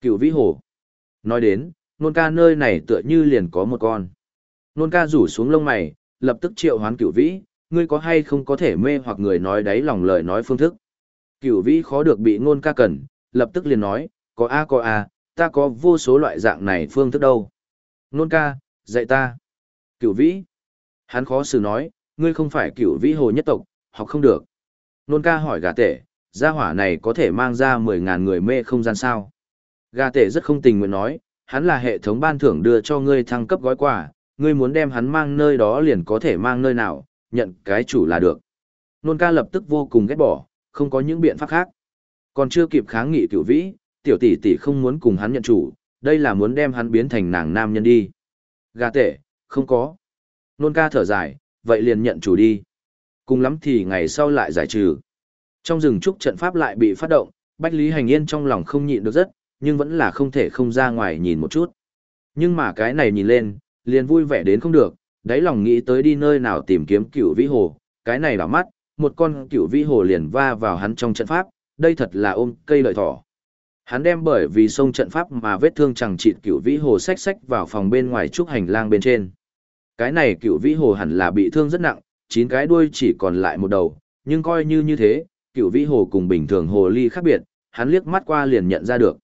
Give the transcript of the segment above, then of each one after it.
Cựu vĩ hồ. Nói đến, nôn ca nơi này tựa như liền có một con. Nôn ca rủ xuống lông mày, lập tức triệu hoán cựu vĩ, ngươi có hay không có thể mê hoặc người nói đáy lòng lời nói phương thức. Cựu vĩ khó được bị nôn ca cần, lập tức liền nói, có a có a, ta có vô số loại dạng này phương thức đâu. Nôn ca, dạy ta. Cựu vĩ. Hắn khó xử nói, ngươi không phải cựu vĩ hồ nhất tộc, học không được. Nôn ca hỏi gà tể, gia hỏa này có thể mang ra 10.000 người mê không gian sao. Gà tể rất không tình nguyện nói, hắn là hệ thống ban thưởng đưa cho ngươi thăng cấp gói quà, ngươi muốn đem hắn mang nơi đó liền có thể mang nơi nào, nhận cái chủ là được. Nôn ca lập tức vô cùng ghét bỏ, không có những biện pháp khác. Còn chưa kịp kháng nghị cửu vĩ, tiểu tỷ tỷ không muốn cùng hắn nhận chủ, đây là muốn đem hắn biến thành nàng nam nhân đi. Gà tể, không có. Nôn ca thở dài, vậy liền nhận chủ đi. Cùng lắm thì ngày sau lại giải trừ. Trong rừng trúc trận pháp lại bị phát động, Bách Lý Hành Yên trong lòng không nhịn được rất, nhưng vẫn là không thể không ra ngoài nhìn một chút. Nhưng mà cái này nhìn lên, liền vui vẻ đến không được, đáy lòng nghĩ tới đi nơi nào tìm kiếm cửu vĩ hồ, cái này đảo mắt, một con cửu vĩ hồ liền va vào hắn trong trận pháp, đây thật là ôm cây lợi thỏ. Hắn đem bởi vì sông trận pháp mà vết thương chẳng trị cửu vĩ hồ xách xách vào phòng bên ngoài trúc hành lang bên trên. Cái này cửu vĩ hồ hẳn là bị thương rất nặng, chín cái đuôi chỉ còn lại một đầu, nhưng coi như như thế, cửu vĩ hồ cùng bình thường hồ ly khác biệt, hắn liếc mắt qua liền nhận ra được.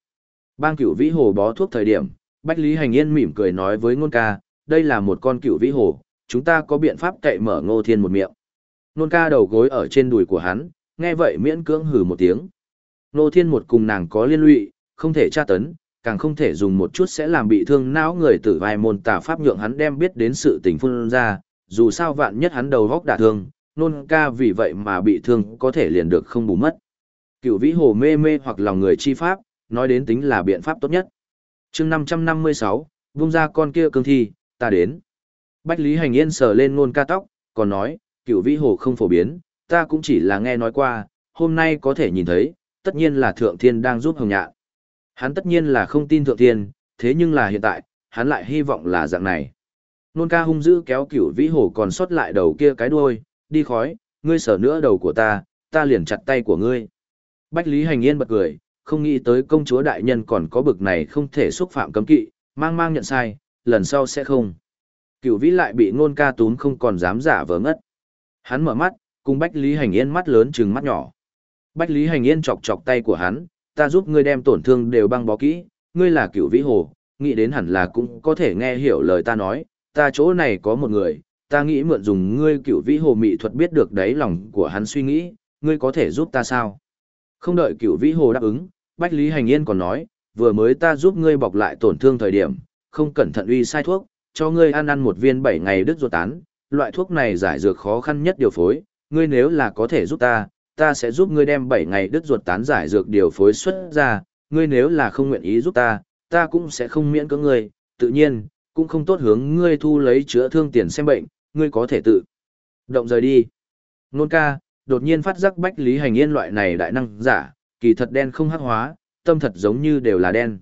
Bang cửu vĩ hồ bó thuốc thời điểm, Bách Lý Hành Yên mỉm cười nói với ngôn ca, đây là một con cửu vĩ hồ, chúng ta có biện pháp cậy mở ngô thiên một miệng. Ngôn ca đầu gối ở trên đùi của hắn, nghe vậy miễn cưỡng hừ một tiếng. Ngô thiên một cùng nàng có liên lụy, không thể tra tấn, càng không thể dùng một chút sẽ làm bị thương não người tử vai môn tà pháp nhượng hắn đem biết đến sự tình phun ra, dù sao vạn nhất hắn đầu góc đả thương, nôn ca vì vậy mà bị thương có thể liền được không bù mất. Cựu vĩ hồ mê mê hoặc lòng người chi pháp, nói đến tính là biện pháp tốt nhất. chương 556, vung ra con kia cương thi, ta đến. Bách Lý Hành Yên sờ lên nôn ca tóc, còn nói, cựu vĩ hồ không phổ biến, ta cũng chỉ là nghe nói qua, hôm nay có thể nhìn thấy, tất nhiên là thượng thiên đang giúp hồng nhạn. Hắn tất nhiên là không tin thượng thiên, thế nhưng là hiện tại, hắn lại hy vọng là dạng này. Nôn ca hung dữ kéo cửu vĩ hồ còn sót lại đầu kia cái đuôi, đi khói, ngươi sở nữa đầu của ta, ta liền chặt tay của ngươi. Bách Lý Hành Yên bật cười, không nghĩ tới công chúa đại nhân còn có bực này không thể xúc phạm cấm kỵ, mang mang nhận sai, lần sau sẽ không. Cửu vĩ lại bị ngôn ca tún không còn dám giả vờ ngất. Hắn mở mắt, cùng Bách Lý Hành Yên mắt lớn trừng mắt nhỏ. Bách Lý Hành Yên chọc chọc tay của hắn, ta giúp ngươi đem tổn thương đều băng bó kỹ, ngươi là cửu vĩ hồ, nghĩ đến hẳn là cũng có thể nghe hiểu lời ta nói, ta chỗ này có một người, ta nghĩ mượn dùng ngươi cửu vĩ hồ mị thuật biết được đáy lòng của hắn suy nghĩ, ngươi có thể giúp ta sao? Không đợi cửu vĩ hồ đáp ứng, Bách Lý Hành Yên còn nói, vừa mới ta giúp ngươi bọc lại tổn thương thời điểm, không cẩn thận uy sai thuốc, cho ngươi ăn ăn một viên 7 ngày đứt ruột tán, loại thuốc này giải dược khó khăn nhất điều phối, ngươi nếu là có thể giúp ta, ta sẽ giúp ngươi đem 7 ngày đứt ruột tán giải dược điều phối xuất ra, ngươi nếu là không nguyện ý giúp ta, ta cũng sẽ không miễn cưỡng ngươi, tự nhiên, cũng không tốt hướng ngươi thu lấy chữa thương tiền xem bệnh, ngươi có thể tự động rời đi. Nôn ca, đột nhiên phát giác bách lý hành yên loại này đại năng giả, kỳ thật đen không hắc hóa, tâm thật giống như đều là đen.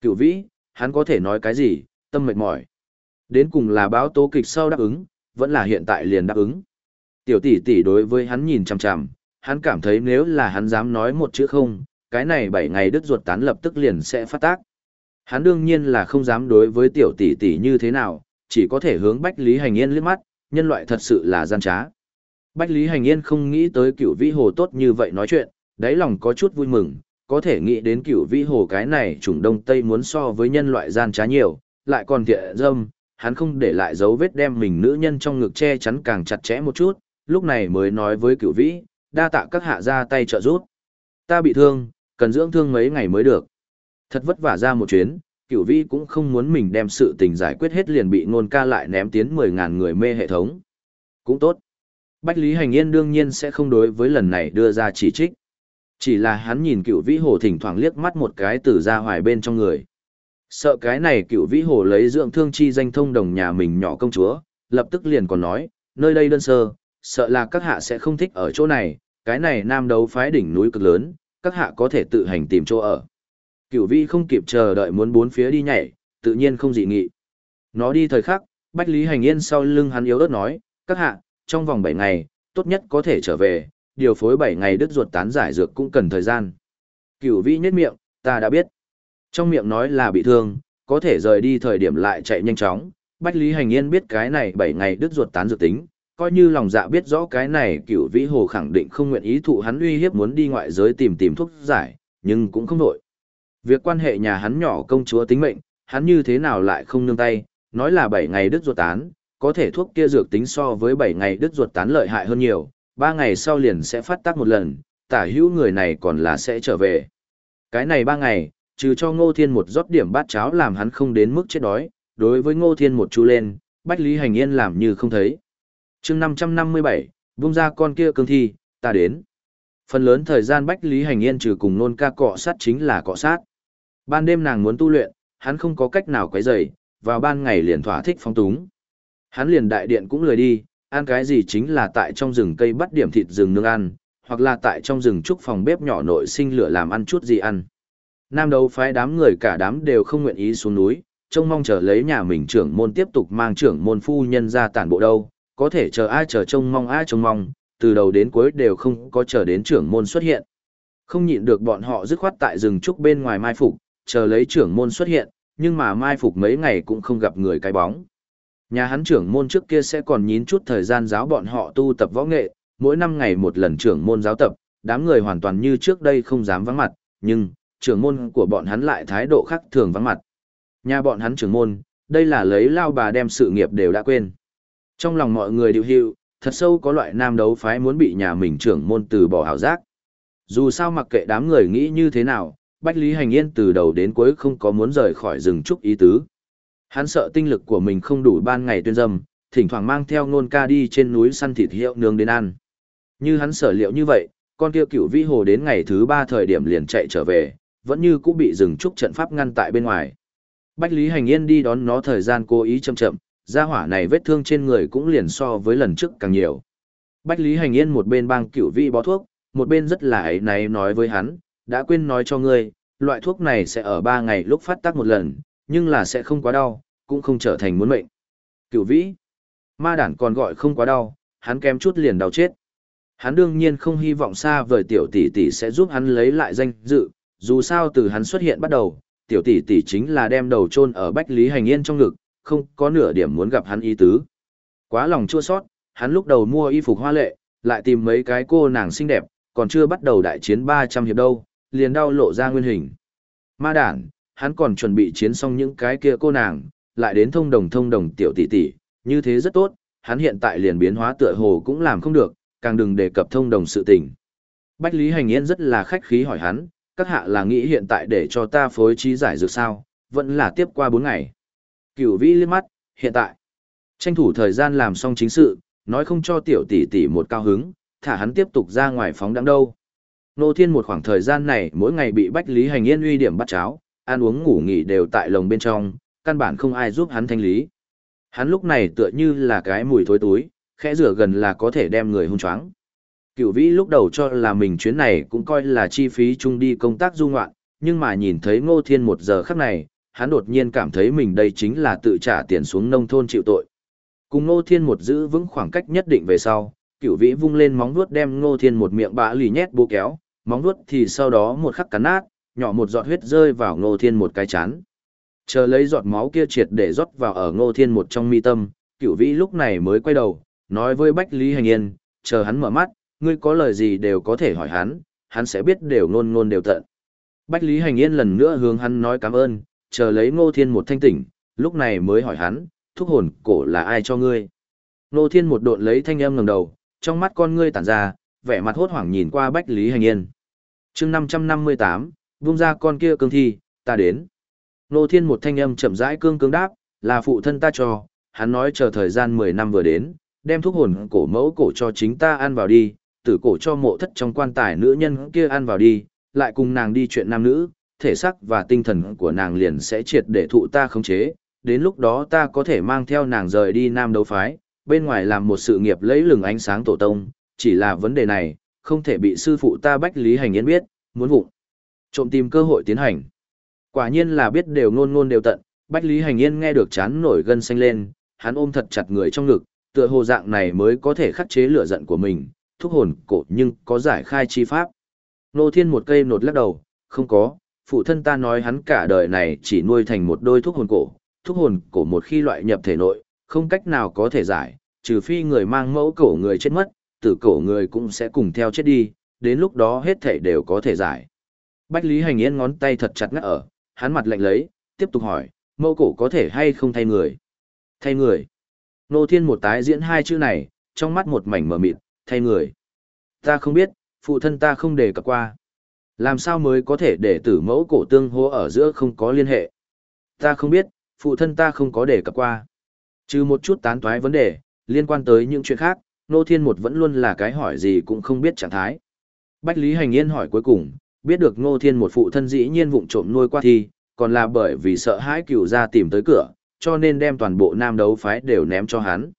Cựu vĩ, hắn có thể nói cái gì, tâm mệt mỏi. Đến cùng là báo tố kịch sau đáp ứng, vẫn là hiện tại liền đáp ứng. Tiểu tỷ tỷ đối với hắn nhìn chằm chằm, hắn cảm thấy nếu là hắn dám nói một chữ không, cái này bảy ngày đứt ruột tán lập tức liền sẽ phát tác. Hắn đương nhiên là không dám đối với tiểu tỷ tỷ như thế nào, chỉ có thể hướng Bách Lý Hành Yên liếc mắt, nhân loại thật sự là gian trá. Bách Lý Hành Yên không nghĩ tới cựu vĩ hồ tốt như vậy nói chuyện, đáy lòng có chút vui mừng, có thể nghĩ đến cựu vĩ hồ cái này chủng đông tây muốn so với nhân loại gian trá nhiều, lại còn thiện dâm, hắn không để lại dấu vết đem mình nữ nhân trong ngực che chắn càng chặt chẽ một chút, lúc này mới nói với cựu vĩ, đa tạ các hạ ra tay trợ giúp. Ta bị thương, cần dưỡng thương mấy ngày mới được. Thật vất vả ra một chuyến, cửu vĩ cũng không muốn mình đem sự tình giải quyết hết liền bị nôn ca lại ném tiến 10.000 người mê hệ thống. Cũng tốt. Bách Lý Hành Yên đương nhiên sẽ không đối với lần này đưa ra chỉ trích. Chỉ là hắn nhìn cựu vĩ hồ thỉnh thoảng liếc mắt một cái từ ra hoài bên trong người. Sợ cái này cựu vĩ hồ lấy dưỡng thương chi danh thông đồng nhà mình nhỏ công chúa, lập tức liền còn nói, nơi đây đơn sơ, sợ là các hạ sẽ không thích ở chỗ này, cái này nam đấu phái đỉnh núi cực lớn, các hạ có thể tự hành tìm chỗ ở. Cửu vi không kịp chờ đợi muốn bốn phía đi nhảy, tự nhiên không dị nghị. Nó đi thời khắc, Bách Lý Hành Yên sau lưng hắn yếu ớt nói, các hạ, trong vòng 7 ngày, tốt nhất có thể trở về, điều phối 7 ngày đứt ruột tán giải dược cũng cần thời gian. Cửu vi nhất miệng, ta đã biết. Trong miệng nói là bị thương, có thể rời đi thời điểm lại chạy nhanh chóng, Bách Lý Hành Yên biết cái này 7 ngày đứt ruột tán dược tính, coi như lòng dạ biết rõ cái này cửu vĩ hồ khẳng định không nguyện ý thụ hắn uy hiếp muốn đi ngoại giới tìm tìm thuốc giải, nhưng cũng không nổi. Việc quan hệ nhà hắn nhỏ công chúa tính mệnh, hắn như thế nào lại không nương tay, nói là 7 ngày đứt ruột tán, có thể thuốc kia dược tính so với 7 ngày đứt ruột tán lợi hại hơn nhiều, Ba ngày sau liền sẽ phát tác một lần, tả hữu người này còn là sẽ trở về. Cái này ba ngày, trừ cho Ngô Thiên một rót điểm bát cháo làm hắn không đến mức chết đói, đối với Ngô Thiên một chú lên, Bách Lý Hành Yên làm như không thấy. chương 557, vung ra con kia cương thi, ta đến. Phần lớn thời gian Bách Lý Hành Yên trừ cùng nôn ca cọ sát chính là cọ sát. Ban đêm nàng muốn tu luyện, hắn không có cách nào quấy rầy, vào ban ngày liền thỏa thích phong túng. Hắn liền đại điện cũng lười đi, ăn cái gì chính là tại trong rừng cây bắt điểm thịt rừng nương ăn, hoặc là tại trong rừng trúc phòng bếp nhỏ nội sinh lửa làm ăn chút gì ăn. Nam đấu phái đám người cả đám đều không nguyện ý xuống núi, trông mong chờ lấy nhà mình trưởng môn tiếp tục mang trưởng môn phu nhân ra tản bộ đâu, có thể chờ ai chờ trông mong ai trông mong, từ đầu đến cuối đều không có chờ đến trưởng môn xuất hiện. Không nhịn được bọn họ dứt khoát tại rừng trúc bên ngoài mai phục, chờ lấy trưởng môn xuất hiện, nhưng mà mai phục mấy ngày cũng không gặp người cái bóng. Nhà hắn trưởng môn trước kia sẽ còn nhín chút thời gian giáo bọn họ tu tập võ nghệ, mỗi năm ngày một lần trưởng môn giáo tập, đám người hoàn toàn như trước đây không dám vắng mặt, nhưng, trưởng môn của bọn hắn lại thái độ khác thường vắng mặt. Nhà bọn hắn trưởng môn, đây là lấy lao bà đem sự nghiệp đều đã quên. Trong lòng mọi người điều hiệu, thật sâu có loại nam đấu phái muốn bị nhà mình trưởng môn từ bỏ hảo giác. Dù sao mặc kệ đám người nghĩ như thế nào, Bách Lý Hành Yên từ đầu đến cuối không có muốn rời khỏi rừng trúc ý tứ. Hắn sợ tinh lực của mình không đủ ban ngày tuyên dâm, thỉnh thoảng mang theo nôn ca đi trên núi săn thịt hiệu nướng đến ăn. Như hắn sở liệu như vậy, con kia cựu vĩ hồ đến ngày thứ ba thời điểm liền chạy trở về, vẫn như cũng bị dừng trúc trận pháp ngăn tại bên ngoài. Bách Lý Hành Yên đi đón nó thời gian cố ý chậm chậm, gia hỏa này vết thương trên người cũng liền so với lần trước càng nhiều. Bách Lý Hành Yên một bên bang cửu vĩ bó thuốc, một bên rất là ấy này nói với hắn, đã quên nói cho ngươi, loại thuốc này sẽ ở ba ngày lúc phát tác một lần, nhưng là sẽ không quá đau, cũng không trở thành muốn mệnh. Cửu vĩ, ma đản còn gọi không quá đau, hắn kém chút liền đau chết. Hắn đương nhiên không hy vọng xa vời tiểu tỷ tỷ sẽ giúp hắn lấy lại danh dự, dù sao từ hắn xuất hiện bắt đầu, tiểu tỷ tỷ chính là đem đầu chôn ở Bách Lý Hành Yên trong ngực, không có nửa điểm muốn gặp hắn ý tứ. Quá lòng chua sót, hắn lúc đầu mua y phục hoa lệ, lại tìm mấy cái cô nàng xinh đẹp, còn chưa bắt đầu đại chiến 300 hiệp đâu, liền đau lộ ra nguyên hình. Ma đản, hắn còn chuẩn bị chiến xong những cái kia cô nàng, lại đến thông đồng thông đồng tiểu tỷ tỷ, như thế rất tốt, hắn hiện tại liền biến hóa tựa hồ cũng làm không được, càng đừng đề cập thông đồng sự tình. Bách Lý Hành Yên rất là khách khí hỏi hắn, các hạ là nghĩ hiện tại để cho ta phối trí giải dược sao, vẫn là tiếp qua 4 ngày. Cửu vĩ liếc mắt, hiện tại. Tranh thủ thời gian làm xong chính sự, nói không cho tiểu tỷ tỷ một cao hứng, thả hắn tiếp tục ra ngoài phóng đẳng đâu. Nô Thiên một khoảng thời gian này mỗi ngày bị Bách Lý Hành Yên uy điểm bắt cháo, ăn uống ngủ nghỉ đều tại lồng bên trong, căn bản không ai giúp hắn thanh lý. Hắn lúc này tựa như là cái mùi thối túi, khẽ rửa gần là có thể đem người hung choáng. Cửu vĩ lúc đầu cho là mình chuyến này cũng coi là chi phí chung đi công tác du ngoạn, nhưng mà nhìn thấy ngô thiên một giờ khắc này, hắn đột nhiên cảm thấy mình đây chính là tự trả tiền xuống nông thôn chịu tội. Cùng ngô thiên một giữ vững khoảng cách nhất định về sau, cửu vĩ vung lên móng vuốt đem ngô thiên một miệng bã lì nhét bố kéo, móng vuốt thì sau đó một khắc cắn nát, nhỏ một giọt huyết rơi vào ngô thiên một cái chán. Chờ lấy giọt máu kia triệt để rót vào ở ngô thiên một trong mi tâm, cửu vĩ lúc này mới quay đầu, nói với Bách Lý Hành Yên, chờ hắn mở mắt, ngươi có lời gì đều có thể hỏi hắn, hắn sẽ biết đều ngôn ngôn đều tận. Bách Lý Hành Yên lần nữa hướng hắn nói cảm ơn, chờ lấy Ngô Thiên một thanh tỉnh, lúc này mới hỏi hắn, thúc hồn cổ là ai cho ngươi. Ngô Thiên một độn lấy thanh âm ngẩng đầu, trong mắt con ngươi tản ra, vẻ mặt hốt hoảng nhìn qua Bách Lý Hành Yên. chương 558, vung ra con kia cương thi, ta đến. nô Thiên một thanh âm chậm rãi cương cương đáp, là phụ thân ta cho, hắn nói chờ thời gian 10 năm vừa đến, đem thuốc hồn cổ mẫu cổ cho chính ta ăn vào đi, tử cổ cho mộ thất trong quan tài nữ nhân kia ăn vào đi, lại cùng nàng đi chuyện nam nữ, thể xác và tinh thần của nàng liền sẽ triệt để thụ ta khống chế, đến lúc đó ta có thể mang theo nàng rời đi nam đấu phái, bên ngoài làm một sự nghiệp lấy lừng ánh sáng tổ tông, chỉ là vấn đề này, không thể bị sư phụ ta Bách Lý Hành Yến biết, muốn vụng. Trộm tìm cơ hội tiến hành. Quả nhiên là biết đều ngôn ngôn đều tận, Bách Lý Hành Yên nghe được chán nổi gân xanh lên, hắn ôm thật chặt người trong ngực, tựa hồ dạng này mới có thể khắc chế lửa giận của mình, thúc hồn cổ nhưng có giải khai chi pháp. Nô Thiên một cây nột lắc đầu, không có, phụ thân ta nói hắn cả đời này chỉ nuôi thành một đôi thuốc hồn cổ, thuốc hồn cổ một khi loại nhập thể nội, không cách nào có thể giải, trừ phi người mang mẫu cổ người chết mất, tử cổ người cũng sẽ cùng theo chết đi, đến lúc đó hết thể đều có thể giải. Bách Lý Hành Yên ngón tay thật chặt ngắt ở, hắn mặt lạnh lấy, tiếp tục hỏi, mẫu cổ có thể hay không thay người? Thay người. Nô Thiên một tái diễn hai chữ này, trong mắt một mảnh mờ mịt, thay người. Ta không biết, phụ thân ta không đề cập qua. Làm sao mới có thể để tử mẫu cổ tương hô ở giữa không có liên hệ? Ta không biết, phụ thân ta không có đề cập qua. Trừ một chút tán toái vấn đề, liên quan tới những chuyện khác, Nô Thiên một vẫn luôn là cái hỏi gì cũng không biết trạng thái. Bách Lý Hành Yên hỏi cuối cùng, biết được Ngô Thiên một phụ thân dĩ nhiên vụng trộm nuôi qua thi, còn là bởi vì sợ hãi cửu ra tìm tới cửa, cho nên đem toàn bộ nam đấu phái đều ném cho hắn.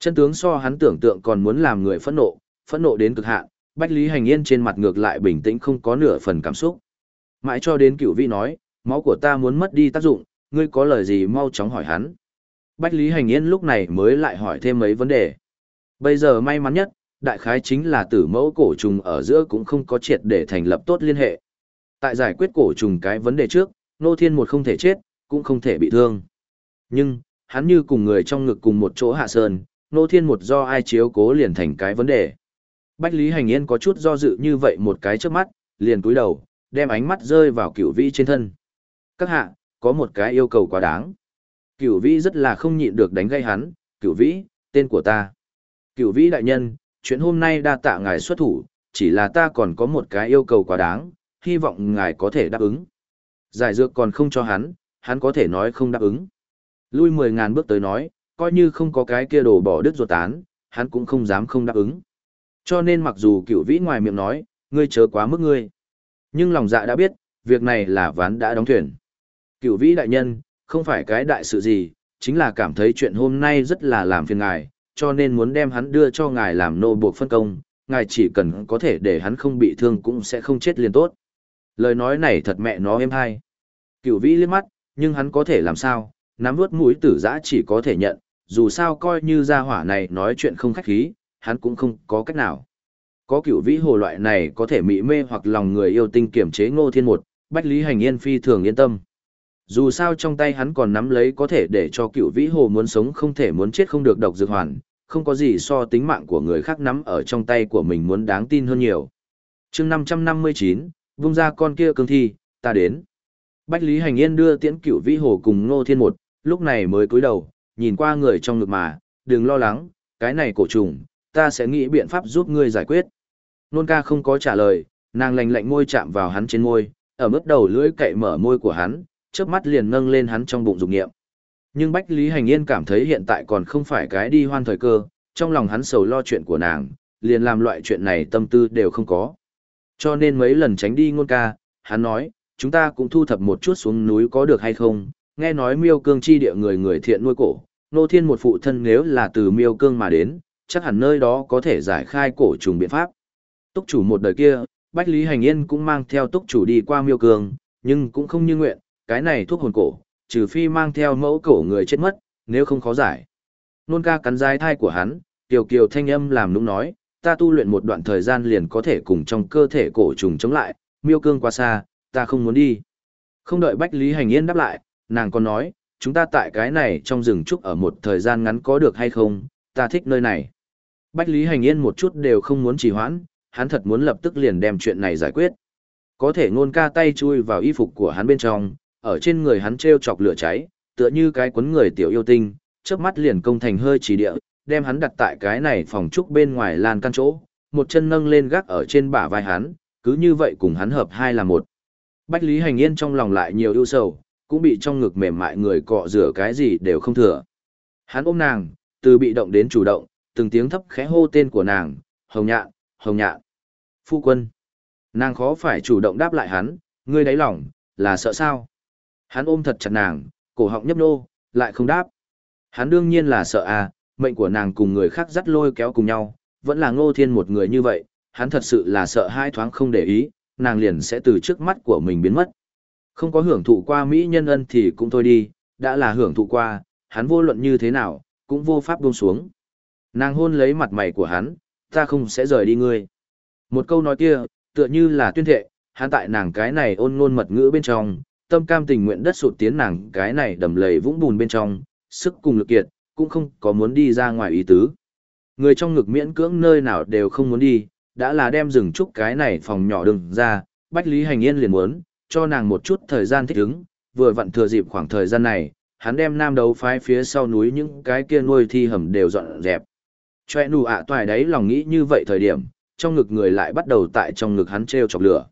Chân tướng so hắn tưởng tượng còn muốn làm người phẫn nộ, phẫn nộ đến cực hạn, Bách Lý Hành Yên trên mặt ngược lại bình tĩnh không có nửa phần cảm xúc. Mãi cho đến cửu vi nói, máu của ta muốn mất đi tác dụng, ngươi có lời gì mau chóng hỏi hắn. Bách Lý Hành Yên lúc này mới lại hỏi thêm mấy vấn đề. Bây giờ may mắn nhất, đại khái chính là tử mẫu cổ trùng ở giữa cũng không có triệt để thành lập tốt liên hệ. Tại giải quyết cổ trùng cái vấn đề trước, Nô Thiên một không thể chết, cũng không thể bị thương. Nhưng, hắn như cùng người trong ngực cùng một chỗ hạ sơn, Nô Thiên một do ai chiếu cố liền thành cái vấn đề. Bách Lý Hành Yên có chút do dự như vậy một cái trước mắt, liền cúi đầu, đem ánh mắt rơi vào cửu vĩ trên thân. Các hạ, có một cái yêu cầu quá đáng. Cửu vĩ rất là không nhịn được đánh gây hắn, cửu vĩ, tên của ta. Cửu vĩ đại nhân, chuyện hôm nay đa tạ ngài xuất thủ, chỉ là ta còn có một cái yêu cầu quá đáng, hy vọng ngài có thể đáp ứng. Giải dược còn không cho hắn, hắn có thể nói không đáp ứng. Lui mười ngàn bước tới nói, coi như không có cái kia đồ bỏ đứt ruột tán, hắn cũng không dám không đáp ứng. Cho nên mặc dù cửu vĩ ngoài miệng nói, ngươi chớ quá mức ngươi. Nhưng lòng dạ đã biết, việc này là ván đã đóng thuyền. Cửu vĩ đại nhân, không phải cái đại sự gì, chính là cảm thấy chuyện hôm nay rất là làm phiền ngài, cho nên muốn đem hắn đưa cho ngài làm nô buộc phân công, ngài chỉ cần có thể để hắn không bị thương cũng sẽ không chết liền tốt. Lời nói này thật mẹ nó êm hay. Cửu vĩ liếc mắt, nhưng hắn có thể làm sao, nắm vướt mũi tử giã chỉ có thể nhận, dù sao coi như gia hỏa này nói chuyện không khách khí, hắn cũng không có cách nào. Có cửu vĩ hồ loại này có thể mị mê hoặc lòng người yêu tinh kiểm chế ngô thiên một, bách lý hành yên phi thường yên tâm. Dù sao trong tay hắn còn nắm lấy có thể để cho cựu vĩ hồ muốn sống không thể muốn chết không được độc dược hoàn, không có gì so tính mạng của người khác nắm ở trong tay của mình muốn đáng tin hơn nhiều. chương 559, vung ra con kia cương thi, ta đến. Bách Lý Hành Yên đưa tiễn cựu vĩ hồ cùng Ngô Thiên một, lúc này mới cúi đầu, nhìn qua người trong ngực mà, đừng lo lắng, cái này cổ trùng, ta sẽ nghĩ biện pháp giúp ngươi giải quyết. Nôn ca không có trả lời, nàng lành lạnh môi chạm vào hắn trên môi, ở mức đầu lưỡi cậy mở môi của hắn, chớp mắt liền nâng lên hắn trong bụng dục nghiệm. Nhưng Bách Lý Hành Yên cảm thấy hiện tại còn không phải cái đi hoan thời cơ, trong lòng hắn sầu lo chuyện của nàng, liền làm loại chuyện này tâm tư đều không có. Cho nên mấy lần tránh đi ngôn ca, hắn nói, chúng ta cũng thu thập một chút xuống núi có được hay không, nghe nói miêu cương chi địa người người thiện nuôi cổ, nô thiên một phụ thân nếu là từ miêu cương mà đến, chắc hẳn nơi đó có thể giải khai cổ trùng biện pháp. Túc chủ một đời kia, Bách Lý Hành Yên cũng mang theo túc chủ đi qua miêu cương, nhưng cũng không như nguyện, cái này thuốc hồn cổ, trừ phi mang theo mẫu cổ người chết mất, nếu không khó giải. Nôn ca cắn dai thai của hắn, kiều kiều thanh âm làm nũng nói, ta tu luyện một đoạn thời gian liền có thể cùng trong cơ thể cổ trùng chống lại, miêu cương quá xa, ta không muốn đi. Không đợi Bách Lý Hành Yên đáp lại, nàng còn nói, chúng ta tại cái này trong rừng trúc ở một thời gian ngắn có được hay không, ta thích nơi này. Bách Lý Hành Yên một chút đều không muốn trì hoãn, hắn thật muốn lập tức liền đem chuyện này giải quyết. Có thể ngôn ca tay chui vào y phục của hắn bên trong, ở trên người hắn treo chọc lửa cháy, tựa như cái quấn người tiểu yêu tinh, chớp mắt liền công thành hơi chỉ địa, đem hắn đặt tại cái này phòng trúc bên ngoài lan căn chỗ, một chân nâng lên gác ở trên bả vai hắn, cứ như vậy cùng hắn hợp hai là một. Bách Lý Hành Yên trong lòng lại nhiều ưu sầu, cũng bị trong ngực mềm mại người cọ rửa cái gì đều không thừa. Hắn ôm nàng, từ bị động đến chủ động, từng tiếng thấp khẽ hô tên của nàng, hồng nhạn, hồng nhạn. Phu quân. Nàng khó phải chủ động đáp lại hắn, ngươi đáy lòng, là sợ sao? Hắn ôm thật chặt nàng, cổ họng nhấp nô, lại không đáp. Hắn đương nhiên là sợ à, mệnh của nàng cùng người khác dắt lôi kéo cùng nhau, vẫn là ngô thiên một người như vậy, hắn thật sự là sợ hai thoáng không để ý, nàng liền sẽ từ trước mắt của mình biến mất. Không có hưởng thụ qua Mỹ nhân ân thì cũng thôi đi, đã là hưởng thụ qua, hắn vô luận như thế nào, cũng vô pháp buông xuống. Nàng hôn lấy mặt mày của hắn, ta không sẽ rời đi ngươi. Một câu nói kia, tựa như là tuyên thệ, hắn tại nàng cái này ôn ngôn mật ngữ bên trong, tâm cam tình nguyện đất sụt tiến nàng cái này đầm lầy vũng bùn bên trong, sức cùng lực kiệt, cũng không có muốn đi ra ngoài ý tứ. Người trong ngực miễn cưỡng nơi nào đều không muốn đi, đã là đem rừng trúc cái này phòng nhỏ đừng ra, Bách Lý Hành Yên liền muốn, cho nàng một chút thời gian thích ứng, vừa vặn thừa dịp khoảng thời gian này, hắn đem nam đấu phái phía sau núi những cái kia nuôi thi hầm đều dọn dẹp. Choe nụ ạ à toài đấy lòng nghĩ như vậy thời điểm, trong ngực người lại bắt đầu tại trong ngực hắn treo chọc lửa.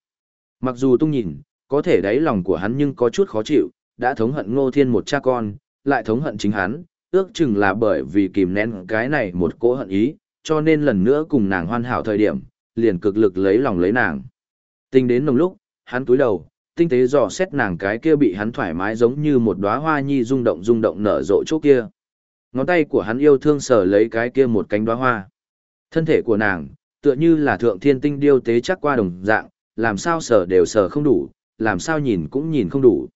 Mặc dù tung nhìn, có thể đáy lòng của hắn nhưng có chút khó chịu, đã thống hận ngô thiên một cha con, lại thống hận chính hắn, ước chừng là bởi vì kìm nén cái này một cỗ hận ý, cho nên lần nữa cùng nàng hoàn hảo thời điểm, liền cực lực lấy lòng lấy nàng. Tình đến nồng lúc, hắn túi đầu, tinh tế dò xét nàng cái kia bị hắn thoải mái giống như một đóa hoa nhi rung động rung động nở rộ chỗ kia. Ngón tay của hắn yêu thương sờ lấy cái kia một cánh đóa hoa. Thân thể của nàng, tựa như là thượng thiên tinh điêu tế chắc qua đồng dạng, làm sao sờ đều sờ không đủ, làm sao nhìn cũng nhìn không đủ.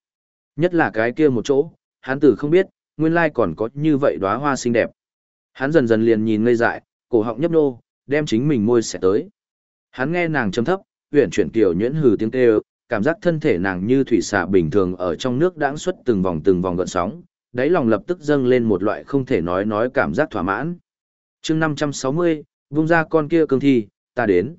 Nhất là cái kia một chỗ, hắn tử không biết, nguyên lai còn có như vậy đóa hoa xinh đẹp. Hắn dần dần liền nhìn ngây dại, cổ họng nhấp nô, đem chính mình môi sẽ tới. Hắn nghe nàng trầm thấp, uyển chuyển tiểu nhuyễn hừ tiếng kêu, cảm giác thân thể nàng như thủy xà bình thường ở trong nước đãng xuất từng vòng từng vòng gợn sóng, đáy lòng lập tức dâng lên một loại không thể nói nói cảm giác thỏa mãn. chương 560, vung ra con kia cương thi, ta đến.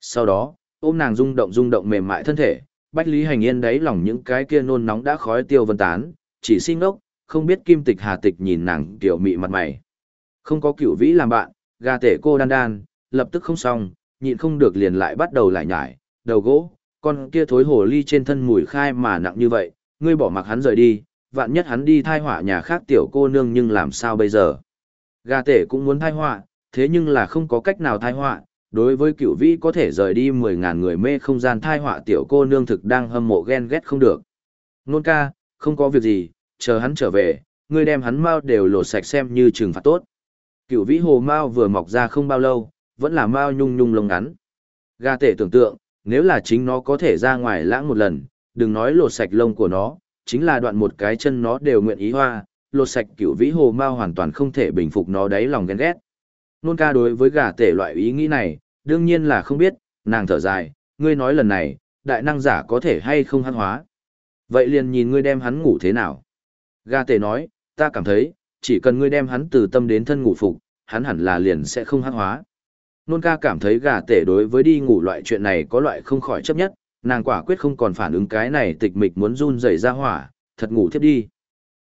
Sau đó, ôm nàng rung động rung động mềm mại thân thể, Bách Lý Hành Yên đáy lòng những cái kia nôn nóng đã khói tiêu vân tán, chỉ xin ngốc, không biết kim tịch hà tịch nhìn nàng tiểu mị mặt mày. Không có cửu vĩ làm bạn, gà tể cô đan đan, lập tức không xong, nhịn không được liền lại bắt đầu lại nhải, đầu gỗ, con kia thối hồ ly trên thân mùi khai mà nặng như vậy, ngươi bỏ mặc hắn rời đi, vạn nhất hắn đi thai họa nhà khác tiểu cô nương nhưng làm sao bây giờ. Gà tể cũng muốn thai họa, thế nhưng là không có cách nào thai họa, đối với cựu vĩ có thể rời đi mười ngàn người mê không gian thai họa tiểu cô nương thực đang hâm mộ ghen ghét không được. Nôn ca, không có việc gì, chờ hắn trở về, ngươi đem hắn mao đều lột sạch xem như trừng phạt tốt. Cựu vĩ hồ mao vừa mọc ra không bao lâu, vẫn là mao nhung nhung lông ngắn. Gà tể tưởng tượng, nếu là chính nó có thể ra ngoài lãng một lần, đừng nói lột sạch lông của nó, chính là đoạn một cái chân nó đều nguyện ý hoa, lột sạch cựu vĩ hồ mao hoàn toàn không thể bình phục nó đáy lòng ghen ghét. Nôn ca đối với gà tể loại ý nghĩ này, đương nhiên là không biết, nàng thở dài, ngươi nói lần này, đại năng giả có thể hay không hắn hóa. Vậy liền nhìn ngươi đem hắn ngủ thế nào. ga tề nói, ta cảm thấy, chỉ cần ngươi đem hắn từ tâm đến thân ngủ phục, hắn hẳn là liền sẽ không hắc hóa. Nôn ca cảm thấy gà tể đối với đi ngủ loại chuyện này có loại không khỏi chấp nhất, nàng quả quyết không còn phản ứng cái này tịch mịch muốn run rẩy ra hỏa, thật ngủ thiếp đi.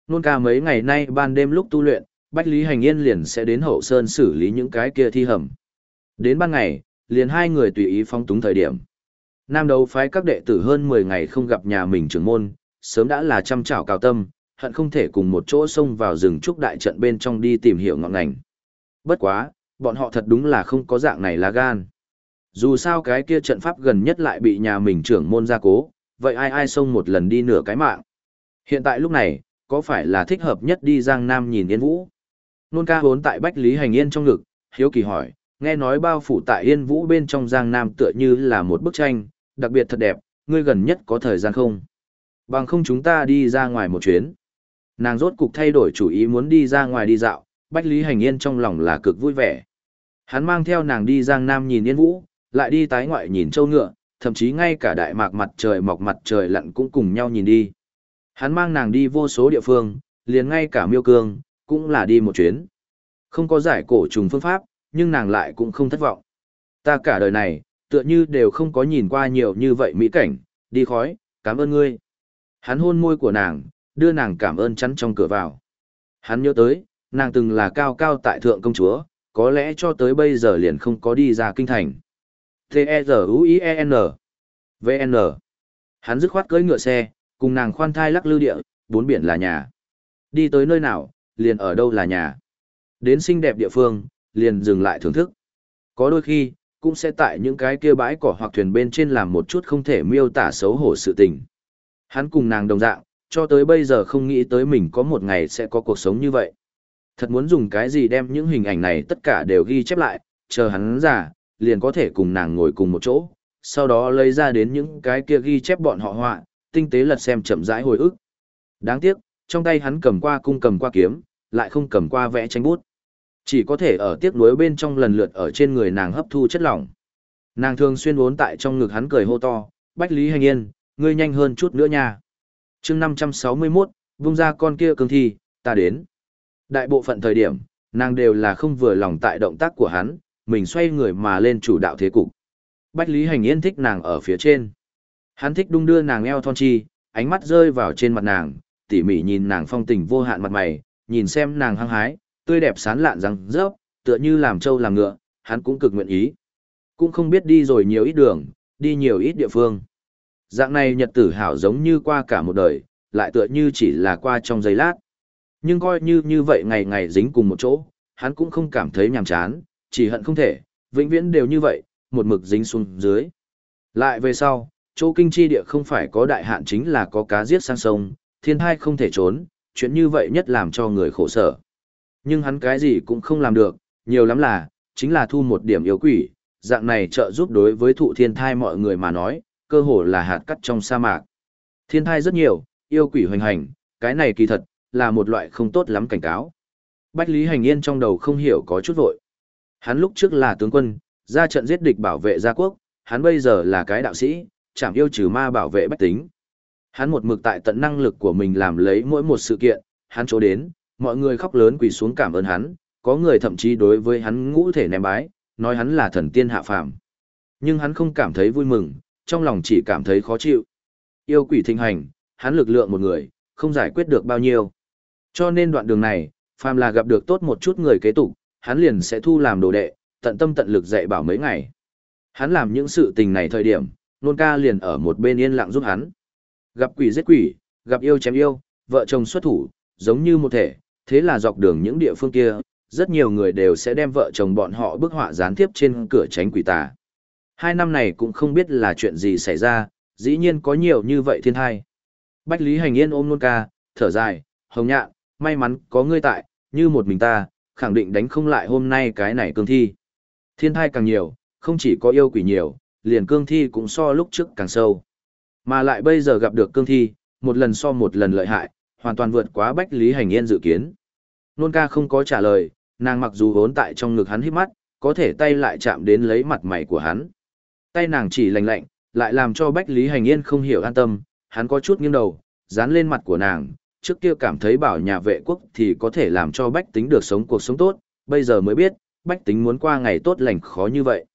Nôn ca mấy ngày nay ban đêm lúc tu luyện, Bách Lý Hành Yên liền sẽ đến hậu sơn xử lý những cái kia thi hầm. Đến ban ngày, liền hai người tùy ý phong túng thời điểm. Nam đấu phái các đệ tử hơn 10 ngày không gặp nhà mình trưởng môn, sớm đã là chăm chảo cao tâm, hận không thể cùng một chỗ xông vào rừng trúc đại trận bên trong đi tìm hiểu ngọn ngành. Bất quá, bọn họ thật đúng là không có dạng này lá gan. Dù sao cái kia trận pháp gần nhất lại bị nhà mình trưởng môn gia cố, vậy ai ai xông một lần đi nửa cái mạng. Hiện tại lúc này, có phải là thích hợp nhất đi Giang Nam nhìn Yên Vũ? Nôn ca vốn tại Bách Lý Hành Yên trong ngực, hiếu kỳ hỏi, nghe nói bao phủ tại Yên Vũ bên trong Giang Nam tựa như là một bức tranh, đặc biệt thật đẹp, ngươi gần nhất có thời gian không? Bằng không chúng ta đi ra ngoài một chuyến. Nàng rốt cục thay đổi chủ ý muốn đi ra ngoài đi dạo, Bách Lý Hành Yên trong lòng là cực vui vẻ. Hắn mang theo nàng đi Giang Nam nhìn Yên Vũ, lại đi tái ngoại nhìn châu ngựa, thậm chí ngay cả đại mạc mặt trời mọc mặt trời lặn cũng cùng nhau nhìn đi. Hắn mang nàng đi vô số địa phương, liền ngay cả miêu cương, cũng là đi một chuyến. Không có giải cổ trùng phương pháp, nhưng nàng lại cũng không thất vọng. Ta cả đời này, tựa như đều không có nhìn qua nhiều như vậy mỹ cảnh, đi khói, cảm ơn ngươi. Hắn hôn môi của nàng, đưa nàng cảm ơn chắn trong cửa vào. Hắn nhớ tới, nàng từng là cao cao tại thượng công chúa, có lẽ cho tới bây giờ liền không có đi ra kinh thành. T-E-Z-U-I-E-N V-N Hắn dứt khoát cưỡi ngựa xe, cùng nàng khoan thai lắc lư địa, bốn biển là nhà. Đi tới nơi nào, liền ở đâu là nhà. Đến xinh đẹp địa phương, liền dừng lại thưởng thức. Có đôi khi, cũng sẽ tại những cái kia bãi cỏ hoặc thuyền bên trên làm một chút không thể miêu tả xấu hổ sự tình. Hắn cùng nàng đồng dạng, cho tới bây giờ không nghĩ tới mình có một ngày sẽ có cuộc sống như vậy. Thật muốn dùng cái gì đem những hình ảnh này tất cả đều ghi chép lại, chờ hắn già, liền có thể cùng nàng ngồi cùng một chỗ, sau đó lấy ra đến những cái kia ghi chép bọn họ họa, tinh tế lật xem chậm rãi hồi ức. Đáng tiếc, trong tay hắn cầm qua cung cầm qua kiếm, lại không cầm qua vẽ tranh bút. Chỉ có thể ở tiếc nuối bên trong lần lượt ở trên người nàng hấp thu chất lỏng. Nàng thường xuyên uốn tại trong ngực hắn cười hô to, Bách Lý Hành Yên, ngươi nhanh hơn chút nữa nha. chương 561, vung ra con kia cương thi, ta đến. Đại bộ phận thời điểm, nàng đều là không vừa lòng tại động tác của hắn, mình xoay người mà lên chủ đạo thế cục. Bách Lý Hành Yên thích nàng ở phía trên. Hắn thích đung đưa nàng eo thon chi, ánh mắt rơi vào trên mặt nàng, tỉ mỉ nhìn nàng phong tình vô hạn mặt mày, nhìn xem nàng hăng hái, tươi đẹp sán lạn răng rớp, tựa như làm trâu làm ngựa, hắn cũng cực nguyện ý. Cũng không biết đi rồi nhiều ít đường, đi nhiều ít địa phương. Dạng này nhật tử hảo giống như qua cả một đời, lại tựa như chỉ là qua trong giây lát. Nhưng coi như như vậy ngày ngày dính cùng một chỗ, hắn cũng không cảm thấy nhàm chán, chỉ hận không thể, vĩnh viễn đều như vậy, một mực dính xuống dưới. Lại về sau, chỗ kinh chi địa không phải có đại hạn chính là có cá giết sang sông, thiên thai không thể trốn, chuyện như vậy nhất làm cho người khổ sở. Nhưng hắn cái gì cũng không làm được, nhiều lắm là, chính là thu một điểm yếu quỷ, dạng này trợ giúp đối với thụ thiên thai mọi người mà nói, cơ hồ là hạt cắt trong sa mạc. Thiên thai rất nhiều, yêu quỷ hoành hành, cái này kỳ thật, là một loại không tốt lắm cảnh cáo. Bách Lý Hành Yên trong đầu không hiểu có chút vội. Hắn lúc trước là tướng quân, ra trận giết địch bảo vệ gia quốc, hắn bây giờ là cái đạo sĩ, chẳng yêu trừ ma bảo vệ bách tính. Hắn một mực tại tận năng lực của mình làm lấy mỗi một sự kiện, hắn chỗ đến, mọi người khóc lớn quỳ xuống cảm ơn hắn, có người thậm chí đối với hắn ngũ thể ném bái, nói hắn là thần tiên hạ phàm. Nhưng hắn không cảm thấy vui mừng, trong lòng chỉ cảm thấy khó chịu. Yêu quỷ thịnh hành, hắn lực lượng một người, không giải quyết được bao nhiêu. Cho nên đoạn đường này, phàm là gặp được tốt một chút người kế tục, hắn liền sẽ thu làm đồ đệ, tận tâm tận lực dạy bảo mấy ngày. Hắn làm những sự tình này thời điểm, nôn ca liền ở một bên yên lặng giúp hắn. Gặp quỷ giết quỷ, gặp yêu chém yêu, vợ chồng xuất thủ, giống như một thể, thế là dọc đường những địa phương kia, rất nhiều người đều sẽ đem vợ chồng bọn họ bức họa gián tiếp trên cửa tránh quỷ tà. Hai năm này cũng không biết là chuyện gì xảy ra, dĩ nhiên có nhiều như vậy thiên thai. Bách Lý Hành Yên ôm nôn ca, thở dài, hồng nhạn, may mắn có ngươi tại, như một mình ta, khẳng định đánh không lại hôm nay cái này cương thi. Thiên thai càng nhiều, không chỉ có yêu quỷ nhiều, liền cương thi cũng so lúc trước càng sâu. Mà lại bây giờ gặp được cương thi, một lần so một lần lợi hại, hoàn toàn vượt quá Bách Lý Hành Yên dự kiến. Nôn ca không có trả lời, nàng mặc dù vốn tại trong ngực hắn hít mắt, có thể tay lại chạm đến lấy mặt mày của hắn. Tay nàng chỉ lạnh lạnh, lại làm cho Bách Lý Hành Yên không hiểu an tâm, hắn có chút nghiêng đầu, dán lên mặt của nàng, trước kia cảm thấy bảo nhà vệ quốc thì có thể làm cho Bách tính được sống cuộc sống tốt, bây giờ mới biết, Bách tính muốn qua ngày tốt lành khó như vậy.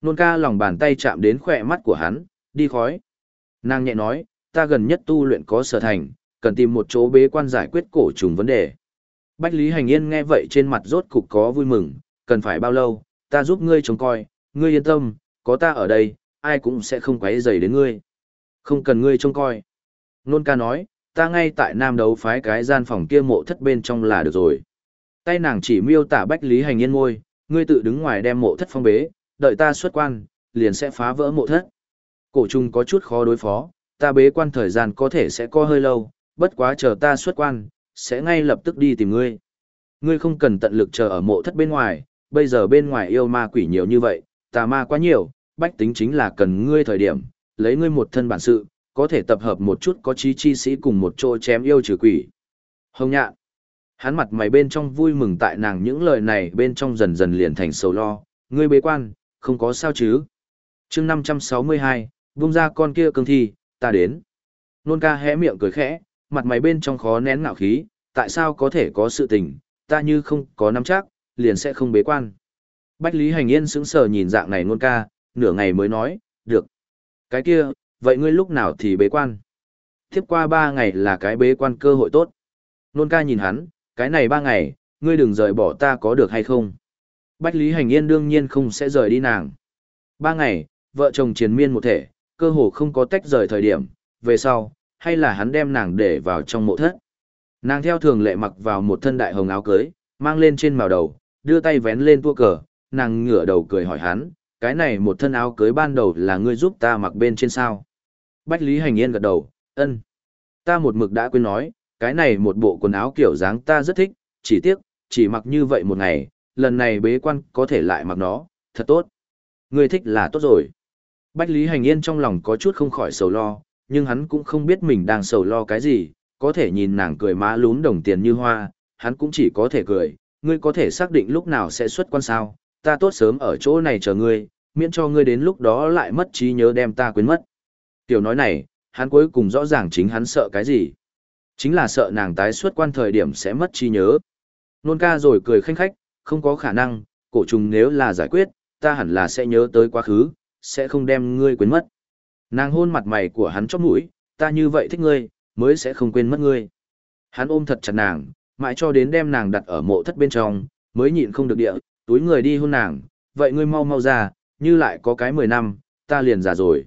Nôn ca lòng bàn tay chạm đến khỏe mắt của hắn, đi khói. Nàng nhẹ nói, ta gần nhất tu luyện có sở thành, cần tìm một chỗ bế quan giải quyết cổ trùng vấn đề. Bách Lý Hành Yên nghe vậy trên mặt rốt cục có vui mừng, cần phải bao lâu, ta giúp ngươi trông coi, ngươi yên tâm, có ta ở đây, ai cũng sẽ không quấy rầy đến ngươi. Không cần ngươi trông coi. Nôn ca nói, ta ngay tại nam đấu phái cái gian phòng kia mộ thất bên trong là được rồi. Tay nàng chỉ miêu tả Bách Lý Hành Yên ngôi, ngươi tự đứng ngoài đem mộ thất phong bế, đợi ta xuất quan, liền sẽ phá vỡ mộ thất. Cổ trùng có chút khó đối phó, ta bế quan thời gian có thể sẽ co hơi lâu, bất quá chờ ta xuất quan, sẽ ngay lập tức đi tìm ngươi. Ngươi không cần tận lực chờ ở mộ thất bên ngoài, bây giờ bên ngoài yêu ma quỷ nhiều như vậy, tà ma quá nhiều, bách tính chính là cần ngươi thời điểm, lấy ngươi một thân bản sự, có thể tập hợp một chút có chí chi sĩ cùng một chỗ chém yêu trừ quỷ. Hồng nhạn, hắn mặt mày bên trong vui mừng tại nàng những lời này bên trong dần dần liền thành sầu lo, ngươi bế quan, không có sao chứ. chương 562, vung ra con kia cương thi, ta đến. Nôn ca hé miệng cười khẽ, mặt mày bên trong khó nén ngạo khí, tại sao có thể có sự tình, ta như không có nắm chắc, liền sẽ không bế quan. Bách Lý Hành Yên sững sờ nhìn dạng này nôn ca, nửa ngày mới nói, được. Cái kia, vậy ngươi lúc nào thì bế quan? Tiếp qua ba ngày là cái bế quan cơ hội tốt. Nôn ca nhìn hắn, cái này ba ngày, ngươi đừng rời bỏ ta có được hay không? Bách Lý Hành Yên đương nhiên không sẽ rời đi nàng. Ba ngày, vợ chồng triền miên một thể, cơ hồ không có tách rời thời điểm, về sau, hay là hắn đem nàng để vào trong mộ thất. Nàng theo thường lệ mặc vào một thân đại hồng áo cưới, mang lên trên màu đầu, đưa tay vén lên tua cờ, nàng ngửa đầu cười hỏi hắn, cái này một thân áo cưới ban đầu là ngươi giúp ta mặc bên trên sao. Bách Lý Hành Yên gật đầu, ân. Ta một mực đã quên nói, cái này một bộ quần áo kiểu dáng ta rất thích, chỉ tiếc, chỉ mặc như vậy một ngày, lần này bế quan có thể lại mặc nó, thật tốt. Ngươi thích là tốt rồi. Bách Lý Hành Yên trong lòng có chút không khỏi sầu lo, nhưng hắn cũng không biết mình đang sầu lo cái gì, có thể nhìn nàng cười má lún đồng tiền như hoa, hắn cũng chỉ có thể cười, ngươi có thể xác định lúc nào sẽ xuất quan sao, ta tốt sớm ở chỗ này chờ ngươi, miễn cho ngươi đến lúc đó lại mất trí nhớ đem ta quên mất. Tiểu nói này, hắn cuối cùng rõ ràng chính hắn sợ cái gì. Chính là sợ nàng tái xuất quan thời điểm sẽ mất trí nhớ. Nôn ca rồi cười khanh khách, không có khả năng, cổ trùng nếu là giải quyết, ta hẳn là sẽ nhớ tới quá khứ, sẽ không đem ngươi quên mất. Nàng hôn mặt mày của hắn chóp mũi, ta như vậy thích ngươi, mới sẽ không quên mất ngươi. Hắn ôm thật chặt nàng, mãi cho đến đem nàng đặt ở mộ thất bên trong, mới nhịn không được địa, túi người đi hôn nàng, vậy ngươi mau mau ra, như lại có cái 10 năm, ta liền già rồi.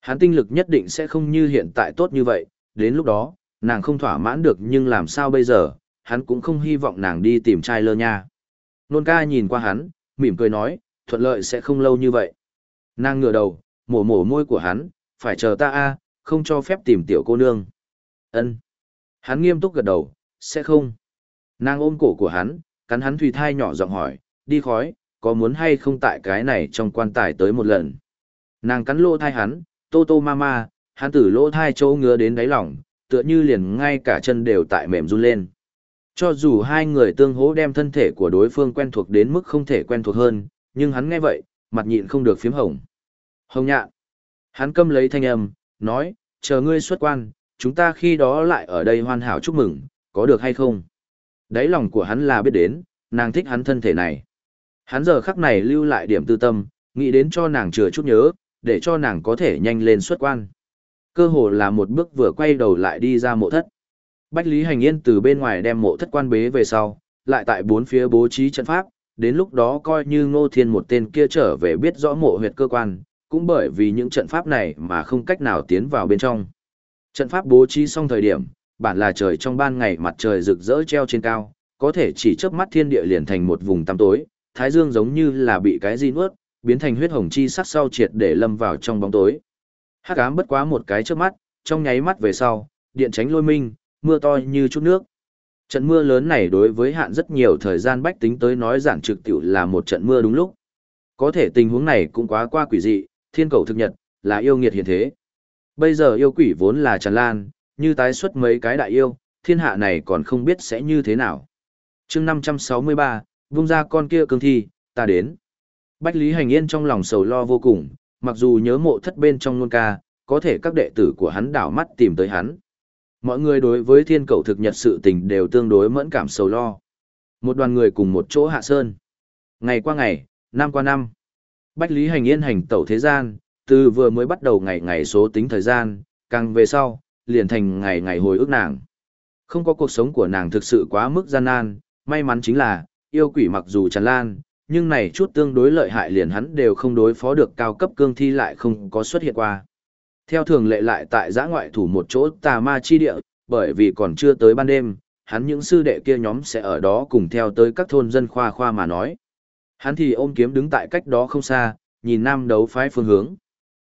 Hắn tinh lực nhất định sẽ không như hiện tại tốt như vậy, đến lúc đó, nàng không thỏa mãn được nhưng làm sao bây giờ, hắn cũng không hy vọng nàng đi tìm trai lơ nha. Nôn ca nhìn qua hắn, mỉm cười nói, thuận lợi sẽ không lâu như vậy. Nàng ngửa đầu, mổ mổ môi của hắn, phải chờ ta a, không cho phép tìm tiểu cô nương. Ân. Hắn nghiêm túc gật đầu, sẽ không. Nàng ôm cổ của hắn, cắn hắn thùy thai nhỏ giọng hỏi, đi khói, có muốn hay không tại cái này trong quan tài tới một lần. Nàng cắn lỗ thai hắn, tô tô ma ma, hắn tử lỗ thai chỗ ngứa đến đáy lòng, tựa như liền ngay cả chân đều tại mềm run lên. Cho dù hai người tương hỗ đem thân thể của đối phương quen thuộc đến mức không thể quen thuộc hơn, nhưng hắn nghe vậy, mặt nhịn không được phím hồng. Hồng nhạn. Hắn câm lấy thanh âm, nói, chờ ngươi xuất quan, chúng ta khi đó lại ở đây hoàn hảo chúc mừng, có được hay không? Đáy lòng của hắn là biết đến, nàng thích hắn thân thể này. Hắn giờ khắc này lưu lại điểm tư tâm, nghĩ đến cho nàng chừa chút nhớ, để cho nàng có thể nhanh lên xuất quan. Cơ hồ là một bước vừa quay đầu lại đi ra mộ thất. Bách Lý Hành Yên từ bên ngoài đem mộ thất quan bế về sau, lại tại bốn phía bố trí trận pháp, đến lúc đó coi như Ngô Thiên một tên kia trở về biết rõ mộ huyệt cơ quan, cũng bởi vì những trận pháp này mà không cách nào tiến vào bên trong. Trận pháp bố trí xong thời điểm, bản là trời trong ban ngày mặt trời rực rỡ treo trên cao, có thể chỉ chớp mắt thiên địa liền thành một vùng tăm tối, thái dương giống như là bị cái gì nuốt, biến thành huyết hồng chi sắc sau triệt để lâm vào trong bóng tối. Hắc ám bất quá một cái chớp mắt, trong nháy mắt về sau, điện tránh lôi minh, mưa to như chút nước. Trận mưa lớn này đối với hạn rất nhiều thời gian bách tính tới nói giản trực tiểu là một trận mưa đúng lúc. Có thể tình huống này cũng quá qua quỷ dị, thiên cầu thực nhật, là yêu nghiệt hiện thế. Bây giờ yêu quỷ vốn là tràn lan, như tái xuất mấy cái đại yêu, thiên hạ này còn không biết sẽ như thế nào. chương 563, vung ra con kia cương thi, ta đến. Bách Lý Hành Yên trong lòng sầu lo vô cùng, mặc dù nhớ mộ thất bên trong nôn ca, có thể các đệ tử của hắn đảo mắt tìm tới hắn. Mọi người đối với thiên cầu thực nhật sự tình đều tương đối mẫn cảm sầu lo. Một đoàn người cùng một chỗ hạ sơn. Ngày qua ngày, năm qua năm. Bách Lý Hành Yên hành tẩu thế gian, từ vừa mới bắt đầu ngày ngày số tính thời gian, càng về sau, liền thành ngày ngày hồi ức nàng. Không có cuộc sống của nàng thực sự quá mức gian nan, may mắn chính là, yêu quỷ mặc dù tràn lan, nhưng này chút tương đối lợi hại liền hắn đều không đối phó được cao cấp cương thi lại không có xuất hiện qua. Theo thường lệ lại tại giã ngoại thủ một chỗ tà ma chi địa, bởi vì còn chưa tới ban đêm, hắn những sư đệ kia nhóm sẽ ở đó cùng theo tới các thôn dân khoa khoa mà nói. Hắn thì ôm kiếm đứng tại cách đó không xa, nhìn nam đấu phái phương hướng.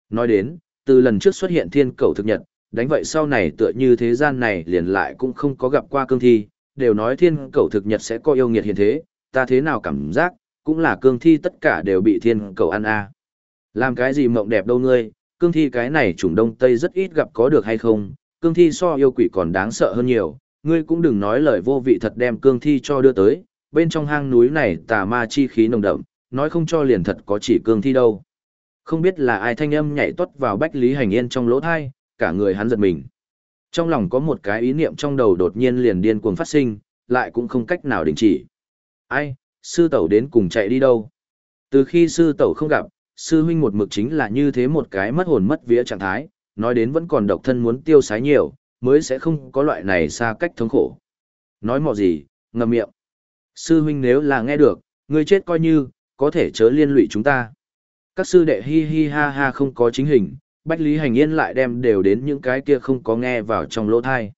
Nói đến, từ lần trước xuất hiện thiên cầu thực nhật, đánh vậy sau này tựa như thế gian này liền lại cũng không có gặp qua cương thi, đều nói thiên cầu thực nhật sẽ có yêu nghiệt hiện thế, ta thế nào cảm giác, cũng là cương thi tất cả đều bị thiên cầu ăn a. Làm cái gì mộng đẹp đâu ngươi, cương thi cái này chủng đông tây rất ít gặp có được hay không, cương thi so yêu quỷ còn đáng sợ hơn nhiều, ngươi cũng đừng nói lời vô vị thật đem cương thi cho đưa tới, bên trong hang núi này tà ma chi khí nồng đậm, nói không cho liền thật có chỉ cương thi đâu. Không biết là ai thanh âm nhảy tuất vào Bách Lý Hành Yên trong lỗ thai, cả người hắn giật mình. Trong lòng có một cái ý niệm trong đầu đột nhiên liền điên cuồng phát sinh, lại cũng không cách nào đình chỉ. Ai, sư tẩu đến cùng chạy đi đâu? Từ khi sư tẩu không gặp, sư huynh một mực chính là như thế một cái mất hồn mất vía trạng thái, nói đến vẫn còn độc thân muốn tiêu sái nhiều, mới sẽ không có loại này xa cách thống khổ. Nói mò gì, ngậm miệng. Sư huynh nếu là nghe được, ngươi chết coi như, có thể chớ liên lụy chúng ta. Các sư đệ hi hi ha ha không có chính hình, Bách Lý Hành Yên lại đem đều đến những cái kia không có nghe vào trong lỗ thai.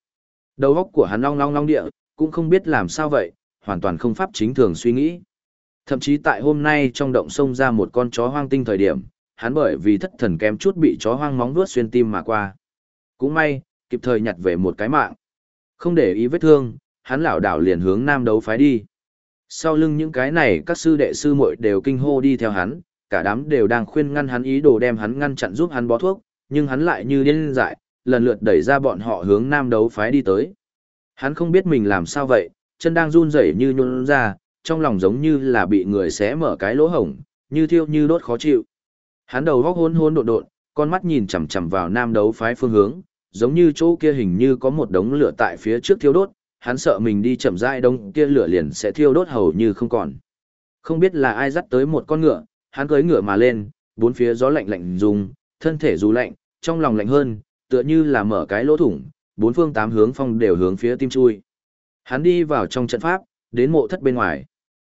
Đầu óc của hắn long long long địa, cũng không biết làm sao vậy, hoàn toàn không pháp chính thường suy nghĩ. Thậm chí tại hôm nay trong động sông ra một con chó hoang tinh thời điểm, hắn bởi vì thất thần kém chút bị chó hoang móng vuốt xuyên tim mà qua. Cũng may, kịp thời nhặt về một cái mạng. Không để ý vết thương, hắn lảo đảo liền hướng nam đấu phái đi. Sau lưng những cái này các sư đệ sư muội đều kinh hô đi theo hắn, cả đám đều đang khuyên ngăn hắn ý đồ đem hắn ngăn chặn giúp hắn bó thuốc, nhưng hắn lại như điên dại, lần lượt đẩy ra bọn họ hướng nam đấu phái đi tới. Hắn không biết mình làm sao vậy, chân đang run rẩy như nhún ra, trong lòng giống như là bị người xé mở cái lỗ hổng, như thiêu như đốt khó chịu. Hắn đầu góc hôn hôn đột đột, con mắt nhìn chằm chằm vào nam đấu phái phương hướng, giống như chỗ kia hình như có một đống lửa tại phía trước thiêu đốt, hắn sợ mình đi chậm rãi đông kia lửa liền sẽ thiêu đốt hầu như không còn. Không biết là ai dắt tới một con ngựa, hắn cưỡi ngựa mà lên, bốn phía gió lạnh lạnh dùng, thân thể dù lạnh, trong lòng lạnh hơn, tựa như là mở cái lỗ thủng, bốn phương tám hướng phong đều hướng phía tim chui. Hắn đi vào trong trận pháp, đến mộ thất bên ngoài.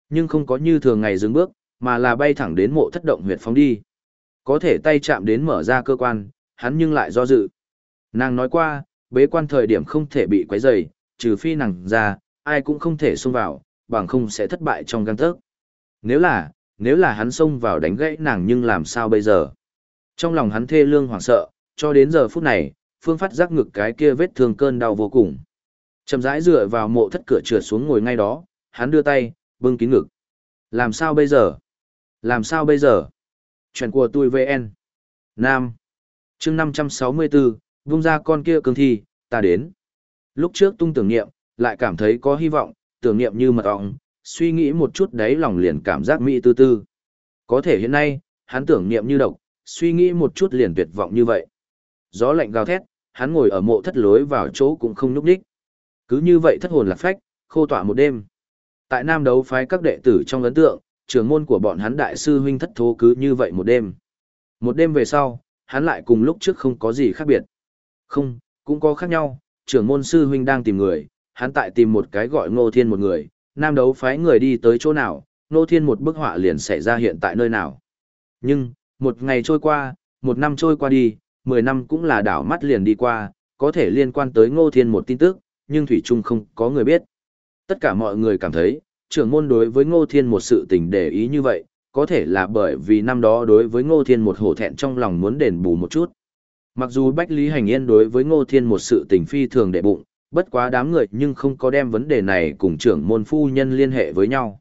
Nhưng không có như thường ngày dừng bước, mà là bay thẳng đến mộ thất động huyệt phóng đi. Có thể tay chạm đến mở ra cơ quan, hắn nhưng lại do dự. Nàng nói qua, bế quan thời điểm không thể bị quấy rầy, trừ phi nàng ra, ai cũng không thể xông vào, bằng không sẽ thất bại trong găng tớc. Nếu là, nếu là hắn xông vào đánh gãy nàng nhưng làm sao bây giờ? Trong lòng hắn thê lương hoảng sợ, cho đến giờ phút này, phương phát giác ngực cái kia vết thương cơn đau vô cùng. Chầm rãi dựa vào mộ thất cửa trượt xuống ngồi ngay đó, hắn đưa tay, bưng kín ngực. Làm sao bây giờ? Làm sao bây giờ? Chuyện của tôi VN. Nam. chương 564, vung ra con kia cường thi, ta đến. Lúc trước tung tưởng niệm, lại cảm thấy có hy vọng, tưởng niệm như mật ong, suy nghĩ một chút đấy lòng liền cảm giác mỹ tư tư. Có thể hiện nay, hắn tưởng niệm như độc, suy nghĩ một chút liền tuyệt vọng như vậy. Gió lạnh gào thét, hắn ngồi ở mộ thất lối vào chỗ cũng không núp đích. Cứ như vậy thất hồn lạc phách, khô tỏa một đêm. Tại Nam đấu phái các đệ tử trong ấn tượng, trưởng môn của bọn hắn đại sư huynh thất thố cứ như vậy một đêm. Một đêm về sau, hắn lại cùng lúc trước không có gì khác biệt. Không, cũng có khác nhau, trưởng môn sư huynh đang tìm người, hắn tại tìm một cái gọi ngô thiên một người, nam đấu phái người đi tới chỗ nào, ngô thiên một bức họa liền xảy ra hiện tại nơi nào. Nhưng, một ngày trôi qua, một năm trôi qua đi, mười năm cũng là đảo mắt liền đi qua, có thể liên quan tới ngô thiên một tin tức, nhưng Thủy Trung không có người biết. Tất cả mọi người cảm thấy, trưởng môn đối với ngô thiên một sự tình để ý như vậy, có thể là bởi vì năm đó đối với ngô thiên một hổ thẹn trong lòng muốn đền bù một chút. Mặc dù Bách Lý Hành Yên đối với ngô thiên một sự tình phi thường đệ bụng, bất quá đám người nhưng không có đem vấn đề này cùng trưởng môn phu nhân liên hệ với nhau.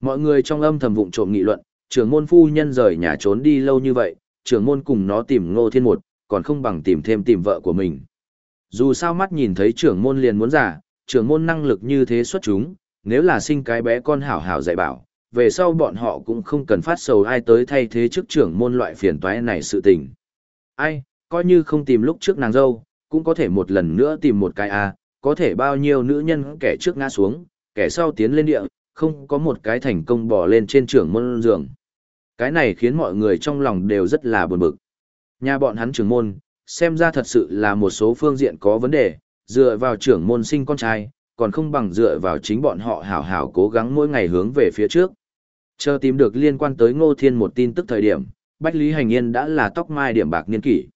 Mọi người trong âm thầm vụng trộm nghị luận, trưởng môn phu nhân rời nhà trốn đi lâu như vậy, trưởng môn cùng nó tìm ngô thiên một, còn không bằng tìm thêm tìm vợ của mình. Dù sao mắt nhìn thấy trưởng môn liền muốn giả, trưởng môn năng lực như thế xuất chúng, nếu là sinh cái bé con hảo hảo dạy bảo, về sau bọn họ cũng không cần phát sầu ai tới thay thế chức trưởng môn loại phiền toái này sự tình. Ai, coi như không tìm lúc trước nàng dâu, cũng có thể một lần nữa tìm một cái a, có thể bao nhiêu nữ nhân kẻ trước ngã xuống, kẻ sau tiến lên địa, không có một cái thành công bỏ lên trên trưởng môn giường. Cái này khiến mọi người trong lòng đều rất là buồn bực. Nhà bọn hắn trưởng môn, xem ra thật sự là một số phương diện có vấn đề, dựa vào trưởng môn sinh con trai, còn không bằng dựa vào chính bọn họ hảo hảo cố gắng mỗi ngày hướng về phía trước. Chờ tìm được liên quan tới Ngô Thiên một tin tức thời điểm, Bách Lý Hành Yên đã là tóc mai điểm bạc niên kỷ.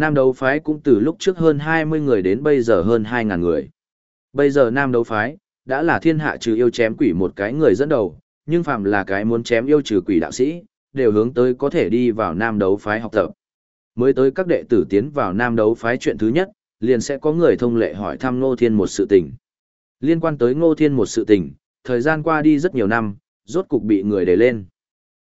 Nam đấu phái cũng từ lúc trước hơn 20 người đến bây giờ hơn 2.000 người. Bây giờ Nam đấu phái, đã là thiên hạ trừ yêu chém quỷ một cái người dẫn đầu, nhưng phạm là cái muốn chém yêu trừ quỷ đạo sĩ, đều hướng tới có thể đi vào Nam đấu phái học tập. Mới tới các đệ tử tiến vào Nam đấu phái chuyện thứ nhất, liền sẽ có người thông lệ hỏi thăm Ngô Thiên một sự tình. Liên quan tới Ngô Thiên một sự tình, thời gian qua đi rất nhiều năm, rốt cục bị người đề lên.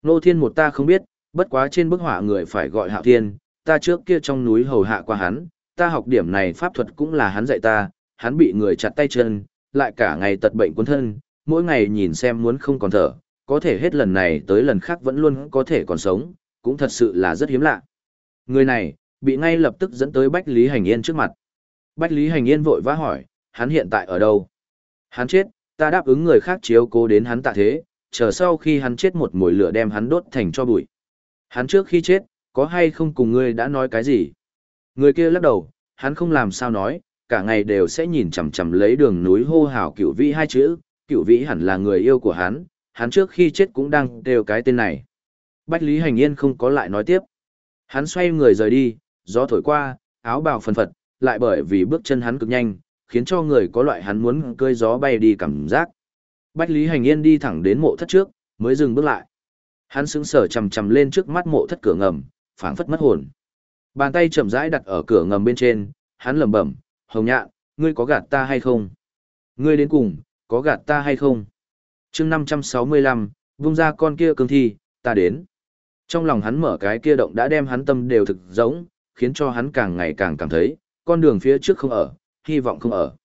Ngô Thiên một ta không biết, bất quá trên bức họa người phải gọi Hạo Thiên, ta trước kia trong núi hầu hạ qua hắn, ta học điểm này pháp thuật cũng là hắn dạy ta, hắn bị người chặt tay chân, lại cả ngày tật bệnh cuốn thân, mỗi ngày nhìn xem muốn không còn thở, có thể hết lần này tới lần khác vẫn luôn có thể còn sống, cũng thật sự là rất hiếm lạ. Người này, bị ngay lập tức dẫn tới Bách Lý Hành Yên trước mặt. Bách Lý Hành Yên vội vã hỏi, hắn hiện tại ở đâu? Hắn chết, ta đáp ứng người khác chiếu cố đến hắn tạ thế, chờ sau khi hắn chết một mùi lửa đem hắn đốt thành cho bụi. Hắn trước khi chết, có hay không cùng ngươi đã nói cái gì? Người kia lắc đầu, hắn không làm sao nói, cả ngày đều sẽ nhìn chằm chằm lấy đường núi hô hào cửu vĩ hai chữ, cửu vĩ hẳn là người yêu của hắn, hắn trước khi chết cũng đang đều cái tên này. Bách Lý Hành Yên không có lại nói tiếp. Hắn xoay người rời đi, gió thổi qua, áo bào phần phật, lại bởi vì bước chân hắn cực nhanh, khiến cho người có loại hắn muốn cơi gió bay đi cảm giác. Bách Lý Hành Yên đi thẳng đến mộ thất trước, mới dừng bước lại. Hắn sững sờ chầm chầm lên trước mắt mộ thất cửa ngầm, phảng phất mất hồn. Bàn tay chậm rãi đặt ở cửa ngầm bên trên, hắn lẩm bẩm, "Hồng Nhạn, ngươi có gạt ta hay không? Ngươi đến cùng, có gạt ta hay không?" Chương 565, vung ra con kia cương thi, ta đến. Trong lòng hắn mở cái kia động đã đem hắn tâm đều thực giống, khiến cho hắn càng ngày càng cảm thấy, con đường phía trước không ở, hy vọng không ở.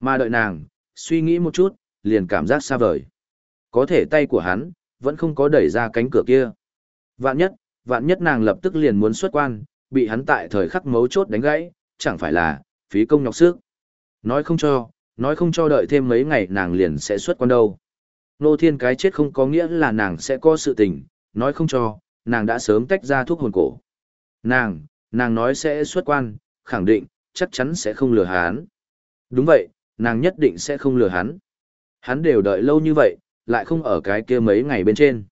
Mà đợi nàng, suy nghĩ một chút, liền cảm giác xa vời. Có thể tay của hắn, vẫn không có đẩy ra cánh cửa kia. Vạn nhất, vạn nhất nàng lập tức liền muốn xuất quan, bị hắn tại thời khắc mấu chốt đánh gãy, chẳng phải là phí công nhọc sức. Nói không cho, nói không cho đợi thêm mấy ngày nàng liền sẽ xuất quan đâu. Nô Thiên cái chết không có nghĩa là nàng sẽ có sự tình, nói không cho, nàng đã sớm tách ra thuốc hồn cổ. Nàng, nàng nói sẽ xuất quan, khẳng định, chắc chắn sẽ không lừa hắn. Đúng vậy, nàng nhất định sẽ không lừa hắn. Hắn đều đợi lâu như vậy, lại không ở cái kia mấy ngày bên trên.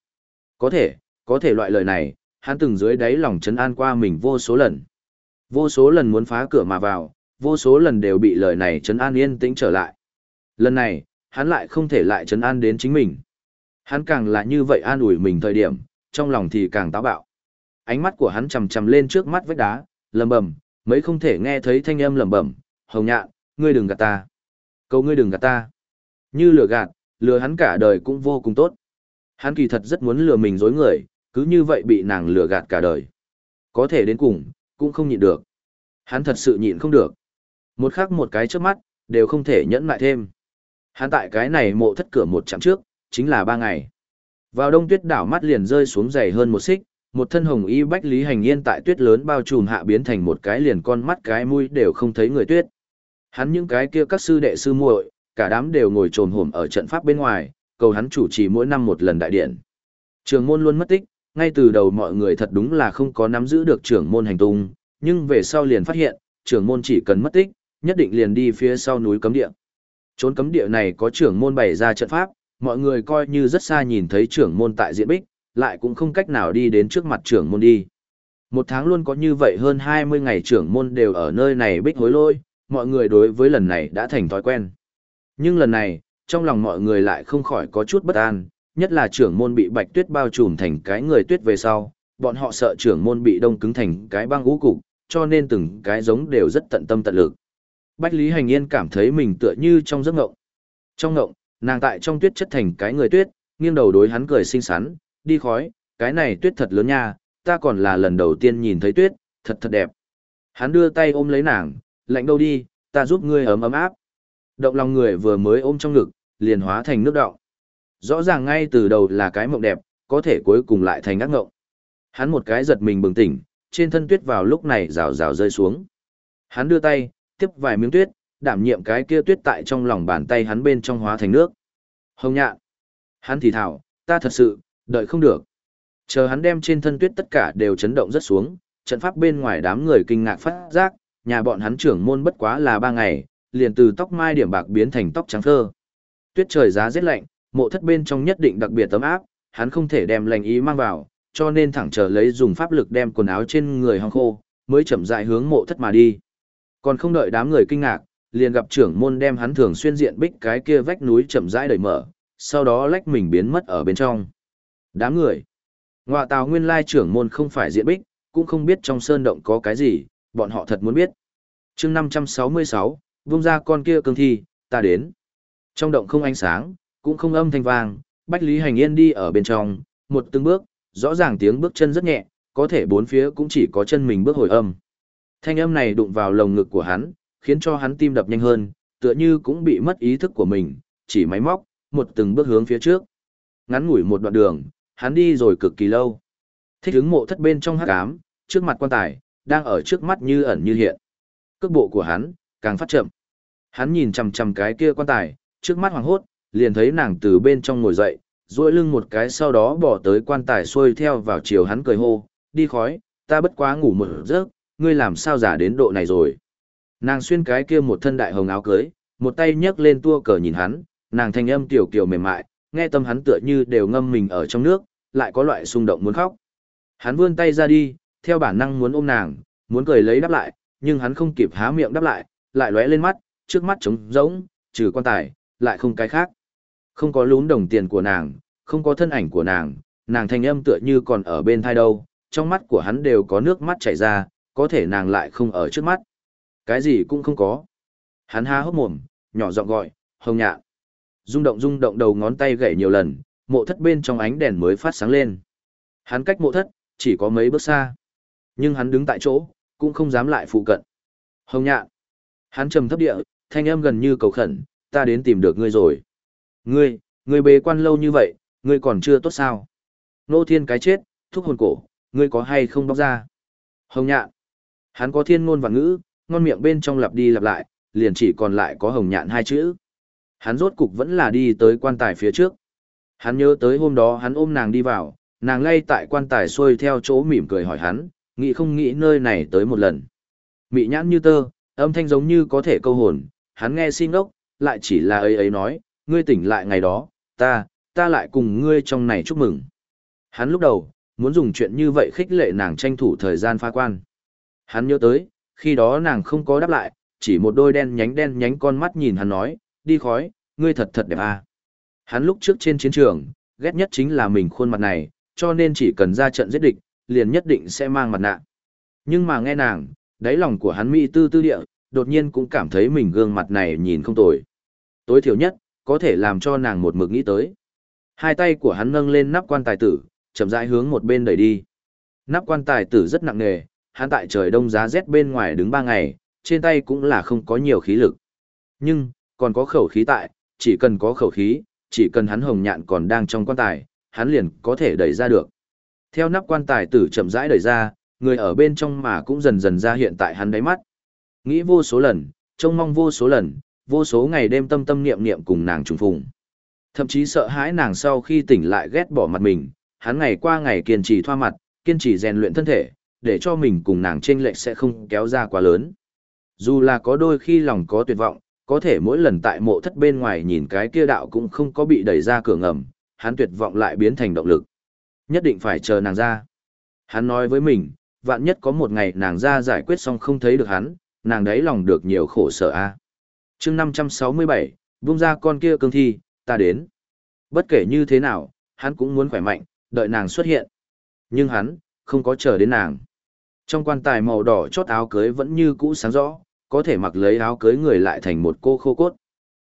Có thể, có thể loại lời này, hắn từng dưới đáy lòng chấn an qua mình vô số lần. Vô số lần muốn phá cửa mà vào, vô số lần đều bị lời này chấn an yên tĩnh trở lại. Lần này, hắn lại không thể lại chấn an đến chính mình. Hắn càng là như vậy an ủi mình thời điểm, trong lòng thì càng táo bạo. Ánh mắt của hắn chầm chầm lên trước mắt vách đá, lầm bầm, mấy không thể nghe thấy thanh âm lầm bầm, hồng nhạn, ngươi đừng gạt ta. Cầu ngươi đừng gạt ta. Như lừa gạt, lừa hắn cả đời cũng vô cùng tốt. Hắn kỳ thật rất muốn lừa mình dối người, cứ như vậy bị nàng lừa gạt cả đời. Có thể đến cùng, cũng không nhịn được. Hắn thật sự nhịn không được. Một khắc một cái trước mắt, đều không thể nhẫn lại thêm. Hắn tại cái này mộ thất cửa một chặng trước, chính là ba ngày. Vào đông tuyết đảo mắt liền rơi xuống dày hơn một xích, một thân hồng y bách lý hành yên tại tuyết lớn bao trùm hạ biến thành một cái liền con mắt cái mũi đều không thấy người tuyết. Hắn những cái kia các sư đệ sư muội, cả đám đều ngồi trồn hổm ở trận pháp bên ngoài, cầu hắn chủ trì mỗi năm một lần đại điện. Trường môn luôn mất tích, ngay từ đầu mọi người thật đúng là không có nắm giữ được trưởng môn hành tung, nhưng về sau liền phát hiện, trưởng môn chỉ cần mất tích, nhất định liền đi phía sau núi cấm địa. Trốn cấm địa này có trưởng môn bày ra trận pháp, mọi người coi như rất xa nhìn thấy trưởng môn tại diện bích, lại cũng không cách nào đi đến trước mặt trưởng môn đi. Một tháng luôn có như vậy hơn 20 ngày trưởng môn đều ở nơi này bích hối lôi, mọi người đối với lần này đã thành thói quen. Nhưng lần này, trong lòng mọi người lại không khỏi có chút bất an, nhất là trưởng môn bị bạch tuyết bao trùm thành cái người tuyết về sau, bọn họ sợ trưởng môn bị đông cứng thành cái băng ngũ cục, cho nên từng cái giống đều rất tận tâm tận lực. Bách Lý Hành Yên cảm thấy mình tựa như trong giấc ngộng. Trong ngộng, nàng tại trong tuyết chất thành cái người tuyết, nghiêng đầu đối hắn cười xinh xắn, đi khói, cái này tuyết thật lớn nha, ta còn là lần đầu tiên nhìn thấy tuyết, thật thật đẹp. Hắn đưa tay ôm lấy nàng, lạnh đâu đi, ta giúp ngươi ấm ấm áp. Động lòng người vừa mới ôm trong ngực, liền hóa thành nước đọng Rõ ràng ngay từ đầu là cái mộng đẹp, có thể cuối cùng lại thành ác mộng. Hắn một cái giật mình bừng tỉnh, trên thân tuyết vào lúc này rào rào rơi xuống. Hắn đưa tay, tiếp vài miếng tuyết, đảm nhiệm cái kia tuyết tại trong lòng bàn tay hắn bên trong hóa thành nước. Hồng nhạn. Hắn thì thảo, ta thật sự, đợi không được. Chờ hắn đem trên thân tuyết tất cả đều chấn động rất xuống, trận pháp bên ngoài đám người kinh ngạc phát giác, nhà bọn hắn trưởng môn bất quá là ba ngày, liền từ tóc mai điểm bạc biến thành tóc trắng thơ. Tuyết trời giá rét lạnh, mộ thất bên trong nhất định đặc biệt tấm áp, hắn không thể đem lành ý mang vào, cho nên thẳng chờ lấy dùng pháp lực đem quần áo trên người hong khô, mới chậm rãi hướng mộ thất mà đi. Còn không đợi đám người kinh ngạc, liền gặp trưởng môn đem hắn thường xuyên diện bích cái kia vách núi chậm rãi đẩy mở, sau đó lách mình biến mất ở bên trong. Đám người. Ngoại tào nguyên lai trưởng môn không phải diện bích, cũng không biết trong sơn động có cái gì, bọn họ thật muốn biết. chương 566, vung ra con kia cương thi, ta đến. Trong động không ánh sáng, cũng không âm thanh vang, Bách Lý Hành Yên đi ở bên trong, một từng bước, rõ ràng tiếng bước chân rất nhẹ, có thể bốn phía cũng chỉ có chân mình bước hồi âm. Thanh âm này đụng vào lồng ngực của hắn, khiến cho hắn tim đập nhanh hơn, tựa như cũng bị mất ý thức của mình, chỉ máy móc, một từng bước hướng phía trước. Ngắn ngủi một đoạn đường, hắn đi rồi cực kỳ lâu. Thích hướng mộ thất bên trong hắc ám, trước mặt quan tài, đang ở trước mắt như ẩn như hiện. Cước bộ của hắn, càng phát chậm. Hắn nhìn chằm chằm cái kia quan tài, trước mắt hoàng hốt, liền thấy nàng từ bên trong ngồi dậy, duỗi lưng một cái sau đó bỏ tới quan tài xuôi theo vào chiều hắn cười hô, đi khói, ta bất quá ngủ một giấc, ngươi làm sao giả đến độ này rồi. Nàng xuyên cái kia một thân đại hồng áo cưới, một tay nhấc lên tua cờ nhìn hắn, nàng thanh âm tiểu kiểu mềm mại, nghe tâm hắn tựa như đều ngâm mình ở trong nước, lại có loại xung động muốn khóc. Hắn vươn tay ra đi, theo bản năng muốn ôm nàng, muốn cười lấy đáp lại, nhưng hắn không kịp há miệng đáp lại, lại lóe lên mắt, trước mắt trống rỗng, trừ quan tài, lại không cái khác. Không có lún đồng tiền của nàng, không có thân ảnh của nàng, nàng thanh âm tựa như còn ở bên thai đâu, trong mắt của hắn đều có nước mắt chảy ra, có thể nàng lại không ở trước mắt. Cái gì cũng không có. Hắn há hốc mồm, nhỏ giọng gọi, hồng nhạn. Rung động rung động đầu ngón tay gảy nhiều lần, mộ thất bên trong ánh đèn mới phát sáng lên. Hắn cách mộ thất, chỉ có mấy bước xa. Nhưng hắn đứng tại chỗ, cũng không dám lại phụ cận. Hồng nhạn. Hắn trầm thấp địa, thanh âm gần như cầu khẩn, ta đến tìm được ngươi rồi. Ngươi, ngươi bế quan lâu như vậy, ngươi còn chưa tốt sao? Nô thiên cái chết, thúc hồn cổ, ngươi có hay không bóc ra? Hồng nhạn. Hắn có thiên ngôn và ngữ, ngon miệng bên trong lặp đi lặp lại, liền chỉ còn lại có hồng nhạn hai chữ. Hắn rốt cục vẫn là đi tới quan tài phía trước. Hắn nhớ tới hôm đó hắn ôm nàng đi vào, nàng lay tại quan tài xuôi theo chỗ mỉm cười hỏi hắn, nghĩ không nghĩ nơi này tới một lần. Mị nhãn như tơ, âm thanh giống như có thể câu hồn, hắn nghe xin ốc, lại chỉ là ấy ấy nói, ngươi tỉnh lại ngày đó, ta, ta lại cùng ngươi trong này chúc mừng. Hắn lúc đầu, muốn dùng chuyện như vậy khích lệ nàng tranh thủ thời gian pha quan. Hắn nhớ tới, khi đó nàng không có đáp lại, chỉ một đôi đen nhánh đen nhánh con mắt nhìn hắn nói, đi khói, ngươi thật thật đẹp à. Hắn lúc trước trên chiến trường, ghét nhất chính là mình khuôn mặt này, cho nên chỉ cần ra trận giết địch, liền nhất định sẽ mang mặt nạ. Nhưng mà nghe nàng, đáy lòng của hắn mỹ tư tư địa, đột nhiên cũng cảm thấy mình gương mặt này nhìn không tồi. Tối thiểu nhất, có thể làm cho nàng một mực nghĩ tới. Hai tay của hắn nâng lên nắp quan tài tử, chậm rãi hướng một bên đẩy đi. Nắp quan tài tử rất nặng nề, hắn tại trời đông giá rét bên ngoài đứng ba ngày, trên tay cũng là không có nhiều khí lực. Nhưng, còn có khẩu khí tại, chỉ cần có khẩu khí, chỉ cần hắn hồng nhạn còn đang trong quan tài, hắn liền có thể đẩy ra được. Theo nắp quan tài tử chậm rãi đẩy ra, người ở bên trong mà cũng dần dần ra hiện tại hắn đáy mắt. Nghĩ vô số lần, trông mong vô số lần, vô số ngày đêm tâm tâm niệm niệm cùng nàng trùng phùng. Thậm chí sợ hãi nàng sau khi tỉnh lại ghét bỏ mặt mình, hắn ngày qua ngày kiên trì thoa mặt, kiên trì rèn luyện thân thể, để cho mình cùng nàng chênh lệch sẽ không kéo ra quá lớn. Dù là có đôi khi lòng có tuyệt vọng, có thể mỗi lần tại mộ thất bên ngoài nhìn cái kia đạo cũng không có bị đẩy ra cửa ngầm, hắn tuyệt vọng lại biến thành động lực. Nhất định phải chờ nàng ra. Hắn nói với mình, vạn nhất có một ngày nàng ra giải quyết xong không thấy được hắn, nàng đấy lòng được nhiều khổ sở a. À. Chương 567, vung ra con kia cương thi, ta đến. Bất kể như thế nào, hắn cũng muốn khỏe mạnh, đợi nàng xuất hiện. Nhưng hắn, không có chờ đến nàng. Trong quan tài màu đỏ chốt áo cưới vẫn như cũ sáng rõ, có thể mặc lấy áo cưới người lại thành một cô khô cốt.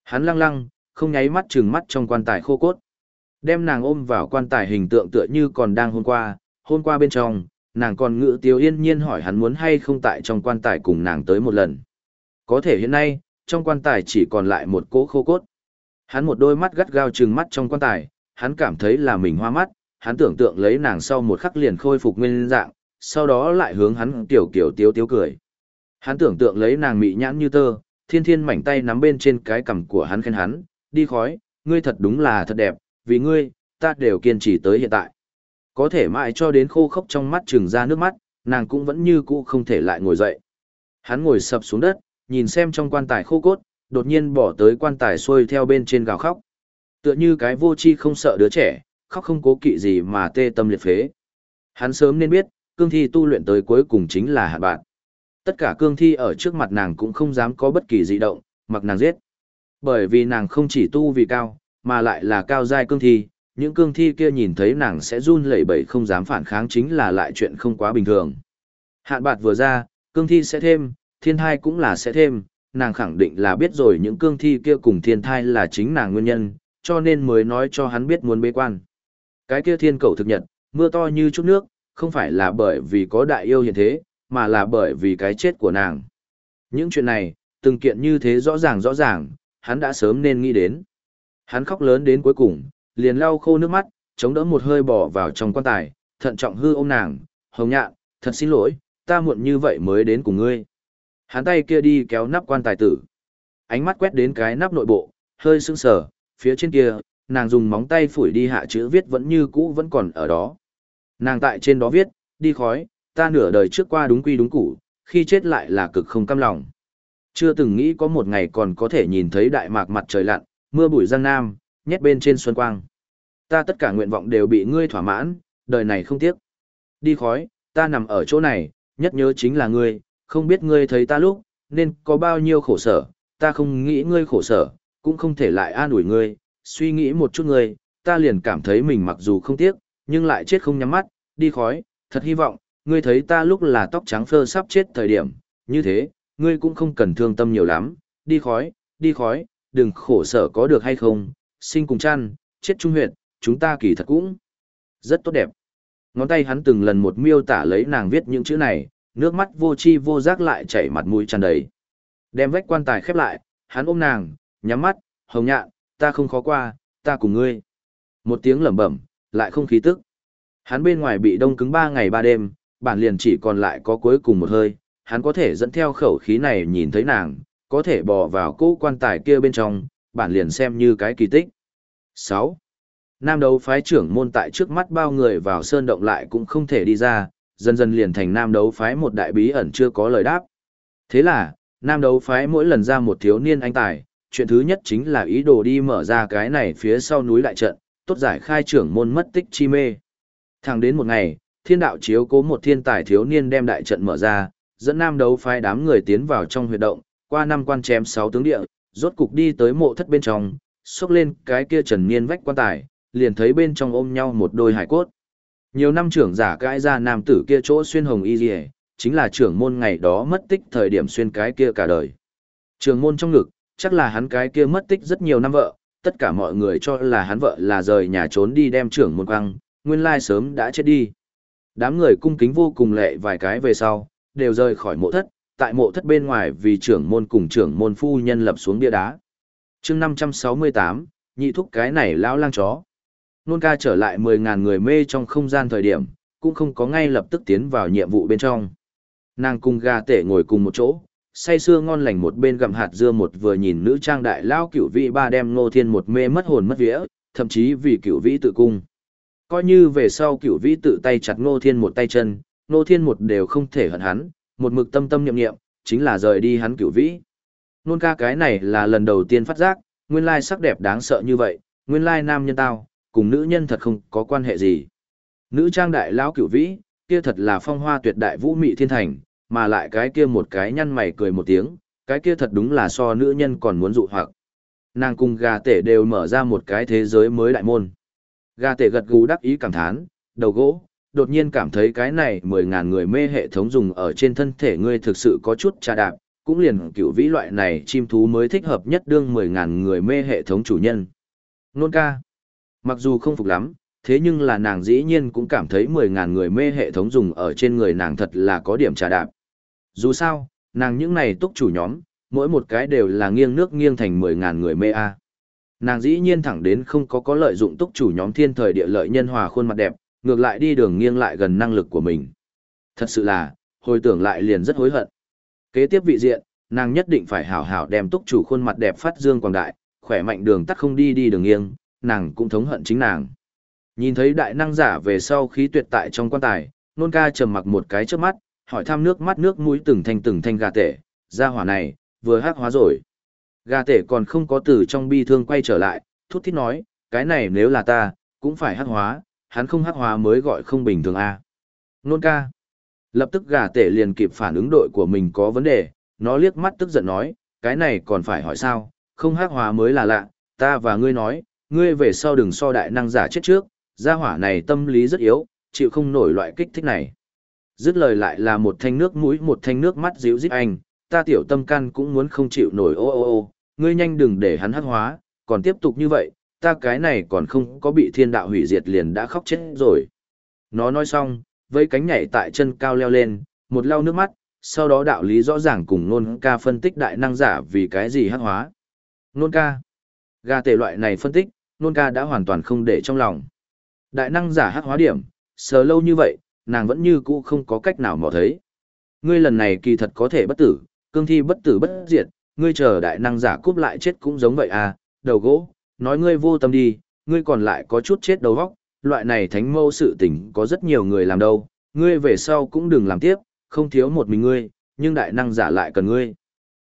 Hắn lăng lăng, không nháy mắt trừng mắt trong quan tài khô cốt. Đem nàng ôm vào quan tài hình tượng tựa như còn đang hôm qua, hôm qua bên trong, nàng còn ngự tiêu yên nhiên hỏi hắn muốn hay không tại trong quan tài cùng nàng tới một lần. Có thể hiện nay, trong quan tài chỉ còn lại một cỗ khô cốt. Hắn một đôi mắt gắt gao trừng mắt trong quan tài, hắn cảm thấy là mình hoa mắt, hắn tưởng tượng lấy nàng sau một khắc liền khôi phục nguyên dạng, sau đó lại hướng hắn tiểu kiểu tiếu tiếu cười. Hắn tưởng tượng lấy nàng mị nhãn như tơ, thiên thiên mảnh tay nắm bên trên cái cằm của hắn khen hắn, đi khói, ngươi thật đúng là thật đẹp, vì ngươi, ta đều kiên trì tới hiện tại. Có thể mãi cho đến khô khốc trong mắt trừng ra nước mắt, nàng cũng vẫn như cũ không thể lại ngồi dậy. Hắn ngồi sập xuống đất, nhìn xem trong quan tài khô cốt, đột nhiên bỏ tới quan tài xuôi theo bên trên gào khóc. Tựa như cái vô chi không sợ đứa trẻ, khóc không cố kỵ gì mà tê tâm liệt phế. Hắn sớm nên biết, cương thi tu luyện tới cuối cùng chính là hạ bạn. Tất cả cương thi ở trước mặt nàng cũng không dám có bất kỳ dị động, mặc nàng giết. Bởi vì nàng không chỉ tu vì cao, mà lại là cao giai cương thi, những cương thi kia nhìn thấy nàng sẽ run lẩy bẩy không dám phản kháng chính là lại chuyện không quá bình thường. Hạn bạt vừa ra, cương thi sẽ thêm, thiên thai cũng là sẽ thêm, nàng khẳng định là biết rồi những cương thi kia cùng thiên thai là chính nàng nguyên nhân, cho nên mới nói cho hắn biết muốn bế quan. Cái kia thiên cầu thực nhật, mưa to như chút nước, không phải là bởi vì có đại yêu hiện thế, mà là bởi vì cái chết của nàng. Những chuyện này, từng kiện như thế rõ ràng rõ ràng, hắn đã sớm nên nghĩ đến. Hắn khóc lớn đến cuối cùng, liền lau khô nước mắt, chống đỡ một hơi bỏ vào trong quan tài, thận trọng hư ôm nàng, hồng nhạn, thật xin lỗi, ta muộn như vậy mới đến cùng ngươi. Hắn tay kia đi kéo nắp quan tài tử. Ánh mắt quét đến cái nắp nội bộ, hơi sưng sờ, phía trên kia, nàng dùng móng tay phủi đi hạ chữ viết vẫn như cũ vẫn còn ở đó. Nàng tại trên đó viết, đi khói, ta nửa đời trước qua đúng quy đúng củ, khi chết lại là cực không cam lòng. Chưa từng nghĩ có một ngày còn có thể nhìn thấy đại mạc mặt trời lặn, mưa bụi giang nam, nhét bên trên xuân quang. Ta tất cả nguyện vọng đều bị ngươi thỏa mãn, đời này không tiếc. Đi khói, ta nằm ở chỗ này, nhất nhớ chính là ngươi, không biết ngươi thấy ta lúc, nên có bao nhiêu khổ sở, ta không nghĩ ngươi khổ sở, cũng không thể lại an ủi ngươi, suy nghĩ một chút ngươi, ta liền cảm thấy mình mặc dù không tiếc, nhưng lại chết không nhắm mắt, đi khói, thật hy vọng, ngươi thấy ta lúc là tóc trắng phơ sắp chết thời điểm, như thế, ngươi cũng không cần thương tâm nhiều lắm, đi khói, đi khói, đừng khổ sở có được hay không, sinh cùng chăn, chết trung huyệt, chúng ta kỳ thật cũng rất tốt đẹp. Ngón tay hắn từng lần một miêu tả lấy nàng viết những chữ này, nước mắt vô chi vô giác lại chảy mặt mũi tràn đầy. Đem vách quan tài khép lại, hắn ôm nàng, nhắm mắt, hồng nhạn, ta không khó qua, ta cùng ngươi. Một tiếng lẩm bẩm, lại không khí tức. Hắn bên ngoài bị đông cứng ba ngày ba đêm, bản liền chỉ còn lại có cuối cùng một hơi, hắn có thể dẫn theo khẩu khí này nhìn thấy nàng, có thể bò vào cỗ quan tài kia bên trong, bản liền xem như cái kỳ tích. 6. Nam đấu phái trưởng môn tại trước mắt bao người vào sơn động lại cũng không thể đi ra, dần dần liền thành nam đấu phái một đại bí ẩn chưa có lời đáp. Thế là, nam đấu phái mỗi lần ra một thiếu niên anh tài, chuyện thứ nhất chính là ý đồ đi mở ra cái này phía sau núi đại trận, tốt giải khai trưởng môn mất tích chi mê. Thẳng đến một ngày, thiên đạo chiếu cố một thiên tài thiếu niên đem đại trận mở ra, dẫn nam đấu phái đám người tiến vào trong huyệt động, qua năm quan chém sáu tướng địa, rốt cục đi tới mộ thất bên trong, xốc lên cái kia trần niên vách quan tài, liền thấy bên trong ôm nhau một đôi hải cốt. Nhiều năm trưởng giả cãi ra nam tử kia chỗ xuyên hồng y dì chính là trưởng môn ngày đó mất tích thời điểm xuyên cái kia cả đời. Trưởng môn trong ngực, chắc là hắn cái kia mất tích rất nhiều năm vợ, tất cả mọi người cho là hắn vợ là rời nhà trốn đi đem trưởng môn quăng, nguyên lai sớm đã chết đi. Đám người cung kính vô cùng lệ vài cái về sau, đều rời khỏi mộ thất, tại mộ thất bên ngoài vì trưởng môn cùng trưởng môn phu nhân lập xuống bia đá. chương 568, nhị thúc cái này lão lang chó. Nôn ca trở lại 10.000 người mê trong không gian thời điểm, cũng không có ngay lập tức tiến vào nhiệm vụ bên trong. Nàng cùng gà tể ngồi cùng một chỗ, say sưa ngon lành một bên gặm hạt dưa một vừa nhìn nữ trang đại lao cửu vị ba đem ngô thiên một mê mất hồn mất vía, thậm chí vì cửu vĩ tự cung. Coi như về sau cửu vĩ tự tay chặt ngô thiên một tay chân, ngô thiên một đều không thể hận hắn, một mực tâm tâm niệm niệm, chính là rời đi hắn cửu vĩ. Nôn ca cái này là lần đầu tiên phát giác, nguyên lai sắc đẹp đáng sợ như vậy, nguyên lai nam nhân tao, cùng nữ nhân thật không có quan hệ gì. Nữ trang đại lão cửu vĩ, kia thật là phong hoa tuyệt đại vũ mị thiên thành, mà lại cái kia một cái nhăn mày cười một tiếng, cái kia thật đúng là so nữ nhân còn muốn dụ hoặc. Nàng cùng gà tể đều mở ra một cái thế giới mới đại môn. Gà tể gật gù đắc ý cảm thán, đầu gỗ, đột nhiên cảm thấy cái này mười ngàn người mê hệ thống dùng ở trên thân thể ngươi thực sự có chút trà đạp, cũng liền cựu vĩ loại này chim thú mới thích hợp nhất đương mười ngàn người mê hệ thống chủ nhân. Nôn ca. Mặc dù không phục lắm, thế nhưng là nàng dĩ nhiên cũng cảm thấy mười ngàn người mê hệ thống dùng ở trên người nàng thật là có điểm trà đạp. Dù sao, nàng những này túc chủ nhóm, mỗi một cái đều là nghiêng nước nghiêng thành mười ngàn người mê a. Nàng dĩ nhiên thẳng đến không có có lợi dụng túc chủ nhóm thiên thời địa lợi nhân hòa khuôn mặt đẹp, ngược lại đi đường nghiêng lại gần năng lực của mình. Thật sự là, hồi tưởng lại liền rất hối hận. Kế tiếp vị diện, nàng nhất định phải hảo hảo đem túc chủ khuôn mặt đẹp phát dương quảng đại, khỏe mạnh đường tắt không đi đi đường nghiêng, nàng cũng thống hận chính nàng. Nhìn thấy đại năng giả về sau khí tuyệt tại trong quan tài, nôn ca trầm mặc một cái trước mắt, hỏi thăm nước mắt nước mũi từng thanh từng thanh gà tể, ra hỏa này, vừa hát hóa rồi. Gà tể còn không có từ trong bi thương quay trở lại, thút thít nói, cái này nếu là ta, cũng phải hát hóa, hắn không hắc hóa mới gọi không bình thường a. Nôn ca. Lập tức gà tể liền kịp phản ứng đội của mình có vấn đề, nó liếc mắt tức giận nói, cái này còn phải hỏi sao, không hắc hóa mới là lạ, ta và ngươi nói, ngươi về sau đừng so đại năng giả chết trước, gia hỏa này tâm lý rất yếu, chịu không nổi loại kích thích này. Dứt lời lại là một thanh nước mũi một thanh nước mắt díu dít anh, ta tiểu tâm can cũng muốn không chịu nổi ô ô ô, ngươi nhanh đừng để hắn hắc hóa, còn tiếp tục như vậy, ta cái này còn không có bị thiên đạo hủy diệt liền đã khóc chết rồi. Nó nói xong, với cánh nhảy tại chân cao leo lên, một lau nước mắt, sau đó đạo lý rõ ràng cùng nôn ca phân tích đại năng giả vì cái gì hắc hóa. Nôn ca. Gà tể loại này phân tích, nôn ca đã hoàn toàn không để trong lòng. Đại năng giả hắc hóa điểm, sờ lâu như vậy, nàng vẫn như cũ không có cách nào mò thấy. Ngươi lần này kỳ thật có thể bất tử, cương thi bất tử bất diệt, ngươi chờ đại năng giả cúp lại chết cũng giống vậy à, đầu gỗ, nói ngươi vô tâm đi, ngươi còn lại có chút chết đầu vóc, loại này thánh mâu sự tình có rất nhiều người làm đâu, ngươi về sau cũng đừng làm tiếp, không thiếu một mình ngươi, nhưng đại năng giả lại cần ngươi.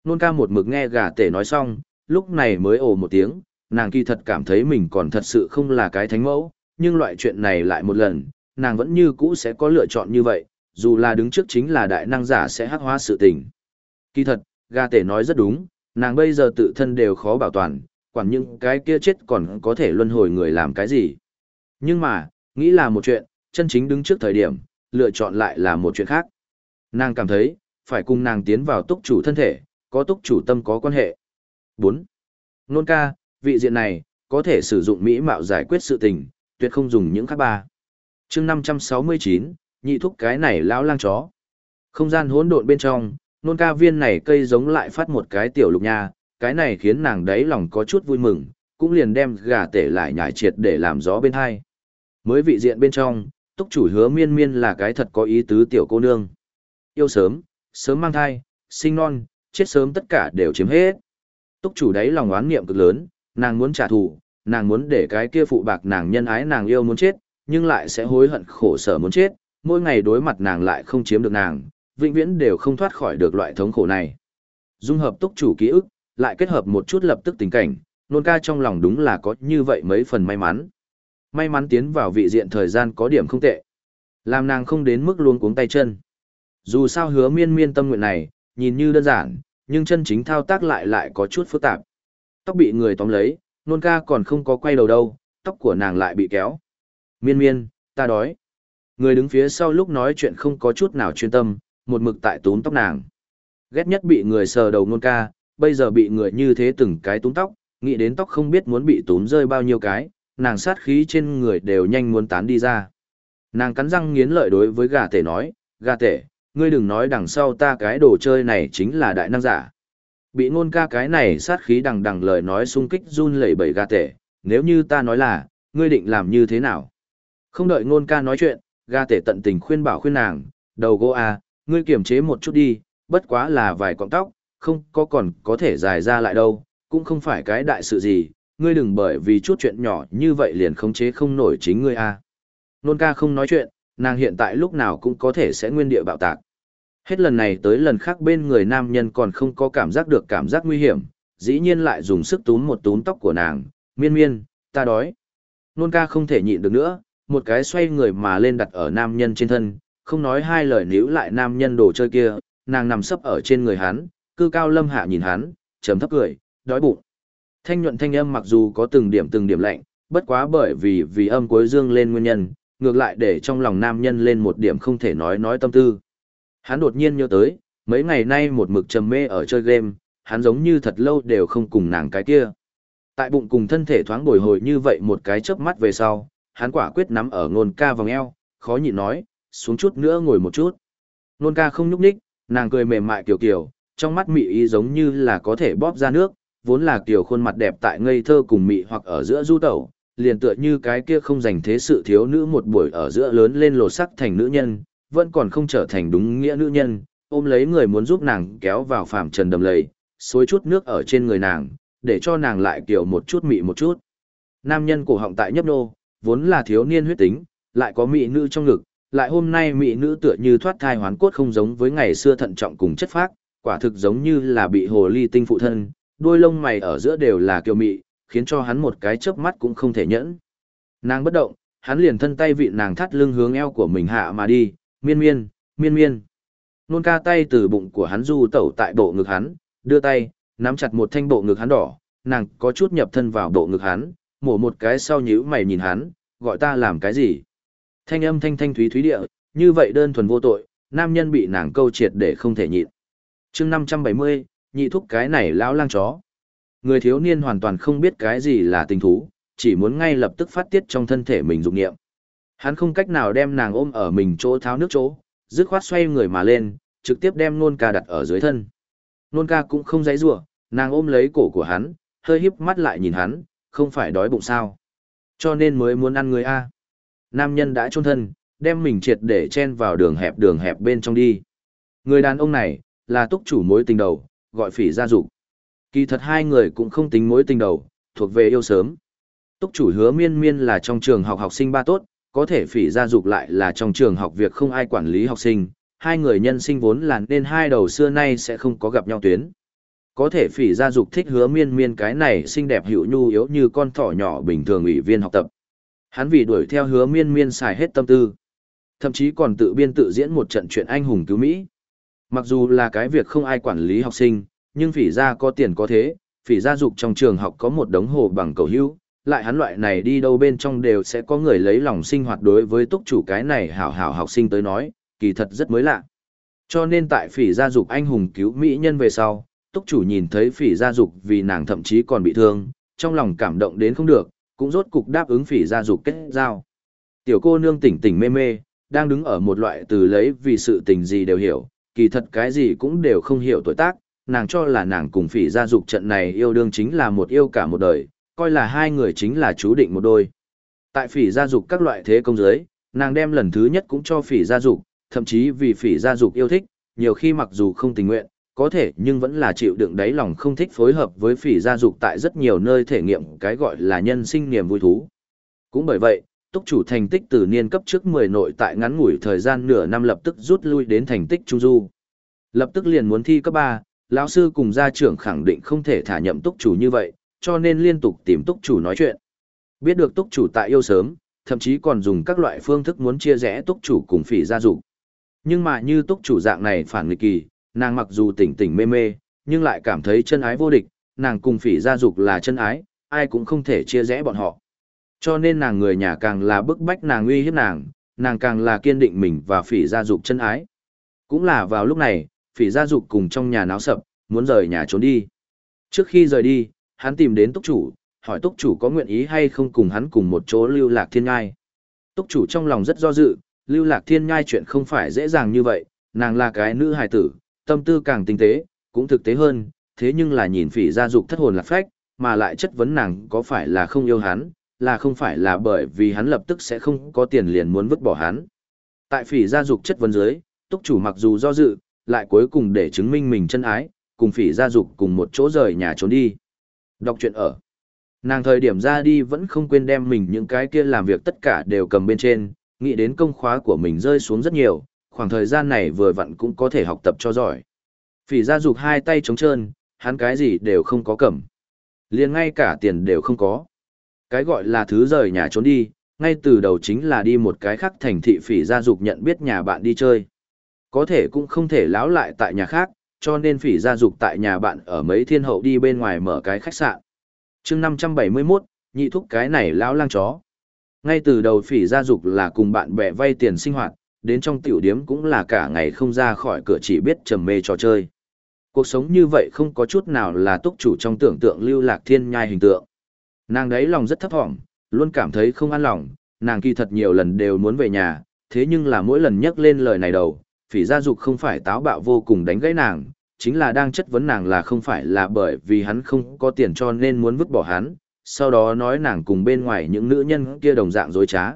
Nôn ca một mực nghe gà tể nói xong, lúc này mới ồ một tiếng, nàng kỳ thật cảm thấy mình còn thật sự không là cái thánh mẫu, nhưng loại chuyện này lại một lần, nàng vẫn như cũ sẽ có lựa chọn như vậy, dù là đứng trước chính là đại năng giả sẽ hắc hóa sự tình. Kỳ thật, ga tể nói rất đúng, nàng bây giờ tự thân đều khó bảo toàn, quản những cái kia chết còn có thể luân hồi người làm cái gì. Nhưng mà, nghĩ là một chuyện, chân chính đứng trước thời điểm, lựa chọn lại là một chuyện khác. Nàng cảm thấy, phải cùng nàng tiến vào túc chủ thân thể, có túc chủ tâm có quan hệ. 4. Nôn ca, vị diện này, có thể sử dụng mỹ mạo giải quyết sự tình, tuyệt không dùng những khác ba. chương 569, nhị thúc cái này lão lang chó. Không gian hỗn độn bên trong, nôn ca viên này cây giống lại phát một cái tiểu lục nha, cái này khiến nàng đấy lòng có chút vui mừng, cũng liền đem gà tể lại nhảy triệt để làm gió bên hai. Mới vị diện bên trong, túc chủ hứa miên miên là cái thật có ý tứ tiểu cô nương. Yêu sớm, sớm mang thai, sinh non, chết sớm tất cả đều chiếm hết. Túc chủ đấy lòng oán niệm cực lớn, nàng muốn trả thù, nàng muốn để cái kia phụ bạc nàng nhân ái nàng yêu muốn chết, nhưng lại sẽ hối hận khổ sở muốn chết, mỗi ngày đối mặt nàng lại không chiếm được nàng, vĩnh viễn đều không thoát khỏi được loại thống khổ này. Dung hợp túc chủ ký ức, lại kết hợp một chút lập tức tình cảnh, nôn ca trong lòng đúng là có như vậy mấy phần may mắn. May mắn tiến vào vị diện thời gian có điểm không tệ. Làm nàng không đến mức luôn cuống tay chân. Dù sao hứa miên miên tâm nguyện này, nhìn như đơn giản, nhưng chân chính thao tác lại lại có chút phức tạp. Tóc bị người tóm lấy, nôn ca còn không có quay đầu đâu, tóc của nàng lại bị kéo. Miên miên, ta đói. Người đứng phía sau lúc nói chuyện không có chút nào chuyên tâm, một mực tại túm tóc nàng. Ghét nhất bị người sờ đầu nôn ca, bây giờ bị người như thế từng cái túm tóc, nghĩ đến tóc không biết muốn bị túm rơi bao nhiêu cái, nàng sát khí trên người đều nhanh muốn tán đi ra. Nàng cắn răng nghiến lợi đối với gà tể nói, gà tể, ngươi đừng nói đằng sau ta cái đồ chơi này chính là đại năng giả. Bị ngôn ca cái này sát khí đằng đằng lời nói sung kích run lẩy bẩy gà tể, nếu như ta nói là, ngươi định làm như thế nào? Không đợi ngôn ca nói chuyện, gà tể tận tình khuyên bảo khuyên nàng, đầu gỗ à, ngươi kiềm chế một chút đi, bất quá là vài cọng tóc, không có còn có thể dài ra lại đâu, cũng không phải cái đại sự gì, ngươi đừng bởi vì chút chuyện nhỏ như vậy liền khống chế không nổi chính ngươi. À. Nôn ca không nói chuyện, nàng hiện tại lúc nào cũng có thể sẽ nguyên địa bạo tạc. Hết lần này tới lần khác bên người nam nhân còn không có cảm giác được cảm giác nguy hiểm, dĩ nhiên lại dùng sức túm một túm tóc của nàng, miên miên, ta đói. Nôn ca không thể nhịn được nữa, một cái xoay người mà lên đặt ở nam nhân trên thân, không nói hai lời níu lại nam nhân đồ chơi kia, nàng nằm sấp ở trên người hắn, cư cao lâm hạ nhìn hắn, chấm thấp cười, đói bụng. Thanh nhuận thanh âm mặc dù có từng điểm từng điểm lạnh, bất quá bởi vì vì âm cuối dương lên nguyên nhân, ngược lại để trong lòng nam nhân lên một điểm không thể nói nói tâm tư. Hắn đột nhiên nhớ tới, mấy ngày nay một mực trầm mê ở chơi game, hắn giống như thật lâu đều không cùng nàng cái kia. Tại bụng cùng thân thể thoáng bồi hồi như vậy một cái chớp mắt về sau, hắn quả quyết nắm ở ngôn ca vòng eo, khó nhịn nói, xuống chút nữa ngồi một chút. Ngôn ca không nhúc nhích, nàng cười mềm mại kiểu kiểu, trong mắt mị ý giống như là có thể bóp ra nước, vốn là kiểu khuôn mặt đẹp tại ngây thơ cùng mị hoặc ở giữa du tẩu, liền tựa như cái kia không dành thế sự thiếu nữ một buổi ở giữa lớn lên lột sắc thành nữ nhân, vẫn còn không trở thành đúng nghĩa nữ nhân, ôm lấy người muốn giúp nàng kéo vào phàm trần đầm lầy, xối chút nước ở trên người nàng, để cho nàng lại kiểu một chút mị một chút. Nam nhân cổ họng tại nhấp nô, vốn là thiếu niên huyết tính, lại có mị nữ trong ngực, lại hôm nay mị nữ tựa như thoát thai hoán cốt không giống với ngày xưa thận trọng cùng chất phác, quả thực giống như là bị hồ ly tinh phụ thân, đuôi lông mày ở giữa đều là kiều mị, khiến cho hắn một cái chớp mắt cũng không thể nhẫn. Nàng bất động, hắn liền thân tay vị nàng thắt lưng hướng eo của mình hạ mà đi, miên miên, miên miên. Nôn ca tay từ bụng của hắn du tẩu tại bộ ngực hắn, đưa tay, nắm chặt một thanh bộ ngực hắn đỏ, nàng có chút nhập thân vào bộ ngực hắn, mổ một cái sau nhíu mày nhìn hắn, gọi ta làm cái gì. Thanh âm thanh thanh thúy thúy địa, như vậy đơn thuần vô tội, nam nhân bị nàng câu triệt để không thể nhịn. chương 570, nhị thúc cái này lão lang chó. Người thiếu niên hoàn toàn không biết cái gì là tình thú, chỉ muốn ngay lập tức phát tiết trong thân thể mình dục nghiệm. Hắn không cách nào đem nàng ôm ở mình chỗ tháo nước chỗ, dứt khoát xoay người mà lên, trực tiếp đem nôn ca đặt ở dưới thân. Nôn ca cũng không dãy rủa nàng ôm lấy cổ của hắn, hơi híp mắt lại nhìn hắn, không phải đói bụng sao. Cho nên mới muốn ăn người A. Nam nhân đã chôn thân, đem mình triệt để chen vào đường hẹp đường hẹp bên trong đi. Người đàn ông này, là túc chủ mối tình đầu, gọi phỉ gia dục Kỳ thật hai người cũng không tính mối tình đầu, thuộc về yêu sớm. Túc chủ hứa miên miên là trong trường học học sinh ba tốt, có thể phỉ gia dục lại là trong trường học việc không ai quản lý học sinh, hai người nhân sinh vốn là nên hai đầu xưa nay sẽ không có gặp nhau tuyến. Có thể phỉ gia dục thích hứa miên miên cái này xinh đẹp hữu nhu yếu như con thỏ nhỏ bình thường ủy viên học tập. Hắn vì đuổi theo hứa miên miên xài hết tâm tư. Thậm chí còn tự biên tự diễn một trận chuyện anh hùng cứu Mỹ. Mặc dù là cái việc không ai quản lý học sinh, nhưng phỉ gia có tiền có thế, phỉ gia dục trong trường học có một đống hồ bằng cầu hữu, lại hắn loại này đi đâu bên trong đều sẽ có người lấy lòng sinh hoạt đối với túc chủ cái này hảo hảo học sinh tới nói, kỳ thật rất mới lạ. Cho nên tại phỉ gia dục anh hùng cứu mỹ nhân về sau, túc chủ nhìn thấy phỉ gia dục vì nàng thậm chí còn bị thương, trong lòng cảm động đến không được, cũng rốt cục đáp ứng phỉ gia dục kết giao. Tiểu cô nương tỉnh tỉnh mê mê, đang đứng ở một loại từ lấy vì sự tình gì đều hiểu, kỳ thật cái gì cũng đều không hiểu tuổi tác, nàng cho là nàng cùng phỉ gia dục trận này yêu đương chính là một yêu cả một đời, coi là hai người chính là chú định một đôi. Tại phỉ gia dục các loại thế công giới, nàng đem lần thứ nhất cũng cho phỉ gia dục, thậm chí vì phỉ gia dục yêu thích, nhiều khi mặc dù không tình nguyện, có thể nhưng vẫn là chịu đựng đáy lòng không thích phối hợp với phỉ gia dục tại rất nhiều nơi thể nghiệm cái gọi là nhân sinh niềm vui thú. Cũng bởi vậy, túc chủ thành tích từ niên cấp trước 10 nội tại ngắn ngủi thời gian nửa năm lập tức rút lui đến thành tích trung du. Lập tức liền muốn thi cấp 3, lão sư cùng gia trưởng khẳng định không thể thả nhậm túc chủ như vậy, cho nên liên tục tìm túc chủ nói chuyện. Biết được túc chủ tại yêu sớm, thậm chí còn dùng các loại phương thức muốn chia rẽ túc chủ cùng phỉ gia dục. Nhưng mà như túc chủ dạng này phản nghịch kỳ, nàng mặc dù tỉnh tỉnh mê mê, nhưng lại cảm thấy chân ái vô địch, nàng cùng phỉ gia dục là chân ái, ai cũng không thể chia rẽ bọn họ. Cho nên nàng người nhà càng là bức bách nàng uy hiếp nàng, nàng càng là kiên định mình và phỉ gia dục chân ái. Cũng là vào lúc này, phỉ gia dục cùng trong nhà náo sập, muốn rời nhà trốn đi. Trước khi rời đi, hắn tìm đến túc chủ, hỏi túc chủ có nguyện ý hay không cùng hắn cùng một chỗ lưu lạc thiên ngai. Túc chủ trong lòng rất do dự, lưu lạc thiên ngai chuyện không phải dễ dàng như vậy, nàng là cái nữ hài tử, tâm tư càng tinh tế, cũng thực tế hơn, thế nhưng là nhìn phỉ gia dục thất hồn lạc phách, mà lại chất vấn nàng có phải là không yêu hắn, là không phải là bởi vì hắn lập tức sẽ không có tiền liền muốn vứt bỏ hắn. Tại phỉ gia dục chất vấn dưới, túc chủ mặc dù do dự, lại cuối cùng để chứng minh mình chân ái, cùng phỉ gia dục cùng một chỗ rời nhà trốn đi. Đọc truyện ở. Nàng thời điểm ra đi vẫn không quên đem mình những cái kia làm việc tất cả đều cầm bên trên, nghĩ đến công khóa của mình rơi xuống rất nhiều, khoảng thời gian này vừa vặn cũng có thể học tập cho giỏi. Phỉ gia dục hai tay trống trơn, hắn cái gì đều không có cầm. liền ngay cả tiền đều không có. Cái gọi là thứ rời nhà trốn đi, ngay từ đầu chính là đi một cái khác thành thị phỉ gia dục nhận biết nhà bạn đi chơi. Có thể cũng không thể láo lại tại nhà khác, cho nên phỉ gia dục tại nhà bạn ở mấy thiên hậu đi bên ngoài mở cái khách sạn. chương 571, nhị thúc cái này lão lang chó. Ngay từ đầu phỉ gia dục là cùng bạn bè vay tiền sinh hoạt, đến trong tiểu điếm cũng là cả ngày không ra khỏi cửa chỉ biết trầm mê trò chơi. Cuộc sống như vậy không có chút nào là túc chủ trong tưởng tượng lưu lạc thiên nhai hình tượng. Nàng đấy lòng rất thấp thỏm, luôn cảm thấy không an lòng, nàng kỳ thật nhiều lần đều muốn về nhà, thế nhưng là mỗi lần nhắc lên lời này đầu, phỉ gia dục không phải táo bạo vô cùng đánh gãy nàng, chính là đang chất vấn nàng là không phải là bởi vì hắn không có tiền cho nên muốn vứt bỏ hắn, sau đó nói nàng cùng bên ngoài những nữ nhân kia đồng dạng dối trá.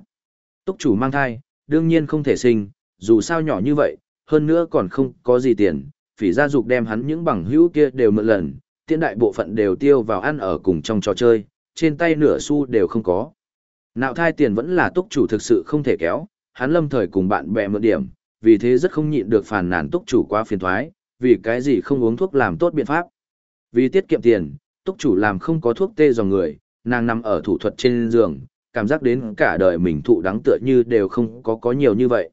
Túc chủ mang thai, đương nhiên không thể sinh, dù sao nhỏ như vậy, hơn nữa còn không có gì tiền, phỉ gia dục đem hắn những bằng hữu kia đều mượn lần, tiện đại bộ phận đều tiêu vào ăn ở cùng trong trò chơi, trên tay nửa xu đều không có. Nạo thai tiền vẫn là túc chủ thực sự không thể kéo, hắn lâm thời cùng bạn bè mượn điểm, vì thế rất không nhịn được phàn nàn túc chủ quá phiền thoái, vì cái gì không uống thuốc làm tốt biện pháp. Vì tiết kiệm tiền, túc chủ làm không có thuốc tê dòng người, nàng nằm ở thủ thuật trên giường, cảm giác đến cả đời mình thụ đắng tựa như đều không có có nhiều như vậy.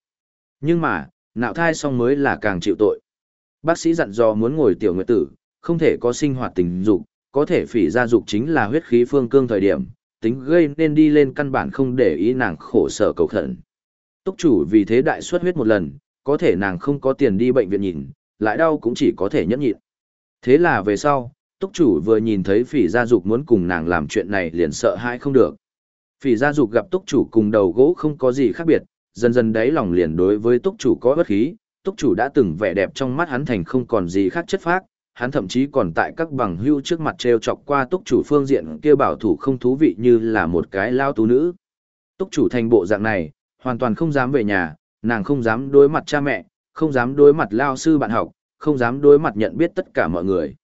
Nhưng mà, nạo thai xong mới là càng chịu tội. Bác sĩ dặn dò muốn ngồi tiểu nguyệt tử, không thể có sinh hoạt tình dục, có thể phỉ ra dục chính là huyết khí phương cương thời điểm, tính gây nên đi lên căn bản không để ý nàng khổ sở cầu khẩn. Túc chủ vì thế đại suất huyết một lần, có thể nàng không có tiền đi bệnh viện nhìn, lại đau cũng chỉ có thể nhẫn nhịn. Thế là về sau, túc chủ vừa nhìn thấy phỉ gia dục muốn cùng nàng làm chuyện này liền sợ hãi không được. Phỉ gia dục gặp túc chủ cùng đầu gỗ không có gì khác biệt, dần dần đáy lòng liền đối với túc chủ có bất khí, túc chủ đã từng vẻ đẹp trong mắt hắn thành không còn gì khác chất phác, hắn thậm chí còn tại các bằng hưu trước mặt treo chọc qua túc chủ phương diện kia bảo thủ không thú vị như là một cái lao tú nữ. Túc chủ thành bộ dạng này, hoàn toàn không dám về nhà, nàng không dám đối mặt cha mẹ, không dám đối mặt lao sư bạn học, không dám đối mặt nhận biết tất cả mọi người.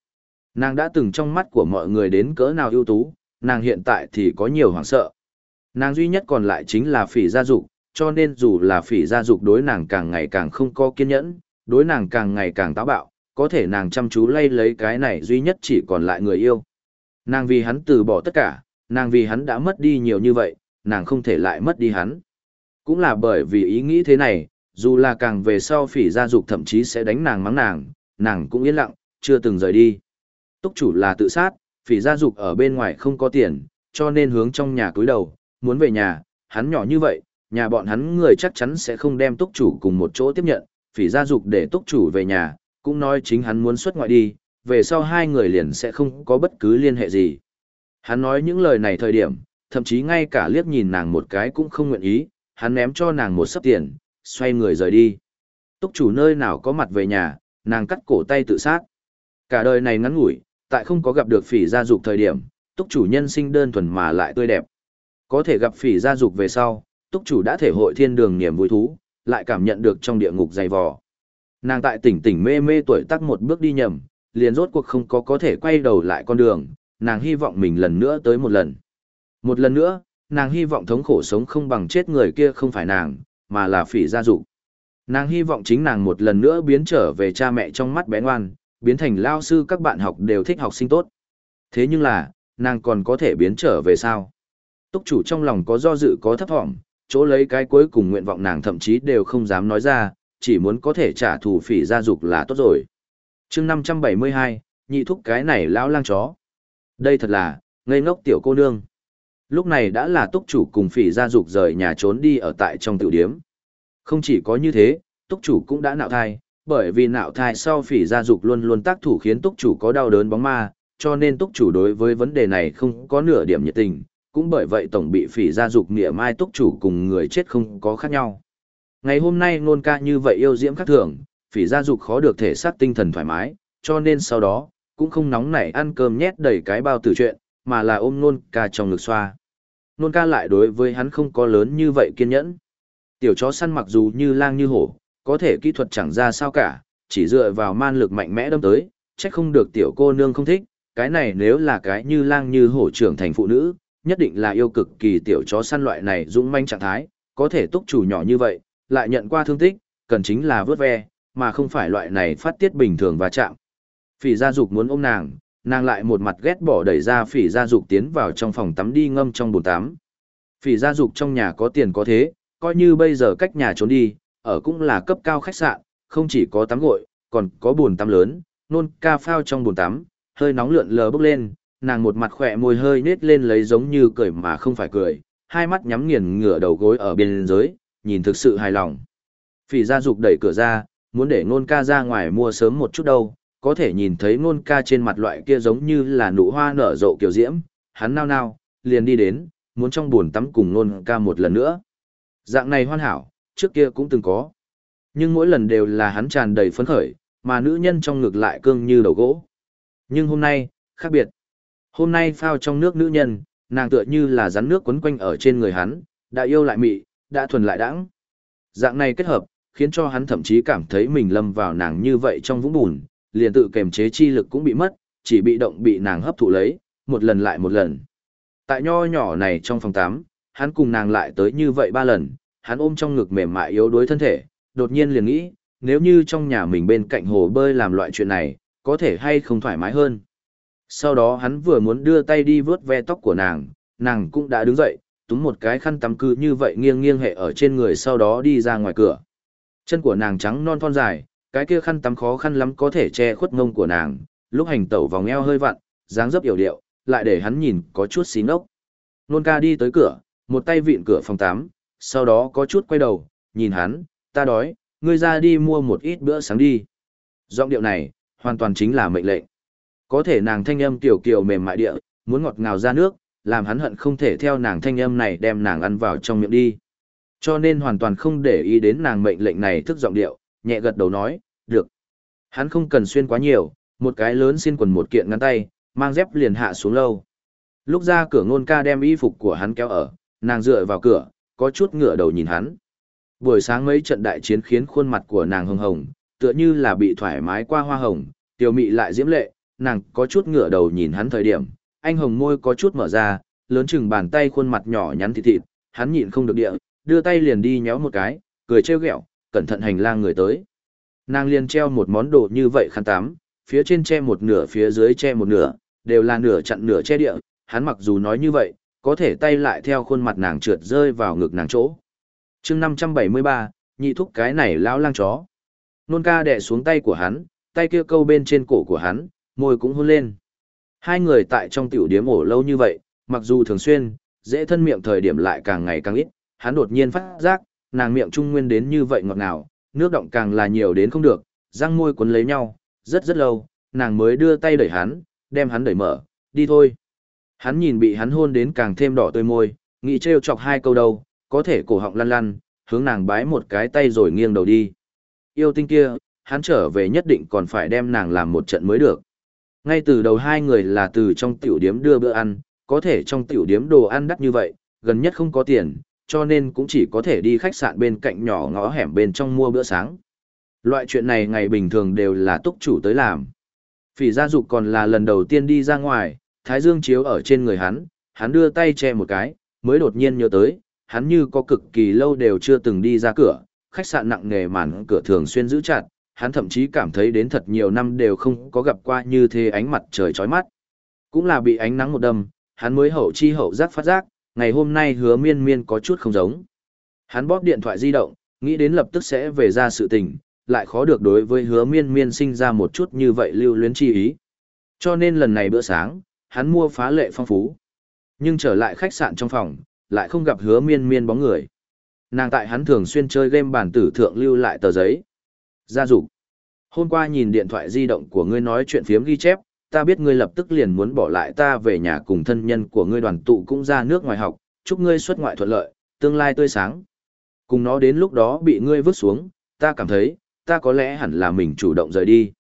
Nàng đã từng trong mắt của mọi người đến cỡ nào ưu tú, nàng hiện tại thì có nhiều hoảng sợ. Nàng duy nhất còn lại chính là phỉ gia dục, cho nên dù là phỉ gia dục đối nàng càng ngày càng không có kiên nhẫn, đối nàng càng ngày càng táo bạo, có thể nàng chăm chú lay lấy cái này duy nhất chỉ còn lại người yêu. Nàng vì hắn từ bỏ tất cả, nàng vì hắn đã mất đi nhiều như vậy, nàng không thể lại mất đi hắn. Cũng là bởi vì ý nghĩ thế này, dù là càng về sau phỉ gia dục thậm chí sẽ đánh nàng mắng nàng, nàng cũng yên lặng, chưa từng rời đi. Túc chủ là tự sát, phỉ gia dục ở bên ngoài không có tiền, cho nên hướng trong nhà cúi đầu, muốn về nhà, hắn nhỏ như vậy, nhà bọn hắn người chắc chắn sẽ không đem túc chủ cùng một chỗ tiếp nhận, phỉ gia dục để túc chủ về nhà, cũng nói chính hắn muốn xuất ngoại đi, về sau hai người liền sẽ không có bất cứ liên hệ gì. Hắn nói những lời này thời điểm, thậm chí ngay cả liếc nhìn nàng một cái cũng không nguyện ý, hắn ném cho nàng một sấp tiền, xoay người rời đi. Túc chủ nơi nào có mặt về nhà, nàng cắt cổ tay tự sát. Cả đời này ngắn ngủi, tại không có gặp được phỉ gia dục thời điểm, túc chủ nhân sinh đơn thuần mà lại tươi đẹp. Có thể gặp phỉ gia dục về sau, túc chủ đã thể hội thiên đường niềm vui thú, lại cảm nhận được trong địa ngục dày vò. Nàng tại tỉnh tỉnh mê mê tuổi tác một bước đi nhầm, liền rốt cuộc không có có thể quay đầu lại con đường, nàng hy vọng mình lần nữa tới một lần. Một lần nữa, nàng hy vọng thống khổ sống không bằng chết người kia không phải nàng, mà là phỉ gia dục. Nàng hy vọng chính nàng một lần nữa biến trở về cha mẹ trong mắt bé ngoan, biến thành lao sư các bạn học đều thích học sinh tốt. Thế nhưng là, nàng còn có thể biến trở về sao? Túc chủ trong lòng có do dự có thấp thỏm, chỗ lấy cái cuối cùng nguyện vọng nàng thậm chí đều không dám nói ra, chỉ muốn có thể trả thù phỉ gia dục là tốt rồi. chương 572, nhị thúc cái này lão lang chó. Đây thật là, ngây ngốc tiểu cô nương. Lúc này đã là túc chủ cùng phỉ gia dục rời nhà trốn đi ở tại trong tiểu điếm. Không chỉ có như thế, túc chủ cũng đã nạo thai, bởi vì nạo thai sau phỉ gia dục luôn luôn tác thủ khiến túc chủ có đau đớn bóng ma, cho nên túc chủ đối với vấn đề này không có nửa điểm nhiệt tình, cũng bởi vậy tổng bị phỉ gia dục nghĩa mai túc chủ cùng người chết không có khác nhau. Ngày hôm nay nôn ca như vậy yêu diễm khác thường, phỉ gia dục khó được thể xác tinh thần thoải mái, cho nên sau đó, cũng không nóng nảy ăn cơm nhét đầy cái bao tử chuyện, mà là ôm nôn ca trong ngực xoa. Nôn ca lại đối với hắn không có lớn như vậy kiên nhẫn. Tiểu chó săn mặc dù như lang như hổ, có thể kỹ thuật chẳng ra sao cả, chỉ dựa vào man lực mạnh mẽ đâm tới, chắc không được tiểu cô nương không thích, cái này nếu là cái như lang như hổ trưởng thành phụ nữ, nhất định là yêu cực kỳ tiểu chó săn loại này dũng manh trạng thái, có thể túc chủ nhỏ như vậy, lại nhận qua thương tích, cần chính là vớt ve, mà không phải loại này phát tiết bình thường và chạm. Phỉ gia dục muốn ôm nàng, nàng lại một mặt ghét bỏ đẩy ra phỉ gia dục tiến vào trong phòng tắm đi ngâm trong bồn tắm. Phỉ gia dục trong nhà có tiền có thế, coi như bây giờ cách nhà trốn đi, ở cũng là cấp cao khách sạn, không chỉ có tắm gội, còn có bồn tắm lớn, nôn ca phao trong bồn tắm, hơi nóng lượn lờ bốc lên, nàng một mặt khỏe môi hơi nết lên lấy giống như cười mà không phải cười, hai mắt nhắm nghiền ngửa đầu gối ở bên dưới, nhìn thực sự hài lòng. Phỉ gia dục đẩy cửa ra, muốn để nôn ca ra ngoài mua sớm một chút đâu, có thể nhìn thấy nôn ca trên mặt loại kia giống như là nụ hoa nở rộ kiểu diễm, hắn nao nao, liền đi đến, muốn trong buồn tắm cùng nôn ca một lần nữa. Dạng này hoàn hảo, trước kia cũng từng có. Nhưng mỗi lần đều là hắn tràn đầy phấn khởi, mà nữ nhân trong ngực lại cương như đầu gỗ. Nhưng hôm nay, khác biệt. Hôm nay phao trong nước nữ nhân, nàng tựa như là rắn nước quấn quanh ở trên người hắn, đã yêu lại mị, đã thuần lại đãng. Dạng này kết hợp, khiến cho hắn thậm chí cảm thấy mình lâm vào nàng như vậy trong vũng bùn, liền tự kềm chế chi lực cũng bị mất, chỉ bị động bị nàng hấp thụ lấy, một lần lại một lần. Tại nho nhỏ này trong phòng 8, hắn cùng nàng lại tới như vậy ba lần, hắn ôm trong ngực mềm mại yếu đuối thân thể, đột nhiên liền nghĩ, nếu như trong nhà mình bên cạnh hồ bơi làm loại chuyện này, có thể hay không thoải mái hơn. Sau đó hắn vừa muốn đưa tay đi vướt ve tóc của nàng, nàng cũng đã đứng dậy, túm một cái khăn tắm cư như vậy nghiêng nghiêng hệ ở trên người sau đó đi ra ngoài cửa. Chân của nàng trắng non thon dài, cái kia khăn tắm khó khăn lắm có thể che khuất ngông của nàng, lúc hành tẩu vòng eo hơi vặn, dáng dấp yểu điệu, lại để hắn nhìn có chút xí ngốc. Nôn ca đi tới cửa, một tay vịn cửa phòng tắm, sau đó có chút quay đầu, nhìn hắn, ta đói, ngươi ra đi mua một ít bữa sáng đi. Giọng điệu này, hoàn toàn chính là mệnh lệnh. Có thể nàng thanh âm tiểu kiều mềm mại địa, muốn ngọt ngào ra nước, làm hắn hận không thể theo nàng thanh âm này đem nàng ăn vào trong miệng đi. Cho nên hoàn toàn không để ý đến nàng mệnh lệnh này thức giọng điệu, nhẹ gật đầu nói, được. Hắn không cần xuyên quá nhiều, một cái lớn xin quần một kiện ngắn tay, mang dép liền hạ xuống lâu. Lúc ra cửa ngôn ca đem y phục của hắn kéo ở, nàng dựa vào cửa, có chút ngửa đầu nhìn hắn. Buổi sáng mấy trận đại chiến khiến khuôn mặt của nàng hồng hồng, tựa như là bị thoải mái qua hoa hồng, tiểu mị lại diễm lệ, nàng có chút ngửa đầu nhìn hắn thời điểm, anh hồng môi có chút mở ra, lớn chừng bàn tay khuôn mặt nhỏ nhắn thịt thịt, hắn nhịn không được địa, đưa tay liền đi nhéo một cái, cười trêu ghẹo, cẩn thận hành lang người tới. Nàng liền treo một món đồ như vậy khăn tắm, phía trên che một nửa phía dưới che một nửa, đều là nửa chặn nửa che địa, hắn mặc dù nói như vậy, có thể tay lại theo khuôn mặt nàng trượt rơi vào ngực nàng chỗ. chương 573, nhị thúc cái này lão lang chó. Nôn ca đè xuống tay của hắn, tay kia câu bên trên cổ của hắn, môi cũng hôn lên. Hai người tại trong tiểu điếm ổ lâu như vậy, mặc dù thường xuyên, dễ thân miệng thời điểm lại càng ngày càng ít, hắn đột nhiên phát giác, nàng miệng trung nguyên đến như vậy ngọt ngào, nước động càng là nhiều đến không được, răng môi cuốn lấy nhau, rất rất lâu, nàng mới đưa tay đẩy hắn, đem hắn đẩy mở, đi thôi. Hắn nhìn bị hắn hôn đến càng thêm đỏ tươi môi, nghĩ trêu chọc hai câu đầu, có thể cổ họng lăn lăn, hướng nàng bái một cái tay rồi nghiêng đầu đi. Yêu tinh kia, hắn trở về nhất định còn phải đem nàng làm một trận mới được. Ngay từ đầu hai người là từ trong tiểu điếm đưa bữa ăn, có thể trong tiểu điếm đồ ăn đắt như vậy, gần nhất không có tiền, cho nên cũng chỉ có thể đi khách sạn bên cạnh nhỏ ngõ hẻm bên trong mua bữa sáng. Loại chuyện này ngày bình thường đều là túc chủ tới làm. Phỉ gia dục còn là lần đầu tiên đi ra ngoài, thái dương chiếu ở trên người hắn, hắn đưa tay che một cái, mới đột nhiên nhớ tới, hắn như có cực kỳ lâu đều chưa từng đi ra cửa, khách sạn nặng nề màn cửa thường xuyên giữ chặt, hắn thậm chí cảm thấy đến thật nhiều năm đều không có gặp qua như thế ánh mặt trời chói mắt. Cũng là bị ánh nắng một đâm, hắn mới hậu chi hậu giác phát giác, ngày hôm nay hứa miên miên có chút không giống. Hắn bóp điện thoại di động, nghĩ đến lập tức sẽ về ra sự tình, lại khó được đối với hứa miên miên sinh ra một chút như vậy lưu luyến chi ý. Cho nên lần này bữa sáng, hắn mua phá lệ phong phú. Nhưng trở lại khách sạn trong phòng, lại không gặp hứa miên miên bóng người. Nàng tại hắn thường xuyên chơi game bản tử thượng lưu lại tờ giấy. Gia dục Hôm qua nhìn điện thoại di động của ngươi nói chuyện phiếm ghi chép, ta biết ngươi lập tức liền muốn bỏ lại ta về nhà cùng thân nhân của ngươi đoàn tụ cũng ra nước ngoài học, chúc ngươi xuất ngoại thuận lợi, tương lai tươi sáng. Cùng nó đến lúc đó bị ngươi vứt xuống, ta cảm thấy, ta có lẽ hẳn là mình chủ động rời đi.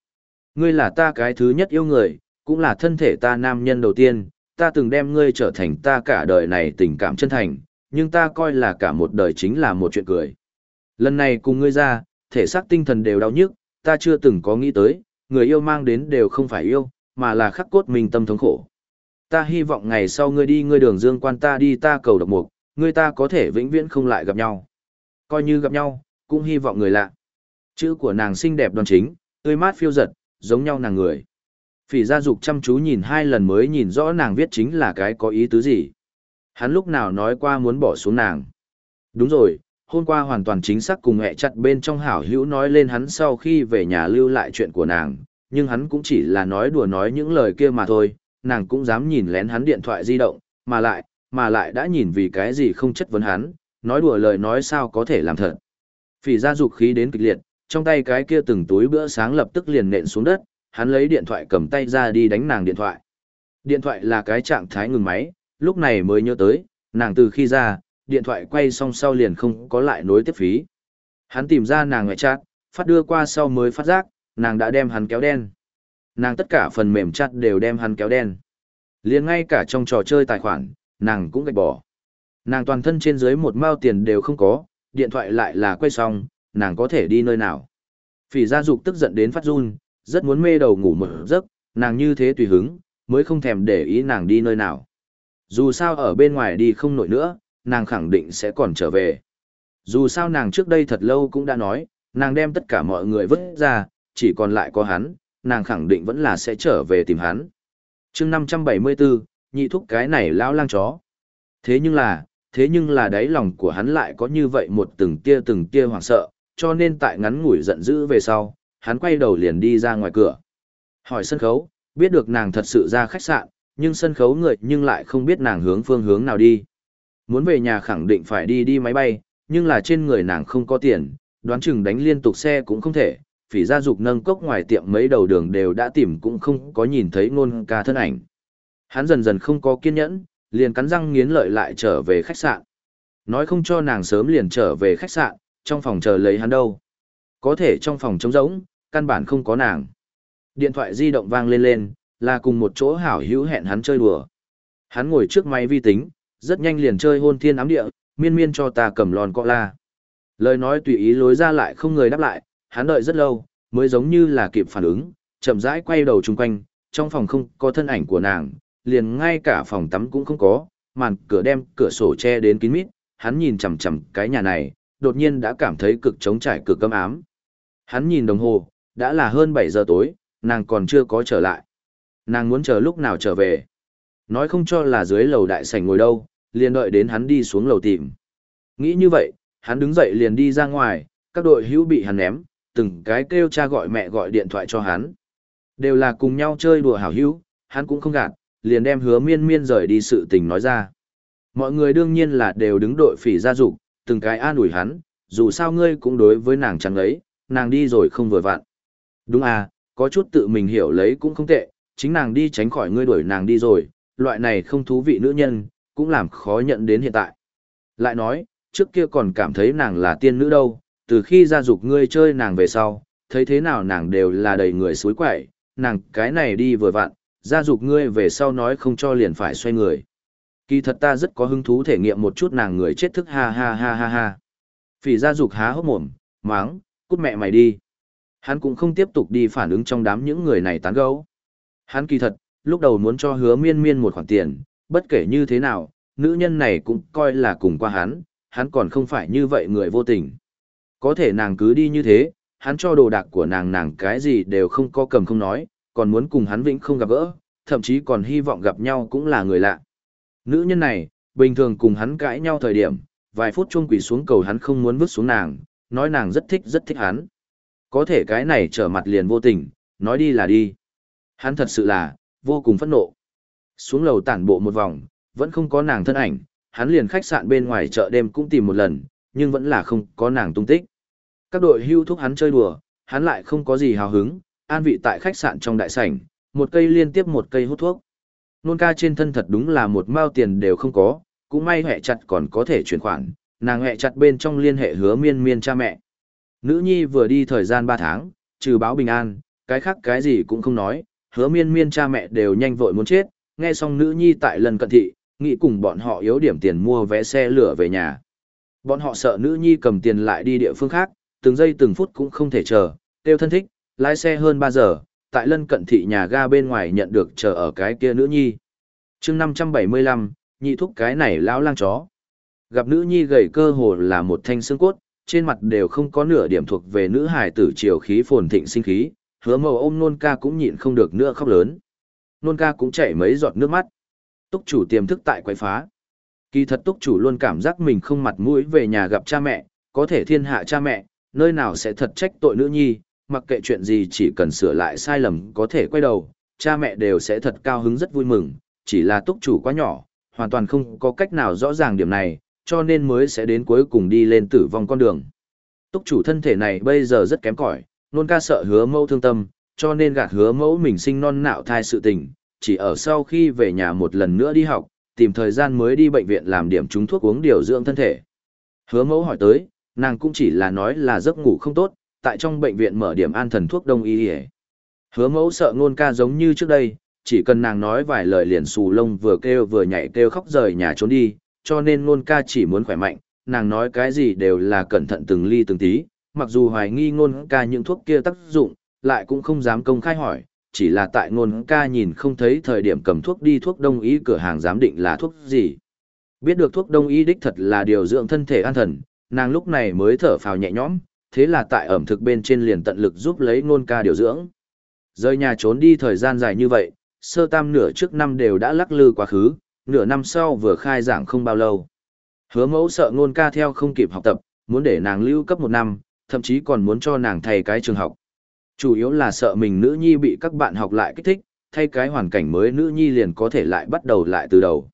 Ngươi là ta cái thứ nhất yêu người, cũng là thân thể ta nam nhân đầu tiên, ta từng đem ngươi trở thành ta cả đời này tình cảm chân thành, nhưng ta coi là cả một đời chính là một chuyện cười. Lần này cùng ngươi ra, thể xác tinh thần đều đau nhức, ta chưa từng có nghĩ tới, người yêu mang đến đều không phải yêu, mà là khắc cốt mình tâm thống khổ. Ta hy vọng ngày sau ngươi đi ngươi đường dương quan ta đi ta cầu độc mục, ngươi ta có thể vĩnh viễn không lại gặp nhau. Coi như gặp nhau, cũng hy vọng người lạ. Chữ của nàng xinh đẹp đoan chính, tươi mát phiêu giật, giống nhau nàng người. Phỉ gia dục chăm chú nhìn hai lần mới nhìn rõ nàng viết chính là cái có ý tứ gì. Hắn lúc nào nói qua muốn bỏ xuống nàng. Đúng rồi, hôm qua hoàn toàn chính xác cùng hẹ chặt bên trong hảo hữu nói lên hắn sau khi về nhà lưu lại chuyện của nàng, nhưng hắn cũng chỉ là nói đùa nói những lời kia mà thôi, nàng cũng dám nhìn lén hắn điện thoại di động, mà lại, mà lại đã nhìn vì cái gì không chất vấn hắn, nói đùa lời nói sao có thể làm thật. Phỉ ra dục khí đến kịch liệt, trong tay cái kia từng túi bữa sáng lập tức liền nện xuống đất, hắn lấy điện thoại cầm tay ra đi đánh nàng điện thoại. Điện thoại là cái trạng thái ngừng máy, lúc này mới nhớ tới, nàng từ khi ra, điện thoại quay xong sau liền không có lại nối tiếp phí. Hắn tìm ra nàng ngoại chat, phát đưa qua sau mới phát giác, nàng đã đem hắn kéo đen. Nàng tất cả phần mềm chặt đều đem hắn kéo đen. liền ngay cả trong trò chơi tài khoản, nàng cũng gạch bỏ. Nàng toàn thân trên dưới một mao tiền đều không có, điện thoại lại là quay xong, nàng có thể đi nơi nào. Phỉ gia dục tức giận đến phát run, rất muốn mê đầu ngủ một giấc, nàng như thế tùy hứng, mới không thèm để ý nàng đi nơi nào. Dù sao ở bên ngoài đi không nổi nữa, nàng khẳng định sẽ còn trở về. Dù sao nàng trước đây thật lâu cũng đã nói, nàng đem tất cả mọi người vứt ra, chỉ còn lại có hắn, nàng khẳng định vẫn là sẽ trở về tìm hắn. chương 574, nhị thúc cái này lão lang chó. Thế nhưng là, thế nhưng là đáy lòng của hắn lại có như vậy một từng tia từng tia hoảng sợ, cho nên tại ngắn ngủi giận dữ về sau, hắn quay đầu liền đi ra ngoài cửa. Hỏi sân khấu, biết được nàng thật sự ra khách sạn, nhưng sân khấu người nhưng lại không biết nàng hướng phương hướng nào đi. Muốn về nhà khẳng định phải đi đi máy bay, nhưng là trên người nàng không có tiền, đoán chừng đánh liên tục xe cũng không thể, phỉ gia dục nâng cốc ngoài tiệm mấy đầu đường đều đã tìm cũng không có nhìn thấy ngôn ca thân ảnh. Hắn dần dần không có kiên nhẫn, liền cắn răng nghiến lợi lại trở về khách sạn. Nói không cho nàng sớm liền trở về khách sạn, trong phòng chờ lấy hắn đâu. Có thể trong phòng trống rỗng, căn bản không có nàng. Điện thoại di động vang lên lên, là cùng một chỗ hảo hữu hẹn hắn chơi đùa. Hắn ngồi trước máy vi tính, rất nhanh liền chơi hôn thiên ám địa, miên miên cho ta cầm lòn cọ la. Lời nói tùy ý lối ra lại không người đáp lại, hắn đợi rất lâu, mới giống như là kịp phản ứng, chậm rãi quay đầu chung quanh, trong phòng không có thân ảnh của nàng, liền ngay cả phòng tắm cũng không có, màn cửa đem cửa sổ che đến kín mít, hắn nhìn chằm chằm cái nhà này, đột nhiên đã cảm thấy cực trống trải cực cấm ám. Hắn nhìn đồng hồ, đã là hơn 7 giờ tối, nàng còn chưa có trở lại. Nàng muốn chờ lúc nào trở về. Nói không cho là dưới lầu đại sảnh ngồi đâu, liền đợi đến hắn đi xuống lầu tìm. Nghĩ như vậy, hắn đứng dậy liền đi ra ngoài, các đội hữu bị hắn ném, từng cái kêu cha gọi mẹ gọi điện thoại cho hắn. Đều là cùng nhau chơi đùa hảo hữu, hắn cũng không gạt, liền đem hứa miên miên rời đi sự tình nói ra. Mọi người đương nhiên là đều đứng đội phỉ gia dục, từng cái an ủi hắn, dù sao ngươi cũng đối với nàng chẳng ấy, nàng đi rồi không vừa vặn. Đúng à, có chút tự mình hiểu lấy cũng không tệ, chính nàng đi tránh khỏi ngươi đuổi nàng đi rồi, loại này không thú vị nữ nhân, cũng làm khó nhận đến hiện tại. Lại nói, trước kia còn cảm thấy nàng là tiên nữ đâu, từ khi gia dục ngươi chơi nàng về sau, thấy thế nào nàng đều là đầy người suối quậy, nàng cái này đi vừa vặn, gia dục ngươi về sau nói không cho liền phải xoay người. Kỳ thật ta rất có hứng thú thể nghiệm một chút nàng người chết thức ha ha ha ha ha. Phỉ gia dục há hốc mồm, máng, cút mẹ mày đi. Hắn cũng không tiếp tục đi phản ứng trong đám những người này tán gẫu. Hắn kỳ thật, lúc đầu muốn cho hứa miên miên một khoản tiền, bất kể như thế nào, nữ nhân này cũng coi là cùng qua hắn, hắn còn không phải như vậy người vô tình. Có thể nàng cứ đi như thế, hắn cho đồ đạc của nàng nàng cái gì đều không có cầm không nói, còn muốn cùng hắn vĩnh không gặp gỡ, thậm chí còn hy vọng gặp nhau cũng là người lạ. Nữ nhân này, bình thường cùng hắn cãi nhau thời điểm, vài phút chuông quỳ xuống cầu hắn không muốn vứt xuống nàng, nói nàng rất thích rất thích hắn. Có thể cái này trở mặt liền vô tình, nói đi là đi. Hắn thật sự là, vô cùng phẫn nộ. Xuống lầu tản bộ một vòng, vẫn không có nàng thân ảnh, hắn liền khách sạn bên ngoài chợ đêm cũng tìm một lần, nhưng vẫn là không có nàng tung tích. Các đội hưu thúc hắn chơi đùa, hắn lại không có gì hào hứng, an vị tại khách sạn trong đại sảnh, một cây liên tiếp một cây hút thuốc. Nôn ca trên thân thật đúng là một mao tiền đều không có, cũng may hẹ chặt còn có thể chuyển khoản, nàng hẹ chặt bên trong liên hệ hứa miên miên cha mẹ. Nữ nhi vừa đi thời gian 3 tháng, trừ báo bình an, cái khác cái gì cũng không nói, hứa miên miên cha mẹ đều nhanh vội muốn chết, nghe xong nữ nhi tại lần cận thị, nghĩ cùng bọn họ yếu điểm tiền mua vé xe lửa về nhà. Bọn họ sợ nữ nhi cầm tiền lại đi địa phương khác, từng giây từng phút cũng không thể chờ, tiêu thân thích, lái xe hơn 3 giờ, tại lân cận thị nhà ga bên ngoài nhận được chờ ở cái kia nữ nhi. chương 575, nhị thúc cái này lão lang chó. Gặp nữ nhi gầy cơ hồ là một thanh xương cốt, trên mặt đều không có nửa điểm thuộc về nữ hài tử triều khí phồn thịnh sinh khí, hứa màu ôm nôn ca cũng nhịn không được nữa khóc lớn. Nôn ca cũng chảy mấy giọt nước mắt. Túc chủ tiềm thức tại quậy phá. Kỳ thật túc chủ luôn cảm giác mình không mặt mũi về nhà gặp cha mẹ, có thể thiên hạ cha mẹ, nơi nào sẽ thật trách tội nữ nhi, mặc kệ chuyện gì chỉ cần sửa lại sai lầm có thể quay đầu, cha mẹ đều sẽ thật cao hứng rất vui mừng, chỉ là túc chủ quá nhỏ, hoàn toàn không có cách nào rõ ràng điểm này, cho nên mới sẽ đến cuối cùng đi lên tử vong con đường. Túc chủ thân thể này bây giờ rất kém cỏi, nôn ca sợ hứa mẫu thương tâm, cho nên gạt hứa mẫu mình sinh non nạo thai sự tình, chỉ ở sau khi về nhà một lần nữa đi học, tìm thời gian mới đi bệnh viện làm điểm trúng thuốc uống điều dưỡng thân thể. Hứa mẫu hỏi tới, nàng cũng chỉ là nói là giấc ngủ không tốt, tại trong bệnh viện mở điểm an thần thuốc đông y y. Hứa mẫu sợ ngôn ca giống như trước đây, chỉ cần nàng nói vài lời liền xù lông vừa kêu vừa nhảy kêu khóc rời nhà trốn đi, cho nên ngôn ca chỉ muốn khỏe mạnh, nàng nói cái gì đều là cẩn thận từng ly từng tí, mặc dù hoài nghi ngôn ca những thuốc kia tác dụng, lại cũng không dám công khai hỏi, chỉ là tại ngôn ca nhìn không thấy thời điểm cầm thuốc đi thuốc đông y cửa hàng giám định là thuốc gì. Biết được thuốc đông y đích thật là điều dưỡng thân thể an thần, nàng lúc này mới thở phào nhẹ nhõm, thế là tại ẩm thực bên trên liền tận lực giúp lấy ngôn ca điều dưỡng. Rời nhà trốn đi thời gian dài như vậy, sơ tam nửa trước năm đều đã lắc lư quá khứ, nửa năm sau vừa khai giảng không bao lâu. Hứa mẫu sợ ngôn ca theo không kịp học tập, muốn để nàng lưu cấp một năm, thậm chí còn muốn cho nàng thay cái trường học. Chủ yếu là sợ mình nữ nhi bị các bạn học lại kích thích, thay cái hoàn cảnh mới nữ nhi liền có thể lại bắt đầu lại từ đầu.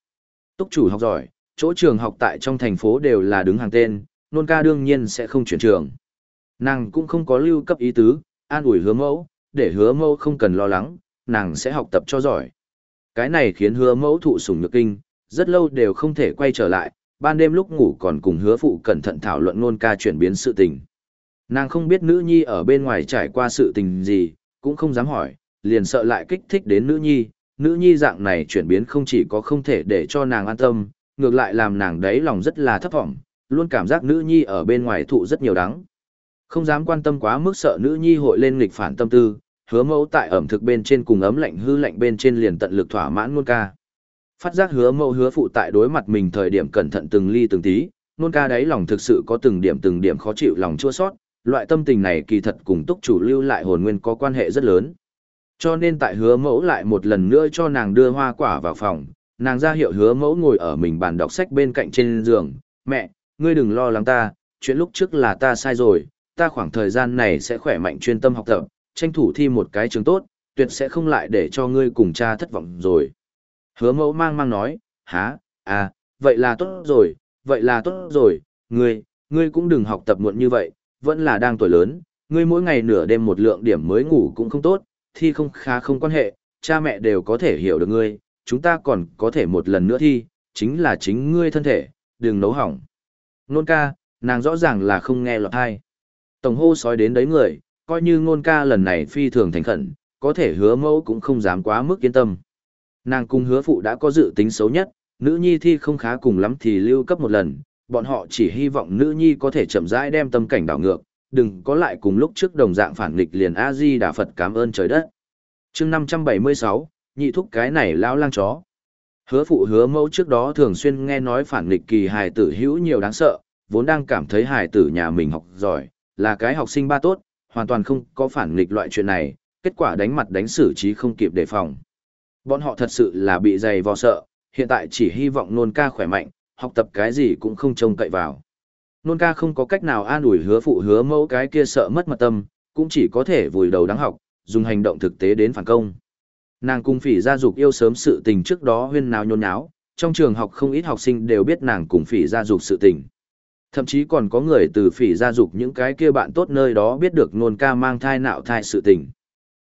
Túc chủ học giỏi, chỗ trường học tại trong thành phố đều là đứng hàng tên, nôn ca đương nhiên sẽ không chuyển trường. Nàng cũng không có lưu cấp ý tứ, an ủi hứa mẫu, để hứa mẫu không cần lo lắng, nàng sẽ học tập cho giỏi. Cái này khiến hứa mẫu thụ sủng nhược kinh, rất lâu đều không thể quay trở lại, ban đêm lúc ngủ còn cùng hứa phụ cẩn thận thảo luận nôn ca chuyển biến sự tình. Nàng không biết nữ nhi ở bên ngoài trải qua sự tình gì, cũng không dám hỏi, liền sợ lại kích thích đến nữ nhi, nữ nhi dạng này chuyển biến không chỉ có không thể để cho nàng an tâm, ngược lại làm nàng đấy lòng rất là thấp vọng, luôn cảm giác nữ nhi ở bên ngoài thụ rất nhiều đắng. Không dám quan tâm quá mức sợ nữ nhi hội lên nghịch phản tâm tư, hứa mẫu tại ẩm thực bên trên cùng ấm lạnh hư lạnh bên trên liền tận lực thỏa mãn Nôn ca. Phát giác hứa mẫu hứa phụ tại đối mặt mình thời điểm cẩn thận từng ly từng tí, Nôn ca đáy lòng thực sự có từng điểm từng điểm khó chịu lòng chua sót, loại tâm tình này kỳ thật cùng túc chủ lưu lại hồn nguyên có quan hệ rất lớn. Cho nên tại hứa mẫu lại một lần nữa cho nàng đưa hoa quả vào phòng, nàng ra hiệu hứa mẫu ngồi ở mình bàn đọc sách bên cạnh trên giường, mẹ, ngươi đừng lo lắng ta, chuyện lúc trước là ta sai rồi, ta khoảng thời gian này sẽ khỏe mạnh chuyên tâm học tập, tranh thủ thi một cái trường tốt, tuyệt sẽ không lại để cho ngươi cùng cha thất vọng rồi. Hứa mẫu mang mang nói, há, à, vậy là tốt rồi, vậy là tốt rồi, ngươi, ngươi cũng đừng học tập muộn như vậy, vẫn là đang tuổi lớn, ngươi mỗi ngày nửa đêm một lượng điểm mới ngủ cũng không tốt, thi không khá không quan hệ, cha mẹ đều có thể hiểu được ngươi, chúng ta còn có thể một lần nữa thi, chính là chính ngươi thân thể, đừng nấu hỏng. Nôn ca, nàng rõ ràng là không nghe lọt hay. Tổng hô sói đến đấy người, coi như ngôn ca lần này phi thường thành khẩn, có thể hứa mẫu cũng không dám quá mức yên tâm. Nàng cùng hứa phụ đã có dự tính xấu nhất, nữ nhi thi không khá cùng lắm thì lưu cấp một lần, bọn họ chỉ hy vọng nữ nhi có thể chậm rãi đem tâm cảnh đảo ngược, đừng có lại cùng lúc trước đồng dạng phản nghịch liền A-di Đà Phật cảm ơn trời đất. chương 576, nhị thúc cái này lao lang chó. Hứa phụ hứa mẫu trước đó thường xuyên nghe nói phản nghịch kỳ hài tử hữu nhiều đáng sợ, vốn đang cảm thấy hài tử nhà mình học giỏi, là cái học sinh ba tốt, hoàn toàn không có phản nghịch loại chuyện này, kết quả đánh mặt đánh xử trí không kịp đề phòng. Bọn họ thật sự là bị dày vò sợ, hiện tại chỉ hy vọng nôn ca khỏe mạnh, học tập cái gì cũng không trông cậy vào. Nôn ca không có cách nào an ủi hứa phụ hứa mẫu cái kia sợ mất mật tâm, cũng chỉ có thể vùi đầu đáng học, dùng hành động thực tế đến phản công. Nàng cùng phỉ gia dục yêu sớm sự tình trước đó huyên nào nhôn nháo, trong trường học không ít học sinh đều biết nàng cùng phỉ gia dục sự tình. Thậm chí còn có người từ phỉ gia dục những cái kia bạn tốt nơi đó biết được nôn ca mang thai nạo thai sự tình.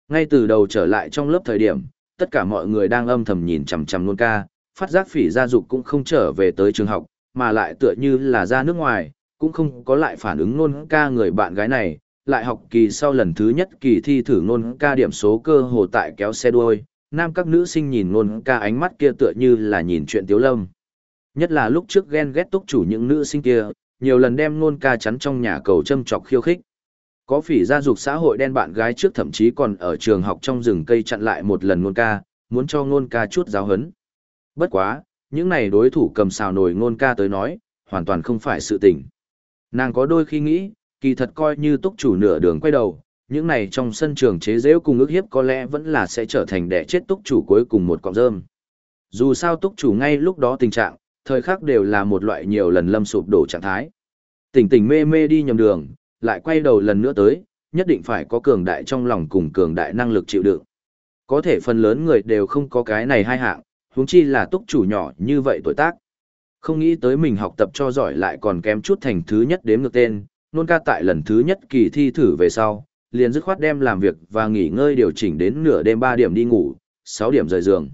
Ngay từ đầu trở lại trong lớp thời điểm, tất cả mọi người đang âm thầm nhìn chằm chằm nôn ca, phát giác phỉ gia dục cũng không trở về tới trường học, mà lại tựa như là ra nước ngoài, cũng không có lại phản ứng nôn ca người bạn gái này, lại học kỳ sau lần thứ nhất kỳ thi thử nôn ca điểm số cơ hồ tại kéo xe đuôi, nam các nữ sinh nhìn nôn ca ánh mắt kia tựa như là nhìn chuyện tiếu lâm. Nhất là lúc trước ghen ghét túc chủ những nữ sinh kia, nhiều lần đem nôn ca chắn trong nhà cầu châm chọc khiêu khích. Có phỉ gia dục xã hội đen bạn gái trước thậm chí còn ở trường học trong rừng cây chặn lại một lần nôn ca, muốn cho nôn ca chút giáo hấn. Bất quá, những này đối thủ cầm xào nổi nôn ca tới nói, hoàn toàn không phải sự tình. Nàng có đôi khi nghĩ, kỳ thật coi như túc chủ nửa đường quay đầu, những này trong sân trường chế dễu cùng ước hiếp có lẽ vẫn là sẽ trở thành đẻ chết túc chủ cuối cùng một cọng rơm. Dù sao túc chủ ngay lúc đó tình trạng, thời khắc đều là một loại nhiều lần lâm sụp đổ trạng thái. Tỉnh tỉnh mê mê đi nhầm đường, lại quay đầu lần nữa tới, nhất định phải có cường đại trong lòng cùng cường đại năng lực chịu đựng. Có thể phần lớn người đều không có cái này hai hạng, huống chi là túc chủ nhỏ như vậy tuổi tác. Không nghĩ tới mình học tập cho giỏi lại còn kém chút thành thứ nhất đếm ngược tên, nôn ca tại lần thứ nhất kỳ thi thử về sau, liền dứt khoát đem làm việc và nghỉ ngơi điều chỉnh đến nửa đêm ba điểm đi ngủ, sáu điểm rời giường.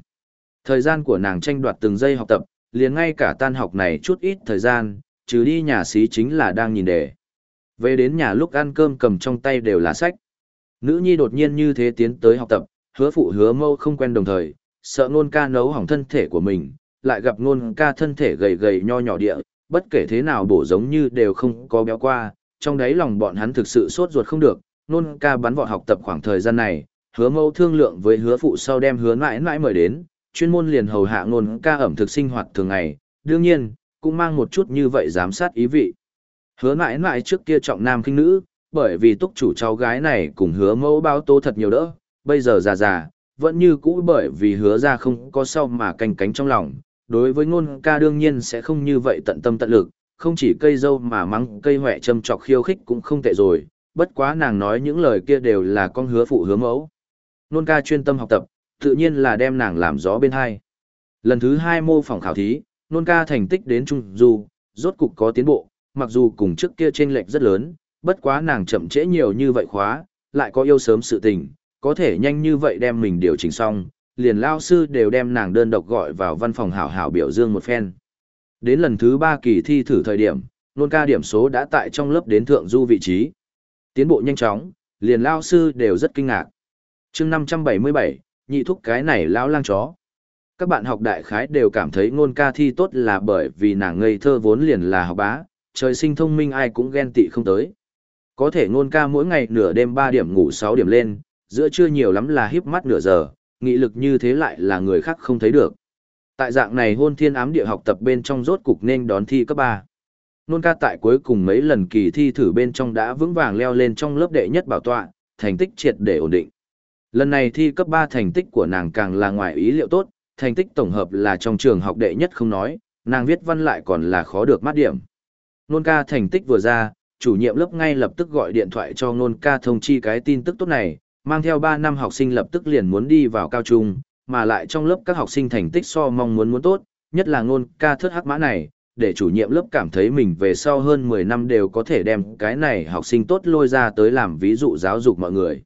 Thời gian của nàng tranh đoạt từng giây học tập, liền ngay cả tan học này chút ít thời gian, trừ đi nhà xí chính là đang nhìn đề. Về đến nhà lúc ăn cơm cầm trong tay đều là sách. Nữ nhi đột nhiên như thế tiến tới học tập, hứa phụ hứa mâu không quen đồng thời, sợ nôn ca nấu hỏng thân thể của mình, lại gặp nôn ca thân thể gầy gầy nho nhỏ địa, bất kể thế nào bổ giống như đều không có béo qua, trong đấy lòng bọn hắn thực sự sốt ruột không được, nôn ca bắn vọt học tập khoảng thời gian này, hứa mâu thương lượng với hứa phụ sau đem hứa mãi mãi mời đến, chuyên môn liền hầu hạ nôn ca ẩm thực sinh hoạt thường ngày, đương nhiên, cũng mang một chút như vậy giám sát ý vị. Hứa mãi mãi trước kia trọng nam kinh nữ, bởi vì túc chủ cháu gái này cùng hứa mẫu báo tố thật nhiều đỡ, bây giờ già già, vẫn như cũ bởi vì hứa ra không có sau mà canh cánh trong lòng. Đối với ngôn ca đương nhiên sẽ không như vậy tận tâm tận lực, không chỉ cây dâu mà mắng cây huệ châm chọc khiêu khích cũng không tệ rồi, bất quá nàng nói những lời kia đều là con hứa phụ hứa mẫu. Nôn ca chuyên tâm học tập, tự nhiên là đem nàng làm gió bên hai. Lần thứ hai mô phỏng khảo thí, nôn ca thành tích đến trung du, rốt cục có tiến bộ, mặc dù cùng trước kia chênh lệch rất lớn, bất quá nàng chậm trễ nhiều như vậy khóa, lại có yêu sớm sự tình, có thể nhanh như vậy đem mình điều chỉnh xong, liền lao sư đều đem nàng đơn độc gọi vào văn phòng hảo hảo biểu dương một phen. Đến lần thứ ba kỳ thi thử thời điểm, nôn ca điểm số đã tại trong lớp đến thượng du vị trí. Tiến bộ nhanh chóng, liền lao sư đều rất kinh ngạc. chương 577, nhị thúc cái này lao lang chó. Các bạn học đại khái đều cảm thấy ngôn ca thi tốt là bởi vì nàng ngây thơ vốn liền là học bá, trời sinh thông minh ai cũng ghen tị không tới. Có thể ngôn ca mỗi ngày nửa đêm 3 điểm ngủ 6 điểm lên, giữa trưa nhiều lắm là híp mắt nửa giờ, nghị lực như thế lại là người khác không thấy được. Tại dạng này hôn thiên ám địa học tập bên trong rốt cục nên đón thi cấp 3. Nôn ca tại cuối cùng mấy lần kỳ thi thử bên trong đã vững vàng leo lên trong lớp đệ nhất bảo tọa, thành tích triệt để ổn định. Lần này thi cấp 3 thành tích của nàng càng là ngoài ý liệu tốt, thành tích tổng hợp là trong trường học đệ nhất không nói, nàng viết văn lại còn là khó được mát điểm. Nôn ca thành tích vừa ra, chủ nhiệm lớp ngay lập tức gọi điện thoại cho nôn ca thông chi cái tin tức tốt này, mang theo 3 năm học sinh lập tức liền muốn đi vào cao trung, mà lại trong lớp các học sinh thành tích so mong muốn muốn tốt, nhất là ngôn ca thất hắc mã này, để chủ nhiệm lớp cảm thấy mình về sau hơn 10 năm đều có thể đem cái này học sinh tốt lôi ra tới làm ví dụ giáo dục mọi người.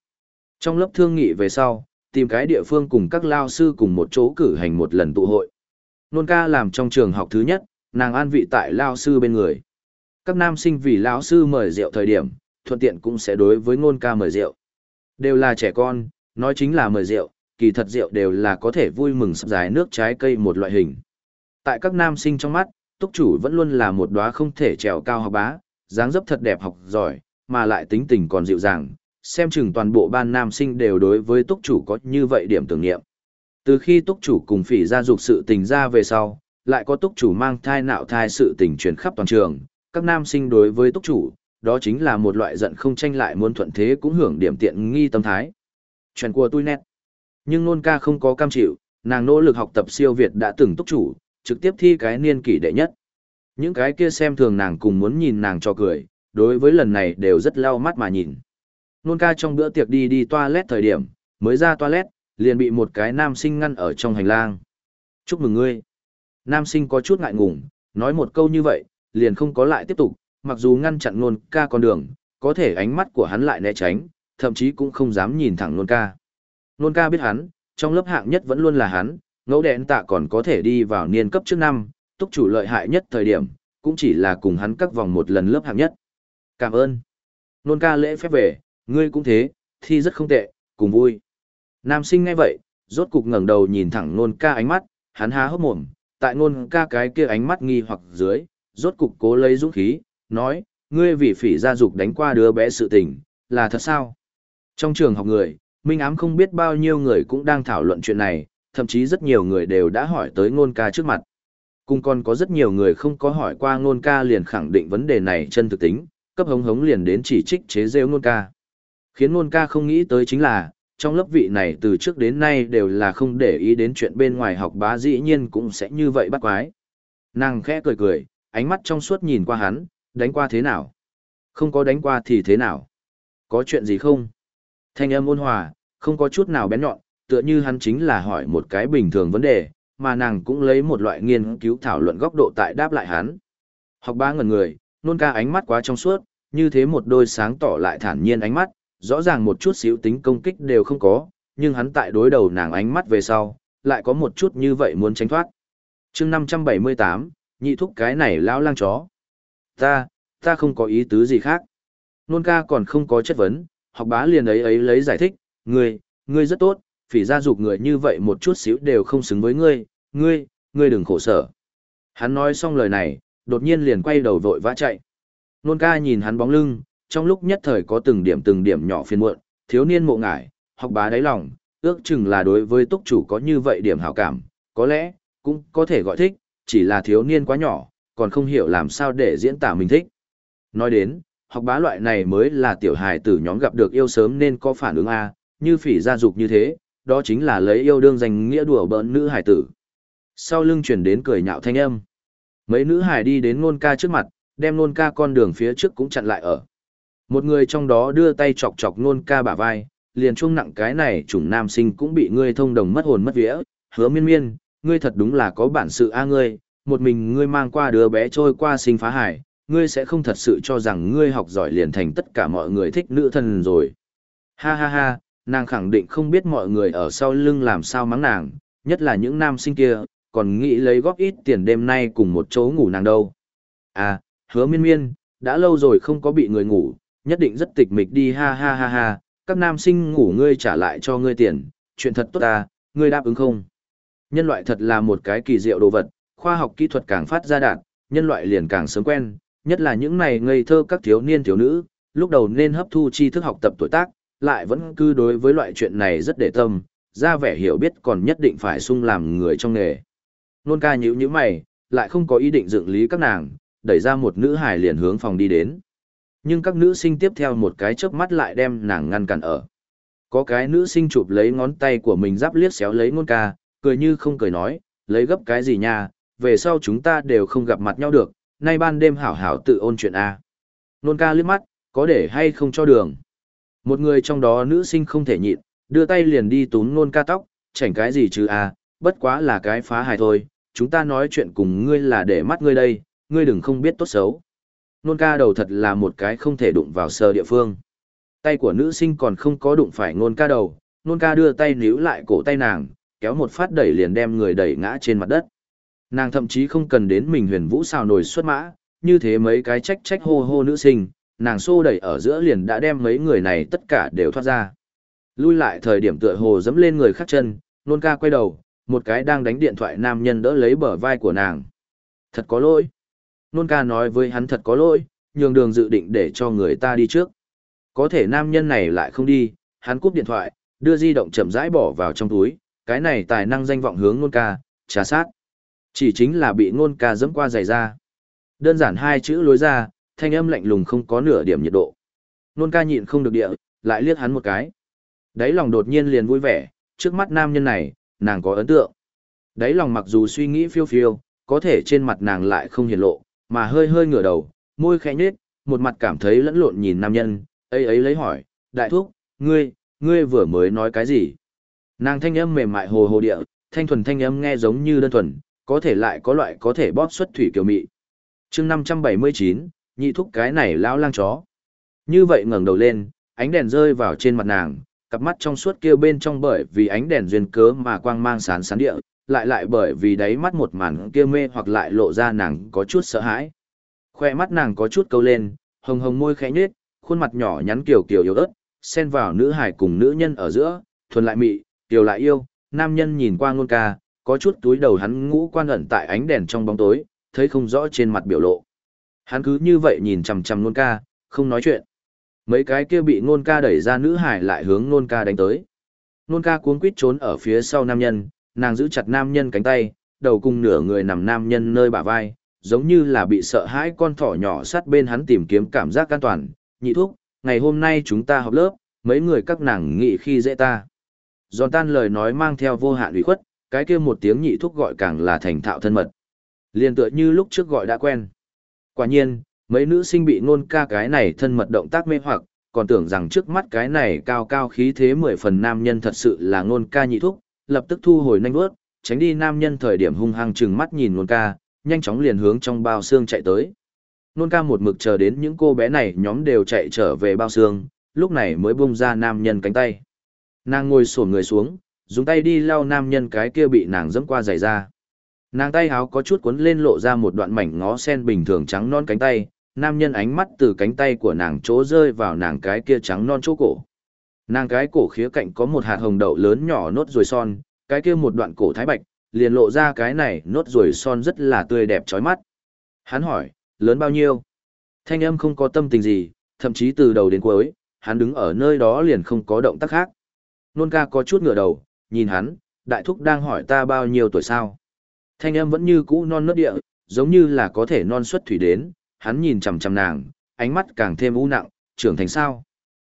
Trong lớp thương nghị về sau, tìm cái địa phương cùng các lao sư cùng một chỗ cử hành một lần tụ hội. Nôn ca làm trong trường học thứ nhất, nàng an vị tại lao sư bên người. Các nam sinh vì lão sư mời rượu thời điểm, thuận tiện cũng sẽ đối với ngôn ca mời rượu. Đều là trẻ con, nói chính là mời rượu, kỳ thật rượu đều là có thể vui mừng sắp dài nước trái cây một loại hình. Tại các nam sinh trong mắt, túc chủ vẫn luôn là một đóa không thể trèo cao học bá, dáng dấp thật đẹp học giỏi, mà lại tính tình còn dịu dàng, xem chừng toàn bộ ban nam sinh đều đối với túc chủ có như vậy điểm tưởng niệm. Từ khi túc chủ cùng phỉ ra dục sự tình ra về sau, lại có túc chủ mang thai nạo thai sự tình truyền khắp toàn trường, các nam sinh đối với túc chủ, đó chính là một loại giận không tranh lại muốn thuận thế cũng hưởng điểm tiện nghi tâm thái. Chuyện của tôi nét. Nhưng nôn ca không có cam chịu, nàng nỗ lực học tập siêu Việt đã từng túc chủ, trực tiếp thi cái niên kỷ đệ nhất. Những cái kia xem thường nàng cùng muốn nhìn nàng cho cười, đối với lần này đều rất lau mắt mà nhìn. Nôn ca trong bữa tiệc đi đi toilet thời điểm, mới ra toilet, liền bị một cái nam sinh ngăn ở trong hành lang. Chúc mừng ngươi. Nam sinh có chút ngại ngùng, nói một câu như vậy, liền không có lại tiếp tục, mặc dù ngăn chặn nôn ca con đường, có thể ánh mắt của hắn lại né tránh, thậm chí cũng không dám nhìn thẳng nôn ca. Nôn ca biết hắn, trong lớp hạng nhất vẫn luôn là hắn, ngẫu đèn tạ còn có thể đi vào niên cấp trước năm, túc chủ lợi hại nhất thời điểm, cũng chỉ là cùng hắn các vòng một lần lớp hạng nhất. Cảm ơn. Nôn ca lễ phép về, ngươi cũng thế, thi rất không tệ, cùng vui. Nam sinh ngay vậy, rốt cục ngẩng đầu nhìn thẳng nôn ca ánh mắt, hắn há hốc mồm, tại nôn ca cái kia ánh mắt nghi hoặc dưới, rốt cục cố lấy dũng khí, nói, ngươi vì phỉ gia dục đánh qua đứa bé sự tình, là thật sao? Trong trường học người, Minh Ám không biết bao nhiêu người cũng đang thảo luận chuyện này, thậm chí rất nhiều người đều đã hỏi tới ngôn ca trước mặt. Cùng còn có rất nhiều người không có hỏi qua ngôn ca liền khẳng định vấn đề này chân thực tính, cấp hống hống liền đến chỉ trích chế rêu ngôn ca. Khiến ngôn ca không nghĩ tới chính là, trong lớp vị này từ trước đến nay đều là không để ý đến chuyện bên ngoài học bá dĩ nhiên cũng sẽ như vậy bắt quái. Nàng khẽ cười cười, ánh mắt trong suốt nhìn qua hắn, đánh qua thế nào? Không có đánh qua thì thế nào? Có chuyện gì không? Thanh âm ôn hòa, không có chút nào bén nhọn, tựa như hắn chính là hỏi một cái bình thường vấn đề, mà nàng cũng lấy một loại nghiên cứu thảo luận góc độ tại đáp lại hắn. Học ba ngần người, nôn ca ánh mắt quá trong suốt, như thế một đôi sáng tỏ lại thản nhiên ánh mắt, rõ ràng một chút xíu tính công kích đều không có, nhưng hắn tại đối đầu nàng ánh mắt về sau, lại có một chút như vậy muốn tránh thoát. chương 578, nhị thúc cái này lão lang chó. Ta, ta không có ý tứ gì khác. Nôn ca còn không có chất vấn, học bá liền ấy ấy lấy giải thích, ngươi, ngươi rất tốt, phỉ gia dục người như vậy một chút xíu đều không xứng với ngươi, ngươi, ngươi đừng khổ sở. Hắn nói xong lời này, đột nhiên liền quay đầu vội vã chạy. Nôn ca nhìn hắn bóng lưng, trong lúc nhất thời có từng điểm từng điểm nhỏ phiền muộn, thiếu niên mộ ngải, học bá đáy lòng, ước chừng là đối với túc chủ có như vậy điểm hảo cảm, có lẽ, cũng có thể gọi thích, chỉ là thiếu niên quá nhỏ, còn không hiểu làm sao để diễn tả mình thích. Nói đến, học bá loại này mới là tiểu hài tử nhóm gặp được yêu sớm nên có phản ứng A, như phỉ gia dục như thế, đó chính là lấy yêu đương danh nghĩa đùa bỡn nữ hài tử. Sau lưng chuyển đến cười nhạo thanh âm. Mấy nữ hài đi đến nôn ca trước mặt, đem nôn ca con đường phía trước cũng chặn lại ở. Một người trong đó đưa tay chọc chọc nôn ca bả vai, liền chuông nặng cái này chủng nam sinh cũng bị ngươi thông đồng mất hồn mất vía, hứa miên miên, ngươi thật đúng là có bản sự a ngươi, một mình ngươi mang qua đứa bé trôi qua sinh phá hải, ngươi sẽ không thật sự cho rằng ngươi học giỏi liền thành tất cả mọi người thích nữ thần rồi. Ha ha ha, nàng khẳng định không biết mọi người ở sau lưng làm sao mắng nàng, nhất là những nam sinh kia, còn nghĩ lấy góp ít tiền đêm nay cùng một chỗ ngủ nàng đâu. À, hứa miên miên, đã lâu rồi không có bị người ngủ, nhất định rất tịch mịch đi ha ha ha ha, các nam sinh ngủ ngươi trả lại cho ngươi tiền, chuyện thật tốt ta, ngươi đáp ứng không? Nhân loại thật là một cái kỳ diệu đồ vật, khoa học kỹ thuật càng phát ra đạt, nhân loại liền càng sớm quen, nhất là những này ngây thơ các thiếu niên thiếu nữ, lúc đầu nên hấp thu tri thức học tập tuổi tác, lại vẫn cứ đối với loại chuyện này rất để tâm, ra vẻ hiểu biết còn nhất định phải sung làm người trong nghề. Nôn ca nhíu nhíu mày, lại không có ý định dựng lý các nàng, đẩy ra một nữ hài liền hướng phòng đi đến. Nhưng các nữ sinh tiếp theo một cái chớp mắt lại đem nàng ngăn cản ở. Có cái nữ sinh chụp lấy ngón tay của mình giáp liếc xéo lấy nôn ca, cười như không cười nói, lấy gấp cái gì nha, về sau chúng ta đều không gặp mặt nhau được, nay ban đêm hảo hảo tự ôn chuyện A. Nôn ca liếc mắt, có để hay không cho đường. Một người trong đó nữ sinh không thể nhịn, đưa tay liền đi túm nôn ca tóc, chảnh cái gì chứ A, bất quá là cái phá hài thôi, chúng ta nói chuyện cùng ngươi là để mắt ngươi đây, ngươi đừng không biết tốt xấu. Nôn ca đầu thật là một cái không thể đụng vào sơ địa phương. Tay của nữ sinh còn không có đụng phải nôn ca đầu, nôn ca đưa tay níu lại cổ tay nàng, kéo một phát đẩy liền đem người đẩy ngã trên mặt đất. Nàng thậm chí không cần đến mình huyền vũ xào nổi xuất mã, như thế mấy cái trách trách hô hô nữ sinh, nàng xô đẩy ở giữa liền đã đem mấy người này tất cả đều thoát ra. Lui lại thời điểm tựa hồ dẫm lên người khác chân, nôn ca quay đầu, một cái đang đánh điện thoại nam nhân đỡ lấy bờ vai của nàng. Thật có lỗi. Nôn ca nói với hắn thật có lỗi, nhường đường dự định để cho người ta đi trước. Có thể nam nhân này lại không đi, hắn cúp điện thoại, đưa di động chậm rãi bỏ vào trong túi, cái này tài năng danh vọng hướng nôn ca, trà sát. Chỉ chính là bị ngôn ca dẫm qua giày ra. Đơn giản hai chữ lối ra, thanh âm lạnh lùng không có nửa điểm nhiệt độ. Ngôn ca nhịn không được địa, lại liếc hắn một cái. Đấy lòng đột nhiên liền vui vẻ, trước mắt nam nhân này, nàng có ấn tượng. Đấy lòng mặc dù suy nghĩ phiêu phiêu, có thể trên mặt nàng lại không hiển lộ, mà hơi hơi ngửa đầu, môi khẽ nhếch, một mặt cảm thấy lẫn lộn nhìn nam nhân, ấy ấy lấy hỏi, đại thúc, ngươi, ngươi vừa mới nói cái gì? Nàng thanh âm mềm mại hồ hồ địa, thanh thuần thanh âm nghe giống như đơn thuần, có thể lại có loại có thể bóp xuất thủy kiều mị. chương 579, nhị thúc cái này lão lang chó. Như vậy ngẩng đầu lên, ánh đèn rơi vào trên mặt nàng, cặp mắt trong suốt kia bên trong bởi vì ánh đèn duyên cớ mà quang mang sán sán địa, lại lại bởi vì đáy mắt một màn kia mê hoặc lại lộ ra nàng có chút sợ hãi. Khoe mắt nàng có chút câu lên, hồng hồng môi khẽ nhếch, khuôn mặt nhỏ nhắn kiều kiều yếu ớt, xen vào nữ hải cùng nữ nhân ở giữa, thuần lại mị, kiều lại yêu, nam nhân nhìn qua ngôn ca, có chút túi đầu hắn ngũ quan ẩn tại ánh đèn trong bóng tối, thấy không rõ trên mặt biểu lộ. Hắn cứ như vậy nhìn chằm chằm nôn ca, không nói chuyện. Mấy cái kia bị nôn ca đẩy ra nữ hải lại hướng nôn ca đánh tới. nôn ca cuống quýt trốn ở phía sau nam nhân, nàng giữ chặt nam nhân cánh tay, đầu cùng nửa người nằm nam nhân nơi bả vai, giống như là bị sợ hãi con thỏ nhỏ sát bên hắn tìm kiếm cảm giác an toàn. Nhị thúc, ngày hôm nay chúng ta học lớp, mấy người các nàng nghị khi dễ ta. Giòn tan lời nói mang theo vô hạn ủy khuất, cái kia một tiếng nhị thúc gọi càng là thành thạo thân mật. Liên tựa như lúc trước gọi đã quen. Quả nhiên, mấy nữ sinh bị nôn ca cái này thân mật động tác mê hoặc, còn tưởng rằng trước mắt cái này cao cao khí thế mười phần nam nhân thật sự là nôn ca nhị thúc, lập tức thu hồi nhanh bước, tránh đi nam nhân thời điểm hung hăng chừng mắt nhìn nôn ca, nhanh chóng liền hướng trong bao xương chạy tới. Nôn ca một mực chờ đến những cô bé này nhóm đều chạy trở về bao xương, lúc này mới bung ra nam nhân cánh tay. Nàng ngồi sổ người xuống, dùng tay đi lau nam nhân cái kia bị nàng dẫm qua giày ra. Nàng tay háo có chút cuốn lên lộ ra một đoạn mảnh ngó sen bình thường trắng non cánh tay, nam nhân ánh mắt từ cánh tay của nàng chỗ rơi vào nàng cái kia trắng non chỗ cổ. Nàng cái cổ khía cạnh có một hạt hồng đậu lớn nhỏ nốt ruồi son, cái kia một đoạn cổ thái bạch, liền lộ ra cái này nốt ruồi son rất là tươi đẹp chói mắt. Hắn hỏi, lớn bao nhiêu? Thanh âm không có tâm tình gì, thậm chí từ đầu đến cuối, hắn đứng ở nơi đó liền không có động tác khác. Nôn ca có chút ngửa đầu, nhìn hắn, đại thúc đang hỏi ta bao nhiêu tuổi sao. Thanh âm vẫn như cũ non nớt địa, giống như là có thể non xuất thủy đến, hắn nhìn chằm chằm nàng, ánh mắt càng thêm u nặng, trưởng thành sao.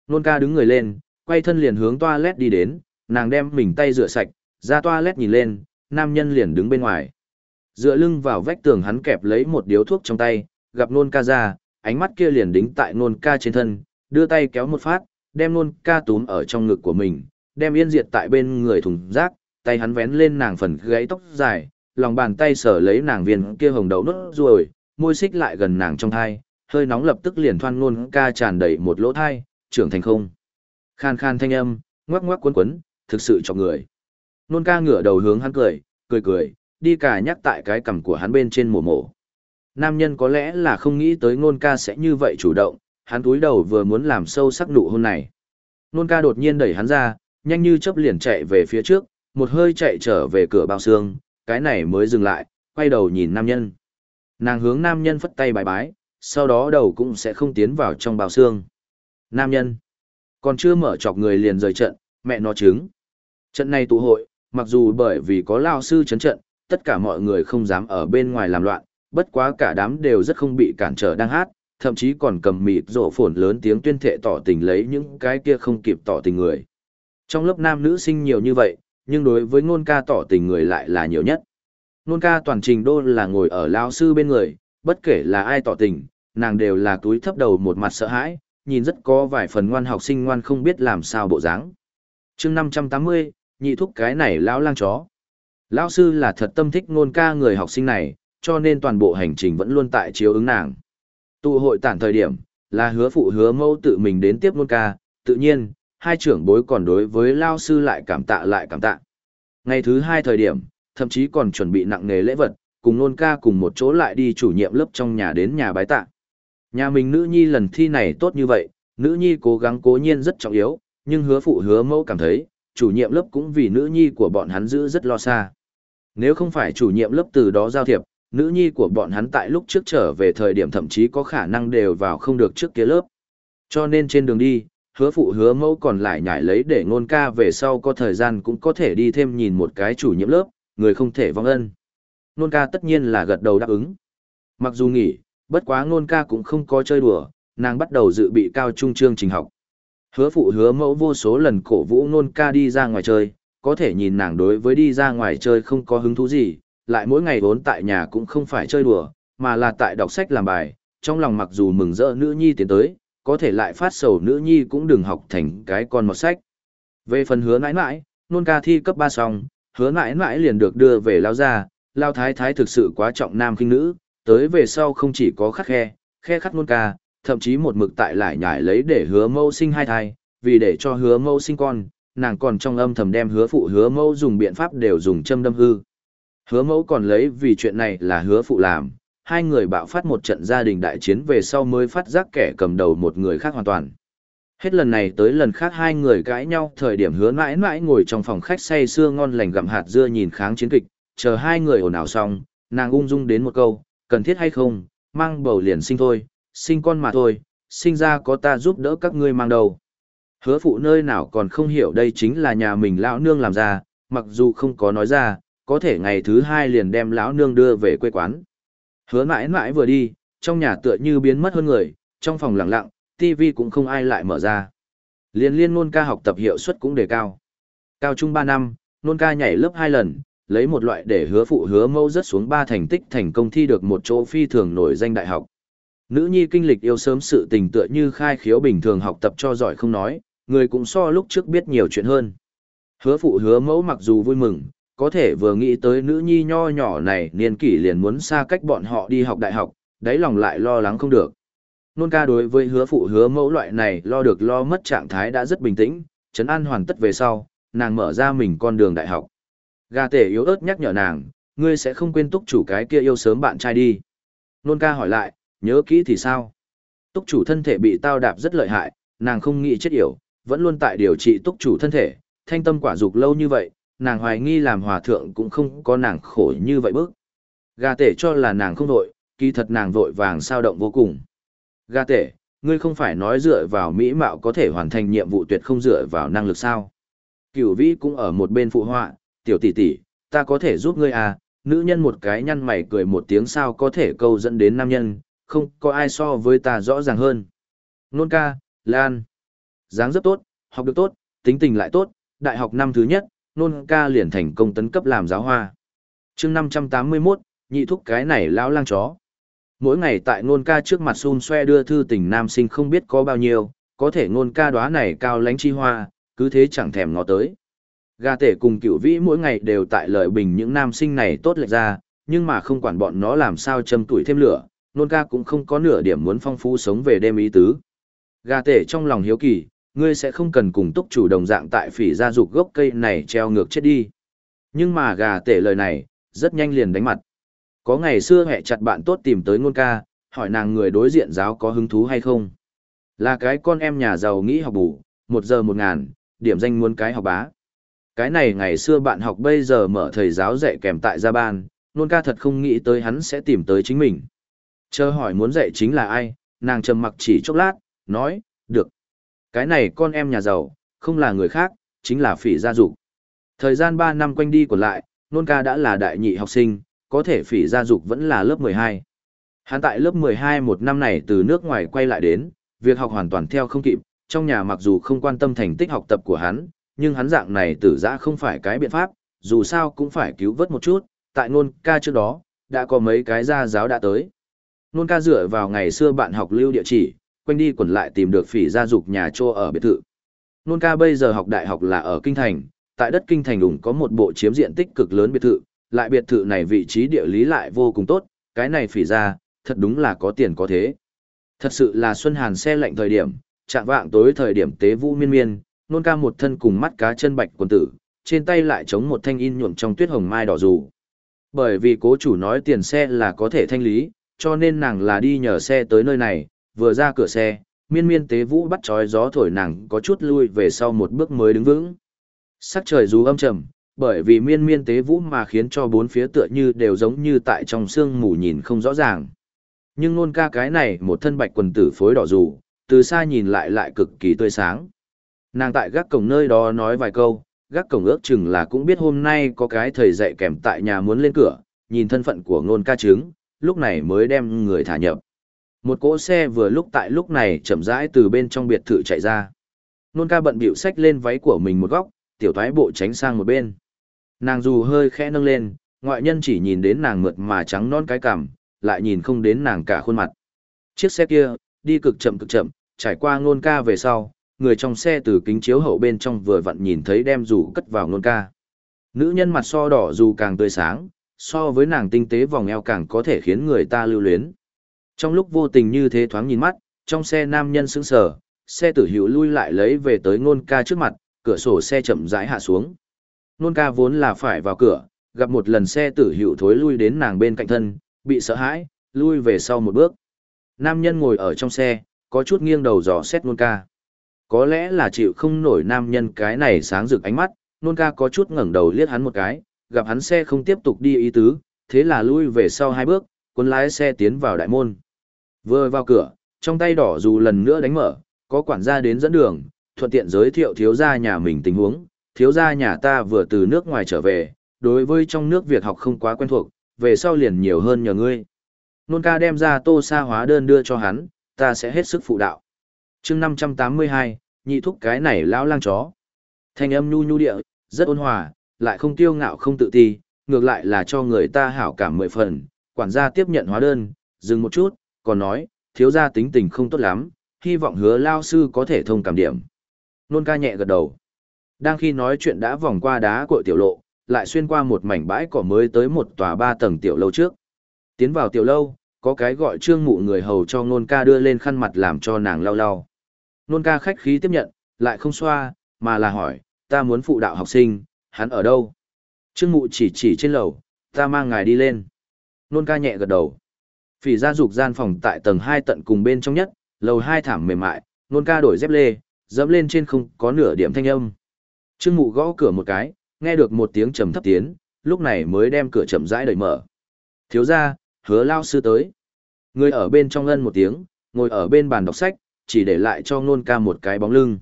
Nôn ca đứng người lên, quay thân liền hướng toilet đi đến, nàng đem mình tay rửa sạch, ra toilet nhìn lên, nam nhân liền đứng bên ngoài. Dựa lưng vào vách tường hắn kẹp lấy một điếu thuốc trong tay, gặp nôn ca ra, ánh mắt kia liền đính tại nôn ca trên thân, đưa tay kéo một phát, đem nôn ca túm ở trong ngực của mình, đem yên diệt tại bên người thùng rác, tay hắn vén lên nàng phần gáy tóc dài, lòng bàn tay sở lấy nàng viên kia hồng đậu nốt ruồi, môi xích lại gần nàng trong thai, hơi nóng lập tức liền thoan luôn ca tràn đầy một lỗ thai, trưởng thành không. Khan khan thanh âm, ngoắc ngoắc quấn quấn, thực sự cho người. Nôn ca ngửa đầu hướng hắn cười, cười cười, đi cả nhắc tại cái cằm của hắn bên trên mổ mổ. Nam nhân có lẽ là không nghĩ tới nôn ca sẽ như vậy chủ động, hắn túi đầu vừa muốn làm sâu sắc nụ hôn này. Nôn ca đột nhiên đẩy hắn ra, nhanh như chớp liền chạy về phía trước, một hơi chạy trở về cửa bao xương, cái này mới dừng lại, quay đầu nhìn nam nhân. Nàng hướng nam nhân phất tay bài bái, sau đó đầu cũng sẽ không tiến vào trong bao xương. Nam nhân, còn chưa mở chọc người liền rời trận, mẹ nó trứng. Trận này tụ hội, mặc dù bởi vì có lao sư chấn trận, tất cả mọi người không dám ở bên ngoài làm loạn, bất quá cả đám đều rất không bị cản trở đang hát, thậm chí còn cầm mịt rộ phồn lớn tiếng tuyên thệ tỏ tình lấy những cái kia không kịp tỏ tình người. Trong lớp nam nữ sinh nhiều như vậy, nhưng đối với ngôn ca tỏ tình người lại là nhiều nhất. Ngôn ca toàn trình đô là ngồi ở lao sư bên người, bất kể là ai tỏ tình, nàng đều là túi thấp đầu một mặt sợ hãi, nhìn rất có vài phần ngoan học sinh ngoan không biết làm sao bộ dáng. chương 580, nhị thúc cái này lão lang chó. Lão sư là thật tâm thích ngôn ca người học sinh này, cho nên toàn bộ hành trình vẫn luôn tại chiếu ứng nàng. Tụ hội tản thời điểm, là hứa phụ hứa mẫu tự mình đến tiếp ngôn ca, tự nhiên, hai trưởng bối còn đối với lao sư lại cảm tạ lại cảm tạ. Ngày thứ hai thời điểm, thậm chí còn chuẩn bị nặng nghề lễ vật, cùng nôn ca cùng một chỗ lại đi chủ nhiệm lớp trong nhà đến nhà bái tạ. Nhà mình nữ nhi lần thi này tốt như vậy, nữ nhi cố gắng cố nhiên rất trọng yếu, nhưng hứa phụ hứa mẫu cảm thấy, chủ nhiệm lớp cũng vì nữ nhi của bọn hắn giữ rất lo xa. Nếu không phải chủ nhiệm lớp từ đó giao thiệp, nữ nhi của bọn hắn tại lúc trước trở về thời điểm thậm chí có khả năng đều vào không được trước kia lớp. Cho nên trên đường đi, hứa phụ hứa mẫu còn lại nhảy lấy để ngôn ca về sau có thời gian cũng có thể đi thêm nhìn một cái chủ nhiệm lớp, người không thể vong ân. Ngôn ca tất nhiên là gật đầu đáp ứng. Mặc dù nghỉ, bất quá ngôn ca cũng không có chơi đùa, nàng bắt đầu dự bị cao trung chương trình học. Hứa phụ hứa mẫu vô số lần cổ vũ ngôn ca đi ra ngoài chơi, có thể nhìn nàng đối với đi ra ngoài chơi không có hứng thú gì, lại mỗi ngày vốn tại nhà cũng không phải chơi đùa, mà là tại đọc sách làm bài, trong lòng mặc dù mừng rỡ nữ nhi tiến tới, có thể lại phát sầu nữ nhi cũng đừng học thành cái con một sách. Về phần hứa nãi nãi, nôn ca thi cấp 3 xong, hứa nãi nãi liền được đưa về lao ra, lao thái thái thực sự quá trọng nam khinh nữ, tới về sau không chỉ có khắc khe, khe khắc nôn ca, thậm chí một mực tại lại nhải lấy để hứa mâu sinh hai thai, vì để cho hứa mâu sinh con, nàng còn trong âm thầm đem hứa phụ hứa mâu dùng biện pháp đều dùng châm đâm hư. Hứa mẫu còn lấy vì chuyện này là hứa phụ làm, hai người bạo phát một trận gia đình đại chiến về sau mới phát giác kẻ cầm đầu một người khác hoàn toàn. Hết lần này tới lần khác hai người cãi nhau thời điểm hứa mãi mãi ngồi trong phòng khách say sưa ngon lành gặm hạt dưa nhìn kháng chiến kịch, chờ hai người ồn ào xong, nàng ung dung đến một câu, cần thiết hay không, mang bầu liền sinh thôi, sinh con mà thôi, sinh ra có ta giúp đỡ các ngươi mang đầu. Hứa phụ nơi nào còn không hiểu đây chính là nhà mình lão nương làm ra, mặc dù không có nói ra, có thể ngày thứ hai liền đem lão nương đưa về quê quán. Hứa mãi mãi vừa đi, trong nhà tựa như biến mất hơn người, trong phòng lặng lặng, TV cũng không ai lại mở ra. Liên liên nôn ca học tập hiệu suất cũng đề cao. Cao trung 3 năm, nôn ca nhảy lớp 2 lần, lấy một loại để hứa phụ hứa mâu rất xuống 3 thành tích thành công thi được một chỗ phi thường nổi danh đại học. Nữ nhi kinh lịch yêu sớm sự tình tựa như khai khiếu bình thường học tập cho giỏi không nói, người cũng so lúc trước biết nhiều chuyện hơn. Hứa phụ hứa mẫu mặc dù vui mừng, có thể vừa nghĩ tới nữ nhi nho nhỏ này niên kỷ liền muốn xa cách bọn họ đi học đại học, đáy lòng lại lo lắng không được. Nôn ca đối với hứa phụ hứa mẫu loại này lo được lo mất trạng thái đã rất bình tĩnh, chấn an hoàn tất về sau, nàng mở ra mình con đường đại học. Gà tể yếu ớt nhắc nhở nàng, ngươi sẽ không quên túc chủ cái kia yêu sớm bạn trai đi. Nôn ca hỏi lại, nhớ kỹ thì sao? Túc chủ thân thể bị tao đạp rất lợi hại, nàng không nghĩ chết yểu, vẫn luôn tại điều trị túc chủ thân thể, thanh tâm quả dục lâu như vậy, nàng hoài nghi làm hòa thượng cũng không có nàng khổ như vậy bức. Gà tể cho là nàng không vội, kỳ thật nàng vội vàng sao động vô cùng. Gà tể, ngươi không phải nói dựa vào mỹ mạo có thể hoàn thành nhiệm vụ tuyệt không dựa vào năng lực sao. Cửu vĩ cũng ở một bên phụ họa, tiểu tỷ tỷ, ta có thể giúp ngươi à, nữ nhân một cái nhăn mày cười một tiếng sao có thể câu dẫn đến nam nhân, không có ai so với ta rõ ràng hơn. Nôn ca, Lan, dáng rất tốt, học được tốt, tính tình lại tốt, đại học năm thứ nhất, nôn ca liền thành công tấn cấp làm giáo hoa. chương 581, nhị thúc cái này lão lang chó. Mỗi ngày tại nôn ca trước mặt xun xoe đưa thư tình nam sinh không biết có bao nhiêu, có thể nôn ca đóa này cao lánh chi hoa, cứ thế chẳng thèm ngó tới. Gà tể cùng cửu vĩ mỗi ngày đều tại lợi bình những nam sinh này tốt lệch ra, nhưng mà không quản bọn nó làm sao châm tuổi thêm lửa, nôn ca cũng không có nửa điểm muốn phong phú sống về đêm ý tứ. Gà tể trong lòng hiếu kỳ, ngươi sẽ không cần cùng túc chủ đồng dạng tại phỉ gia dục gốc cây này treo ngược chết đi. Nhưng mà gà tể lời này, rất nhanh liền đánh mặt. Có ngày xưa hẹ chặt bạn tốt tìm tới ngôn ca, hỏi nàng người đối diện giáo có hứng thú hay không. Là cái con em nhà giàu nghĩ học bù, một giờ một ngàn, điểm danh muốn cái học bá. Cái này ngày xưa bạn học bây giờ mở thầy giáo dạy kèm tại gia ban, nôn ca thật không nghĩ tới hắn sẽ tìm tới chính mình. Chờ hỏi muốn dạy chính là ai, nàng trầm mặc chỉ chốc lát, nói, được. Cái này con em nhà giàu, không là người khác, chính là phỉ gia dục. Thời gian 3 năm quanh đi còn lại, nôn ca đã là đại nhị học sinh, có thể phỉ gia dục vẫn là lớp 12. Hắn tại lớp 12 một năm này từ nước ngoài quay lại đến, việc học hoàn toàn theo không kịp, trong nhà mặc dù không quan tâm thành tích học tập của hắn, nhưng hắn dạng này tử giã không phải cái biện pháp, dù sao cũng phải cứu vớt một chút, tại nôn ca trước đó, đã có mấy cái gia giáo đã tới. Nôn ca dựa vào ngày xưa bạn học lưu địa chỉ, quanh đi quẩn lại tìm được phỉ gia dục nhà trô ở biệt thự. Nôn ca bây giờ học đại học là ở Kinh Thành, tại đất Kinh Thành đủng có một bộ chiếm diện tích cực lớn biệt thự, lại biệt thự này vị trí địa lý lại vô cùng tốt, cái này phỉ ra, thật đúng là có tiền có thế. Thật sự là Xuân Hàn xe lạnh thời điểm, chạm vạng tối thời điểm tế vũ miên miên, nôn ca một thân cùng mắt cá chân bạch quần tử, trên tay lại chống một thanh in nhuộm trong tuyết hồng mai đỏ dù. Bởi vì cố chủ nói tiền xe là có thể thanh lý, cho nên nàng là đi nhờ xe tới nơi này, vừa ra cửa xe, miên miên tế vũ bắt chói gió thổi nàng có chút lui về sau một bước mới đứng vững. Sắc trời dù âm trầm, bởi vì miên miên tế vũ mà khiến cho bốn phía tựa như đều giống như tại trong sương mù nhìn không rõ ràng. Nhưng nôn ca cái này một thân bạch quần tử phối đỏ dù, từ xa nhìn lại lại cực kỳ tươi sáng. Nàng tại gác cổng nơi đó nói vài câu, gác cổng ước chừng là cũng biết hôm nay có cái thầy dạy kèm tại nhà muốn lên cửa, nhìn thân phận của nôn ca trứng, lúc này mới đem người thả nhập. Một cỗ xe vừa lúc tại lúc này chậm rãi từ bên trong biệt thự chạy ra. Nôn ca bận bịu xách lên váy của mình một góc, tiểu thoái bộ tránh sang một bên. Nàng dù hơi khẽ nâng lên, ngoại nhân chỉ nhìn đến nàng mượt mà trắng non cái cằm, lại nhìn không đến nàng cả khuôn mặt. Chiếc xe kia, đi cực chậm cực chậm, trải qua nôn ca về sau, người trong xe từ kính chiếu hậu bên trong vừa vặn nhìn thấy đem dù cất vào nôn ca. Nữ nhân mặt so đỏ dù càng tươi sáng, so với nàng tinh tế vòng eo càng có thể khiến người ta lưu luyến. Trong lúc vô tình như thế thoáng nhìn mắt, trong xe nam nhân sững sờ, xe tử hữu lui lại lấy về tới ngôn ca trước mặt, cửa sổ xe chậm rãi hạ xuống. Ngôn ca vốn là phải vào cửa, gặp một lần xe tử hữu thối lui đến nàng bên cạnh thân, bị sợ hãi, lui về sau một bước. Nam nhân ngồi ở trong xe, có chút nghiêng đầu dò xét ngôn ca. Có lẽ là chịu không nổi nam nhân cái này sáng rực ánh mắt, ngôn ca có chút ngẩng đầu liếc hắn một cái, gặp hắn xe không tiếp tục đi ý tứ, thế là lui về sau hai bước, quân lái xe tiến vào đại môn. Vừa vào cửa, trong tay đỏ dù lần nữa đánh mở, có quản gia đến dẫn đường, thuận tiện giới thiệu thiếu gia nhà mình tình huống, thiếu gia nhà ta vừa từ nước ngoài trở về, đối với trong nước việc học không quá quen thuộc, về sau liền nhiều hơn nhờ ngươi. Nôn ca đem ra tô sa hóa đơn đưa cho hắn, ta sẽ hết sức phụ đạo. chương 582, nhị thúc cái này lão lang chó. Thanh âm nhu nhu địa, rất ôn hòa, lại không tiêu ngạo không tự ti, ngược lại là cho người ta hảo cảm mười phần. Quản gia tiếp nhận hóa đơn, dừng một chút, còn nói, thiếu gia tính tình không tốt lắm, hy vọng hứa lao sư có thể thông cảm điểm. Nôn ca nhẹ gật đầu. Đang khi nói chuyện đã vòng qua đá cội tiểu lộ, lại xuyên qua một mảnh bãi cỏ mới tới một tòa ba tầng tiểu lâu trước. Tiến vào tiểu lâu, có cái gọi trương mụ người hầu cho nôn ca đưa lên khăn mặt làm cho nàng lau lau. Nôn ca khách khí tiếp nhận, lại không xoa, mà là hỏi, ta muốn phụ đạo học sinh, hắn ở đâu? Trương mụ chỉ chỉ trên lầu, ta mang ngài đi lên. Nôn ca nhẹ gật đầu. Phỉ gia dục gian phòng tại tầng 2 tận cùng bên trong nhất, lầu 2 thảm mềm mại, nôn ca đổi dép lê, dẫm lên trên không có nửa điểm thanh âm. Trương mụ gõ cửa một cái, nghe được một tiếng trầm thấp tiến, lúc này mới đem cửa chậm rãi đẩy mở. Thiếu gia, hứa lao sư tới. Người ở bên trong ngân một tiếng, ngồi ở bên bàn đọc sách, chỉ để lại cho nôn ca một cái bóng lưng.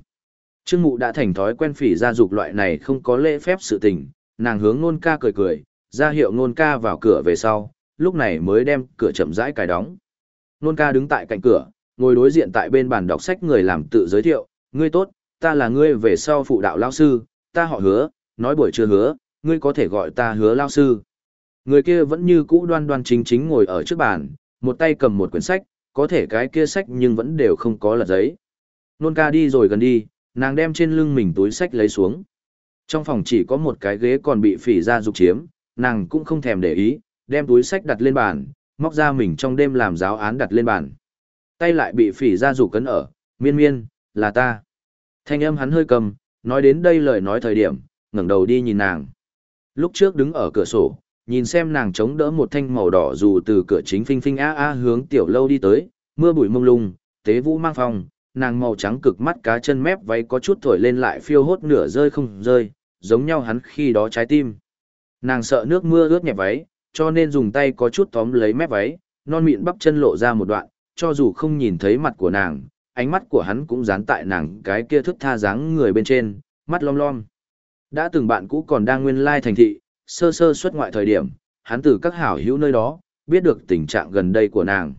Trương mụ đã thành thói quen phỉ gia dục loại này không có lễ phép sự tình, nàng hướng nôn ca cười cười, ra hiệu nôn ca vào cửa về sau, lúc này mới đem cửa chậm rãi cài đóng. Nôn ca đứng tại cạnh cửa, ngồi đối diện tại bên bàn đọc sách người làm tự giới thiệu, ngươi tốt, ta là ngươi về sau phụ đạo lao sư, ta họ hứa, nói buổi trưa hứa, ngươi có thể gọi ta hứa lao sư. Người kia vẫn như cũ đoan đoan chính chính ngồi ở trước bàn, một tay cầm một quyển sách, có thể cái kia sách nhưng vẫn đều không có lật giấy. Nôn ca đi rồi gần đi, nàng đem trên lưng mình túi sách lấy xuống. Trong phòng chỉ có một cái ghế còn bị phỉ ra dục chiếm, nàng cũng không thèm để ý, đem túi sách đặt lên bàn, móc ra mình trong đêm làm giáo án đặt lên bàn. Tay lại bị phỉ ra rủ cấn ở, miên miên, là ta. Thanh âm hắn hơi cầm, nói đến đây lời nói thời điểm, ngẩng đầu đi nhìn nàng. Lúc trước đứng ở cửa sổ, nhìn xem nàng chống đỡ một thanh màu đỏ dù từ cửa chính phinh phinh a a hướng tiểu lâu đi tới, mưa bụi mông lung, tế vũ mang phong, nàng màu trắng cực mắt cá chân mép váy có chút thổi lên lại phiêu hốt nửa rơi không rơi, giống nhau hắn khi đó trái tim. Nàng sợ nước mưa ướt nhẹ váy, cho nên dùng tay có chút tóm lấy mép váy, non mịn bắp chân lộ ra một đoạn, cho dù không nhìn thấy mặt của nàng, ánh mắt của hắn cũng dán tại nàng cái kia thức tha dáng người bên trên, mắt lom lom. Đã từng bạn cũ còn đang nguyên lai thành thị, sơ sơ xuất ngoại thời điểm, hắn từ các hảo hữu nơi đó, biết được tình trạng gần đây của nàng.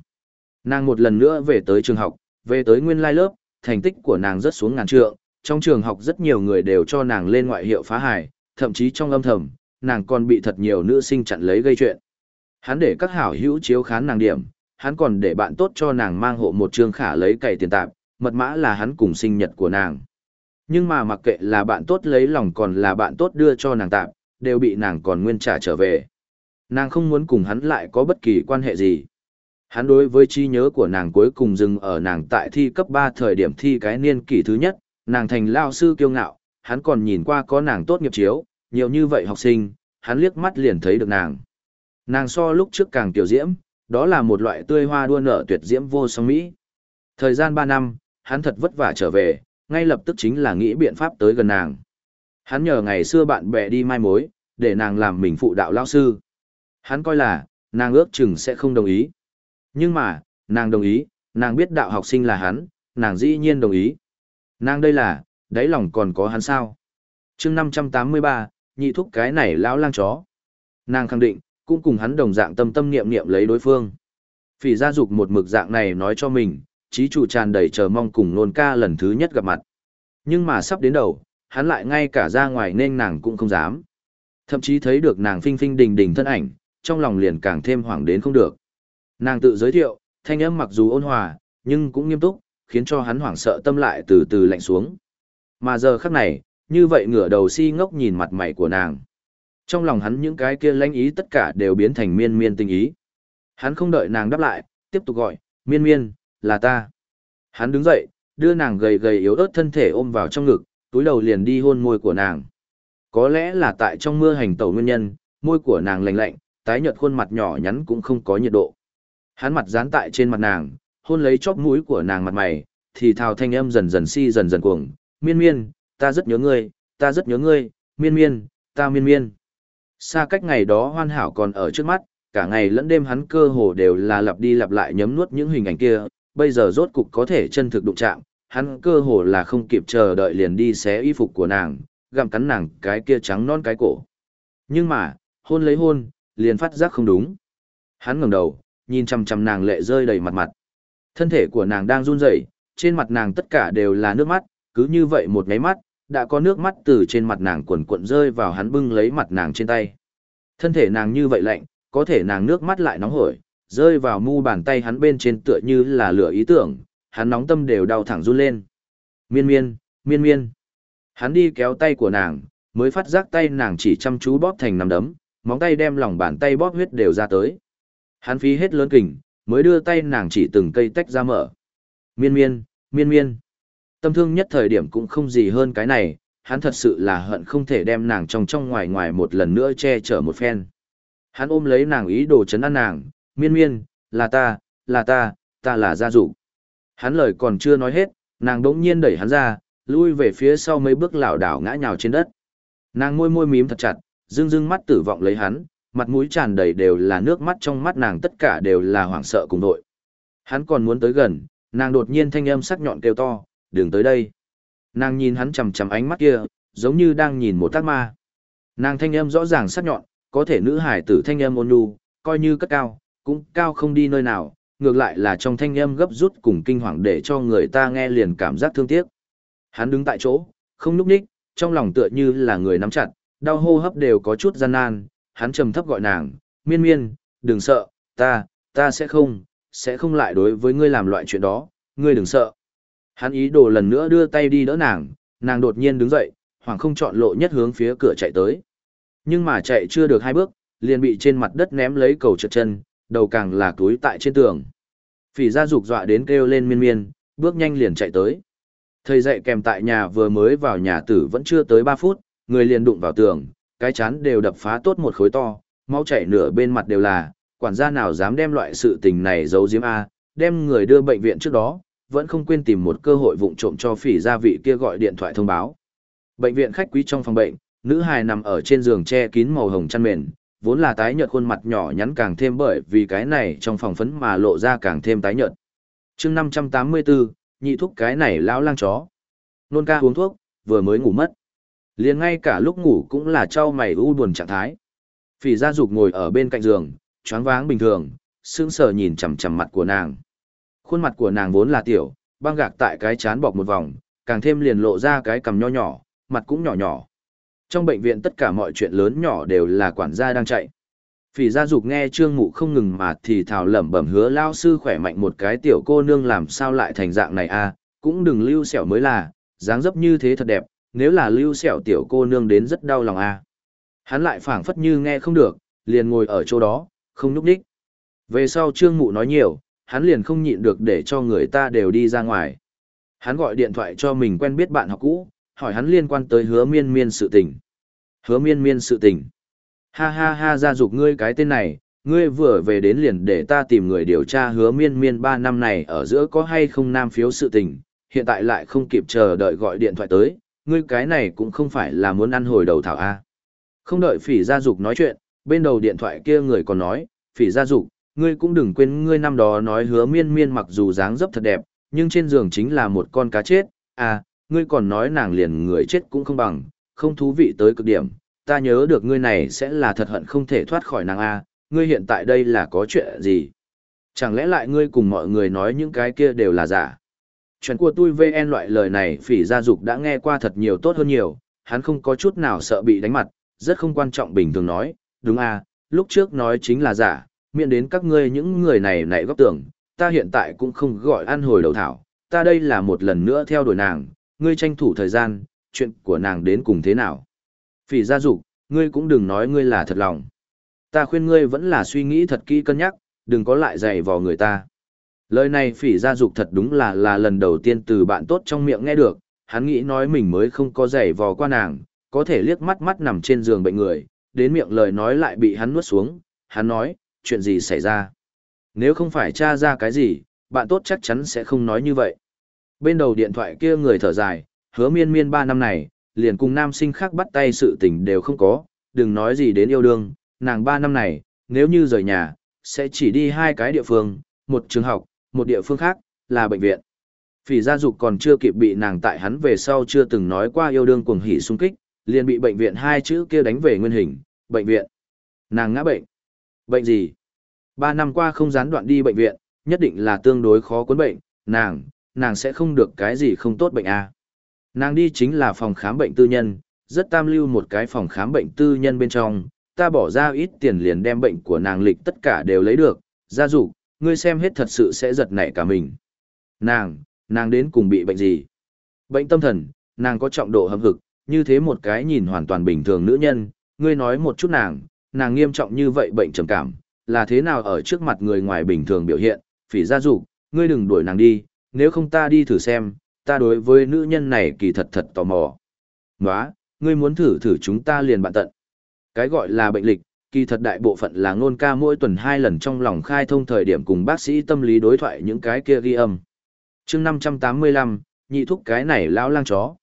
Nàng một lần nữa về tới trường học, về tới nguyên lai lớp, thành tích của nàng rất xuống ngàn trượng, trong trường học rất nhiều người đều cho nàng lên ngoại hiệu phá hải, thậm chí trong âm thầm, nàng còn bị thật nhiều nữ sinh chặn lấy gây chuyện. Hắn để các hảo hữu chiếu khán nàng điểm, hắn còn để bạn tốt cho nàng mang hộ một trường khả lấy cày tiền tạp, mật mã là hắn cùng sinh nhật của nàng. Nhưng mà mặc kệ là bạn tốt lấy lòng còn là bạn tốt đưa cho nàng tạp, đều bị nàng còn nguyên trả trở về. Nàng không muốn cùng hắn lại có bất kỳ quan hệ gì. Hắn đối với trí nhớ của nàng cuối cùng dừng ở nàng tại thi cấp 3 thời điểm thi cái niên kỷ thứ nhất, nàng thành lao sư kiêu ngạo, hắn còn nhìn qua có nàng tốt nghiệp chiếu, nhiều như vậy học sinh, hắn liếc mắt liền thấy được nàng. Nàng so lúc trước càng tiểu diễm, đó là một loại tươi hoa đua nở tuyệt diễm vô song Mỹ. Thời gian 3 năm, hắn thật vất vả trở về, ngay lập tức chính là nghĩ biện pháp tới gần nàng. Hắn nhờ ngày xưa bạn bè đi mai mối, để nàng làm mình phụ đạo lao sư. Hắn coi là, nàng ước chừng sẽ không đồng ý. Nhưng mà, nàng đồng ý, nàng biết đạo học sinh là hắn, nàng dĩ nhiên đồng ý. Nàng đây là, đáy lòng còn có hắn sao. chương 583, nhị thúc cái này lão lang chó. Nàng khẳng định, cũng cùng hắn đồng dạng tâm tâm niệm niệm lấy đối phương. Phỉ gia dục một mực dạng này nói cho mình, trí chủ tràn đầy chờ mong cùng nôn ca lần thứ nhất gặp mặt. Nhưng mà sắp đến đầu, hắn lại ngay cả ra ngoài nên nàng cũng không dám. Thậm chí thấy được nàng phinh phinh đình đình thân ảnh, trong lòng liền càng thêm hoảng đến không được. Nàng tự giới thiệu, thanh âm mặc dù ôn hòa, nhưng cũng nghiêm túc, khiến cho hắn hoảng sợ tâm lại từ từ lạnh xuống. Mà giờ khắc này, như vậy ngửa đầu si ngốc nhìn mặt mày của nàng. Trong lòng hắn những cái kia lãnh ý tất cả đều biến thành miên miên tình ý. Hắn không đợi nàng đáp lại, tiếp tục gọi, miên miên, là ta. Hắn đứng dậy, đưa nàng gầy gầy yếu ớt thân thể ôm vào trong ngực, túi đầu liền đi hôn môi của nàng. Có lẽ là tại trong mưa hành tẩu nguyên nhân, môi của nàng lạnh lạnh, tái nhợt khuôn mặt nhỏ nhắn cũng không có nhiệt độ. Hắn mặt dán tại trên mặt nàng, hôn lấy chóp mũi của nàng mặt mày, thì thào thanh âm dần dần si dần dần cuồng, miên miên, ta rất nhớ ngươi, ta rất nhớ ngươi, miên miên, ta miên miên. Xa cách ngày đó hoàn hảo còn ở trước mắt, cả ngày lẫn đêm hắn cơ hồ đều là lặp đi lặp lại nhấm nuốt những hình ảnh kia, bây giờ rốt cục có thể chân thực đụng chạm, hắn cơ hồ là không kịp chờ đợi liền đi xé y phục của nàng, gặm cắn nàng cái kia trắng non cái cổ. Nhưng mà, hôn lấy hôn, liền phát giác không đúng. Hắn ngẩng đầu, nhìn chằm chằm nàng lệ rơi đầy mặt mặt. Thân thể của nàng đang run rẩy, trên mặt nàng tất cả đều là nước mắt, cứ như vậy một nháy mắt, đã có nước mắt từ trên mặt nàng quần cuộn rơi vào hắn bưng lấy mặt nàng trên tay. Thân thể nàng như vậy lạnh, có thể nàng nước mắt lại nóng hổi, rơi vào mu bàn tay hắn bên trên tựa như là lửa ý tưởng, hắn nóng tâm đều đau thẳng run lên. Miên miên, miên miên. Hắn đi kéo tay của nàng, mới phát giác tay nàng chỉ chăm chú bóp thành nằm đấm, móng tay đem lòng bàn tay bóp huyết đều ra tới. Hắn phí hết lớn kình, mới đưa tay nàng chỉ từng cây tách ra mở. Miên miên, miên miên. Tâm thương nhất thời điểm cũng không gì hơn cái này, hắn thật sự là hận không thể đem nàng trong trong ngoài ngoài một lần nữa che chở một phen. Hắn ôm lấy nàng ý đồ chấn an nàng, miên miên, là ta, là ta, ta là gia dụ. Hắn lời còn chưa nói hết, nàng đỗng nhiên đẩy hắn ra, lui về phía sau mấy bước lảo đảo ngã nhào trên đất. Nàng môi môi mím thật chặt, dưng dưng mắt tử vọng lấy hắn, mặt mũi tràn đầy đều là nước mắt trong mắt nàng tất cả đều là hoảng sợ cùng đội. Hắn còn muốn tới gần, nàng đột nhiên thanh âm sắc nhọn kêu to, đừng tới đây. Nàng nhìn hắn chầm chầm ánh mắt kia, giống như đang nhìn một tác ma. Nàng thanh âm rõ ràng sắc nhọn, có thể nữ hải tử thanh âm ôn nhu, coi như cất cao, cũng cao không đi nơi nào, ngược lại là trong thanh âm gấp rút cùng kinh hoàng để cho người ta nghe liền cảm giác thương tiếc. Hắn đứng tại chỗ, không núp ních, trong lòng tựa như là người nắm chặt, đau hô hấp đều có chút gian nan, hắn trầm thấp gọi nàng, miên miên, đừng sợ, ta, ta sẽ không, sẽ không lại đối với ngươi làm loại chuyện đó, ngươi đừng sợ. Hắn ý đồ lần nữa đưa tay đi đỡ nàng, nàng đột nhiên đứng dậy, hoàng không chọn lộ nhất hướng phía cửa chạy tới. Nhưng mà chạy chưa được hai bước, liền bị trên mặt đất ném lấy cầu trượt chân, đầu càng là túi tại trên tường. Phỉ ra dục dọa đến kêu lên miên miên, bước nhanh liền chạy tới. Thầy dạy kèm tại nhà vừa mới vào nhà tử vẫn chưa tới 3 phút, người liền đụng vào tường, cái chán đều đập phá tốt một khối to, máu chảy nửa bên mặt đều là, quản gia nào dám đem loại sự tình này giấu giếm A, đem người đưa bệnh viện trước đó, vẫn không quên tìm một cơ hội vụng trộm cho phỉ gia vị kia gọi điện thoại thông báo. Bệnh viện khách quý trong phòng bệnh, nữ hài nằm ở trên giường che kín màu hồng chăn mền, vốn là tái nhợt khuôn mặt nhỏ nhắn càng thêm bởi vì cái này trong phòng phấn mà lộ ra càng thêm tái nhợt. chương 584, nhị thúc cái này lão lang chó. Nôn ca uống thuốc, vừa mới ngủ mất. liền ngay cả lúc ngủ cũng là trao mày u buồn trạng thái. Phỉ gia dục ngồi ở bên cạnh giường, choáng váng bình thường, sững sờ nhìn chằm chằm mặt của nàng. Khuôn mặt của nàng vốn là tiểu, băng gạc tại cái chán bọc một vòng, càng thêm liền lộ ra cái cằm nho nhỏ, mặt cũng nhỏ nhỏ. Trong bệnh viện tất cả mọi chuyện lớn nhỏ đều là quản gia đang chạy. Phỉ gia dục nghe trương mụ không ngừng mà thì thào lẩm bẩm hứa lao sư khỏe mạnh một cái tiểu cô nương làm sao lại thành dạng này a à? cũng đừng lưu sẹo mới là, dáng dấp như thế thật đẹp, nếu là lưu sẹo tiểu cô nương đến rất đau lòng a à? Hắn lại phảng phất như nghe không được, liền ngồi ở chỗ đó, không nhúc đích. Về sau trương mụ nói nhiều, hắn liền không nhịn được để cho người ta đều đi ra ngoài. Hắn gọi điện thoại cho mình quen biết bạn học cũ, hỏi hắn liên quan tới hứa miên miên sự tình. Hứa miên miên sự tình. Ha ha ha ra dục ngươi cái tên này, ngươi vừa về đến liền để ta tìm người điều tra hứa miên miên ba năm này ở giữa có hay không nam phiếu sự tình, hiện tại lại không kịp chờ đợi gọi điện thoại tới, ngươi cái này cũng không phải là muốn ăn hồi đầu thảo A. Không đợi phỉ gia dục nói chuyện, bên đầu điện thoại kia người còn nói, phỉ gia dục, ngươi cũng đừng quên ngươi năm đó nói hứa miên miên mặc dù dáng dấp thật đẹp, nhưng trên giường chính là một con cá chết, à, ngươi còn nói nàng liền người chết cũng không bằng, không thú vị tới cực điểm, ta nhớ được ngươi này sẽ là thật hận không thể thoát khỏi nàng A, ngươi hiện tại đây là có chuyện gì? Chẳng lẽ lại ngươi cùng mọi người nói những cái kia đều là giả? Chuyện của tôi VN loại lời này phỉ gia dục đã nghe qua thật nhiều tốt hơn nhiều, hắn không có chút nào sợ bị đánh mặt, rất không quan trọng bình thường nói, đúng à, lúc trước nói chính là giả, miễn đến các ngươi những người này nảy góc tưởng, ta hiện tại cũng không gọi ăn hồi đầu thảo, ta đây là một lần nữa theo đuổi nàng, ngươi tranh thủ thời gian, chuyện của nàng đến cùng thế nào. Phỉ gia dục, ngươi cũng đừng nói ngươi là thật lòng. Ta khuyên ngươi vẫn là suy nghĩ thật kỹ cân nhắc, đừng có lại dày vò người ta. Lời này phỉ gia dục thật đúng là là lần đầu tiên từ bạn tốt trong miệng nghe được, hắn nghĩ nói mình mới không có dày vò qua nàng, có thể liếc mắt mắt nằm trên giường bệnh người, đến miệng lời nói lại bị hắn nuốt xuống, hắn nói, chuyện gì xảy ra. Nếu không phải tra ra cái gì, bạn tốt chắc chắn sẽ không nói như vậy. Bên đầu điện thoại kia người thở dài, hứa miên miên ba năm này, liền cùng nam sinh khác bắt tay sự tình đều không có, đừng nói gì đến yêu đương, nàng ba năm này, nếu như rời nhà, sẽ chỉ đi hai cái địa phương, một trường học, một địa phương khác, là bệnh viện. Phỉ gia dục còn chưa kịp bị nàng tại hắn về sau chưa từng nói qua yêu đương cuồng hỉ xung kích, liền bị bệnh viện hai chữ kia đánh về nguyên hình, bệnh viện. Nàng ngã bệnh. Bệnh gì? Ba năm qua không gián đoạn đi bệnh viện, nhất định là tương đối khó cuốn bệnh, nàng, nàng sẽ không được cái gì không tốt bệnh à. Nàng đi chính là phòng khám bệnh tư nhân, rất tam lưu một cái phòng khám bệnh tư nhân bên trong, ta bỏ ra ít tiền liền đem bệnh của nàng lịch tất cả đều lấy được, gia dục, ngươi xem hết thật sự sẽ giật nảy cả mình. Nàng, nàng đến cùng bị bệnh gì? Bệnh tâm thần, nàng có trọng độ hâm hực, như thế một cái nhìn hoàn toàn bình thường nữ nhân, ngươi nói một chút nàng, nàng nghiêm trọng như vậy bệnh trầm cảm, là thế nào ở trước mặt người ngoài bình thường biểu hiện, phỉ gia dục, ngươi đừng đuổi nàng đi, nếu không ta đi thử xem, ta đối với nữ nhân này kỳ thật thật tò mò. Nóa, ngươi muốn thử thử chúng ta liền bạn tận. Cái gọi là bệnh lịch, kỳ thật đại bộ phận là ngôn ca mỗi tuần hai lần trong lòng khai thông thời điểm cùng bác sĩ tâm lý đối thoại những cái kia ghi âm. chương 585, nhị thúc cái này lão lang chó.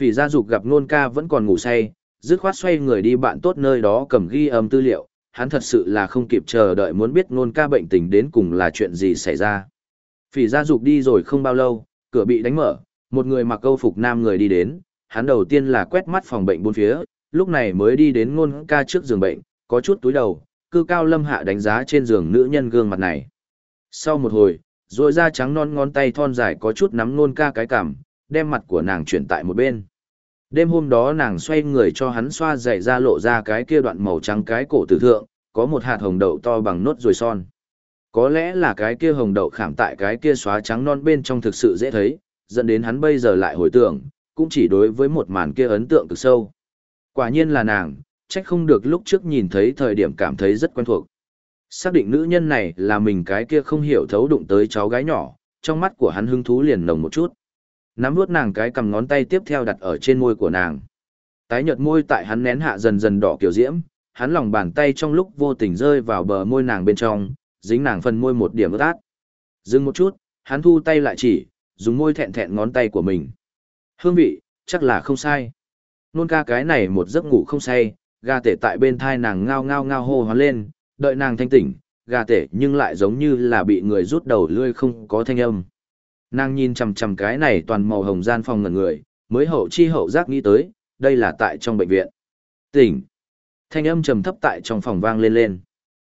Phỉ gia dục gặp ngôn ca vẫn còn ngủ say, dứt khoát xoay người đi bạn tốt nơi đó cầm ghi âm tư liệu, hắn thật sự là không kịp chờ đợi muốn biết ngôn ca bệnh tình đến cùng là chuyện gì xảy ra. Phỉ gia dục đi rồi không bao lâu, cửa bị đánh mở, một người mặc câu phục nam người đi đến, hắn đầu tiên là quét mắt phòng bệnh bốn phía, lúc này mới đi đến ngôn ca trước giường bệnh, có chút túi đầu, cư cao lâm hạ đánh giá trên giường nữ nhân gương mặt này. Sau một hồi, rồi da trắng non ngón tay thon dài có chút nắm ngôn ca cái cảm đem mặt của nàng chuyển tại một bên. Đêm hôm đó nàng xoay người cho hắn xoa dậy ra lộ ra cái kia đoạn màu trắng cái cổ tử thượng, có một hạt hồng đậu to bằng nốt ruồi son. Có lẽ là cái kia hồng đậu khảm tại cái kia xóa trắng non bên trong thực sự dễ thấy, dẫn đến hắn bây giờ lại hồi tưởng, cũng chỉ đối với một màn kia ấn tượng cực sâu. Quả nhiên là nàng, trách không được lúc trước nhìn thấy thời điểm cảm thấy rất quen thuộc. Xác định nữ nhân này là mình cái kia không hiểu thấu đụng tới cháu gái nhỏ, trong mắt của hắn hứng thú liền nồng một chút. Nắm nuốt nàng cái cầm ngón tay tiếp theo đặt ở trên môi của nàng. Tái nhợt môi tại hắn nén hạ dần dần đỏ kiểu diễm, hắn lòng bàn tay trong lúc vô tình rơi vào bờ môi nàng bên trong, dính nàng phần môi một điểm ướt át. Dừng một chút, hắn thu tay lại chỉ, dùng môi thẹn thẹn ngón tay của mình. Hương vị, chắc là không sai. Nôn ca cái này một giấc ngủ không say, gà tể tại bên thai nàng ngao ngao ngao hô hoán lên, đợi nàng thanh tỉnh, gà tể nhưng lại giống như là bị người rút đầu lươi không có thanh âm. Nàng nhìn chằm chằm cái này toàn màu hồng gian phòng ngẩn người, mới hậu chi hậu giác nghĩ tới, đây là tại trong bệnh viện. Tỉnh. Thanh âm trầm thấp tại trong phòng vang lên lên.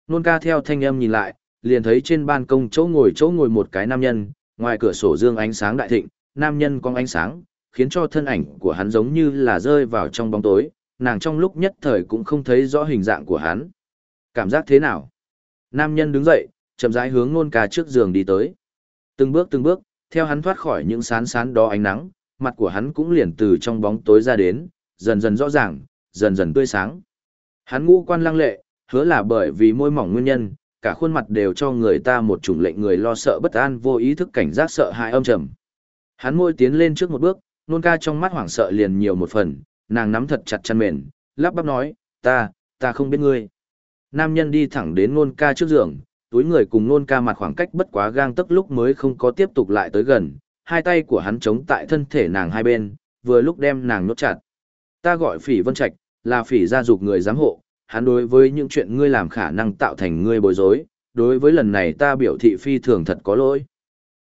Nôn ca theo thanh âm nhìn lại, liền thấy trên ban công chỗ ngồi chỗ ngồi một cái nam nhân, ngoài cửa sổ dương ánh sáng đại thịnh, nam nhân có ánh sáng, khiến cho thân ảnh của hắn giống như là rơi vào trong bóng tối, nàng trong lúc nhất thời cũng không thấy rõ hình dạng của hắn. Cảm giác thế nào? Nam nhân đứng dậy, chậm rãi hướng nôn ca trước giường đi tới. Từng bước từng bước, theo hắn thoát khỏi những sán sán đó ánh nắng, mặt của hắn cũng liền từ trong bóng tối ra đến, dần dần rõ ràng, dần dần tươi sáng. Hắn ngũ quan lăng lệ, hứa là bởi vì môi mỏng nguyên nhân, cả khuôn mặt đều cho người ta một chủng lệnh người lo sợ bất an vô ý thức cảnh giác sợ hãi âm trầm. Hắn môi tiến lên trước một bước, nôn ca trong mắt hoảng sợ liền nhiều một phần, nàng nắm thật chặt chăn mền, lắp bắp nói, ta, ta không biết ngươi. Nam nhân đi thẳng đến nôn ca trước giường, túi người cùng nôn ca mặt khoảng cách bất quá gang tấc lúc mới không có tiếp tục lại tới gần, hai tay của hắn chống tại thân thể nàng hai bên, vừa lúc đem nàng nhốt chặt. Ta gọi phỉ vân trạch, là phỉ gia dục người giám hộ, hắn đối với những chuyện ngươi làm khả năng tạo thành ngươi bối rối, đối với lần này ta biểu thị phi thường thật có lỗi.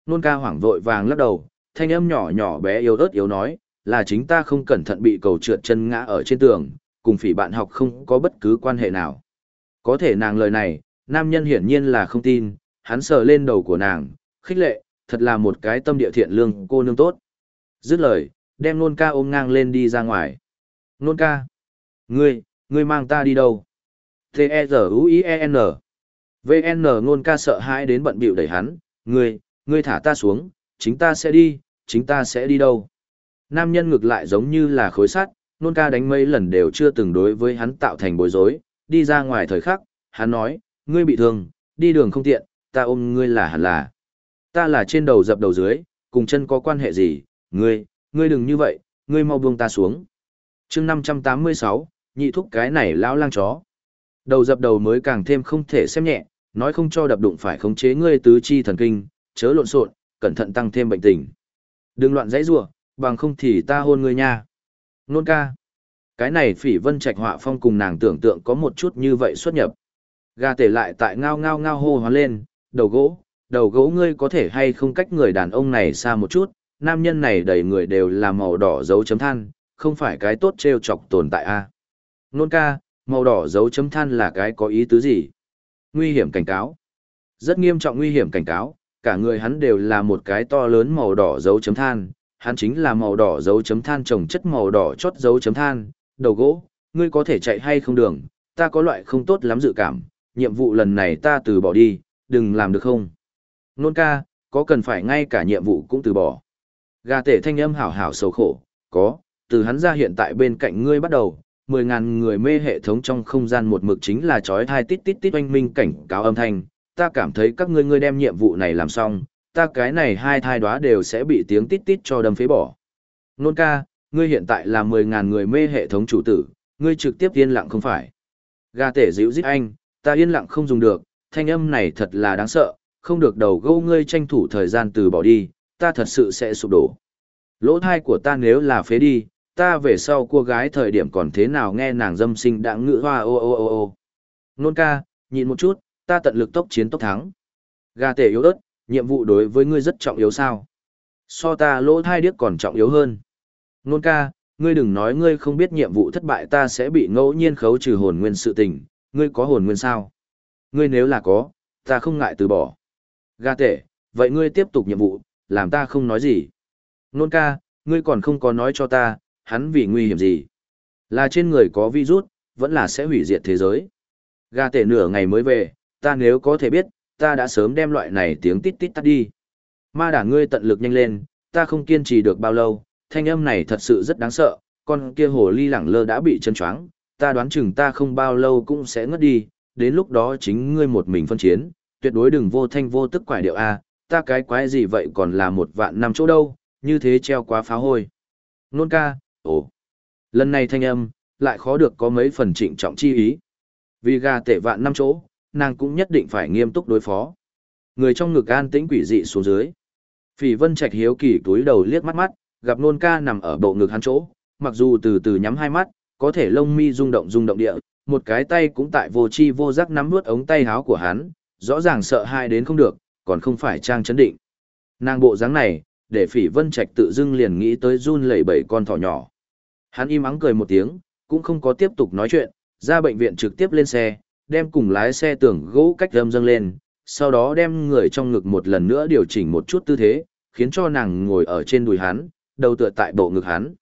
Nôn ca hoảng vội vàng lắc đầu, thanh âm nhỏ nhỏ bé yếu ớt yếu nói, là chính ta không cẩn thận bị cầu trượt chân ngã ở trên tường, cùng phỉ bạn học không có bất cứ quan hệ nào. Có thể nàng lời này, nam nhân hiển nhiên là không tin, hắn sờ lên đầu của nàng, khích lệ, thật là một cái tâm địa thiện lương cô nương tốt. Dứt lời, đem nôn ca ôm ngang lên đi ra ngoài. Nôn ca. Ngươi, ngươi mang ta đi đâu? T-E-Z-U-I-E-N. VN nôn ca sợ hãi đến bận bịu đẩy hắn. Ngươi, ngươi thả ta xuống, chính ta sẽ đi, chính ta sẽ đi đâu? Nam nhân ngược lại giống như là khối sắt, nôn ca đánh mấy lần đều chưa từng đối với hắn tạo thành bối rối. Đi ra ngoài thời khắc, hắn nói, ngươi bị thương, đi đường không tiện, ta ôm ngươi là hẳn là. Ta là trên đầu dập đầu dưới, cùng chân có quan hệ gì, ngươi, ngươi đừng như vậy, ngươi mau buông ta xuống. chương 586, nhị thúc cái này lão lang chó. Đầu dập đầu mới càng thêm không thể xem nhẹ, nói không cho đập đụng phải khống chế ngươi tứ chi thần kinh, chớ lộn xộn, cẩn thận tăng thêm bệnh tình. Đừng loạn dãy rủa, bằng không thì ta hôn ngươi nha. Nôn ca. Cái này phỉ vân trạch họa phong cùng nàng tưởng tượng có một chút như vậy xuất nhập. Gà tể lại tại ngao ngao ngao hô hoán lên, đầu gỗ, đầu gỗ ngươi có thể hay không cách người đàn ông này xa một chút, nam nhân này đầy người đều là màu đỏ dấu chấm than, không phải cái tốt treo chọc tồn tại a. Nôn ca, màu đỏ dấu chấm than là cái có ý tứ gì? Nguy hiểm cảnh cáo. Rất nghiêm trọng nguy hiểm cảnh cáo, cả người hắn đều là một cái to lớn màu đỏ dấu chấm than, hắn chính là màu đỏ dấu chấm than trồng chất màu đỏ chót dấu chấm than, đầu gỗ, ngươi có thể chạy hay không đường, ta có loại không tốt lắm dự cảm, nhiệm vụ lần này ta từ bỏ đi, đừng làm được không? Nôn ca, có cần phải ngay cả nhiệm vụ cũng từ bỏ. Gà tể thanh âm hảo hảo sầu khổ, có, từ hắn ra hiện tại bên cạnh ngươi bắt đầu, mười ngàn người mê hệ thống trong không gian một mực chính là chói thai tít tít tít oanh minh cảnh cáo âm thanh, ta cảm thấy các ngươi ngươi đem nhiệm vụ này làm xong, ta cái này hai thai đóa đều sẽ bị tiếng tít tít cho đâm phế bỏ. Nôn ca, ngươi hiện tại là mười ngàn người mê hệ thống chủ tử, ngươi trực tiếp yên lặng không phải. Gà tể dịu dít anh, ta yên lặng không dùng được, thanh âm này thật là đáng sợ, không được đầu gâu ngươi tranh thủ thời gian từ bỏ đi, ta thật sự sẽ sụp đổ. Lỗ thai của ta nếu là phế đi, ta về sau cô gái thời điểm còn thế nào nghe nàng dâm sinh đã ngữ hoa ô ô ô ô. Nôn ca, nhịn một chút, ta tận lực tốc chiến tốc thắng. Gà tể yếu ớt, nhiệm vụ đối với ngươi rất trọng yếu sao. So ta lỗ thai điếc còn trọng yếu hơn. Nôn ca, ngươi đừng nói ngươi không biết nhiệm vụ thất bại ta sẽ bị ngẫu nhiên khấu trừ hồn nguyên sự tình, ngươi có hồn nguyên sao? Ngươi nếu là có, ta không ngại từ bỏ. Ga tệ, vậy ngươi tiếp tục nhiệm vụ, làm ta không nói gì. Nôn ca, ngươi còn không có nói cho ta, hắn vì nguy hiểm gì. Là trên người có virus, vẫn là sẽ hủy diệt thế giới. Ga tệ nửa ngày mới về, ta nếu có thể biết, ta đã sớm đem loại này tiếng tít tít tắt đi. Ma đả ngươi tận lực nhanh lên, ta không kiên trì được bao lâu, thanh âm này thật sự rất đáng sợ, con kia hồ ly lẳng lơ đã bị chân choáng, ta đoán chừng ta không bao lâu cũng sẽ ngất đi, đến lúc đó chính ngươi một mình phân chiến, tuyệt đối đừng vô thanh vô tức quải điệu A, ta cái quái gì vậy còn là một vạn năm chỗ đâu, như thế treo quá phá hôi. Nôn ca, ồ, lần này thanh âm, lại khó được có mấy phần trịnh trọng chi ý. Vì gà tể vạn năm chỗ, nàng cũng nhất định phải nghiêm túc đối phó. Người trong ngực an tĩnh quỷ dị xuống dưới. Phỉ vân trạch hiếu kỳ túi đầu liếc mắt mắt, gặp nôn ca nằm ở bộ ngực hắn chỗ, mặc dù từ từ nhắm hai mắt, có thể lông mi rung động rung động địa, một cái tay cũng tại vô chi vô giác nắm nuốt ống tay háo của hắn, rõ ràng sợ hai đến không được, còn không phải trang chấn định. Nàng bộ dáng này, để phỉ vân trạch tự dưng liền nghĩ tới run lẩy bẩy con thỏ nhỏ. Hắn im ắng cười một tiếng, cũng không có tiếp tục nói chuyện, ra bệnh viện trực tiếp lên xe, đem cùng lái xe tưởng gỗ cách âm dâng lên, sau đó đem người trong ngực một lần nữa điều chỉnh một chút tư thế, khiến cho nàng ngồi ở trên đùi hắn, đầu tựa tại bộ ngực hắn.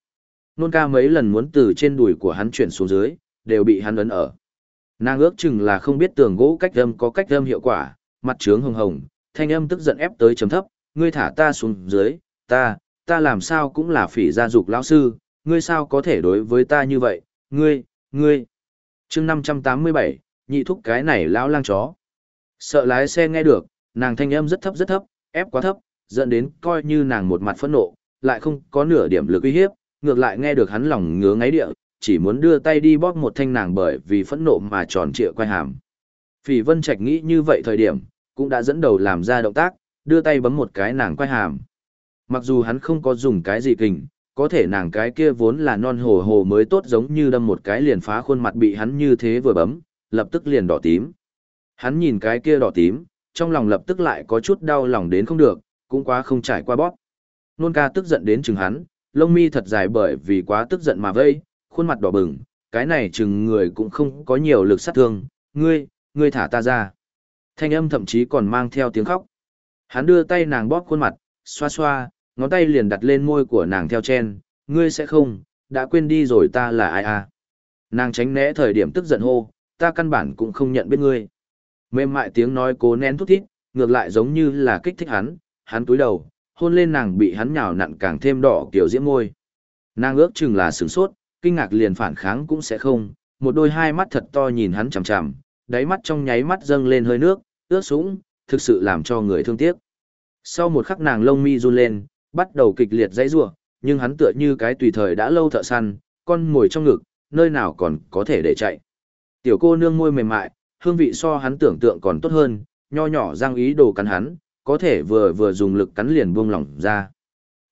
Nôn ca mấy lần muốn từ trên đùi của hắn chuyển xuống dưới, đều bị hắn ấn ở. Nàng ước chừng là không biết tường gỗ cách âm có cách âm hiệu quả, mặt trướng hồng hồng, thanh âm tức giận ép tới chấm thấp, ngươi thả ta xuống dưới, ta, ta làm sao cũng là phỉ gia dục lão sư, ngươi sao có thể đối với ta như vậy, ngươi, ngươi. chương 587, nhị thúc cái này lão lang chó. Sợ lái xe nghe được, nàng thanh âm rất thấp rất thấp, ép quá thấp, dẫn đến coi như nàng một mặt phẫn nộ, lại không có nửa điểm lực uy hiếp, ngược lại nghe được hắn lòng ngứa ngáy địa, chỉ muốn đưa tay đi bóp một thanh nàng bởi vì phẫn nộ mà tròn trịa quay hàm. Phỉ Vân Trạch nghĩ như vậy thời điểm, cũng đã dẫn đầu làm ra động tác, đưa tay bấm một cái nàng quay hàm. Mặc dù hắn không có dùng cái gì kình, có thể nàng cái kia vốn là non hồ hồ mới tốt giống như đâm một cái liền phá khuôn mặt bị hắn như thế vừa bấm, lập tức liền đỏ tím. Hắn nhìn cái kia đỏ tím, trong lòng lập tức lại có chút đau lòng đến không được, cũng quá không trải qua bóp. Nôn ca tức giận đến chừng hắn, lông mi thật dài bởi vì quá tức giận mà vây, khuôn mặt đỏ bừng, cái này chừng người cũng không có nhiều lực sát thương, ngươi, ngươi thả ta ra. Thanh âm thậm chí còn mang theo tiếng khóc. Hắn đưa tay nàng bóp khuôn mặt, xoa xoa, ngón tay liền đặt lên môi của nàng theo chen, ngươi sẽ không, đã quên đi rồi ta là ai à. Nàng tránh né thời điểm tức giận hô, ta căn bản cũng không nhận biết ngươi. Mềm mại tiếng nói cố nén thút thít, ngược lại giống như là kích thích hắn, hắn túi đầu, hôn lên nàng bị hắn nhào nặn càng thêm đỏ kiểu diễm môi. Nàng ước chừng là sửng sốt, kinh ngạc liền phản kháng cũng sẽ không, một đôi hai mắt thật to nhìn hắn chằm chằm, đáy mắt trong nháy mắt dâng lên hơi nước, ướt sũng, thực sự làm cho người thương tiếc. Sau một khắc nàng lông mi run lên, bắt đầu kịch liệt dãy rủa, nhưng hắn tựa như cái tùy thời đã lâu thợ săn, con ngồi trong ngực, nơi nào còn có thể để chạy. Tiểu cô nương môi mềm mại, hương vị so hắn tưởng tượng còn tốt hơn, nho nhỏ răng ý đồ cắn hắn, có thể vừa vừa dùng lực cắn liền buông lỏng ra.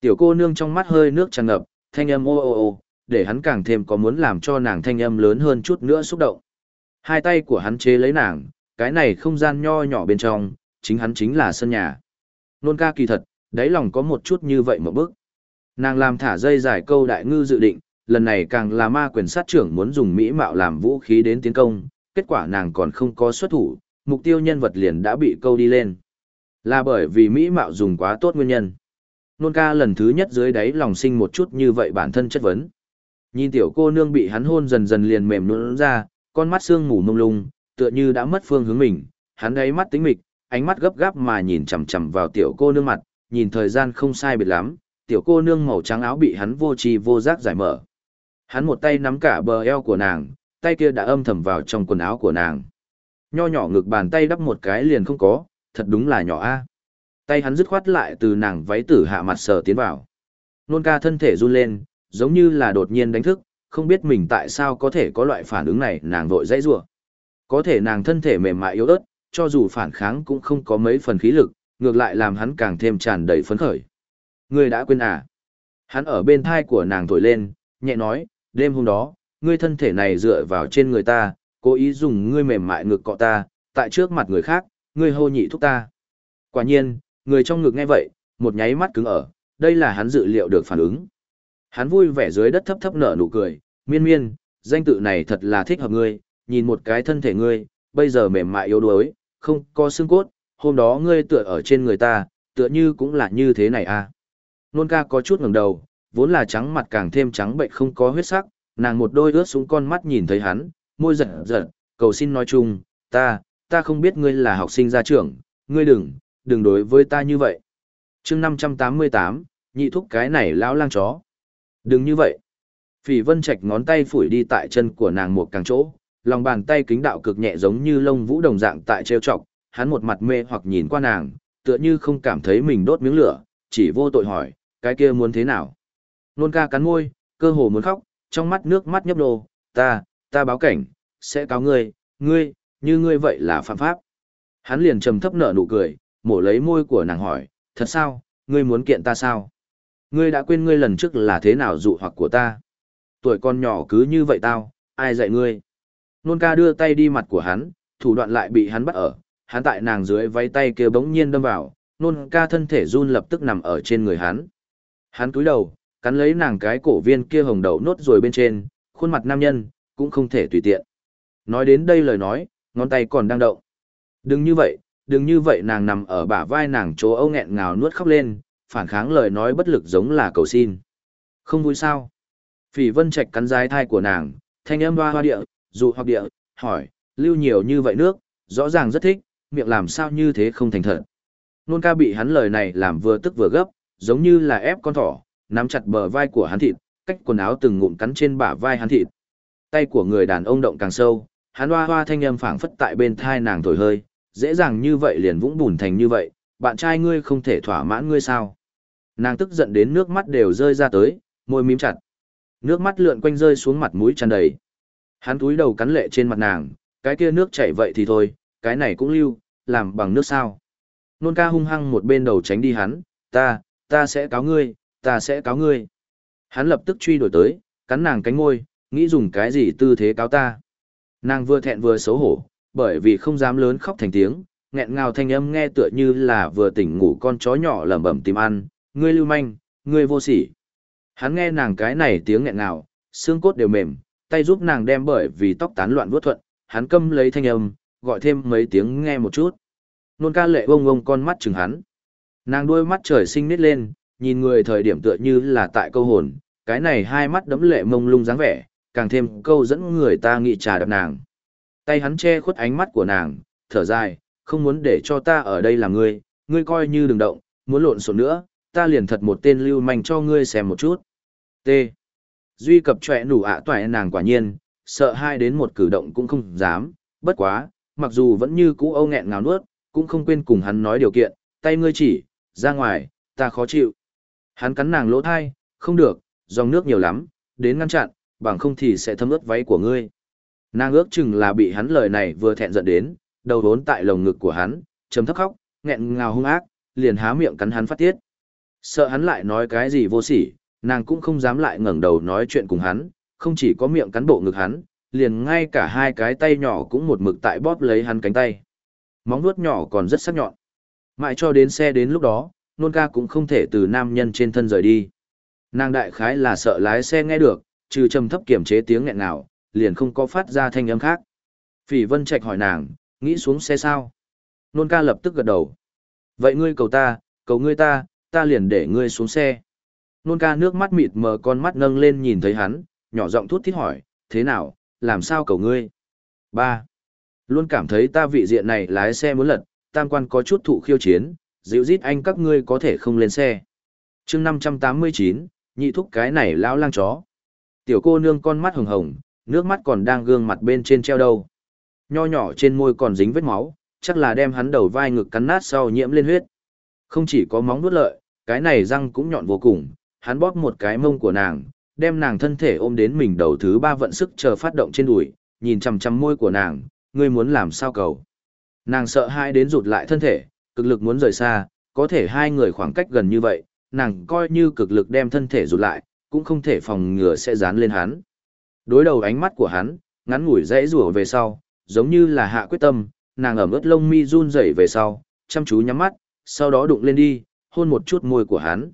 Tiểu cô nương trong mắt hơi nước tràn ngập, thanh âm ô ô ô, để hắn càng thêm có muốn làm cho nàng thanh âm lớn hơn chút nữa xúc động. Hai tay của hắn chế lấy nàng, cái này không gian nho nhỏ bên trong, chính hắn chính là sân nhà. Nôn ca kỳ thật, đáy lòng có một chút như vậy một bước. Nàng làm thả dây giải câu đại ngư dự định, lần này càng là ma quyền sát trưởng muốn dùng mỹ mạo làm vũ khí đến tiến công, kết quả nàng còn không có xuất thủ, mục tiêu nhân vật liền đã bị câu đi lên. Là bởi vì mỹ mạo dùng quá tốt nguyên nhân. Nôn ca lần thứ nhất dưới đáy lòng sinh một chút như vậy bản thân chất vấn. Nhìn tiểu cô nương bị hắn hôn dần dần liền mềm nôn ra, con mắt sương mù mông lung, tựa như đã mất phương hướng mình, hắn đáy mắt tính mịch, ánh mắt gấp gáp mà nhìn chằm chằm vào tiểu cô nương mặt, nhìn thời gian không sai biệt lắm, tiểu cô nương màu trắng áo bị hắn vô tri vô giác giải mở. Hắn một tay nắm cả bờ eo của nàng, tay kia đã âm thầm vào trong quần áo của nàng. Nho nhỏ ngực bàn tay đắp một cái liền không có, thật đúng là nhỏ a. Tay hắn dứt khoát lại từ nàng váy tử hạ mặt sờ tiến vào. Nôn ca thân thể run lên, giống như là đột nhiên đánh thức, không biết mình tại sao có thể có loại phản ứng này, nàng vội dãy rủa. Có thể nàng thân thể mềm mại yếu ớt, cho dù phản kháng cũng không có mấy phần khí lực, ngược lại làm hắn càng thêm tràn đầy phấn khởi. Ngươi đã quên à? Hắn ở bên thai của nàng thổi lên, nhẹ nói, đêm hôm đó, ngươi thân thể này dựa vào trên người ta, cố ý dùng ngươi mềm mại ngực cọ ta, tại trước mặt người khác, ngươi hô nhị thúc ta. Quả nhiên, người trong ngực nghe vậy, một nháy mắt cứng ở, đây là hắn dự liệu được phản ứng. Hắn vui vẻ dưới đất thấp thấp nở nụ cười, miên miên, danh tự này thật là thích hợp ngươi, nhìn một cái thân thể ngươi, bây giờ mềm mại yếu đuối, không có xương cốt, hôm đó ngươi tựa ở trên người ta, tựa như cũng là như thế này à. Nôn ca có chút ngẩng đầu, vốn là trắng mặt càng thêm trắng bệnh không có huyết sắc, nàng một đôi ướt xuống con mắt nhìn thấy hắn, môi giật giật, cầu xin nói chung, ta, ta không biết ngươi là học sinh gia trưởng, ngươi đừng, đừng đối với ta như vậy. chương 588, nhị thúc cái này lão lang chó. Đừng như vậy. Phỉ vân Trạch ngón tay phủi đi tại chân của nàng một càng chỗ, lòng bàn tay kính đạo cực nhẹ giống như lông vũ đồng dạng tại trêu chọc, hắn một mặt mê hoặc nhìn qua nàng, tựa như không cảm thấy mình đốt miếng lửa, chỉ vô tội hỏi, cái kia muốn thế nào? Nôn ca cắn môi, cơ hồ muốn khóc, trong mắt nước mắt nhấp đồ, ta, ta báo cảnh, sẽ cáo ngươi, ngươi, như ngươi vậy là phạm pháp. Hắn liền trầm thấp nở nụ cười, mổ lấy môi của nàng hỏi, thật sao, ngươi muốn kiện ta sao? Ngươi đã quên ngươi lần trước là thế nào dụ hoặc của ta? Tuổi con nhỏ cứ như vậy tao, ai dạy ngươi? Nôn ca đưa tay đi mặt của hắn, thủ đoạn lại bị hắn bắt ở, hắn tại nàng dưới váy tay kia bỗng nhiên đâm vào, nôn ca thân thể run lập tức nằm ở trên người hắn. Hắn cúi đầu, cắn lấy nàng cái cổ viên kia hồng đầu nốt rồi bên trên, khuôn mặt nam nhân, cũng không thể tùy tiện. Nói đến đây lời nói, ngón tay còn đang động. Đừng như vậy, đừng như vậy nàng nằm ở bả vai nàng chỗ âu nghẹn ngào nuốt khóc lên, phản kháng lời nói bất lực giống là cầu xin. Không vui sao? Phỉ vân trạch cắn dái thai của nàng, thanh âm hoa hoa địa, dụ hoặc địa, hỏi, lưu nhiều như vậy nước, rõ ràng rất thích, miệng làm sao như thế không thành thật. Nôn ca bị hắn lời này làm vừa tức vừa gấp, giống như là ép con thỏ, nắm chặt bờ vai của hắn thịt, cách quần áo từng ngụm cắn trên bả vai hắn thịt. Tay của người đàn ông động càng sâu, hắn hoa hoa thanh âm phảng phất tại bên thai nàng thổi hơi, dễ dàng như vậy liền vũng bùn thành như vậy, bạn trai ngươi không thể thỏa mãn ngươi sao. Nàng tức giận đến nước mắt đều rơi ra tới, môi mím chặt. Nước mắt lượn quanh rơi xuống mặt mũi tràn đầy. Hắn túi đầu cắn lệ trên mặt nàng, cái kia nước chảy vậy thì thôi, cái này cũng lưu, làm bằng nước sao. Nôn ca hung hăng một bên đầu tránh đi hắn, ta, ta sẽ cáo ngươi, ta sẽ cáo ngươi. Hắn lập tức truy đuổi tới, cắn nàng cánh môi, nghĩ dùng cái gì tư thế cáo ta. Nàng vừa thẹn vừa xấu hổ, bởi vì không dám lớn khóc thành tiếng, nghẹn ngào thanh âm nghe tựa như là vừa tỉnh ngủ con chó nhỏ lẩm bẩm tìm ăn, ngươi lưu manh, ngươi vô sỉ. Hắn nghe nàng cái này tiếng nghẹn ngào, xương cốt đều mềm, tay giúp nàng đem bởi vì tóc tán loạn vuốt thuận, hắn câm lấy thanh âm, gọi thêm mấy tiếng nghe một chút. Nôn ca lệ bông bông con mắt chừng hắn. Nàng đôi mắt trời sinh nít lên, nhìn người thời điểm tựa như là tại câu hồn, cái này hai mắt đấm lệ mông lung dáng vẻ, càng thêm câu dẫn người ta nghị trà đập nàng. Tay hắn che khuất ánh mắt của nàng, thở dài, không muốn để cho ta ở đây làm ngươi, ngươi coi như đừng động, muốn lộn xộn nữa, ta liền thật một tên lưu manh cho ngươi xem một chút. T. Duy cập trẻ nủ ạ toại nàng quả nhiên, sợ hai đến một cử động cũng không dám, bất quá, mặc dù vẫn như cũ âu nghẹn ngào nuốt, cũng không quên cùng hắn nói điều kiện, tay ngươi chỉ, ra ngoài, ta khó chịu. Hắn cắn nàng lỗ thai, không được, dòng nước nhiều lắm, đến ngăn chặn, bằng không thì sẽ thấm ướt váy của ngươi. Nàng ước chừng là bị hắn lời này vừa thẹn giận đến, đầu vốn tại lồng ngực của hắn, chấm thấp khóc, nghẹn ngào hung ác, liền há miệng cắn hắn phát tiết. Sợ hắn lại nói cái gì vô sỉ, nàng cũng không dám lại ngẩng đầu nói chuyện cùng hắn, không chỉ có miệng cắn bộ ngực hắn, liền ngay cả hai cái tay nhỏ cũng một mực tại bóp lấy hắn cánh tay. Móng vuốt nhỏ còn rất sắc nhọn. Mãi cho đến xe đến lúc đó, nôn ca cũng không thể từ nam nhân trên thân rời đi. Nàng đại khái là sợ lái xe nghe được, trừ trầm thấp kiểm chế tiếng nghẹn nào, liền không có phát ra thanh âm khác. Phỉ Vân Trạch hỏi nàng, nghĩ xuống xe sao? Nôn ca lập tức gật đầu. Vậy ngươi cầu ta, cầu ngươi ta, ta liền để ngươi xuống xe. Nôn ca nước mắt mịt mờ con mắt nâng lên nhìn thấy hắn, nhỏ giọng thút thít hỏi, thế nào, làm sao cầu ngươi? Ba, Luôn cảm thấy ta vị diện này lái xe muốn lật, tam quan có chút thụ khiêu chiến, dịu dít anh các ngươi có thể không lên xe. chương 589, nhị thúc cái này lão lang chó. Tiểu cô nương con mắt hồng hồng, nước mắt còn đang gương mặt bên trên treo đâu. Nho nhỏ trên môi còn dính vết máu, chắc là đem hắn đầu vai ngực cắn nát sau nhiễm lên huyết. Không chỉ có móng nuốt lợi, cái này răng cũng nhọn vô cùng, hắn bóp một cái mông của nàng, đem nàng thân thể ôm đến mình đầu thứ ba vận sức chờ phát động trên đùi, nhìn chằm chằm môi của nàng, ngươi muốn làm sao cầu. Nàng sợ hai đến rụt lại thân thể, cực lực muốn rời xa, có thể hai người khoảng cách gần như vậy, nàng coi như cực lực đem thân thể rụt lại, cũng không thể phòng ngừa sẽ dán lên hắn. Đối đầu ánh mắt của hắn, ngắn ngủi dãy rủa về sau, giống như là hạ quyết tâm, nàng ẩm ướt lông mi run rẩy về sau, chăm chú nhắm mắt, sau đó đụng lên đi, hôn một chút môi của hắn.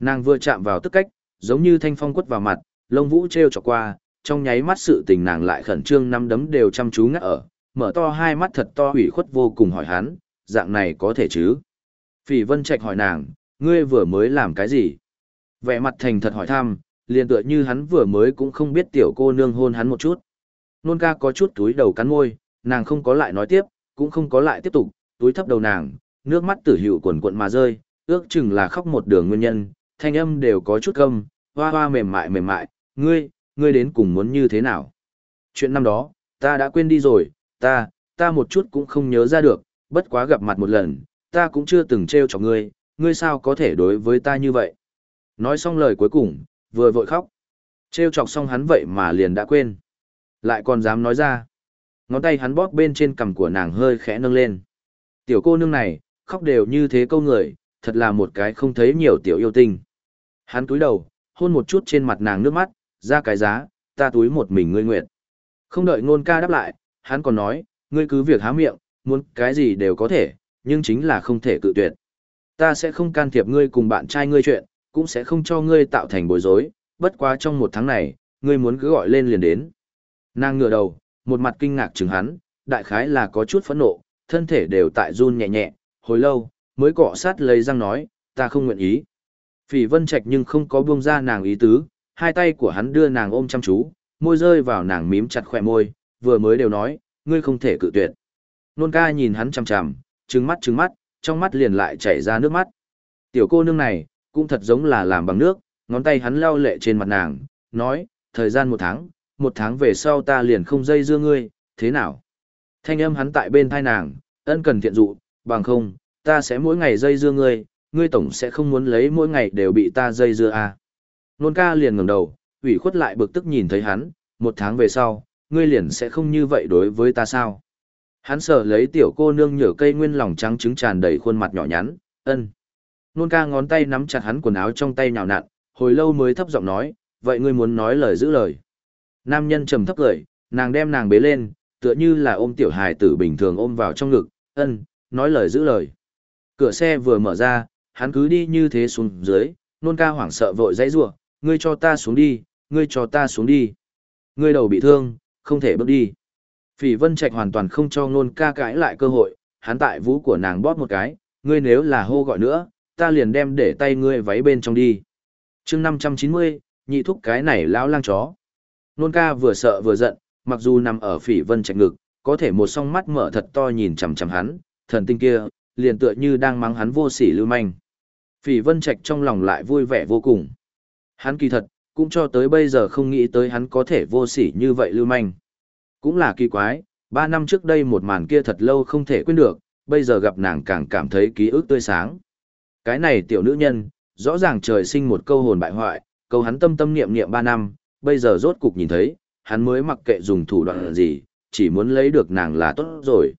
Nàng vừa chạm vào tức cách, giống như thanh phong quất vào mặt, lông vũ treo trọc qua, trong nháy mắt sự tình nàng lại khẩn trương năm đấm đều chăm chú ngắt ở, mở to hai mắt thật to ủy khuất vô cùng hỏi hắn, dạng này có thể chứ? Phỉ Vân Trạch hỏi nàng, ngươi vừa mới làm cái gì? Vẻ mặt thành thật hỏi thăm, liền tựa như hắn vừa mới cũng không biết tiểu cô nương hôn hắn một chút. Nôn ca có chút túi đầu cắn môi, nàng không có lại nói tiếp, cũng không có lại tiếp tục, túi thấp đầu nàng, nước mắt tử hiệu quần quận mà rơi, ước chừng là khóc một đường nguyên nhân, thanh âm đều có chút câm, hoa hoa mềm mại mềm mại, ngươi, ngươi đến cùng muốn như thế nào? Chuyện năm đó, ta đã quên đi rồi, ta, ta một chút cũng không nhớ ra được, bất quá gặp mặt một lần, ta cũng chưa từng trêu chọc ngươi, ngươi sao có thể đối với ta như vậy? Nói xong lời cuối cùng, vừa vội khóc. Trêu chọc xong hắn vậy mà liền đã quên. Lại còn dám nói ra. Ngón tay hắn bóp bên trên cằm của nàng hơi khẽ nâng lên. Tiểu cô nương này, khóc đều như thế câu người, thật là một cái không thấy nhiều tiểu yêu tinh. Hắn túi đầu, hôn một chút trên mặt nàng nước mắt, ra cái giá, ta túi một mình ngươi nguyện. Không đợi ngôn ca đáp lại, hắn còn nói, ngươi cứ việc há miệng, muốn cái gì đều có thể, nhưng chính là không thể cự tuyệt. Ta sẽ không can thiệp ngươi cùng bạn trai ngươi chuyện, cũng sẽ không cho ngươi tạo thành bối rối, bất quá trong một tháng này, ngươi muốn cứ gọi lên liền đến. Nàng ngửa đầu, một mặt kinh ngạc chừng hắn, đại khái là có chút phẫn nộ, thân thể đều tại run nhẹ nhẹ, hồi lâu, mới cọ sát lấy răng nói, ta không nguyện ý. Phỉ vân trạch nhưng không có buông ra nàng ý tứ, hai tay của hắn đưa nàng ôm chăm chú, môi rơi vào nàng mím chặt khỏe môi, vừa mới đều nói, ngươi không thể cự tuyệt. Nôn ca nhìn hắn chằm chằm, trừng mắt trừng mắt, trong mắt liền lại chảy ra nước mắt. Tiểu cô nương này, cũng thật giống là làm bằng nước, ngón tay hắn lau lệ trên mặt nàng, nói, thời gian một tháng, một tháng về sau ta liền không dây dưa ngươi, thế nào? Thanh âm hắn tại bên thai nàng, ân cần thiện dụ, bằng không, ta sẽ mỗi ngày dây dưa ngươi, ngươi tổng sẽ không muốn lấy mỗi ngày đều bị ta dây dưa à. Nôn ca liền ngẩng đầu, ủy khuất lại bực tức nhìn thấy hắn, một tháng về sau, ngươi liền sẽ không như vậy đối với ta sao? Hắn sợ lấy tiểu cô nương nhở cây nguyên lòng trắng trứng tràn đầy khuôn mặt nhỏ nhắn, ân. Nôn ca ngón tay nắm chặt hắn quần áo trong tay nhào nặn, hồi lâu mới thấp giọng nói, vậy ngươi muốn nói lời giữ lời. Nam nhân trầm thấp cười, nàng đem nàng bế lên, tựa như là ôm tiểu hài tử bình thường ôm vào trong ngực, ân, nói lời giữ lời. Cửa xe vừa mở ra, hắn cứ đi như thế xuống dưới, nôn ca hoảng sợ vội dãy rủa, ngươi cho ta xuống đi, ngươi cho ta xuống đi. Ngươi đầu bị thương, không thể bước đi. Phỉ Vân Trạch hoàn toàn không cho nôn ca cãi lại cơ hội, hắn tại vũ của nàng bóp một cái, ngươi nếu là hô gọi nữa, ta liền đem để tay ngươi váy bên trong đi. chương 590, nhị thúc cái này lão lang chó. Nôn ca vừa sợ vừa giận, mặc dù nằm ở phỉ vân trạch ngực, có thể một song mắt mở thật to nhìn chằm chằm hắn, thần tinh kia, liền tựa như đang mắng hắn vô sỉ lưu manh. Phỉ vân trạch trong lòng lại vui vẻ vô cùng. Hắn kỳ thật, cũng cho tới bây giờ không nghĩ tới hắn có thể vô sỉ như vậy lưu manh. Cũng là kỳ quái, ba năm trước đây một màn kia thật lâu không thể quên được, bây giờ gặp nàng càng cảm thấy ký ức tươi sáng. Cái này tiểu nữ nhân, rõ ràng trời sinh một câu hồn bại hoại, câu hắn tâm tâm niệm niệm ba năm, bây giờ rốt cục nhìn thấy, hắn mới mặc kệ dùng thủ đoạn gì, chỉ muốn lấy được nàng là tốt rồi.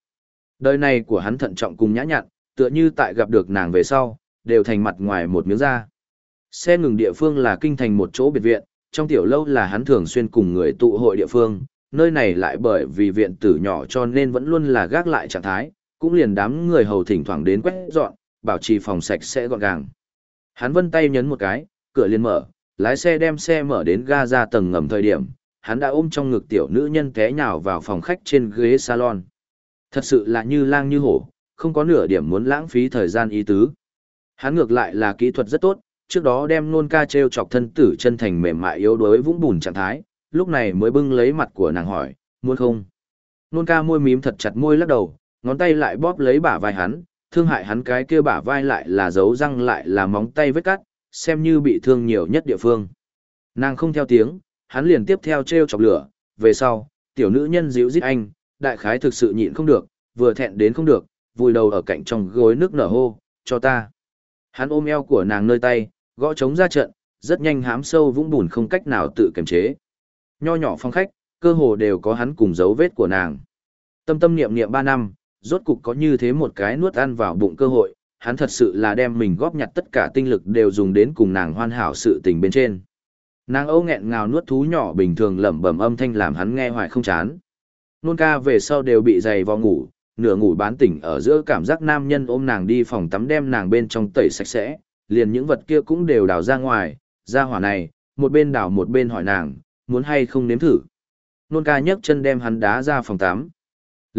Đời này của hắn thận trọng cùng nhã nhặn, tựa như tại gặp được nàng về sau, đều thành mặt ngoài một miếng da. Xe ngừng địa phương là kinh thành một chỗ biệt viện, trong tiểu lâu là hắn thường xuyên cùng người tụ hội địa phương, nơi này lại bởi vì viện tử nhỏ cho nên vẫn luôn là gác lại trạng thái, cũng liền đám người hầu thỉnh thoảng đến quét dọn, bảo trì phòng sạch sẽ gọn gàng. Hắn vân tay nhấn một cái, cửa liền mở, lái xe đem xe mở đến ga ra tầng ngầm thời điểm, hắn đã ôm trong ngực tiểu nữ nhân té nhào vào phòng khách trên ghế salon. Thật sự là như lang như hổ, không có nửa điểm muốn lãng phí thời gian ý tứ. Hắn ngược lại là kỹ thuật rất tốt, trước đó đem nôn ca treo chọc thân tử chân thành mềm mại yếu đuối vũng bùn trạng thái, lúc này mới bưng lấy mặt của nàng hỏi, muốn không? Nôn ca môi mím thật chặt môi lắc đầu, ngón tay lại bóp lấy bả vai hắn, thương hại hắn cái kia bả vai lại là dấu răng lại là móng tay vết cắt, xem như bị thương nhiều nhất địa phương. Nàng không theo tiếng, hắn liền tiếp theo treo chọc lửa, về sau, tiểu nữ nhân dịu dít anh, đại khái thực sự nhịn không được, vừa thẹn đến không được, vùi đầu ở cạnh trong gối nước nở hô, cho ta. Hắn ôm eo của nàng nơi tay, gõ trống ra trận, rất nhanh hám sâu vũng bùn không cách nào tự kiềm chế. Nho nhỏ phong khách, cơ hồ đều có hắn cùng dấu vết của nàng. Tâm tâm niệm niệm ba năm, rốt cục có như thế một cái nuốt ăn vào bụng cơ hội, hắn thật sự là đem mình góp nhặt tất cả tinh lực đều dùng đến cùng nàng hoàn hảo sự tình bên trên. Nàng âu nghẹn ngào nuốt thú nhỏ bình thường lẩm bẩm âm thanh làm hắn nghe hoài không chán. Nôn ca về sau đều bị dày vào ngủ, nửa ngủ bán tỉnh ở giữa cảm giác nam nhân ôm nàng đi phòng tắm đem nàng bên trong tẩy sạch sẽ, liền những vật kia cũng đều đào ra ngoài, ra hỏa này, một bên đào một bên hỏi nàng, muốn hay không nếm thử. Nôn ca nhấc chân đem hắn đá ra phòng tắm.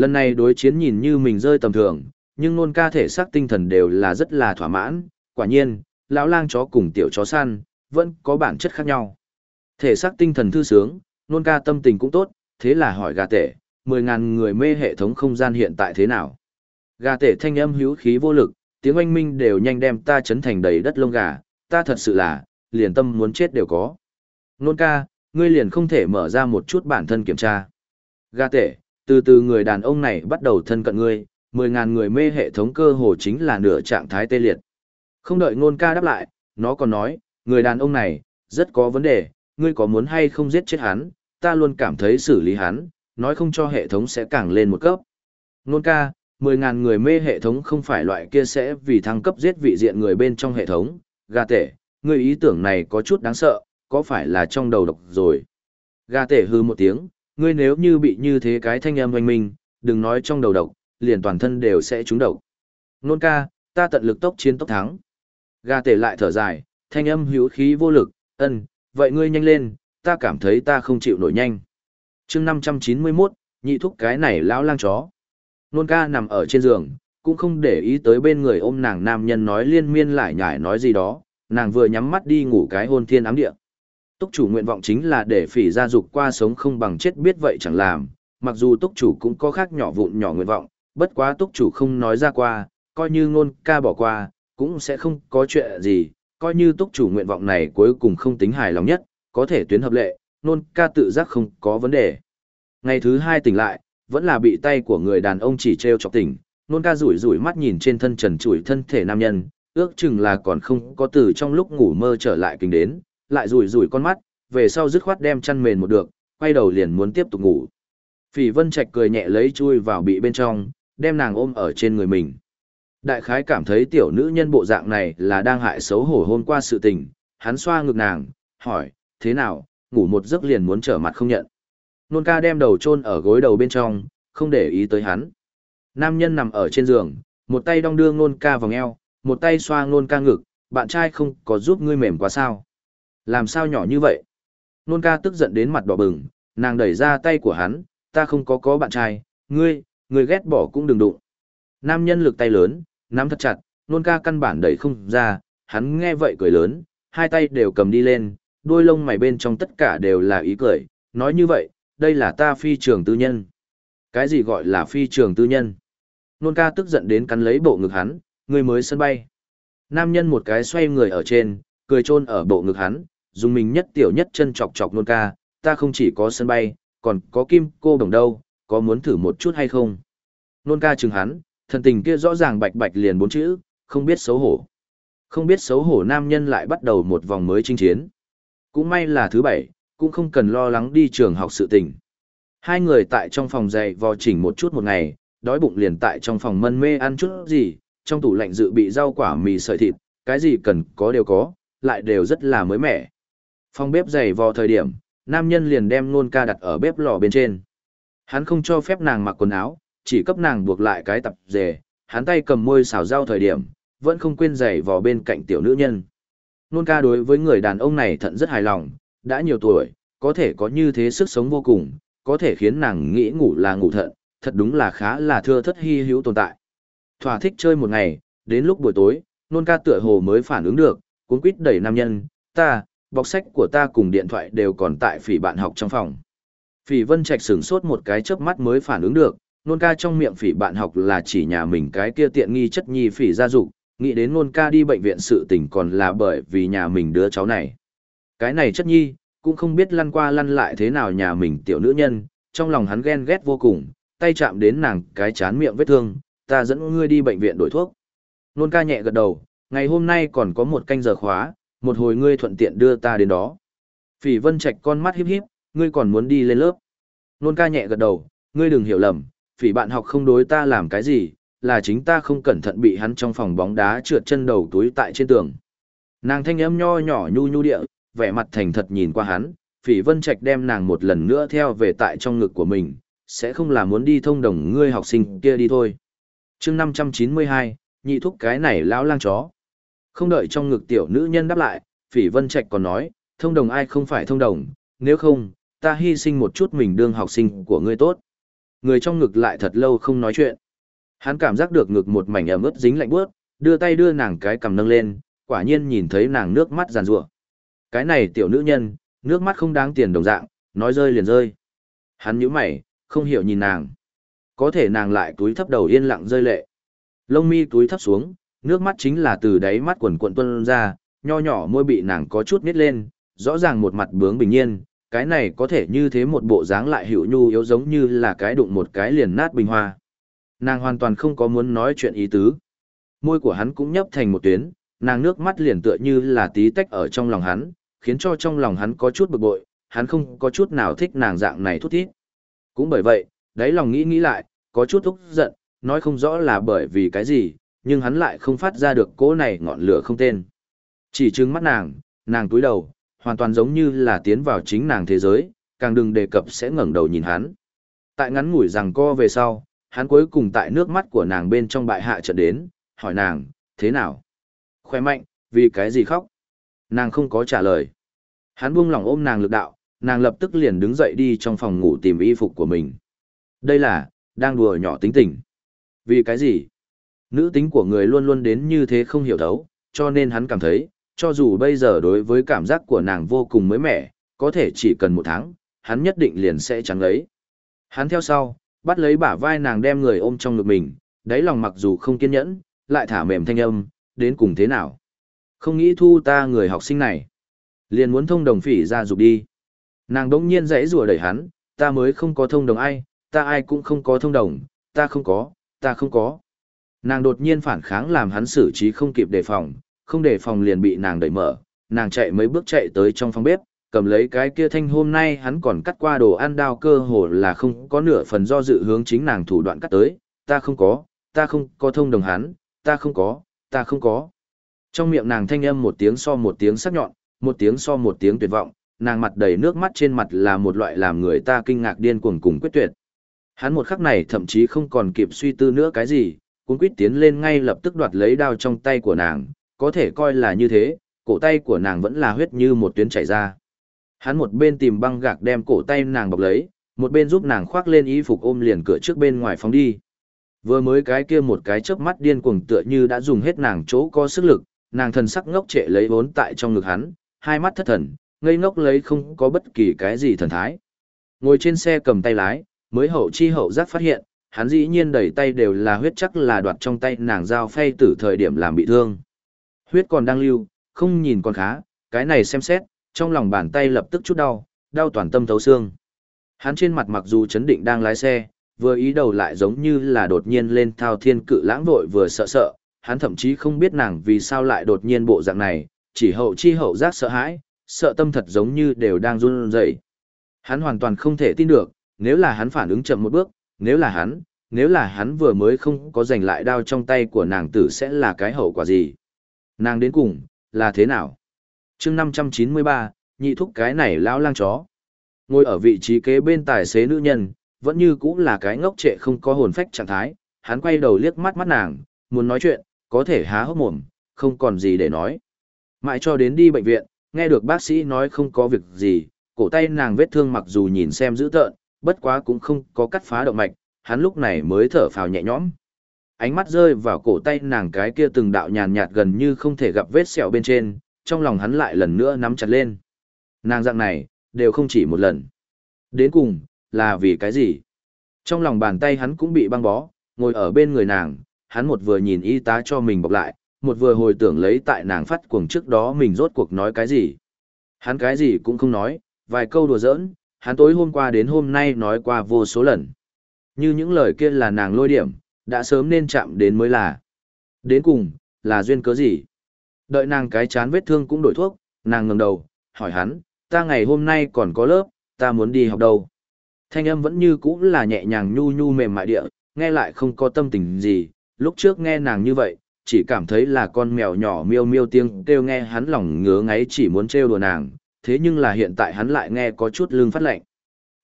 Lần này đối chiến nhìn như mình rơi tầm thường, nhưng nôn ca thể xác tinh thần đều là rất là thỏa mãn, quả nhiên, lão lang chó cùng tiểu chó săn, vẫn có bản chất khác nhau. Thể xác tinh thần thư sướng, nôn ca tâm tình cũng tốt, thế là hỏi gà tể, 10.000 người mê hệ thống không gian hiện tại thế nào. Gà tể thanh âm hữu khí vô lực, tiếng oanh minh đều nhanh đem ta chấn thành đầy đất lông gà, ta thật sự là, liền tâm muốn chết đều có. Nôn ca, ngươi liền không thể mở ra một chút bản thân kiểm tra. Gà tể, từ từ người đàn ông này bắt đầu thân cận ngươi, 10.000 người mê hệ thống cơ hồ chính là nửa trạng thái tê liệt. Không đợi ngôn ca đáp lại, nó còn nói, người đàn ông này, rất có vấn đề, ngươi có muốn hay không giết chết hắn, ta luôn cảm thấy xử lý hắn, nói không cho hệ thống sẽ càng lên một cấp. Ngôn ca, 10.000 người mê hệ thống không phải loại kia sẽ vì thăng cấp giết vị diện người bên trong hệ thống, gà tể, ngươi ý tưởng này có chút đáng sợ, có phải là trong đầu độc rồi. Gà tể hư một tiếng, ngươi nếu như bị như thế cái thanh âm oanh minh, đừng nói trong đầu độc, liền toàn thân đều sẽ trúng độc. Nôn ca, ta tận lực tốc chiến tốc thắng. Gà tể lại thở dài, thanh âm hữu khí vô lực, ân, vậy ngươi nhanh lên, ta cảm thấy ta không chịu nổi nhanh. chương 591, nhị thúc cái này lão lang chó. Nôn ca nằm ở trên giường, cũng không để ý tới bên người ôm nàng nam nhân nói liên miên lại nhải nói gì đó, nàng vừa nhắm mắt đi ngủ cái hôn thiên ám địa. Túc chủ nguyện vọng chính là để phỉ gia dục qua sống không bằng chết biết vậy chẳng làm, mặc dù túc chủ cũng có khác nhỏ vụn nhỏ nguyện vọng, bất quá túc chủ không nói ra qua, coi như ngôn ca bỏ qua, cũng sẽ không có chuyện gì, coi như túc chủ nguyện vọng này cuối cùng không tính hài lòng nhất, có thể tuyến hợp lệ, nôn ca tự giác không có vấn đề. Ngày thứ hai tỉnh lại, vẫn là bị tay của người đàn ông chỉ treo chọc tỉnh, nôn ca rủi rủi mắt nhìn trên thân trần trụi thân thể nam nhân, ước chừng là còn không có từ trong lúc ngủ mơ trở lại kinh đến, lại rủi rủi con mắt, về sau dứt khoát đem chăn mền một được, quay đầu liền muốn tiếp tục ngủ. Phỉ Vân Trạch cười nhẹ lấy chui vào bị bên trong, đem nàng ôm ở trên người mình. Đại khái cảm thấy tiểu nữ nhân bộ dạng này là đang hại xấu hổ hôm qua sự tình, hắn xoa ngực nàng, hỏi, thế nào, ngủ một giấc liền muốn trở mặt không nhận. Nôn ca đem đầu chôn ở gối đầu bên trong, không để ý tới hắn. Nam nhân nằm ở trên giường, Một tay đong đưa nôn ca vòng eo, một tay xoa nôn ca ngực, bạn trai không có giúp ngươi mềm quá sao. Làm sao nhỏ như vậy? Nôn ca tức giận đến mặt đỏ bừng, nàng đẩy ra tay của hắn, ta không có có bạn trai, ngươi, ngươi ghét bỏ cũng đừng đụng. Nam nhân lực tay lớn, nắm thật chặt, nôn ca căn bản đẩy không ra, hắn nghe vậy cười lớn, hai tay đều cầm đi lên, đuôi lông mày bên trong tất cả đều là ý cười, nói như vậy, đây là ta phi trường tư nhân. Cái gì gọi là phi trường tư nhân? Nôn ca tức giận đến cắn lấy bộ ngực hắn, người mới sân bay. Nam nhân một cái xoay người ở trên, cười chôn ở bộ ngực hắn, dùng mình nhất tiểu nhất chân chọc chọc nôn ca, ta không chỉ có sân bay, còn có kim cô đồng đâu, có muốn thử một chút hay không? Nôn ca chừng hắn, thần tình kia rõ ràng bạch bạch liền bốn chữ, không biết xấu hổ. Không biết xấu hổ nam nhân lại bắt đầu một vòng mới chinh chiến. Cũng may là thứ bảy, cũng không cần lo lắng đi trường học sự tình. Hai người tại trong phòng dạy vò chỉnh một chút một ngày, đói bụng liền tại trong phòng mân mê ăn chút gì, trong tủ lạnh dự bị rau quả mì sợi thịt, cái gì cần có đều có, lại đều rất là mới mẻ. Phòng bếp dày vò thời điểm, nam nhân liền đem nôn ca đặt ở bếp lò bên trên. Hắn không cho phép nàng mặc quần áo, chỉ cấp nàng buộc lại cái tập dề, hắn tay cầm môi xào rau thời điểm, vẫn không quên giày vò bên cạnh tiểu nữ nhân. Nôn ca đối với người đàn ông này thận rất hài lòng, đã nhiều tuổi, có thể có như thế sức sống vô cùng, có thể khiến nàng nghĩ ngủ là ngủ thận, thật đúng là khá là thưa thất hy hữu tồn tại. Thỏa thích chơi một ngày, đến lúc buổi tối, nôn ca tựa hồ mới phản ứng được, cuốn quýt đẩy nam nhân, ta, bọc sách của ta cùng điện thoại đều còn tại phỉ bạn học trong phòng. Phỉ vân trạch sửng sốt một cái chớp mắt mới phản ứng được, nôn ca trong miệng phỉ bạn học là chỉ nhà mình cái kia tiện nghi chất nhi phỉ gia dục nghĩ đến nôn ca đi bệnh viện sự tình còn là bởi vì nhà mình đứa cháu này. Cái này chất nhi, cũng không biết lăn qua lăn lại thế nào nhà mình tiểu nữ nhân, trong lòng hắn ghen ghét vô cùng, tay chạm đến nàng cái chán miệng vết thương, ta dẫn ngươi đi bệnh viện đổi thuốc. Nôn ca nhẹ gật đầu, ngày hôm nay còn có một canh giờ khóa, một hồi ngươi thuận tiện đưa ta đến đó. Phỉ vân Trạch con mắt híp híp, ngươi còn muốn đi lên lớp. Nôn ca nhẹ gật đầu, ngươi đừng hiểu lầm, phỉ bạn học không đối ta làm cái gì, là chính ta không cẩn thận bị hắn trong phòng bóng đá trượt chân đầu túi tại trên tường. Nàng thanh âm nho nhỏ nhu nhu địa, vẻ mặt thành thật nhìn qua hắn, phỉ vân trạch đem nàng một lần nữa theo về tại trong ngực của mình, sẽ không là muốn đi thông đồng ngươi học sinh kia đi thôi. chương 592, nhị thúc cái này lão lang chó. Không đợi trong ngực tiểu nữ nhân đáp lại, phỉ vân trạch còn nói, thông đồng ai không phải thông đồng, nếu không, ta hy sinh một chút mình đương học sinh của ngươi tốt. Người trong ngực lại thật lâu không nói chuyện. Hắn cảm giác được ngực một mảnh ẩm ướt dính lạnh bước, đưa tay đưa nàng cái cầm nâng lên, quả nhiên nhìn thấy nàng nước mắt giàn rủa. Cái này tiểu nữ nhân, nước mắt không đáng tiền đồng dạng, nói rơi liền rơi. Hắn nhíu mày, không hiểu nhìn nàng. Có thể nàng lại túi thấp đầu yên lặng rơi lệ. Lông mi túi thấp xuống, nước mắt chính là từ đáy mắt quần cuộn tuôn ra, nho nhỏ môi bị nàng có chút nít lên, rõ ràng một mặt bướng bình nhiên, cái này có thể như thế một bộ dáng lại hữu nhu yếu giống như là cái đụng một cái liền nát bình hoa. Nàng hoàn toàn không có muốn nói chuyện ý tứ. Môi của hắn cũng nhấp thành một tuyến, nàng nước mắt liền tựa như là tí tách ở trong lòng hắn, khiến cho trong lòng hắn có chút bực bội, hắn không có chút nào thích nàng dạng này thút thít. Cũng bởi vậy, đáy lòng nghĩ nghĩ lại, có chút thúc giận, nói không rõ là bởi vì cái gì, nhưng hắn lại không phát ra được cỗ này ngọn lửa không tên. Chỉ trừng mắt nàng, nàng túi đầu, hoàn toàn giống như là tiến vào chính nàng thế giới, càng đừng đề cập sẽ ngẩng đầu nhìn hắn. Tại ngắn ngủi rằng co về sau, hắn cuối cùng tại nước mắt của nàng bên trong bại hạ trận đến, hỏi nàng, thế nào? Khoe mạnh, vì cái gì khóc? Nàng không có trả lời. Hắn buông lòng ôm nàng lực đạo, nàng lập tức liền đứng dậy đi trong phòng ngủ tìm y phục của mình. Đây là, đang đùa nhỏ tính tình. Vì cái gì? Nữ tính của người luôn luôn đến như thế không hiểu thấu, cho nên hắn cảm thấy, cho dù bây giờ đối với cảm giác của nàng vô cùng mới mẻ, có thể chỉ cần một tháng, hắn nhất định liền sẽ trắng lấy. Hắn theo sau, bắt lấy bả vai nàng đem người ôm trong ngực mình, đáy lòng mặc dù không kiên nhẫn, lại thả mềm thanh âm, đến cùng thế nào. Không nghĩ thu ta người học sinh này. Liền muốn thông đồng phỉ ra dục đi. Nàng đỗng nhiên dãy rùa đẩy hắn, ta mới không có thông đồng ai, ta ai cũng không có thông đồng, ta không có, ta không có. Nàng đột nhiên phản kháng làm hắn xử trí không kịp đề phòng, không đề phòng liền bị nàng đẩy mở, nàng chạy mấy bước chạy tới trong phòng bếp, cầm lấy cái kia thanh hôm nay hắn còn cắt qua đồ ăn đao cơ hồ là không có nửa phần do dự hướng chính nàng thủ đoạn cắt tới, ta không có, ta không có thông đồng hắn, ta không có, ta không có. Trong miệng nàng thanh âm một tiếng so một tiếng sắc nhọn, một tiếng so một tiếng tuyệt vọng, nàng mặt đầy nước mắt trên mặt là một loại làm người ta kinh ngạc điên cuồng cùng quyết tuyệt. Hắn một khắc này thậm chí không còn kịp suy tư nữa cái gì, cuốn quýt tiến lên ngay lập tức đoạt lấy đao trong tay của nàng, có thể coi là như thế, cổ tay của nàng vẫn là huyết như một tuyến chảy ra. Hắn một bên tìm băng gạc đem cổ tay nàng bọc lấy, một bên giúp nàng khoác lên y phục ôm liền cửa trước bên ngoài phóng đi. Vừa mới cái kia một cái chớp mắt điên cuồng tựa như đã dùng hết nàng chỗ có sức lực, nàng thần sắc ngốc trệ lấy vốn tại trong ngực hắn, hai mắt thất thần, ngây ngốc lấy không có bất kỳ cái gì thần thái. Ngồi trên xe cầm tay lái, mới hậu chi hậu giác phát hiện, hắn dĩ nhiên đầy tay đều là huyết chắc là đoạt trong tay nàng dao phay tử thời điểm làm bị thương. Huyết còn đang lưu, không nhìn còn khá, cái này xem xét, trong lòng bàn tay lập tức chút đau, đau toàn tâm thấu xương. Hắn trên mặt mặc dù chấn định đang lái xe, vừa ý đầu lại giống như là đột nhiên lên thao thiên cự lãng vội vừa sợ sợ, hắn thậm chí không biết nàng vì sao lại đột nhiên bộ dạng này, chỉ hậu chi hậu giác sợ hãi, sợ tâm thật giống như đều đang run rẩy. Hắn hoàn toàn không thể tin được, nếu là hắn phản ứng chậm một bước, nếu là hắn, nếu là hắn vừa mới không có giành lại đao trong tay của nàng tử sẽ là cái hậu quả gì. Nàng đến cùng, là thế nào? chương 593, nhị thúc cái này lão lang chó. Ngồi ở vị trí kế bên tài xế nữ nhân, vẫn như cũng là cái ngốc trệ không có hồn phách trạng thái, hắn quay đầu liếc mắt mắt nàng, muốn nói chuyện, có thể há hốc mồm, không còn gì để nói. Mãi cho đến đi bệnh viện, nghe được bác sĩ nói không có việc gì, cổ tay nàng vết thương mặc dù nhìn xem dữ tợn, bất quá cũng không có cắt phá động mạch, hắn lúc này mới thở phào nhẹ nhõm. Ánh mắt rơi vào cổ tay nàng cái kia từng đạo nhàn nhạt gần như không thể gặp vết sẹo bên trên, trong lòng hắn lại lần nữa nắm chặt lên. Nàng dạng này, đều không chỉ một lần. Đến cùng, là vì cái gì? Trong lòng bàn tay hắn cũng bị băng bó, ngồi ở bên người nàng, hắn một vừa nhìn y tá cho mình bọc lại, một vừa hồi tưởng lấy tại nàng phát cuồng trước đó mình rốt cuộc nói cái gì. Hắn cái gì cũng không nói, vài câu đùa giỡn, hắn tối hôm qua đến hôm nay nói qua vô số lần. Như những lời kia là nàng lôi điểm, đã sớm nên chạm đến mới là. Đến cùng, là duyên cớ gì? Đợi nàng cái chán vết thương cũng đổi thuốc, nàng ngẩng đầu, hỏi hắn, ta ngày hôm nay còn có lớp, ta muốn đi học đâu. Thanh âm vẫn như cũ là nhẹ nhàng nhu nhu mềm mại địa, nghe lại không có tâm tình gì, lúc trước nghe nàng như vậy, chỉ cảm thấy là con mèo nhỏ miêu miêu tiếng kêu nghe hắn lòng ngứa ngáy chỉ muốn trêu đùa nàng, thế nhưng là hiện tại hắn lại nghe có chút lương phát lệnh.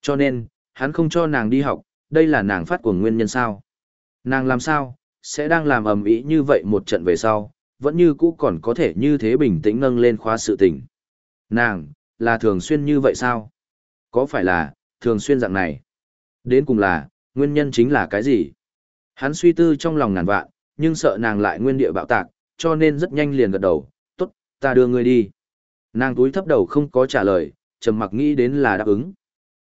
Cho nên, hắn không cho nàng đi học, đây là nàng phát của nguyên nhân sao. Nàng làm sao, sẽ đang làm ầm ĩ như vậy một trận về sau, vẫn như cũ còn có thể như thế bình tĩnh nâng lên khóa sự tình. Nàng, là thường xuyên như vậy sao? Có phải là, thường xuyên dạng này? Đến cùng là, nguyên nhân chính là cái gì? Hắn suy tư trong lòng ngàn vạn, nhưng sợ nàng lại nguyên địa bạo tạc, cho nên rất nhanh liền gật đầu, tốt, ta đưa ngươi đi. Nàng túi thấp đầu không có trả lời, trầm mặc nghĩ đến là đáp ứng.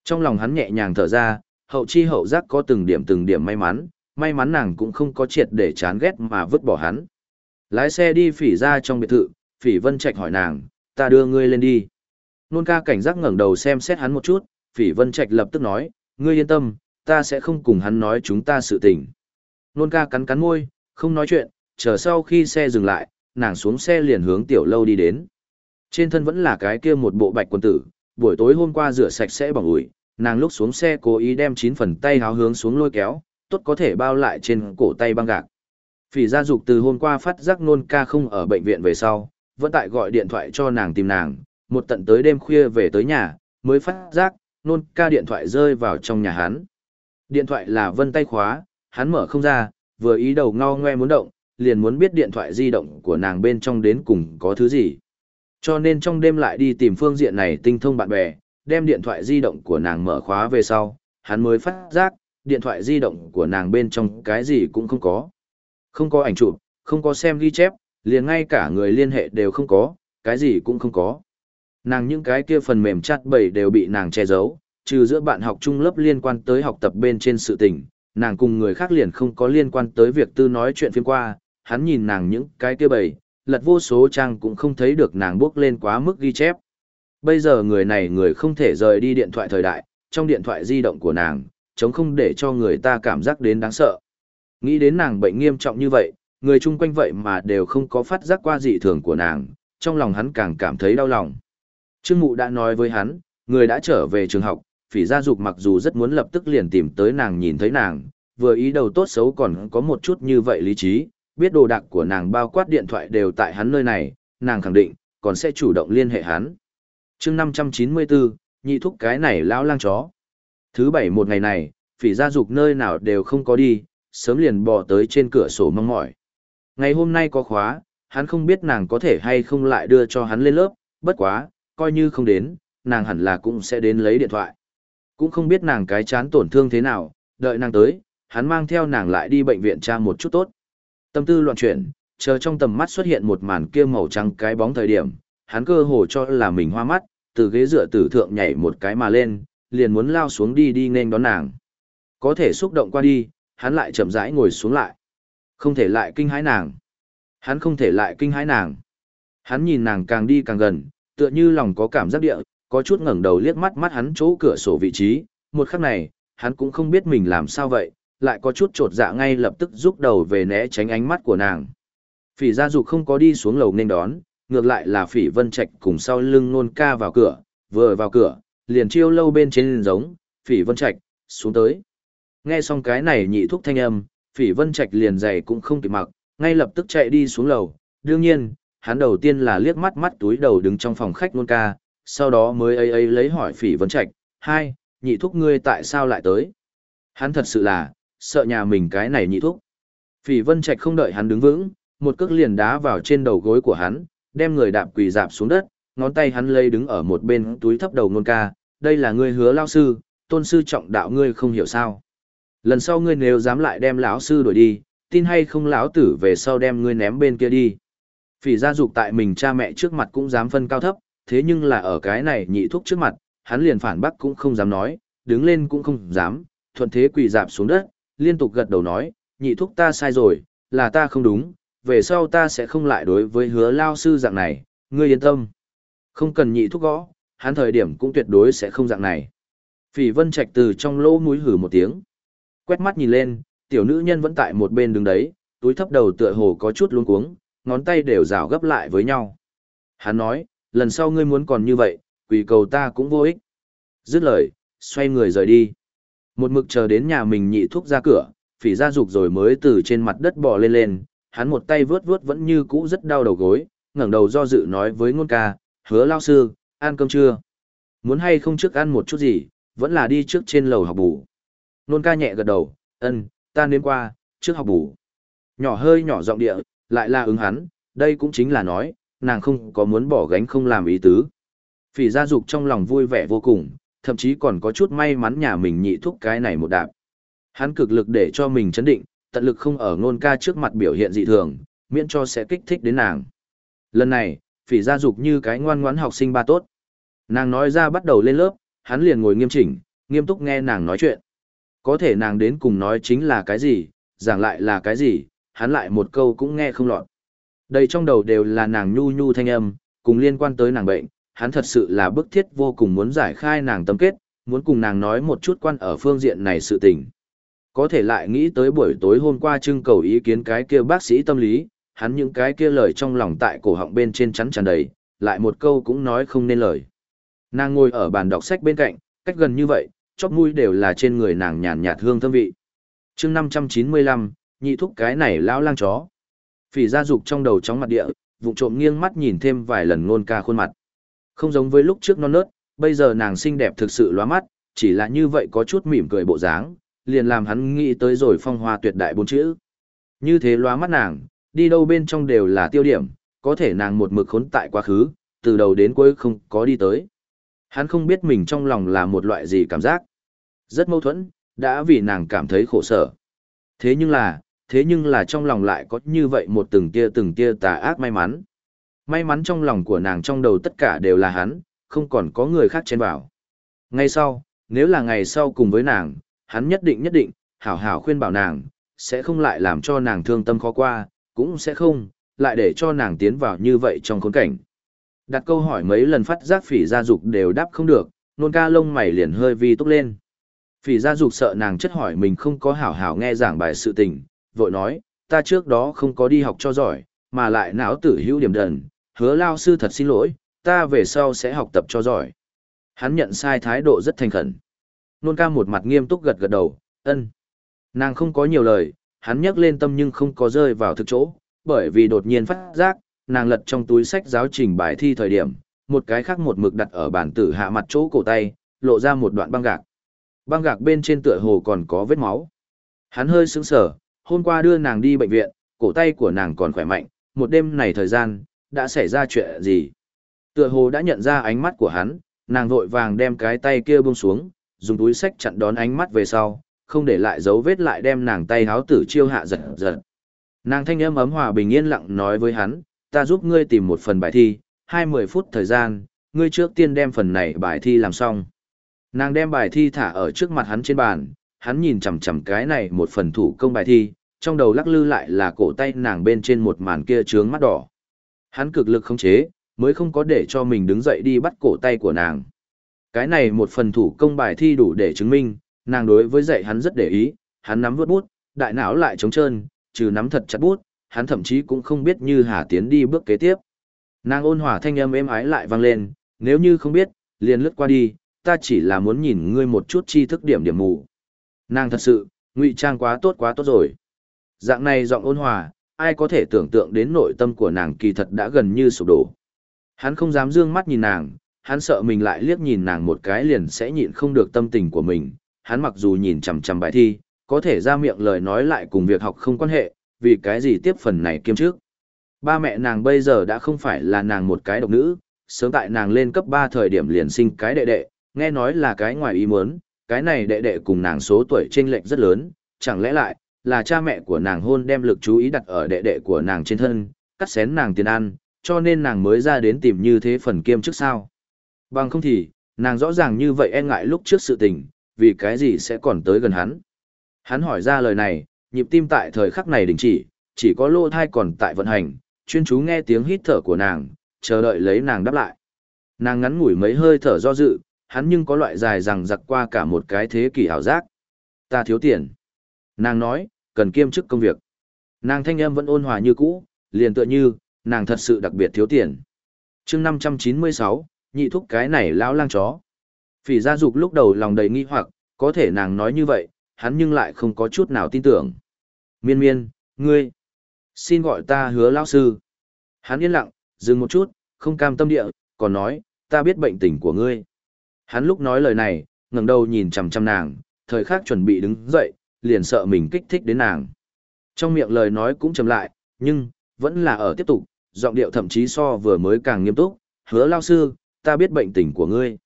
Trong lòng hắn nhẹ nhàng thở ra, hậu chi hậu giác có từng điểm từng điểm may mắn, may mắn nàng cũng không có triệt để chán ghét mà vứt bỏ hắn. Lái xe đi phỉ ra trong biệt thự, phỉ vân trạch hỏi nàng, ta đưa ngươi lên đi. Nôn ca cảnh giác ngẩng đầu xem xét hắn một chút, phỉ vân trạch lập tức nói, ngươi yên tâm, ta sẽ không cùng hắn nói chúng ta sự tình. Nôn ca cắn cắn môi, không nói chuyện, chờ sau khi xe dừng lại, nàng xuống xe liền hướng tiểu lâu đi đến. Trên thân vẫn là cái kia một bộ bạch quần tử, buổi tối hôm qua rửa sạch sẽ bằng ủi, nàng lúc xuống xe cố ý đem chín phần tay háo hướng xuống lôi kéo, tốt có thể bao lại trên cổ tay băng gạc. Phỉ gia dục từ hôm qua phát giác nôn ca không ở bệnh viện về sau, vẫn tại gọi điện thoại cho nàng tìm nàng, một tận tới đêm khuya về tới nhà, mới phát giác, nôn ca điện thoại rơi vào trong nhà hắn. Điện thoại là vân tay khóa, hắn mở không ra, vừa ý đầu ngao ngoe muốn động, liền muốn biết điện thoại di động của nàng bên trong đến cùng có thứ gì. Cho nên trong đêm lại đi tìm phương diện này tinh thông bạn bè, đem điện thoại di động của nàng mở khóa về sau, hắn mới phát giác, điện thoại di động của nàng bên trong cái gì cũng không có. Không có ảnh chụp, không có xem ghi chép, liền ngay cả người liên hệ đều không có, cái gì cũng không có. Nàng những cái kia phần mềm chặt bầy đều bị nàng che giấu, trừ giữa bạn học chung lớp liên quan tới học tập bên trên sự tình, nàng cùng người khác liền không có liên quan tới việc tư nói chuyện phiên qua, hắn nhìn nàng những cái kia bầy, lật vô số trang cũng không thấy được nàng bước lên quá mức ghi chép. Bây giờ người này người không thể rời đi điện thoại thời đại, trong điện thoại di động của nàng, chống không để cho người ta cảm giác đến đáng sợ. Nghĩ đến nàng bệnh nghiêm trọng như vậy, người chung quanh vậy mà đều không có phát giác qua dị thường của nàng, trong lòng hắn càng cảm thấy đau lòng. Trương Mụ đã nói với hắn, người đã trở về trường học, phỉ gia dục mặc dù rất muốn lập tức liền tìm tới nàng nhìn thấy nàng, vừa ý đầu tốt xấu còn có một chút như vậy lý trí, biết đồ đạc của nàng bao quát điện thoại đều tại hắn nơi này, nàng khẳng định, còn sẽ chủ động liên hệ hắn. chương 594, nhị thúc cái này lão lang chó. Thứ bảy một ngày này, phỉ gia dục nơi nào đều không có đi, sớm liền bò tới trên cửa sổ mong mỏi. Ngày hôm nay có khóa, hắn không biết nàng có thể hay không lại đưa cho hắn lên lớp, bất quá, coi như không đến, nàng hẳn là cũng sẽ đến lấy điện thoại. Cũng không biết nàng cái chán tổn thương thế nào, đợi nàng tới, hắn mang theo nàng lại đi bệnh viện tra một chút tốt. Tâm tư loạn chuyển, chờ trong tầm mắt xuất hiện một màn kia màu trắng cái bóng thời điểm, hắn cơ hồ cho là mình hoa mắt, từ ghế dựa tử thượng nhảy một cái mà lên, liền muốn lao xuống đi đi nên đón nàng. Có thể xúc động qua đi, hắn lại chậm rãi ngồi xuống lại. Không thể lại kinh hãi nàng. Hắn không thể lại kinh hãi nàng. Hắn nhìn nàng càng đi càng gần, tựa như lòng có cảm giác địa, có chút ngẩng đầu liếc mắt mắt hắn chỗ cửa sổ vị trí, một khắc này, hắn cũng không biết mình làm sao vậy, lại có chút trột dạ ngay lập tức rút đầu về né tránh ánh mắt của nàng. Phỉ gia dục không có đi xuống lầu nên đón, ngược lại là phỉ vân trạch cùng sau lưng nôn ca vào cửa, vừa vào cửa, liền chiêu lâu bên trên giống, phỉ vân trạch, xuống tới. Nghe xong cái này nhị thúc thanh âm, phỉ vân trạch liền giày cũng không kịp mặc, ngay lập tức chạy đi xuống lầu. Đương nhiên, hắn đầu tiên là liếc mắt mắt túi đầu đứng trong phòng khách nôn ca, sau đó mới ấy ấy lấy hỏi phỉ vân trạch, hai, nhị thúc ngươi tại sao lại tới? Hắn thật sự là, sợ nhà mình cái này nhị thúc. Phỉ vân trạch không đợi hắn đứng vững, một cước liền đá vào trên đầu gối của hắn, đem người đạp quỳ dạp xuống đất, ngón tay hắn lây đứng ở một bên túi thấp đầu nôn ca, đây là ngươi hứa lao sư, tôn sư trọng đạo ngươi không hiểu sao. Lần sau ngươi nếu dám lại đem lão sư đuổi đi, tin hay không lão tử về sau đem ngươi ném bên kia đi. Phỉ gia dục tại mình cha mẹ trước mặt cũng dám phân cao thấp, thế nhưng là ở cái này nhị thúc trước mặt, hắn liền phản bác cũng không dám nói, đứng lên cũng không dám, thuận thế quỳ dạp xuống đất, liên tục gật đầu nói, nhị thúc ta sai rồi, là ta không đúng, về sau ta sẽ không lại đối với hứa lao sư dạng này, ngươi yên tâm. Không cần nhị thúc gõ, hắn thời điểm cũng tuyệt đối sẽ không dạng này. Phỉ vân trạch từ trong lỗ mũi hử một tiếng. Quét mắt nhìn lên, tiểu nữ nhân vẫn tại một bên đứng đấy, túi thấp đầu tựa hồ có chút luống cuống, ngón tay đều rào gấp lại với nhau. Hắn nói, lần sau ngươi muốn còn như vậy, quỷ cầu ta cũng vô ích. Dứt lời, xoay người rời đi. Một mực chờ đến nhà mình nhị thuốc ra cửa, phỉ ra dục rồi mới từ trên mặt đất bò lên lên, hắn một tay vướt vướt vẫn như cũ rất đau đầu gối, ngẩng đầu do dự nói với ngôn ca, hứa lao sư, ăn cơm chưa? Muốn hay không trước ăn một chút gì, vẫn là đi trước trên lầu học bù. Nôn ca nhẹ gật đầu, ân, ta nên qua, trước học bù. Nhỏ hơi nhỏ giọng địa, lại là ứng hắn, đây cũng chính là nói, nàng không có muốn bỏ gánh không làm ý tứ. Phỉ gia dục trong lòng vui vẻ vô cùng, thậm chí còn có chút may mắn nhà mình nhị thúc cái này một đạp. Hắn cực lực để cho mình chấn định, tận lực không ở ngôn ca trước mặt biểu hiện dị thường, miễn cho sẽ kích thích đến nàng. Lần này, phỉ gia dục như cái ngoan ngoãn học sinh ba tốt. Nàng nói ra bắt đầu lên lớp, hắn liền ngồi nghiêm chỉnh, nghiêm túc nghe nàng nói chuyện. Có thể nàng đến cùng nói chính là cái gì, giảng lại là cái gì, hắn lại một câu cũng nghe không lọt. Đây trong đầu đều là nàng nhu nhu thanh âm, cùng liên quan tới nàng bệnh, hắn thật sự là bức thiết vô cùng muốn giải khai nàng tâm kết, muốn cùng nàng nói một chút quan ở phương diện này sự tình. Có thể lại nghĩ tới buổi tối hôm qua trưng cầu ý kiến cái kia bác sĩ tâm lý, hắn những cái kia lời trong lòng tại cổ họng bên trên chắn tràn đầy, lại một câu cũng nói không nên lời. Nàng ngồi ở bàn đọc sách bên cạnh, cách gần như vậy, chóp mũi đều là trên người nàng nhàn nhạt hương thơm vị. chương 595, nhị thúc cái này lão lang chó. Phỉ gia dục trong đầu chóng mặt địa, vụ trộm nghiêng mắt nhìn thêm vài lần ngôn ca khuôn mặt. Không giống với lúc trước non nớt, bây giờ nàng xinh đẹp thực sự lóa mắt, chỉ là như vậy có chút mỉm cười bộ dáng, liền làm hắn nghĩ tới rồi phong hoa tuyệt đại bốn chữ. Như thế lóa mắt nàng, đi đâu bên trong đều là tiêu điểm, có thể nàng một mực khốn tại quá khứ, từ đầu đến cuối không có đi tới. Hắn không biết mình trong lòng là một loại gì cảm giác. Rất mâu thuẫn, đã vì nàng cảm thấy khổ sở. Thế nhưng là, thế nhưng là trong lòng lại có như vậy một từng tia từng tia tà ác may mắn. May mắn trong lòng của nàng trong đầu tất cả đều là hắn, không còn có người khác trên bảo. Ngay sau, nếu là ngày sau cùng với nàng, hắn nhất định nhất định, hảo hảo khuyên bảo nàng, sẽ không lại làm cho nàng thương tâm khó qua, cũng sẽ không, lại để cho nàng tiến vào như vậy trong khốn cảnh. Đặt câu hỏi mấy lần phát giác phỉ gia dục đều đáp không được, nôn ca lông mày liền hơi vi túc lên. Phỉ gia dục sợ nàng chất hỏi mình không có hảo hảo nghe giảng bài sự tình, vội nói, ta trước đó không có đi học cho giỏi, mà lại não tử hữu điểm đần, hứa lao sư thật xin lỗi, ta về sau sẽ học tập cho giỏi. Hắn nhận sai thái độ rất thành khẩn. Nôn ca một mặt nghiêm túc gật gật đầu, ân. Nàng không có nhiều lời, hắn nhắc lên tâm nhưng không có rơi vào thực chỗ, bởi vì đột nhiên phát giác, nàng lật trong túi sách giáo trình bài thi thời điểm, một cái khác một mực đặt ở bản tử hạ mặt chỗ cổ tay, lộ ra một đoạn băng gạc. Băng gạc bên trên tựa hồ còn có vết máu. Hắn hơi sững sờ, hôm qua đưa nàng đi bệnh viện, cổ tay của nàng còn khỏe mạnh, một đêm này thời gian, đã xảy ra chuyện gì? Tựa hồ đã nhận ra ánh mắt của hắn, nàng vội vàng đem cái tay kia buông xuống, dùng túi sách chặn đón ánh mắt về sau, không để lại dấu vết lại đem nàng tay háo tử chiêu hạ giật giật. Nàng thanh âm ấm hòa bình yên lặng nói với hắn, ta giúp ngươi tìm một phần bài thi, hai mười phút thời gian, ngươi trước tiên đem phần này bài thi làm xong. Nàng đem bài thi thả ở trước mặt hắn trên bàn, hắn nhìn chằm chằm cái này một phần thủ công bài thi, trong đầu lắc lư lại là cổ tay nàng bên trên một màn kia trướng mắt đỏ. Hắn cực lực khống chế, mới không có để cho mình đứng dậy đi bắt cổ tay của nàng. Cái này một phần thủ công bài thi đủ để chứng minh, nàng đối với dạy hắn rất để ý, hắn nắm vớt bút, đại não lại trống trơn, trừ nắm thật chặt bút, hắn thậm chí cũng không biết như Hà Tiến đi bước kế tiếp. Nàng ôn hòa thanh âm êm ái lại vang lên, nếu như không biết, liền lướt qua đi, ta chỉ là muốn nhìn ngươi một chút tri thức điểm điểm mù. Nàng thật sự, ngụy trang quá tốt quá tốt rồi. Dạng này giọng ôn hòa, ai có thể tưởng tượng đến nội tâm của nàng kỳ thật đã gần như sụp đổ. Hắn không dám dương mắt nhìn nàng, hắn sợ mình lại liếc nhìn nàng một cái liền sẽ nhịn không được tâm tình của mình. Hắn mặc dù nhìn chằm chằm bài thi, có thể ra miệng lời nói lại cùng việc học không quan hệ, vì cái gì tiếp phần này kiêm trước. Ba mẹ nàng bây giờ đã không phải là nàng một cái độc nữ, sớm tại nàng lên cấp 3 thời điểm liền sinh cái đệ đệ, nghe nói là cái ngoài ý muốn, cái này đệ đệ cùng nàng số tuổi chênh lệch rất lớn, chẳng lẽ lại là cha mẹ của nàng hôn đem lực chú ý đặt ở đệ đệ của nàng trên thân, cắt xén nàng tiền ăn, cho nên nàng mới ra đến tìm như thế phần kiêm trước sao. Bằng không thì, nàng rõ ràng như vậy e ngại lúc trước sự tình, vì cái gì sẽ còn tới gần hắn. Hắn hỏi ra lời này, nhịp tim tại thời khắc này đình chỉ, chỉ có lô thai còn tại vận hành, chuyên chú nghe tiếng hít thở của nàng, chờ đợi lấy nàng đáp lại. Nàng ngắn ngủi mấy hơi thở do dự, hắn nhưng có loại dài rằng giặc qua cả một cái thế kỷ ảo giác. Ta thiếu tiền. Nàng nói, cần kiêm chức công việc. Nàng thanh âm vẫn ôn hòa như cũ, liền tựa như, nàng thật sự đặc biệt thiếu tiền. chương 596, nhị thúc cái này lão lang chó. Phỉ gia dục lúc đầu lòng đầy nghi hoặc, có thể nàng nói như vậy, hắn nhưng lại không có chút nào tin tưởng. Miên miên, ngươi, xin gọi ta hứa lão sư. Hắn yên lặng, dừng một chút, không cam tâm địa, còn nói, ta biết bệnh tình của ngươi. Hắn lúc nói lời này, ngẩng đầu nhìn chằm chằm nàng, thời khắc chuẩn bị đứng dậy, liền sợ mình kích thích đến nàng. Trong miệng lời nói cũng chậm lại, nhưng, vẫn là ở tiếp tục, giọng điệu thậm chí so vừa mới càng nghiêm túc, hứa lao sư, ta biết bệnh tình của ngươi.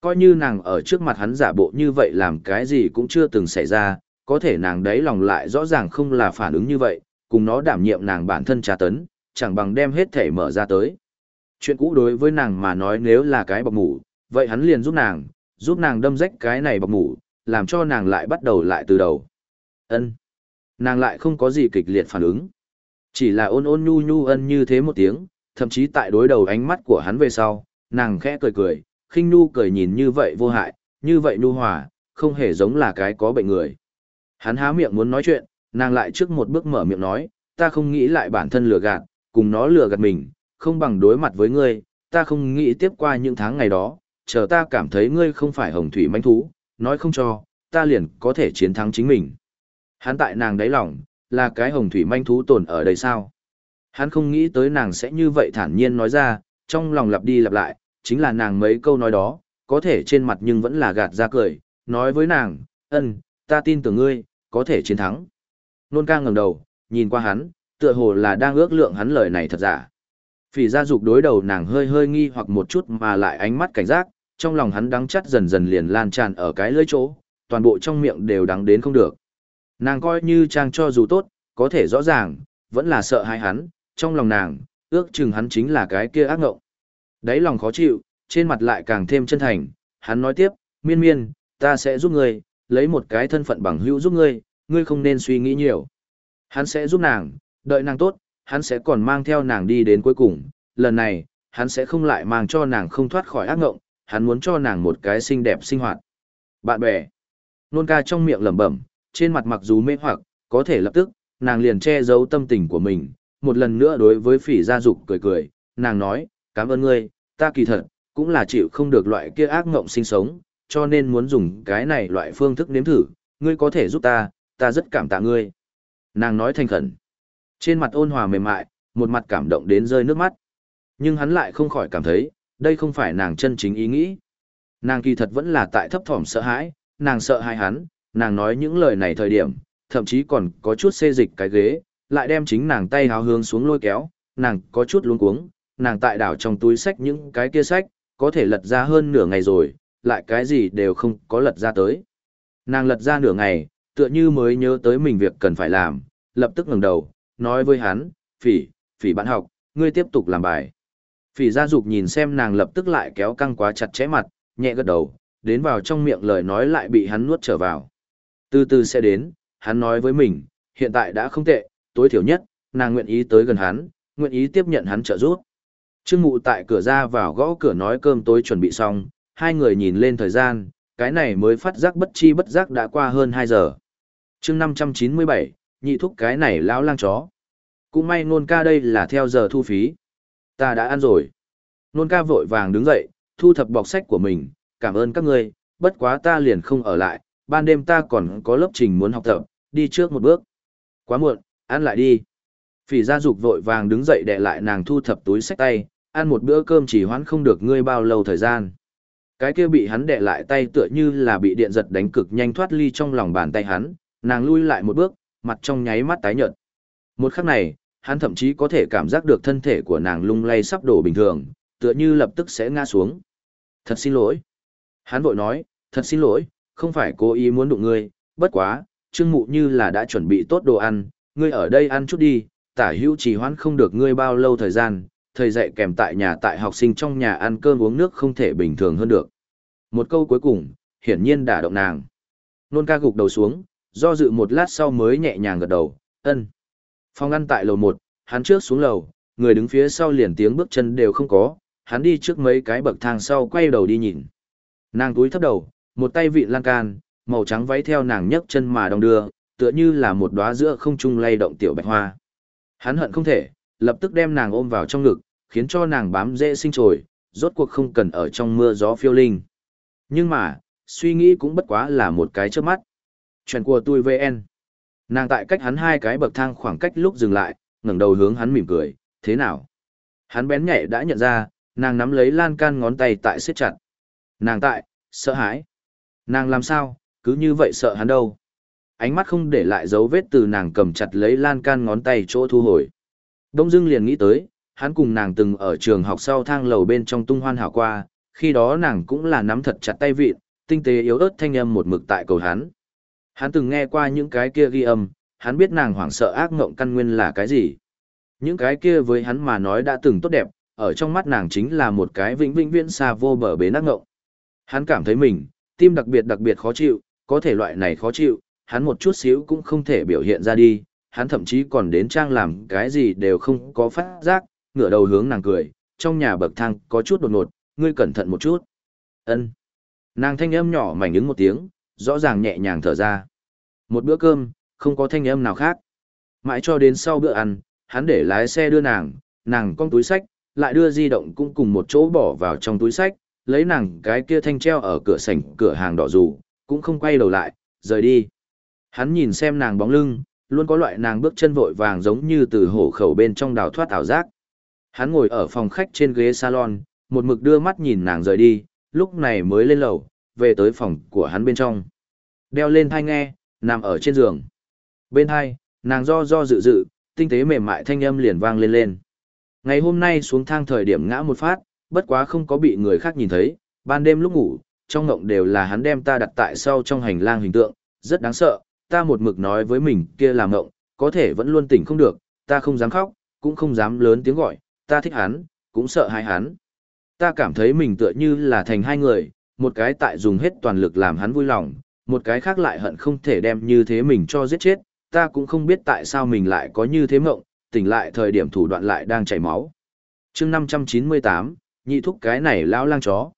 Coi như nàng ở trước mặt hắn giả bộ như vậy làm cái gì cũng chưa từng xảy ra, có thể nàng đấy lòng lại rõ ràng không là phản ứng như vậy, cùng nó đảm nhiệm nàng bản thân trà tấn, chẳng bằng đem hết thể mở ra tới. Chuyện cũ đối với nàng mà nói nếu là cái bọc ngủ, vậy hắn liền giúp nàng, giúp nàng đâm rách cái này bọc ngủ, làm cho nàng lại bắt đầu lại từ đầu. Ân. Nàng lại không có gì kịch liệt phản ứng. Chỉ là ôn ôn nhu nhu ân như thế một tiếng, thậm chí tại đối đầu ánh mắt của hắn về sau, nàng khẽ cười cười, khinh nhu cười nhìn như vậy vô hại, như vậy nhu hòa, không hề giống là cái có bệnh người. Hắn há miệng muốn nói chuyện, nàng lại trước một bước mở miệng nói, ta không nghĩ lại bản thân lừa gạt, cùng nó lừa gạt mình, không bằng đối mặt với ngươi, ta không nghĩ tiếp qua những tháng ngày đó, chờ ta cảm thấy ngươi không phải hồng thủy manh thú, nói không cho, ta liền có thể chiến thắng chính mình. Hắn tại nàng đáy lòng, là cái hồng thủy manh thú tồn ở đây sao? Hắn không nghĩ tới nàng sẽ như vậy thản nhiên nói ra, trong lòng lặp đi lặp lại, chính là nàng mấy câu nói đó, có thể trên mặt nhưng vẫn là gạt ra cười, nói với nàng, ân, ta tin tưởng ngươi, có thể chiến thắng. Nôn ca ngẩng đầu, nhìn qua hắn, tựa hồ là đang ước lượng hắn lời này thật giả. Phỉ gia dục đối đầu nàng hơi hơi nghi hoặc một chút mà lại ánh mắt cảnh giác, trong lòng hắn đắng chắt dần dần liền lan tràn ở cái lưỡi chỗ, toàn bộ trong miệng đều đắng đến không được. Nàng coi như trang cho dù tốt, có thể rõ ràng, vẫn là sợ hai hắn, trong lòng nàng, ước chừng hắn chính là cái kia ác ngộng. Đấy lòng khó chịu, trên mặt lại càng thêm chân thành, hắn nói tiếp, miên miên, ta sẽ giúp ngươi, lấy một cái thân phận bằng hữu giúp ngươi, ngươi không nên suy nghĩ nhiều. Hắn sẽ giúp nàng, đợi nàng tốt, hắn sẽ còn mang theo nàng đi đến cuối cùng, lần này, hắn sẽ không lại mang cho nàng không thoát khỏi ác ngộng, hắn muốn cho nàng một cái xinh đẹp sinh hoạt. Bạn bè, nôn ca trong miệng lẩm bẩm, trên mặt mặc dù mê hoặc, có thể lập tức, nàng liền che giấu tâm tình của mình, một lần nữa đối với phỉ gia dục cười cười, nàng nói, cảm ơn ngươi, ta kỳ thật, cũng là chịu không được loại kia ác ngộng sinh sống, cho nên muốn dùng cái này loại phương thức nếm thử, ngươi có thể giúp ta, ta rất cảm tạ ngươi. Nàng nói thành khẩn. Trên mặt ôn hòa mềm mại, một mặt cảm động đến rơi nước mắt. Nhưng hắn lại không khỏi cảm thấy, đây không phải nàng chân chính ý nghĩ. Nàng kỳ thật vẫn là tại thấp thỏm sợ hãi, nàng sợ hãi hắn, nàng nói những lời này thời điểm, thậm chí còn có chút xê dịch cái ghế, lại đem chính nàng tay háo hướng xuống lôi kéo, nàng có chút luống cuống, nàng tại đảo trong túi sách những cái kia sách, có thể lật ra hơn nửa ngày rồi, lại cái gì đều không có lật ra tới. Nàng lật ra nửa ngày, tựa như mới nhớ tới mình việc cần phải làm, lập tức ngẩng đầu, nói với hắn, phỉ, phỉ bạn học, ngươi tiếp tục làm bài. Phỉ gia dục nhìn xem nàng lập tức lại kéo căng quá chặt chẽ mặt, nhẹ gật đầu, đến vào trong miệng lời nói lại bị hắn nuốt trở vào. Từ từ sẽ đến, hắn nói với mình, hiện tại đã không tệ, tối thiểu nhất, nàng nguyện ý tới gần hắn, nguyện ý tiếp nhận hắn trợ giúp. Trương Mụ tại cửa ra vào gõ cửa nói cơm tối chuẩn bị xong, hai người nhìn lên thời gian, cái này mới phát giác bất chi bất giác đã qua hơn 2 giờ. chương 597, nhị thúc cái này lão lang chó. Cũng may nôn ca đây là theo giờ thu phí. Ta đã ăn rồi. Nôn ca vội vàng đứng dậy, thu thập bọc sách của mình, cảm ơn các ngươi, bất quá ta liền không ở lại, ban đêm ta còn có lớp trình muốn học tập, đi trước một bước. Quá muộn, ăn lại đi. Phỉ gia dục vội vàng đứng dậy để lại nàng thu thập túi sách tay, ăn một bữa cơm chỉ hoãn không được ngươi bao lâu thời gian. Cái kia bị hắn đè lại tay tựa như là bị điện giật đánh cực nhanh thoát ly trong lòng bàn tay hắn, nàng lui lại một bước, mặt trong nháy mắt tái nhợt. Một khắc này, hắn thậm chí có thể cảm giác được thân thể của nàng lung lay sắp đổ bình thường, tựa như lập tức sẽ ngã xuống. Thật xin lỗi. Hắn vội nói, thật xin lỗi, không phải cố ý muốn đụng ngươi, bất quá, trương mụ như là đã chuẩn bị tốt đồ ăn, ngươi ở đây ăn chút đi, tả hữu trì hoãn không được ngươi bao lâu thời gian, thầy dạy kèm tại nhà tại học sinh trong nhà ăn cơm uống nước không thể bình thường hơn được. Một câu cuối cùng, hiển nhiên đả động nàng. Nôn ca gục đầu xuống, do dự một lát sau mới nhẹ nhàng gật đầu, ân. Phòng ăn tại lầu một, hắn trước xuống lầu, người đứng phía sau liền tiếng bước chân đều không có, hắn đi trước mấy cái bậc thang sau quay đầu đi nhìn. Nàng túi thấp đầu, một tay vị lan can, màu trắng váy theo nàng nhấc chân mà đong đưa, tựa như là một đóa giữa không trung lay động tiểu bạch hoa. Hắn hận không thể, lập tức đem nàng ôm vào trong ngực, khiến cho nàng bám dễ sinh trồi, rốt cuộc không cần ở trong mưa gió phiêu linh. Nhưng mà, suy nghĩ cũng bất quá là một cái trước mắt. Chuyện của tôi VN. Nàng tại cách hắn hai cái bậc thang khoảng cách lúc dừng lại, ngẩng đầu hướng hắn mỉm cười, thế nào? Hắn bén nhạy đã nhận ra, nàng nắm lấy lan can ngón tay tại siết chặt. Nàng tại, sợ hãi. Nàng làm sao, cứ như vậy sợ hắn đâu. Ánh mắt không để lại dấu vết từ nàng cầm chặt lấy lan can ngón tay chỗ thu hồi. Đông Dương liền nghĩ tới, hắn cùng nàng từng ở trường học sau thang lầu bên trong tung hoan hảo qua, khi đó nàng cũng là nắm thật chặt tay vịn, tinh tế yếu ớt thanh âm một mực tại cầu hắn. Hắn từng nghe qua những cái kia ghi âm, hắn biết nàng hoảng sợ ác ngộng căn nguyên là cái gì. Những cái kia với hắn mà nói đã từng tốt đẹp, ở trong mắt nàng chính là một cái vĩnh vĩnh viễn xa vô bờ bến ác ngộng. Hắn cảm thấy mình, tim đặc biệt đặc biệt khó chịu, có thể loại này khó chịu, hắn một chút xíu cũng không thể biểu hiện ra đi, hắn thậm chí còn đến trang làm cái gì đều không có phát giác, ngửa đầu hướng nàng cười, trong nhà bậc thang có chút đột ngột, ngươi cẩn thận một chút. Ân. Nàng thanh âm nhỏ mảnh ứng một tiếng, rõ ràng nhẹ nhàng thở ra. Một bữa cơm, không có thanh âm nào khác. Mãi cho đến sau bữa ăn, hắn để lái xe đưa nàng, nàng con túi sách, lại đưa di động cũng cùng một chỗ bỏ vào trong túi sách, lấy nàng cái kia thanh treo ở cửa sảnh cửa hàng đỏ dù, cũng không quay đầu lại, rời đi. Hắn nhìn xem nàng bóng lưng, luôn có loại nàng bước chân vội vàng giống như từ hổ khẩu bên trong đào thoát ảo giác. Hắn ngồi ở phòng khách trên ghế salon, một mực đưa mắt nhìn nàng rời đi, lúc này mới lên lầu, về tới phòng của hắn bên trong. Đeo lên thai nghe, nằm ở trên giường. Bên hai, nàng do do dự dự, tinh tế mềm mại thanh âm liền vang lên lên. Ngày hôm nay xuống thang thời điểm ngã một phát, bất quá không có bị người khác nhìn thấy, ban đêm lúc ngủ, trong ngộng đều là hắn đem ta đặt tại sau trong hành lang hình tượng, rất đáng sợ, ta một mực nói với mình kia làm ngộng, có thể vẫn luôn tỉnh không được, ta không dám khóc, cũng không dám lớn tiếng gọi, ta thích hắn, cũng sợ hai hắn. Ta cảm thấy mình tựa như là thành hai người, một cái tại dùng hết toàn lực làm hắn vui lòng, một cái khác lại hận không thể đem như thế mình cho giết chết, ta cũng không biết tại sao mình lại có như thế mộng, tỉnh lại thời điểm thủ đoạn lại đang chảy máu. chương 598, nhị thúc cái này lão lang chó.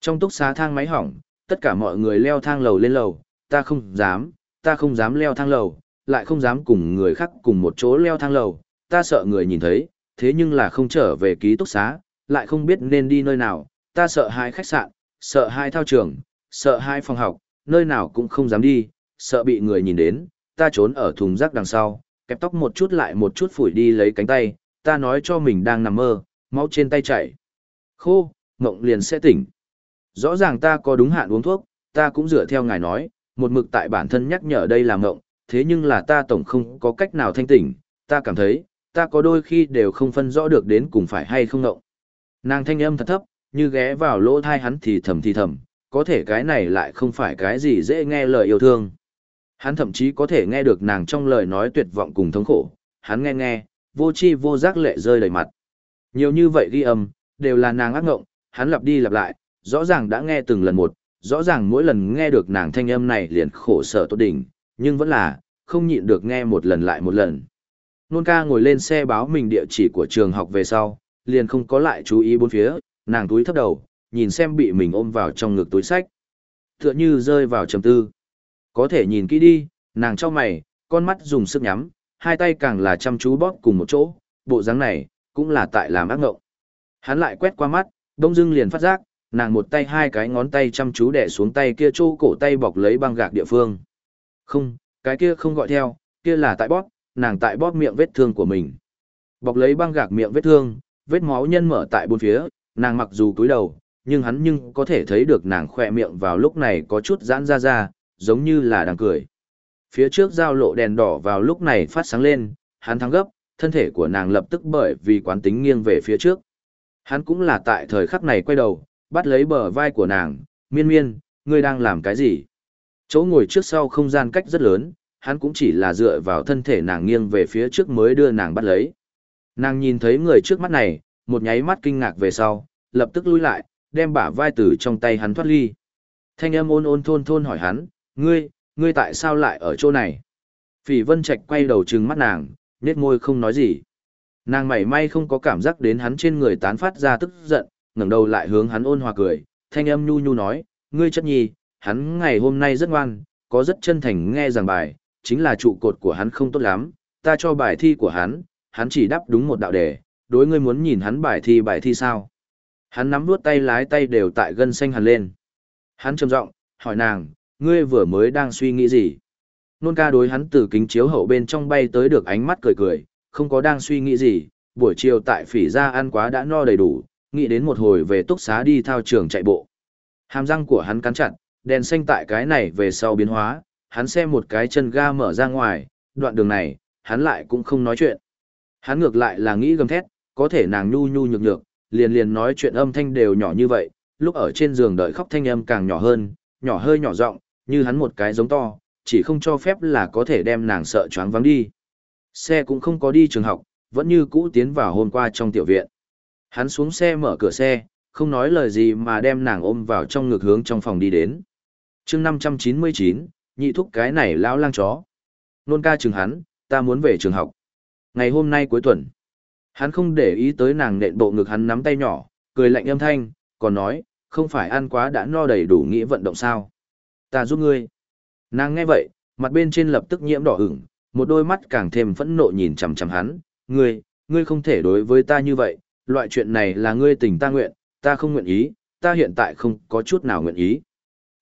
Trong túc xá thang máy hỏng, tất cả mọi người leo thang lầu lên lầu, ta không dám, ta không dám leo thang lầu, lại không dám cùng người khác cùng một chỗ leo thang lầu, ta sợ người nhìn thấy, thế nhưng là không trở về ký túc xá, lại không biết nên đi nơi nào, ta sợ hai khách sạn, sợ hai thao trường, sợ hai phòng học, nơi nào cũng không dám đi, sợ bị người nhìn đến, ta trốn ở thùng rác đằng sau, kẹp tóc một chút lại một chút phủi đi lấy cánh tay, ta nói cho mình đang nằm mơ, máu trên tay chảy. Khô, mộng liền sẽ tỉnh. Rõ ràng ta có đúng hạn uống thuốc, ta cũng dựa theo ngài nói, một mực tại bản thân nhắc nhở đây là mộng, thế nhưng là ta tổng không có cách nào thanh tỉnh, ta cảm thấy, ta có đôi khi đều không phân rõ được đến cùng phải hay không ngộng. Nàng thanh âm thật thấp, như ghé vào lỗ thai hắn thì thầm thì thầm, có thể cái này lại không phải cái gì dễ nghe lời yêu thương. Hắn thậm chí có thể nghe được nàng trong lời nói tuyệt vọng cùng thống khổ, hắn nghe nghe, vô chi vô giác lệ rơi đầy mặt. Nhiều như vậy ghi âm, đều là nàng ác ngộng, hắn lặp đi lặp lại, rõ ràng đã nghe từng lần một, rõ ràng mỗi lần nghe được nàng thanh âm này liền khổ sở tốt đỉnh, nhưng vẫn là, không nhịn được nghe một lần lại một lần. Nôn ca ngồi lên xe báo mình địa chỉ của trường học về sau, liền không có lại chú ý bốn phía, nàng túi thấp đầu, nhìn xem bị mình ôm vào trong ngực túi sách. Tựa như rơi vào trầm tư. Có thể nhìn kỹ đi, nàng cho mày, con mắt dùng sức nhắm, hai tay càng là chăm chú bóp cùng một chỗ, bộ dáng này, cũng là tại làm ác ngộng. Hắn lại quét qua mắt, đông dưng liền phát giác, nàng một tay hai cái ngón tay chăm chú đẻ xuống tay kia chỗ cổ tay bọc lấy băng gạc địa phương. Không, cái kia không gọi theo, kia là tại bóp, nàng tại bóp miệng vết thương của mình. Bọc lấy băng gạc miệng vết thương, vết máu nhân mở tại bốn phía, nàng mặc dù cúi đầu, nhưng hắn nhưng có thể thấy được nàng khỏe miệng vào lúc này có chút giãn ra ra, giống như là đang cười. Phía trước giao lộ đèn đỏ vào lúc này phát sáng lên, hắn thắng gấp, thân thể của nàng lập tức bởi vì quán tính nghiêng về phía trước. Hắn cũng là tại thời khắc này quay đầu, bắt lấy bờ vai của nàng, miên miên, ngươi đang làm cái gì? Chỗ ngồi trước sau không gian cách rất lớn, hắn cũng chỉ là dựa vào thân thể nàng nghiêng về phía trước mới đưa nàng bắt lấy. Nàng nhìn thấy người trước mắt này, một nháy mắt kinh ngạc về sau, lập tức lui lại, đem bả vai từ trong tay hắn thoát ly. Thanh âm ôn ôn thôn thôn hỏi hắn, ngươi, ngươi tại sao lại ở chỗ này? Phỉ vân trạch quay đầu trừng mắt nàng, nét môi không nói gì. Nàng mảy may không có cảm giác đến hắn trên người tán phát ra tức giận, ngẩng đầu lại hướng hắn ôn hòa cười, thanh âm nhu nhu nói, ngươi chất nhi, hắn ngày hôm nay rất ngoan, có rất chân thành nghe giảng bài, chính là trụ cột của hắn không tốt lắm, ta cho bài thi của hắn, hắn chỉ đáp đúng một đạo đề, đối ngươi muốn nhìn hắn bài thi bài thi sao. Hắn nắm đuốt tay lái tay đều tại gân xanh hẳn lên. Hắn trầm giọng hỏi nàng, ngươi vừa mới đang suy nghĩ gì? Nôn ca đối hắn từ kính chiếu hậu bên trong bay tới được ánh mắt cười cười, không có đang suy nghĩ gì, buổi chiều tại phỉ ra ăn quá đã no đầy đủ, nghĩ đến một hồi về túc xá đi thao trường chạy bộ. Hàm răng của hắn cắn chặt, đèn xanh tại cái này về sau biến hóa, hắn xem một cái chân ga mở ra ngoài, đoạn đường này, hắn lại cũng không nói chuyện. Hắn ngược lại là nghĩ gầm thét, có thể nàng nhu nhu nhược nhược, liền liền nói chuyện âm thanh đều nhỏ như vậy, lúc ở trên giường đợi khóc thanh âm càng nhỏ hơn, nhỏ hơi nhỏ giọng, như hắn một cái giống to, chỉ không cho phép là có thể đem nàng sợ choáng vắng đi. Xe cũng không có đi trường học, vẫn như cũ tiến vào hôm qua trong tiểu viện. Hắn xuống xe mở cửa xe, không nói lời gì mà đem nàng ôm vào trong ngực hướng trong phòng đi đến. chương 599, nhị thúc cái này lão lang chó. Nôn ca chừng hắn, ta muốn về trường học. Ngày hôm nay cuối tuần, hắn không để ý tới nàng nện bộ ngực hắn nắm tay nhỏ, cười lạnh âm thanh, còn nói, không phải ăn quá đã no đầy đủ nghĩa vận động sao. Ta giúp ngươi. Nàng nghe vậy, mặt bên trên lập tức nhiễm đỏ ửng, một đôi mắt càng thêm phẫn nộ nhìn chằm chằm hắn, ngươi, ngươi không thể đối với ta như vậy, loại chuyện này là ngươi tình ta nguyện, ta không nguyện ý, ta hiện tại không có chút nào nguyện ý.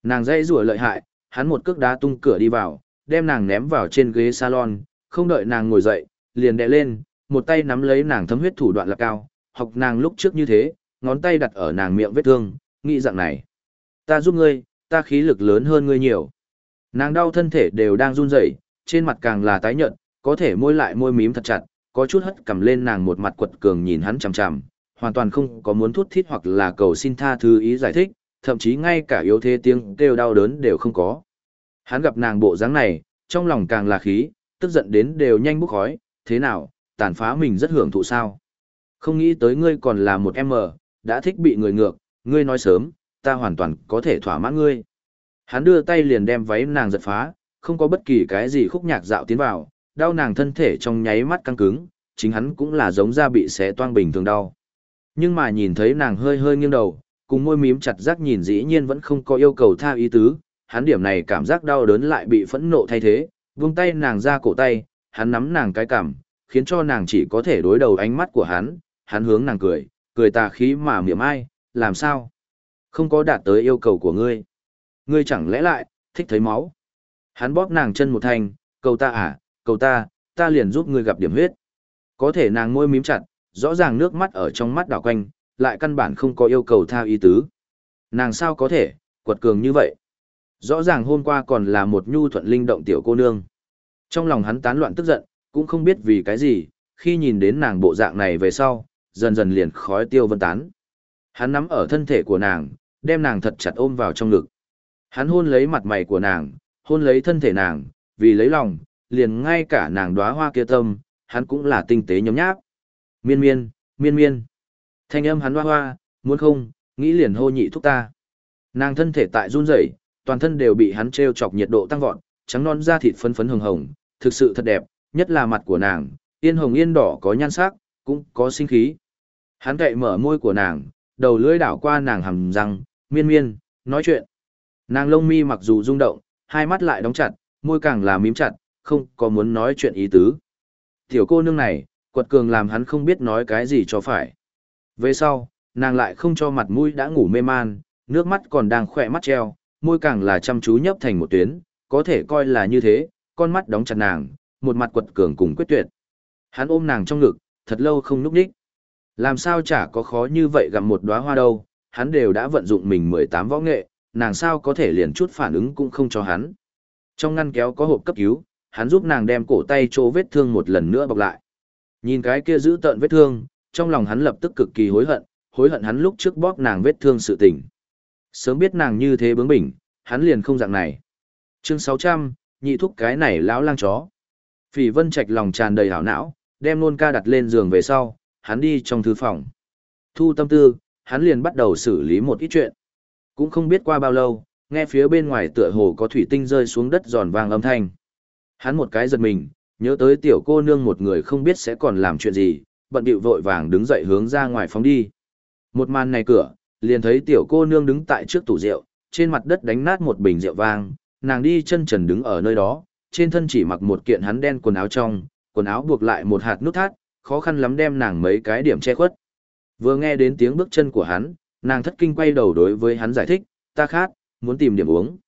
Nàng dây rủa lợi hại, hắn một cước đá tung cửa đi vào, đem nàng ném vào trên ghế salon, không đợi nàng ngồi dậy, liền đè lên, một tay nắm lấy nàng thấm huyết thủ đoạn là cao, học nàng lúc trước như thế, ngón tay đặt ở nàng miệng vết thương, nghĩ dạng này. Ta giúp ngươi, ta khí lực lớn hơn ngươi nhiều. Nàng đau thân thể đều đang run rẩy, trên mặt càng là tái nhợt, có thể môi lại môi mím thật chặt, có chút hất cầm lên nàng một mặt quật cường nhìn hắn chằm chằm, hoàn toàn không có muốn thút thít hoặc là cầu xin tha thứ ý giải thích, thậm chí ngay cả yếu thế tiếng kêu đau đớn đều không có. Hắn gặp nàng bộ dáng này, trong lòng càng là khí, tức giận đến đều nhanh bốc khói, thế nào, tàn phá mình rất hưởng thụ sao. Không nghĩ tới ngươi còn là một em mờ, đã thích bị người ngược, ngươi nói sớm, ta hoàn toàn có thể thỏa mãn ngươi. Hắn đưa tay liền đem váy nàng giật phá, không có bất kỳ cái gì khúc nhạc dạo tiến vào, đau nàng thân thể trong nháy mắt căng cứng, chính hắn cũng là giống da bị xé toang bình thường đau. Nhưng mà nhìn thấy nàng hơi hơi nghiêng đầu, cùng môi mím chặt rắc nhìn dĩ nhiên vẫn không có yêu cầu tha ý tứ, hắn điểm này cảm giác đau đớn lại bị phẫn nộ thay thế, vung tay nàng ra cổ tay, hắn nắm nàng cái cằm, khiến cho nàng chỉ có thể đối đầu ánh mắt của hắn, hắn hướng nàng cười, cười tà khí mà miệng ai, làm sao? Không có đạt tới yêu cầu của ngươi. Ngươi chẳng lẽ lại, thích thấy máu? Hắn bóp nàng chân một thành, cầu ta à, cầu ta, ta liền giúp ngươi gặp điểm huyết. Có thể nàng môi mím chặt, rõ ràng nước mắt ở trong mắt đảo quanh, lại căn bản không có yêu cầu tha ý tứ. Nàng sao có thể, quật cường như vậy? Rõ ràng hôm qua còn là một nhu thuận linh động tiểu cô nương. Trong lòng hắn tán loạn tức giận, cũng không biết vì cái gì, khi nhìn đến nàng bộ dạng này về sau, dần dần liền khói tiêu vân tán. Hắn nắm ở thân thể của nàng, đem nàng thật chặt ôm vào trong ngực. Hắn hôn lấy mặt mày của nàng, hôn lấy thân thể nàng, vì lấy lòng, liền ngay cả nàng đóa hoa kia tâm, hắn cũng là tinh tế nhóm nháp. Miên miên, miên miên. Thanh âm hắn hoa hoa, muốn không, nghĩ liền hô nhị thúc ta. Nàng thân thể tại run rẩy, toàn thân đều bị hắn treo chọc nhiệt độ tăng vọt, trắng non da thịt phấn phấn hồng hồng, thực sự thật đẹp, nhất là mặt của nàng, yên hồng yên đỏ có nhan sắc, cũng có sinh khí. Hắn cậy mở môi của nàng, đầu lưỡi đảo qua nàng hầm răng, miên miên, nói chuyện. Nàng lông mi mặc dù rung động, hai mắt lại đóng chặt, môi càng là mím chặt, không có muốn nói chuyện ý tứ. Tiểu cô nương này, quật cường làm hắn không biết nói cái gì cho phải. Về sau, nàng lại không cho mặt mũi đã ngủ mê man, nước mắt còn đang khỏe mắt treo, môi càng là chăm chú nhấp thành một tuyến, có thể coi là như thế, con mắt đóng chặt nàng, một mặt quật cường cùng quyết tuyệt. Hắn ôm nàng trong ngực, thật lâu không núp đích. Làm sao chả có khó như vậy gặp một đóa hoa đâu, hắn đều đã vận dụng mình 18 võ nghệ, nàng sao có thể liền chút phản ứng cũng không cho hắn. Trong ngăn kéo có hộp cấp cứu, hắn giúp nàng đem cổ tay chỗ vết thương một lần nữa bọc lại. Nhìn cái kia giữ tợn vết thương, trong lòng hắn lập tức cực kỳ hối hận, hối hận hắn lúc trước bóp nàng vết thương sự tình. Sớm biết nàng như thế bướng bỉnh, hắn liền không dạng này. Chương 600, nhị thúc cái này lão lang chó. Phỉ Vân Trạch lòng tràn đầy hảo não, đem nôn ca đặt lên giường về sau, hắn đi trong thư phòng. Thu tâm tư, hắn liền bắt đầu xử lý một ít chuyện. Cũng không biết qua bao lâu, nghe phía bên ngoài tựa hồ có thủy tinh rơi xuống đất giòn vang âm thanh. Hắn một cái giật mình, nhớ tới tiểu cô nương một người không biết sẽ còn làm chuyện gì, bận bịu vội vàng đứng dậy hướng ra ngoài phóng đi. Một màn này cửa, liền thấy tiểu cô nương đứng tại trước tủ rượu, trên mặt đất đánh nát một bình rượu vang, nàng đi chân trần đứng ở nơi đó, trên thân chỉ mặc một kiện hắn đen quần áo trong, quần áo buộc lại một hạt nút thắt, khó khăn lắm đem nàng mấy cái điểm che khuất. Vừa nghe đến tiếng bước chân của hắn, nàng thất kinh quay đầu đối với hắn giải thích, ta khát, muốn tìm điểm uống.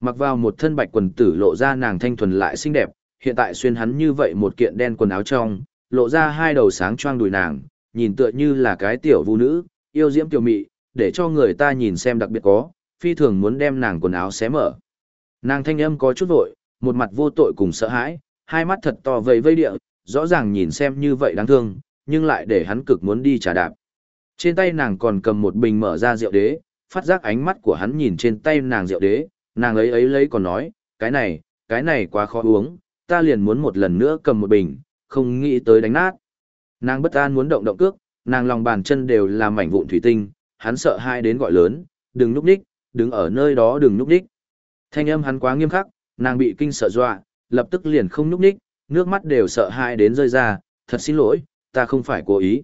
Mặc vào một thân bạch quần tử lộ ra nàng thanh thuần lại xinh đẹp, hiện tại xuyên hắn như vậy một kiện đen quần áo trong, lộ ra hai đầu sáng choang đùi nàng, nhìn tựa như là cái tiểu vũ nữ, yêu diễm tiểu mị, để cho người ta nhìn xem đặc biệt có, phi thường muốn đem nàng quần áo xé mở. Nàng thanh âm có chút vội, một mặt vô tội cùng sợ hãi, hai mắt thật to vầy vây địa, rõ ràng nhìn xem như vậy đáng thương, nhưng lại để hắn cực muốn đi trả đạp. Trên tay nàng còn cầm một bình mở ra rượu đế, phát giác ánh mắt của hắn nhìn trên tay nàng rượu đế, nàng ấy ấy lấy còn nói, cái này, cái này quá khó uống, ta liền muốn một lần nữa cầm một bình, không nghĩ tới đánh nát. Nàng bất an muốn động động cước, nàng lòng bàn chân đều là mảnh vụn thủy tinh, hắn sợ hai đến gọi lớn, đừng núp đích, đứng ở nơi đó đừng núp đích. Thanh âm hắn quá nghiêm khắc, nàng bị kinh sợ dọa, lập tức liền không núp đích, nước mắt đều sợ hai đến rơi ra, thật xin lỗi, ta không phải cố ý.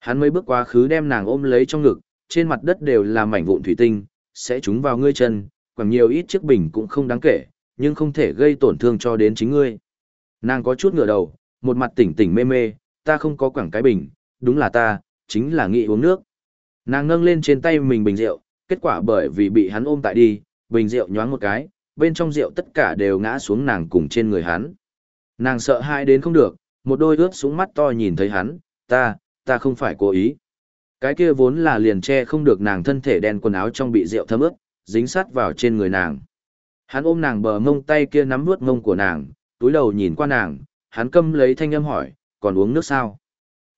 Hắn mới bước quá khứ đem nàng ôm lấy trong ngực, trên mặt đất đều là mảnh vụn thủy tinh, sẽ trúng vào ngươi chân, quẳng nhiều ít chiếc bình cũng không đáng kể, nhưng không thể gây tổn thương cho đến chính ngươi. Nàng có chút ngửa đầu, một mặt tỉnh tỉnh mê mê, ta không có quẳng cái bình, đúng là ta, chính là nghĩ uống nước. Nàng nâng lên trên tay mình bình rượu, kết quả bởi vì bị hắn ôm tại đi, bình rượu nhoáng một cái, bên trong rượu tất cả đều ngã xuống nàng cùng trên người hắn. Nàng sợ hãi đến không được, một đôi ướt xuống mắt to nhìn thấy hắn, ta, ta không phải cố ý. Cái kia vốn là liền che không được nàng thân thể đen quần áo trong bị rượu thấm ướt, dính sát vào trên người nàng. Hắn ôm nàng bờ mông tay kia nắm nuốt mông của nàng, túi đầu nhìn qua nàng, hắn câm lấy thanh âm hỏi, còn uống nước sao?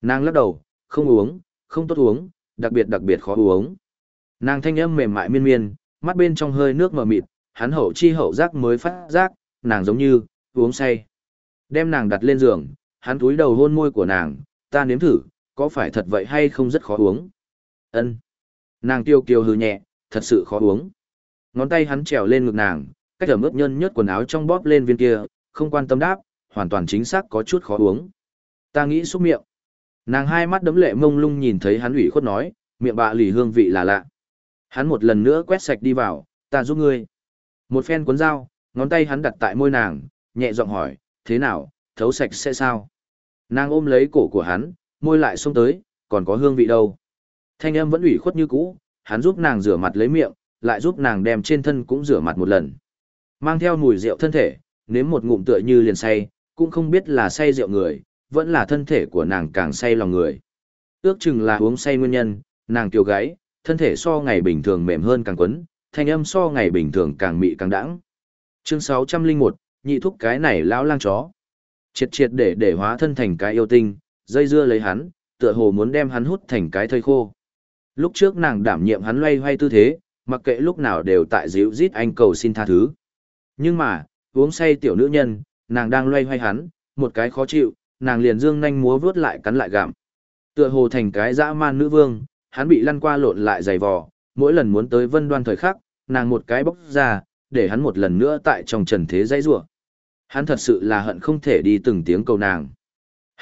Nàng lắc đầu, không uống, không tốt uống, đặc biệt đặc biệt khó uống. Nàng thanh âm mềm mại miên miên, mắt bên trong hơi nước mờ mịt, hắn hậu chi hậu giác mới phát giác, nàng giống như, uống say. Đem nàng đặt lên giường, hắn túi đầu hôn môi của nàng, ta nếm thử, có phải thật vậy hay không rất khó uống? Ân. Nàng tiêu kiều hừ nhẹ, thật sự khó uống. Ngón tay hắn trèo lên ngực nàng, cách thở ướt nhân nhớt quần áo trong bóp lên viên kia, không quan tâm đáp, hoàn toàn chính xác có chút khó uống. Ta nghĩ xúc miệng. Nàng hai mắt đấm lệ mông lung nhìn thấy hắn ủy khuất nói, miệng bạ lì hương vị là lạ. Hắn một lần nữa quét sạch đi vào, ta giúp ngươi. Một phen cuốn dao, ngón tay hắn đặt tại môi nàng, nhẹ giọng hỏi, thế nào, thấu sạch sẽ sao? Nàng ôm lấy cổ của hắn, môi lại xông tới, còn có hương vị đâu. Thanh âm vẫn ủy khuất như cũ, hắn giúp nàng rửa mặt lấy miệng, lại giúp nàng đem trên thân cũng rửa mặt một lần. Mang theo mùi rượu thân thể, nếm một ngụm tựa như liền say, cũng không biết là say rượu người, vẫn là thân thể của nàng càng say lòng người. Ước chừng là uống say nguyên nhân, nàng kiều gáy, thân thể so ngày bình thường mềm hơn càng quấn, thanh âm so ngày bình thường càng mị càng đãng. Chương 601, nhị thúc cái này lão lang chó. Triệt triệt để để hóa thân thành cái yêu tinh, dây dưa lấy hắn, tựa hồ muốn đem hắn hút thành cái thây khô. Lúc trước nàng đảm nhiệm hắn loay hoay tư thế, mặc kệ lúc nào đều tại dịu rít anh cầu xin tha thứ. Nhưng mà, uống say tiểu nữ nhân, nàng đang loay hoay hắn, một cái khó chịu, nàng liền dương nhanh múa vướt lại cắn lại gặm. Tựa hồ thành cái dã man nữ vương, hắn bị lăn qua lộn lại dày vò, mỗi lần muốn tới vân đoan thời khắc, nàng một cái bốc ra, để hắn một lần nữa tại trong trần thế dãy rủa. Hắn thật sự là hận không thể đi từng tiếng cầu nàng.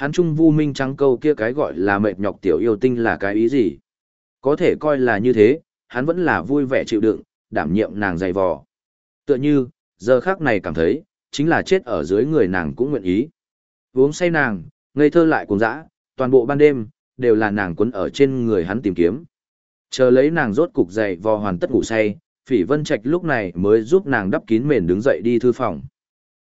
Hắn trung vu minh trắng câu kia cái gọi là mệt nhọc tiểu yêu tinh là cái ý gì? Có thể coi là như thế, hắn vẫn là vui vẻ chịu đựng, đảm nhiệm nàng dày vò. Tựa như, giờ khác này cảm thấy, chính là chết ở dưới người nàng cũng nguyện ý. Uống say nàng, ngây thơ lại cùng dã, toàn bộ ban đêm, đều là nàng quấn ở trên người hắn tìm kiếm. Chờ lấy nàng rốt cục dày vò hoàn tất ngủ say, phỉ vân trạch lúc này mới giúp nàng đắp kín mền đứng dậy đi thư phòng.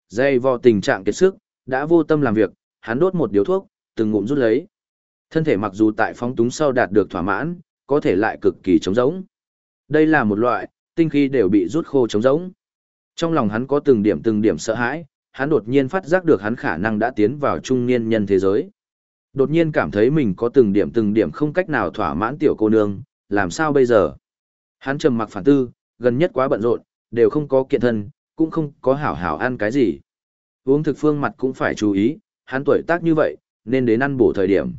Dây vò tình trạng kiệt sức, đã vô tâm làm việc, hắn đốt một điếu thuốc, từng ngụm rút lấy. Thân thể mặc dù tại phóng túng sau đạt được thỏa mãn, có thể lại cực kỳ trống rỗng. Đây là một loại, tinh khí đều bị rút khô trống rỗng. Trong lòng hắn có từng điểm từng điểm sợ hãi, hắn đột nhiên phát giác được hắn khả năng đã tiến vào trung niên nhân thế giới. Đột nhiên cảm thấy mình có từng điểm từng điểm không cách nào thỏa mãn tiểu cô nương, làm sao bây giờ? Hắn trầm mặc phản tư, gần nhất quá bận rộn, đều không có kiện thân, cũng không có hảo hảo ăn cái gì. Uống thực phương mặt cũng phải chú ý, hắn tuổi tác như vậy, nên đến ăn bổ thời điểm.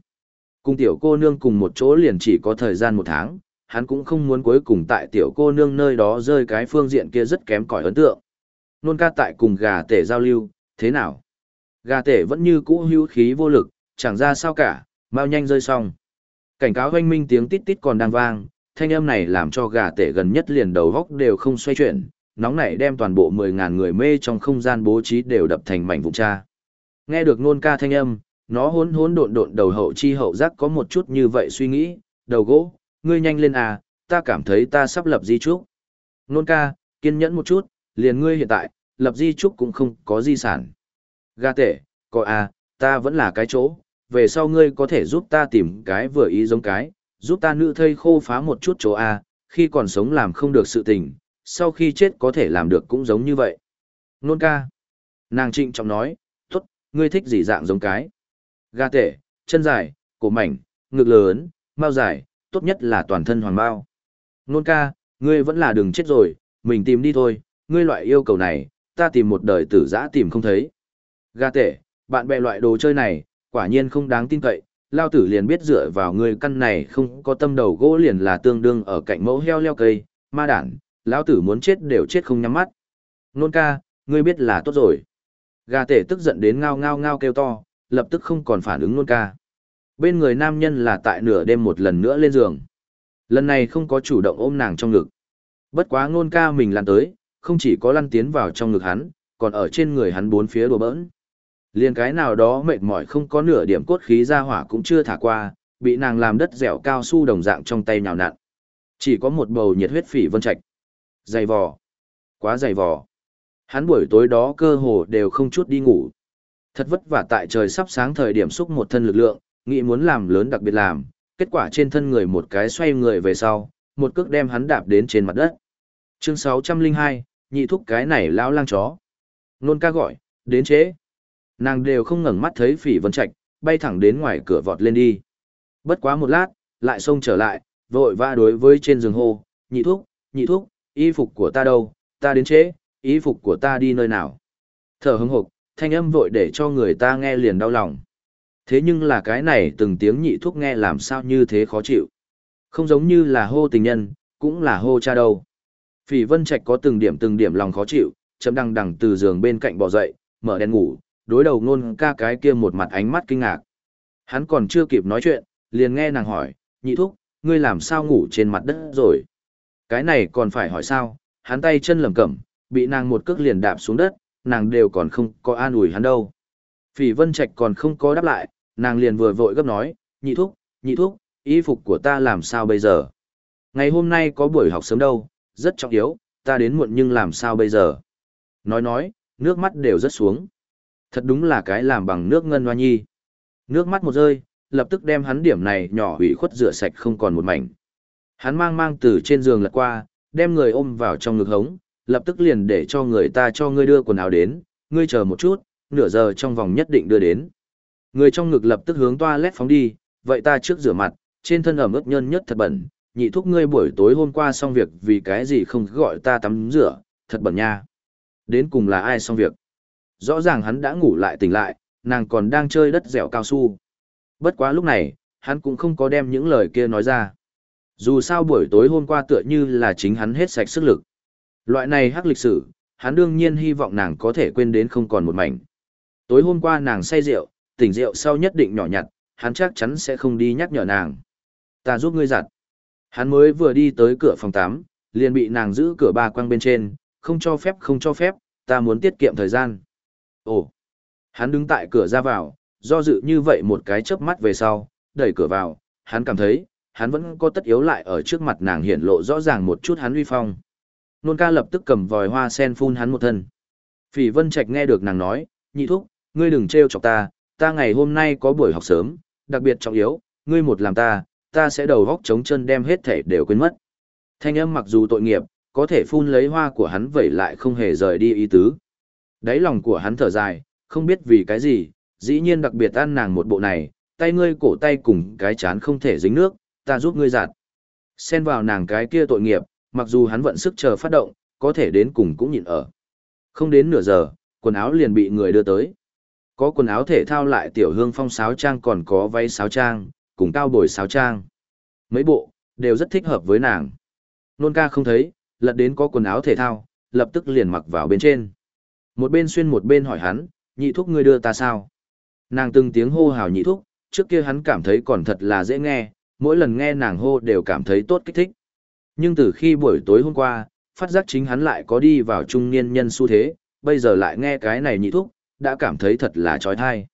Cùng tiểu cô nương cùng một chỗ liền chỉ có thời gian một tháng, hắn cũng không muốn cuối cùng tại tiểu cô nương nơi đó rơi cái phương diện kia rất kém cỏi ấn tượng. Nôn ca tại cùng gà tể giao lưu, thế nào? Gà tể vẫn như cũ hữu khí vô lực, chẳng ra sao cả, mau nhanh rơi xong. Cảnh cáo hoanh minh tiếng tít tít còn đang vang, thanh âm này làm cho gà tể gần nhất liền đầu góc đều không xoay chuyển, nóng nảy đem toàn bộ 10.000 người mê trong không gian bố trí đều đập thành mảnh vụn cha. Nghe được nôn ca thanh âm, nó hốn hốn độn độn đầu hậu chi hậu giác có một chút như vậy suy nghĩ, đầu gỗ, ngươi nhanh lên à, ta cảm thấy ta sắp lập di trúc. Nôn ca, kiên nhẫn một chút, liền ngươi hiện tại, lập di trúc cũng không có di sản. ga tể, có à, ta vẫn là cái chỗ, về sau ngươi có thể giúp ta tìm cái vừa ý giống cái, giúp ta nữ thây khô phá một chút chỗ à, khi còn sống làm không được sự tình, sau khi chết có thể làm được cũng giống như vậy. Nôn ca. Nàng trịnh trọng nói, ngươi thích gì dạng giống cái. Gà tể, chân dài, cổ mảnh, ngực lớn, mau dài, tốt nhất là toàn thân hoàng bao. Nôn ca, ngươi vẫn là đừng chết rồi, mình tìm đi thôi, ngươi loại yêu cầu này, ta tìm một đời tử giã tìm không thấy. Gà tể, bạn bè loại đồ chơi này, quả nhiên không đáng tin cậy, lao tử liền biết dựa vào người căn này không có tâm đầu gỗ liền là tương đương ở cạnh mẫu heo leo cây, ma đản, lao tử muốn chết đều chết không nhắm mắt. Nôn ca, ngươi biết là tốt rồi. Gà tể tức giận đến ngao ngao ngao kêu to, lập tức không còn phản ứng nôn ca. Bên người nam nhân là tại nửa đêm một lần nữa lên giường. Lần này không có chủ động ôm nàng trong ngực. Bất quá nôn ca mình lăn tới, không chỉ có lăn tiến vào trong ngực hắn, còn ở trên người hắn bốn phía đùa bỡn. Liên cái nào đó mệt mỏi không có nửa điểm cốt khí ra hỏa cũng chưa thả qua, bị nàng làm đất dẻo cao su đồng dạng trong tay nhào nặn. Chỉ có một bầu nhiệt huyết phỉ vân trạch. Dày vò. Quá dày vò. Hắn buổi tối đó cơ hồ đều không chút đi ngủ. Thật vất vả tại trời sắp sáng thời điểm xúc một thân lực lượng, nghĩ muốn làm lớn đặc biệt làm, kết quả trên thân người một cái xoay người về sau, một cước đem hắn đạp đến trên mặt đất. Chương 602, nhị thúc cái này lão lang chó. Nôn ca gọi, đến chế. Nàng đều không ngẩng mắt thấy phỉ vân trạch, bay thẳng đến ngoài cửa vọt lên đi. Bất quá một lát, lại xông trở lại, vội vã đối với trên giường hô, nhị thuốc, nhị thuốc, y phục của ta đâu, ta đến chế ý phục của ta đi nơi nào. Thở hứng hộp, thanh âm vội để cho người ta nghe liền đau lòng. Thế nhưng là cái này từng tiếng nhị thuốc nghe làm sao như thế khó chịu. Không giống như là hô tình nhân, cũng là hô cha đâu. Phỉ vân trạch có từng điểm từng điểm lòng khó chịu, chấm đằng đằng từ giường bên cạnh bò dậy, mở đèn ngủ, đối đầu ngôn ca cái kia một mặt ánh mắt kinh ngạc. Hắn còn chưa kịp nói chuyện, liền nghe nàng hỏi, nhị thúc, ngươi làm sao ngủ trên mặt đất rồi? Cái này còn phải hỏi sao, hắn tay chân lầm cẩm, bị nàng một cước liền đạp xuống đất, nàng đều còn không có an ủi hắn đâu. Phỉ vân trạch còn không có đáp lại, nàng liền vừa vội gấp nói, nhị thúc, nhị thúc, y phục của ta làm sao bây giờ? Ngày hôm nay có buổi học sớm đâu, rất trọng yếu, ta đến muộn nhưng làm sao bây giờ? Nói nói, nước mắt đều rất xuống. Thật đúng là cái làm bằng nước ngân hoa nhi. Nước mắt một rơi, lập tức đem hắn điểm này nhỏ hủy khuất rửa sạch không còn một mảnh. Hắn mang mang từ trên giường lật qua, đem người ôm vào trong ngực hống, lập tức liền để cho người ta cho ngươi đưa quần áo đến, ngươi chờ một chút, nửa giờ trong vòng nhất định đưa đến. Người trong ngực lập tức hướng toilet phóng đi, vậy ta trước rửa mặt, trên thân ẩm ướt nhân nhất thật bẩn, nhị thúc ngươi buổi tối hôm qua xong việc vì cái gì không gọi ta tắm rửa, thật bẩn nha. Đến cùng là ai xong việc? Rõ ràng hắn đã ngủ lại tỉnh lại, nàng còn đang chơi đất dẻo cao su. Bất quá lúc này, hắn cũng không có đem những lời kia nói ra. Dù sao buổi tối hôm qua tựa như là chính hắn hết sạch sức lực. Loại này hắc lịch sử, hắn đương nhiên hy vọng nàng có thể quên đến không còn một mảnh. Tối hôm qua nàng say rượu, tỉnh rượu sau nhất định nhỏ nhặt, hắn chắc chắn sẽ không đi nhắc nhở nàng. Ta giúp ngươi giặt. Hắn mới vừa đi tới cửa phòng 8, liền bị nàng giữ cửa ba quang bên trên, không cho phép không cho phép, ta muốn tiết kiệm thời gian. Ồ, hắn đứng tại cửa ra vào, do dự như vậy một cái chớp mắt về sau, đẩy cửa vào, hắn cảm thấy, hắn vẫn có tất yếu lại ở trước mặt nàng hiện lộ rõ ràng một chút hắn uy phong. Nôn ca lập tức cầm vòi hoa sen phun hắn một thân. Phỉ Vân Trạch nghe được nàng nói, nhị thúc, ngươi đừng trêu chọc ta, ta ngày hôm nay có buổi học sớm, đặc biệt trọng yếu, ngươi một làm ta, ta sẽ đầu góc chống chân đem hết thể đều quên mất. Thanh âm mặc dù tội nghiệp, có thể phun lấy hoa của hắn vẩy lại không hề rời đi ý tứ. Đáy lòng của hắn thở dài, không biết vì cái gì, dĩ nhiên đặc biệt ăn nàng một bộ này, tay ngươi cổ tay cùng cái chán không thể dính nước, ta giúp ngươi giặt. Xen vào nàng cái kia tội nghiệp, mặc dù hắn vận sức chờ phát động, có thể đến cùng cũng nhịn ở. Không đến nửa giờ, quần áo liền bị người đưa tới. Có quần áo thể thao lại tiểu hương phong sáo trang còn có váy sáo trang, cùng cao bồi sáo trang. Mấy bộ, đều rất thích hợp với nàng. Nôn ca không thấy, lật đến có quần áo thể thao, lập tức liền mặc vào bên trên. Một bên xuyên một bên hỏi hắn, nhị thúc ngươi đưa ta sao? Nàng từng tiếng hô hào nhị thúc, trước kia hắn cảm thấy còn thật là dễ nghe, mỗi lần nghe nàng hô đều cảm thấy tốt kích thích. Nhưng từ khi buổi tối hôm qua, phát giác chính hắn lại có đi vào trung niên nhân xu thế, bây giờ lại nghe cái này nhị thúc, đã cảm thấy thật là trói thai.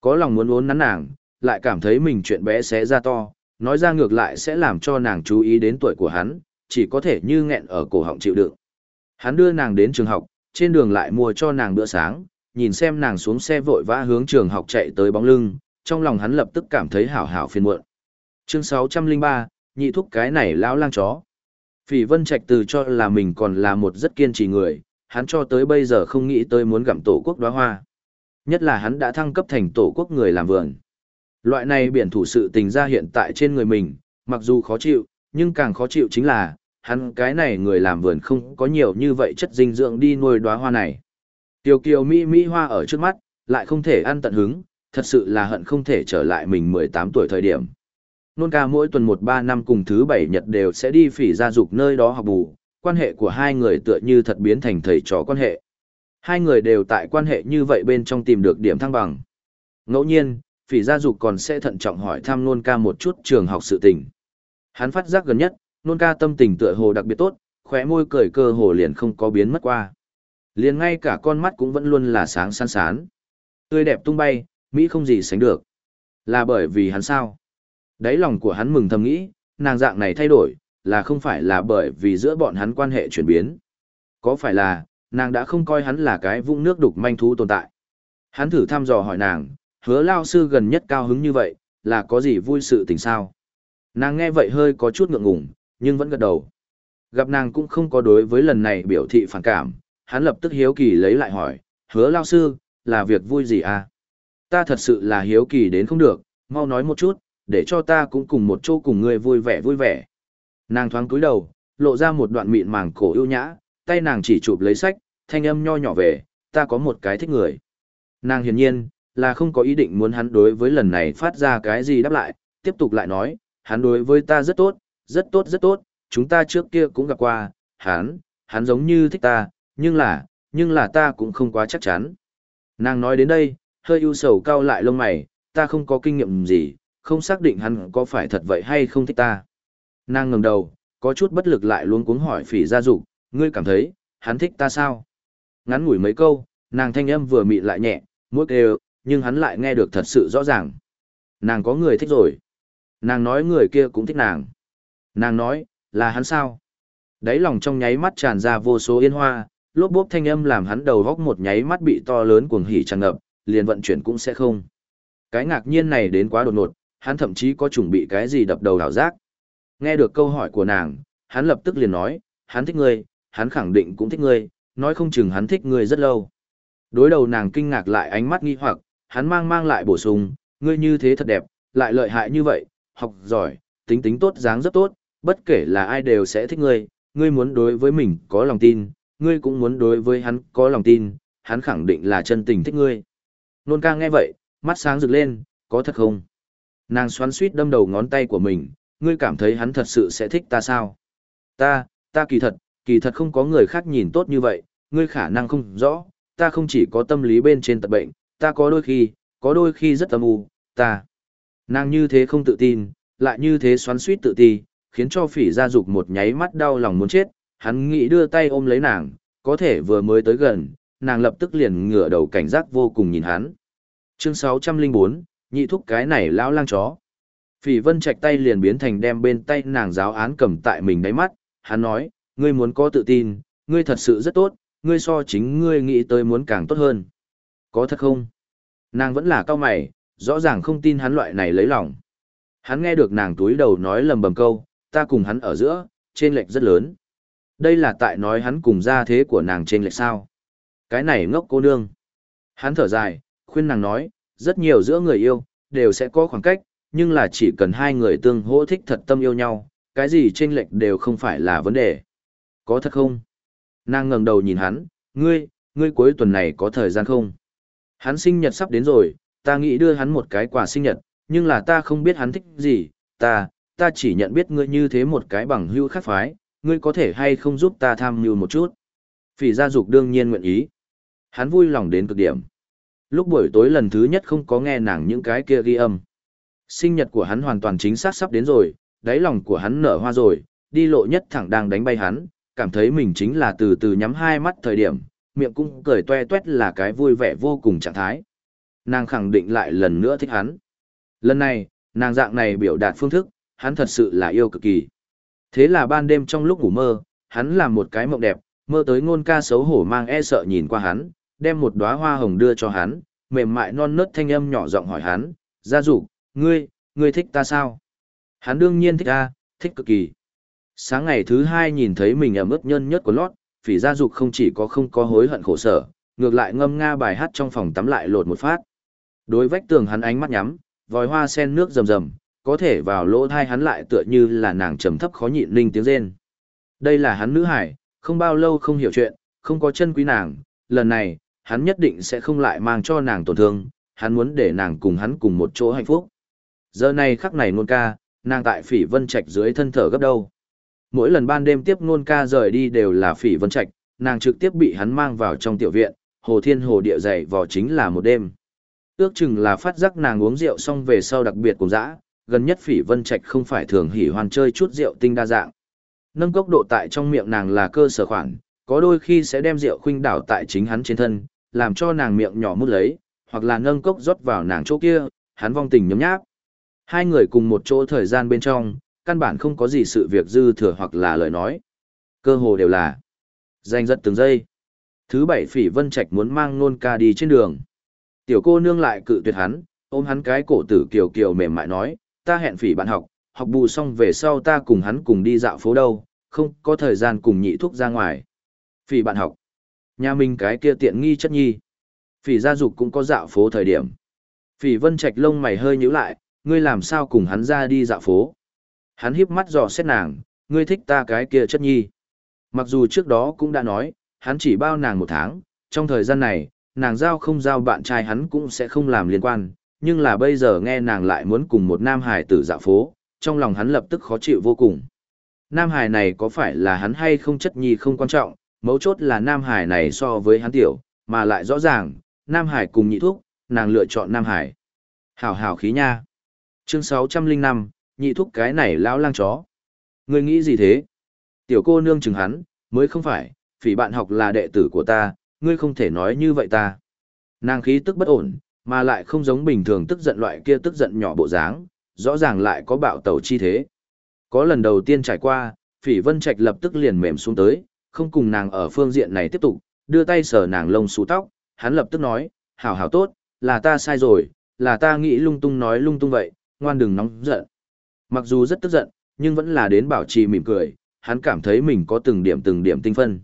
Có lòng muốn uốn nắn nàng, lại cảm thấy mình chuyện bé xé ra to, nói ra ngược lại sẽ làm cho nàng chú ý đến tuổi của hắn, chỉ có thể như nghẹn ở cổ họng chịu đựng. Hắn đưa nàng đến trường học, trên đường lại mua cho nàng bữa sáng, nhìn xem nàng xuống xe vội vã hướng trường học chạy tới bóng lưng, trong lòng hắn lập tức cảm thấy hảo hảo phiền muộn. Chương 603, nhị thúc cái này lão lang chó. Phỉ Vân Trạch từ cho là mình còn là một rất kiên trì người, hắn cho tới bây giờ không nghĩ tới muốn gặm tổ quốc đóa hoa. Nhất là hắn đã thăng cấp thành tổ quốc người làm vườn. Loại này biển thủ sự tình ra hiện tại trên người mình, mặc dù khó chịu, nhưng càng khó chịu chính là, hắn cái này người làm vườn không có nhiều như vậy chất dinh dưỡng đi nuôi đóa hoa này. Tiêu kiều mỹ mỹ hoa ở trước mắt, lại không thể ăn tận hứng, thật sự là hận không thể trở lại mình 18 tuổi thời điểm. Nôn ca mỗi tuần 1-3 năm cùng thứ bảy nhật đều sẽ đi phỉ gia dục nơi đó học bù, quan hệ của hai người tựa như thật biến thành thầy trò quan hệ. Hai người đều tại quan hệ như vậy bên trong tìm được điểm thăng bằng. Ngẫu nhiên, phỉ gia dục còn sẽ thận trọng hỏi thăm nôn ca một chút trường học sự tình. Hắn phát giác gần nhất, nôn ca tâm tình tựa hồ đặc biệt tốt, khóe môi cười cơ hồ liền không có biến mất qua. Liền ngay cả con mắt cũng vẫn luôn là sáng san sán. Tươi đẹp tung bay, Mỹ không gì sánh được. Là bởi vì hắn sao? Đáy lòng của hắn mừng thầm nghĩ, nàng dạng này thay đổi, là không phải là bởi vì giữa bọn hắn quan hệ chuyển biến. Có phải là, nàng đã không coi hắn là cái vũng nước đục manh thú tồn tại. Hắn thử thăm dò hỏi nàng, hứa lao sư gần nhất cao hứng như vậy, là có gì vui sự tình sao? Nàng nghe vậy hơi có chút ngượng ngùng, nhưng vẫn gật đầu. Gặp nàng cũng không có đối với lần này biểu thị phản cảm, hắn lập tức hiếu kỳ lấy lại hỏi, hứa lao sư, là việc vui gì à? Ta thật sự là hiếu kỳ đến không được, mau nói một chút, để cho ta cũng cùng một chỗ cùng ngươi vui vẻ vui vẻ. Nàng thoáng cúi đầu, lộ ra một đoạn mịn màng cổ ưu nhã, tay nàng chỉ chụp lấy sách, thanh âm nho nhỏ về, ta có một cái thích người. Nàng hiển nhiên, là không có ý định muốn hắn đối với lần này phát ra cái gì đáp lại, tiếp tục lại nói, hắn đối với ta rất tốt, rất tốt rất tốt, chúng ta trước kia cũng gặp qua, hắn, hắn giống như thích ta, nhưng là, nhưng là ta cũng không quá chắc chắn. Nàng nói đến đây, hơi ưu sầu cao lại lông mày, ta không có kinh nghiệm gì, không xác định hắn có phải thật vậy hay không thích ta. Nàng ngẩng đầu, có chút bất lực lại luôn cuống hỏi phỉ gia dục, ngươi cảm thấy, hắn thích ta sao? Ngắn ngủi mấy câu, nàng thanh âm vừa mịn lại nhẹ, mỗi kêu, nhưng hắn lại nghe được thật sự rõ ràng. Nàng có người thích rồi. Nàng nói người kia cũng thích nàng. Nàng nói, là hắn sao? Đấy lòng trong nháy mắt tràn ra vô số yên hoa, lốp bốp thanh âm làm hắn đầu góc một nháy mắt bị to lớn cuồng hỉ tràn ngập, liền vận chuyển cũng sẽ không. Cái ngạc nhiên này đến quá đột ngột, hắn thậm chí có chuẩn bị cái gì đập đầu đảo giác. Nghe được câu hỏi của nàng, hắn lập tức liền nói, hắn thích ngươi, hắn khẳng định cũng thích ngươi, nói không chừng hắn thích ngươi rất lâu. Đối đầu nàng kinh ngạc lại ánh mắt nghi hoặc, hắn mang mang lại bổ sung, ngươi như thế thật đẹp, lại lợi hại như vậy, học giỏi, tính tính tốt dáng rất tốt, bất kể là ai đều sẽ thích ngươi, ngươi muốn đối với mình có lòng tin, ngươi cũng muốn đối với hắn có lòng tin, hắn khẳng định là chân tình thích ngươi. Nôn ca nghe vậy, mắt sáng rực lên, có thật không? Nàng xoắn suýt đâm đầu ngón tay của mình, ngươi cảm thấy hắn thật sự sẽ thích ta sao? Ta, ta kỳ thật, kỳ thật không có người khác nhìn tốt như vậy, ngươi khả năng không rõ, ta không chỉ có tâm lý bên trên tật bệnh, ta có đôi khi, có đôi khi rất âm u, ta. Nàng như thế không tự tin, lại như thế xoắn suýt tự ti, khiến cho phỉ gia dục một nháy mắt đau lòng muốn chết, hắn nghĩ đưa tay ôm lấy nàng, có thể vừa mới tới gần, nàng lập tức liền ngửa đầu cảnh giác vô cùng nhìn hắn. Chương 604, nhị thúc cái này lão lang chó. Phỉ vân chạch tay liền biến thành đem bên tay nàng giáo án cầm tại mình đáy mắt, hắn nói, ngươi muốn có tự tin, ngươi thật sự rất tốt, ngươi so chính ngươi nghĩ tới muốn càng tốt hơn. Có thật không? Nàng vẫn là cao mày, rõ ràng không tin hắn loại này lấy lòng. Hắn nghe được nàng túi đầu nói lầm bầm câu, ta cùng hắn ở giữa, trên lệch rất lớn. Đây là tại nói hắn cùng gia thế của nàng trên lệch sao. Cái này ngốc cô nương. Hắn thở dài, khuyên nàng nói, rất nhiều giữa người yêu, đều sẽ có khoảng cách, nhưng là chỉ cần hai người tương hỗ thích thật tâm yêu nhau, cái gì trên lệch đều không phải là vấn đề. Có thật không? Nàng ngẩng đầu nhìn hắn, ngươi, ngươi cuối tuần này có thời gian không? Hắn sinh nhật sắp đến rồi, ta nghĩ đưa hắn một cái quà sinh nhật, nhưng là ta không biết hắn thích gì, ta, ta chỉ nhận biết ngươi như thế một cái bằng hữu khác phái, ngươi có thể hay không giúp ta tham mưu một chút. Phỉ gia dục đương nhiên nguyện ý. Hắn vui lòng đến cực điểm. Lúc buổi tối lần thứ nhất không có nghe nàng những cái kia ghi âm. Sinh nhật của hắn hoàn toàn chính xác sắp đến rồi, đáy lòng của hắn nở hoa rồi, đi lộ nhất thẳng đang đánh bay hắn, cảm thấy mình chính là từ từ nhắm hai mắt thời điểm, miệng cũng cười toe toét là cái vui vẻ vô cùng trạng thái. Nàng khẳng định lại lần nữa thích hắn. Lần này, nàng dạng này biểu đạt phương thức, hắn thật sự là yêu cực kỳ. Thế là ban đêm trong lúc ngủ mơ, hắn làm một cái mộng đẹp, mơ tới ngôn ca xấu hổ mang e sợ nhìn qua hắn, đem một đóa hoa hồng đưa cho hắn, mềm mại non nớt thanh âm nhỏ giọng hỏi hắn, gia dục, ngươi, ngươi thích ta sao? Hắn đương nhiên thích ta, thích cực kỳ. Sáng ngày thứ hai nhìn thấy mình ở mức nhân nhất của lót, phỉ gia dục không chỉ có không có hối hận khổ sở, ngược lại ngâm nga bài hát trong phòng tắm lại lột một phát. Đối vách tường hắn ánh mắt nhắm, vòi hoa sen nước rầm rầm, có thể vào lỗ thai hắn lại tựa như là nàng trầm thấp khó nhịn linh tiếng rên. Đây là hắn nữ hải, không bao lâu không hiểu chuyện, không có chân quý nàng, lần này, hắn nhất định sẽ không lại mang cho nàng tổn thương, hắn muốn để nàng cùng hắn cùng một chỗ hạnh phúc. Giờ này khắc này nôn ca, nàng tại phỉ vân trạch dưới thân thở gấp đâu. Mỗi lần ban đêm tiếp nôn ca rời đi đều là phỉ vân trạch, nàng trực tiếp bị hắn mang vào trong tiểu viện, hồ thiên hồ địa dày vò chính là một đêm. Ước chừng là phát giác nàng uống rượu xong về sau đặc biệt cùng dã, gần nhất phỉ vân trạch không phải thường hỉ hoàn chơi chút rượu tinh đa dạng. Nâng cốc độ tại trong miệng nàng là cơ sở khoản, có đôi khi sẽ đem rượu khuynh đảo tại chính hắn trên thân, làm cho nàng miệng nhỏ mút lấy, hoặc là nâng cốc rót vào nàng chỗ kia, hắn vong tình nhấm nháp. Hai người cùng một chỗ thời gian bên trong, căn bản không có gì sự việc dư thừa hoặc là lời nói. Cơ hồ đều là danh rất từng giây. Thứ bảy phỉ vân trạch muốn mang nôn ca đi trên đường. Tiểu cô nương lại cự tuyệt hắn, ôm hắn cái cổ tử kiều kiều mềm mại nói, ta hẹn phỉ bạn học, học bù xong về sau ta cùng hắn cùng đi dạo phố đâu, không có thời gian cùng nhị thuốc ra ngoài. Phỉ bạn học, nhà mình cái kia tiện nghi chất nhi. Phỉ gia dục cũng có dạo phố thời điểm. Phỉ vân trạch lông mày hơi nhíu lại, ngươi làm sao cùng hắn ra đi dạo phố. Hắn híp mắt dò xét nàng, ngươi thích ta cái kia chất nhi. Mặc dù trước đó cũng đã nói, hắn chỉ bao nàng một tháng, trong thời gian này, nàng giao không giao bạn trai hắn cũng sẽ không làm liên quan, nhưng là bây giờ nghe nàng lại muốn cùng một nam hải tử dạo phố, trong lòng hắn lập tức khó chịu vô cùng. Nam hải này có phải là hắn hay không chất nhi không quan trọng, mấu chốt là nam hải này so với hắn tiểu, mà lại rõ ràng, nam hải cùng nhị thúc nàng lựa chọn nam hải. Hảo hảo khí nha. Chương 605, nhị thúc cái này lão lang chó. Ngươi nghĩ gì thế? Tiểu cô nương chừng hắn, mới không phải, phỉ bạn học là đệ tử của ta, ngươi không thể nói như vậy ta. Nàng khí tức bất ổn, mà lại không giống bình thường tức giận loại kia tức giận nhỏ bộ dáng, rõ ràng lại có bạo tẩu chi thế. Có lần đầu tiên trải qua, phỉ vân trạch lập tức liền mềm xuống tới, không cùng nàng ở phương diện này tiếp tục, đưa tay sờ nàng lông xù tóc, hắn lập tức nói, hảo hảo tốt, là ta sai rồi, là ta nghĩ lung tung nói lung tung vậy, ngoan đừng nóng giận. Mặc dù rất tức giận, nhưng vẫn là đến bảo trì mỉm cười, hắn cảm thấy mình có từng điểm từng điểm tinh phân.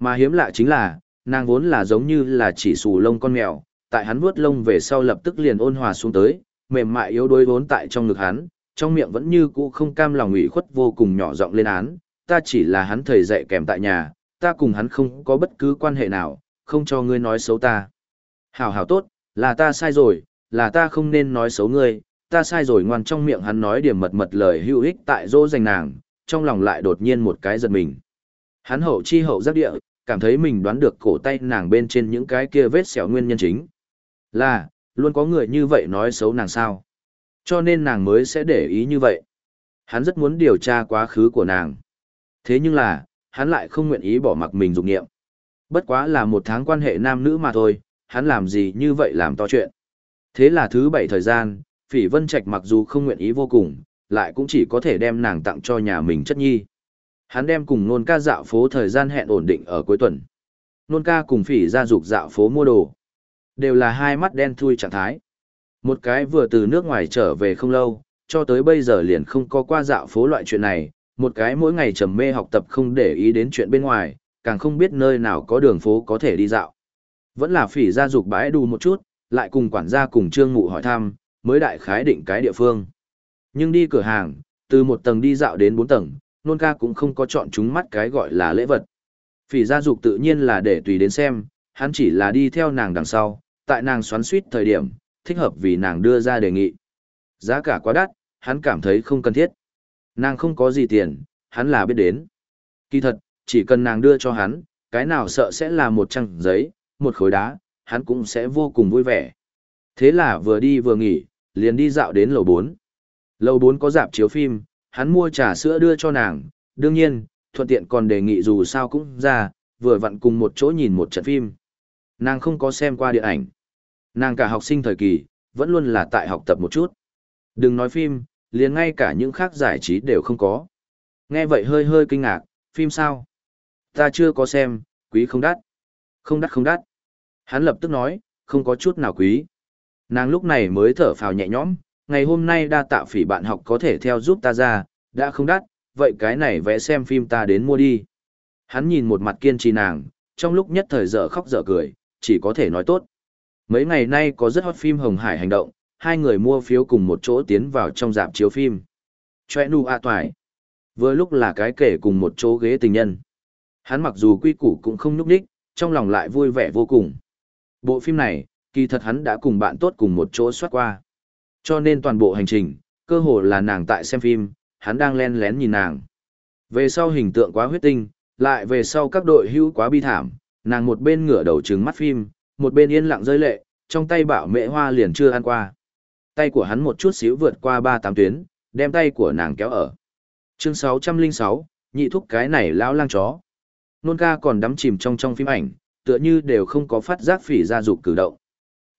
Mà hiếm lạ chính là, nàng vốn là giống như là chỉ xù lông con mèo, tại hắn vuốt lông về sau lập tức liền ôn hòa xuống tới, mềm mại yếu đuối vốn tại trong ngực hắn, trong miệng vẫn như cũ không cam lòng ủy khuất vô cùng nhỏ giọng lên án, ta chỉ là hắn thầy dạy kèm tại nhà, ta cùng hắn không có bất cứ quan hệ nào, không cho ngươi nói xấu ta. Hảo hảo tốt, là ta sai rồi, là ta không nên nói xấu ngươi, ta sai rồi ngoan trong miệng hắn nói điểm mật mật lời hữu ích tại dỗ dành nàng, trong lòng lại đột nhiên một cái giật mình. Hắn hậu chi hậu giác địa, cảm thấy mình đoán được cổ tay nàng bên trên những cái kia vết sẹo nguyên nhân chính. Là, luôn có người như vậy nói xấu nàng sao. Cho nên nàng mới sẽ để ý như vậy. Hắn rất muốn điều tra quá khứ của nàng. Thế nhưng là, hắn lại không nguyện ý bỏ mặc mình dục nghiệm. Bất quá là một tháng quan hệ nam nữ mà thôi, hắn làm gì như vậy làm to chuyện. Thế là thứ bảy thời gian, Phỉ Vân Trạch mặc dù không nguyện ý vô cùng, lại cũng chỉ có thể đem nàng tặng cho nhà mình chất nhi. Hắn đem cùng nôn ca dạo phố thời gian hẹn ổn định ở cuối tuần. Nôn ca cùng phỉ ra dục dạo phố mua đồ. Đều là hai mắt đen thui trạng thái. Một cái vừa từ nước ngoài trở về không lâu, cho tới bây giờ liền không có qua dạo phố loại chuyện này, một cái mỗi ngày trầm mê học tập không để ý đến chuyện bên ngoài, càng không biết nơi nào có đường phố có thể đi dạo. Vẫn là phỉ ra dục bãi đù một chút, lại cùng quản gia cùng trương mụ hỏi thăm, mới đại khái định cái địa phương. Nhưng đi cửa hàng, từ một tầng đi dạo đến bốn tầng, nôn ca cũng không có chọn chúng mắt cái gọi là lễ vật. Phỉ gia dục tự nhiên là để tùy đến xem, hắn chỉ là đi theo nàng đằng sau, tại nàng xoắn suýt thời điểm, thích hợp vì nàng đưa ra đề nghị. Giá cả quá đắt, hắn cảm thấy không cần thiết. Nàng không có gì tiền, hắn là biết đến. Kỳ thật, chỉ cần nàng đưa cho hắn, cái nào sợ sẽ là một trang giấy, một khối đá, hắn cũng sẽ vô cùng vui vẻ. Thế là vừa đi vừa nghỉ, liền đi dạo đến lầu 4. Lầu 4 có dạp chiếu phim, hắn mua trà sữa đưa cho nàng, đương nhiên, thuận tiện còn đề nghị dù sao cũng ra, vừa vặn cùng một chỗ nhìn một trận phim. Nàng không có xem qua điện ảnh. Nàng cả học sinh thời kỳ, vẫn luôn là tại học tập một chút. Đừng nói phim, liền ngay cả những khác giải trí đều không có. Nghe vậy hơi hơi kinh ngạc, phim sao? Ta chưa có xem, quý không đắt. Không đắt không đắt. Hắn lập tức nói, không có chút nào quý. Nàng lúc này mới thở phào nhẹ nhõm, ngày hôm nay đa tạ phỉ bạn học có thể theo giúp ta ra, đã không đắt, vậy cái này vẽ xem phim ta đến mua đi. Hắn nhìn một mặt kiên trì nàng, trong lúc nhất thời dở khóc dở cười, chỉ có thể nói tốt. Mấy ngày nay có rất hot phim Hồng Hải hành động, hai người mua phiếu cùng một chỗ tiến vào trong dạp chiếu phim. Choe nu a toài. Vừa lúc là cái kể cùng một chỗ ghế tình nhân. Hắn mặc dù quy củ cũng không núp đích, trong lòng lại vui vẻ vô cùng. Bộ phim này, kỳ thật hắn đã cùng bạn tốt cùng một chỗ soát qua. Cho nên toàn bộ hành trình, cơ hồ là nàng tại xem phim, hắn đang len lén nhìn nàng. Về sau hình tượng quá huyết tinh, lại về sau các đội hữu quá bi thảm, nàng một bên ngửa đầu trừng mắt phim, một bên yên lặng rơi lệ, trong tay bảo mẹ hoa liền chưa ăn qua. Tay của hắn một chút xíu vượt qua ba tám tuyến, đem tay của nàng kéo ở. Chương 606, nhị thúc cái này lão lang chó. Nôn ca còn đắm chìm trong trong phim ảnh, tựa như đều không có phát giác phỉ gia dục cử động.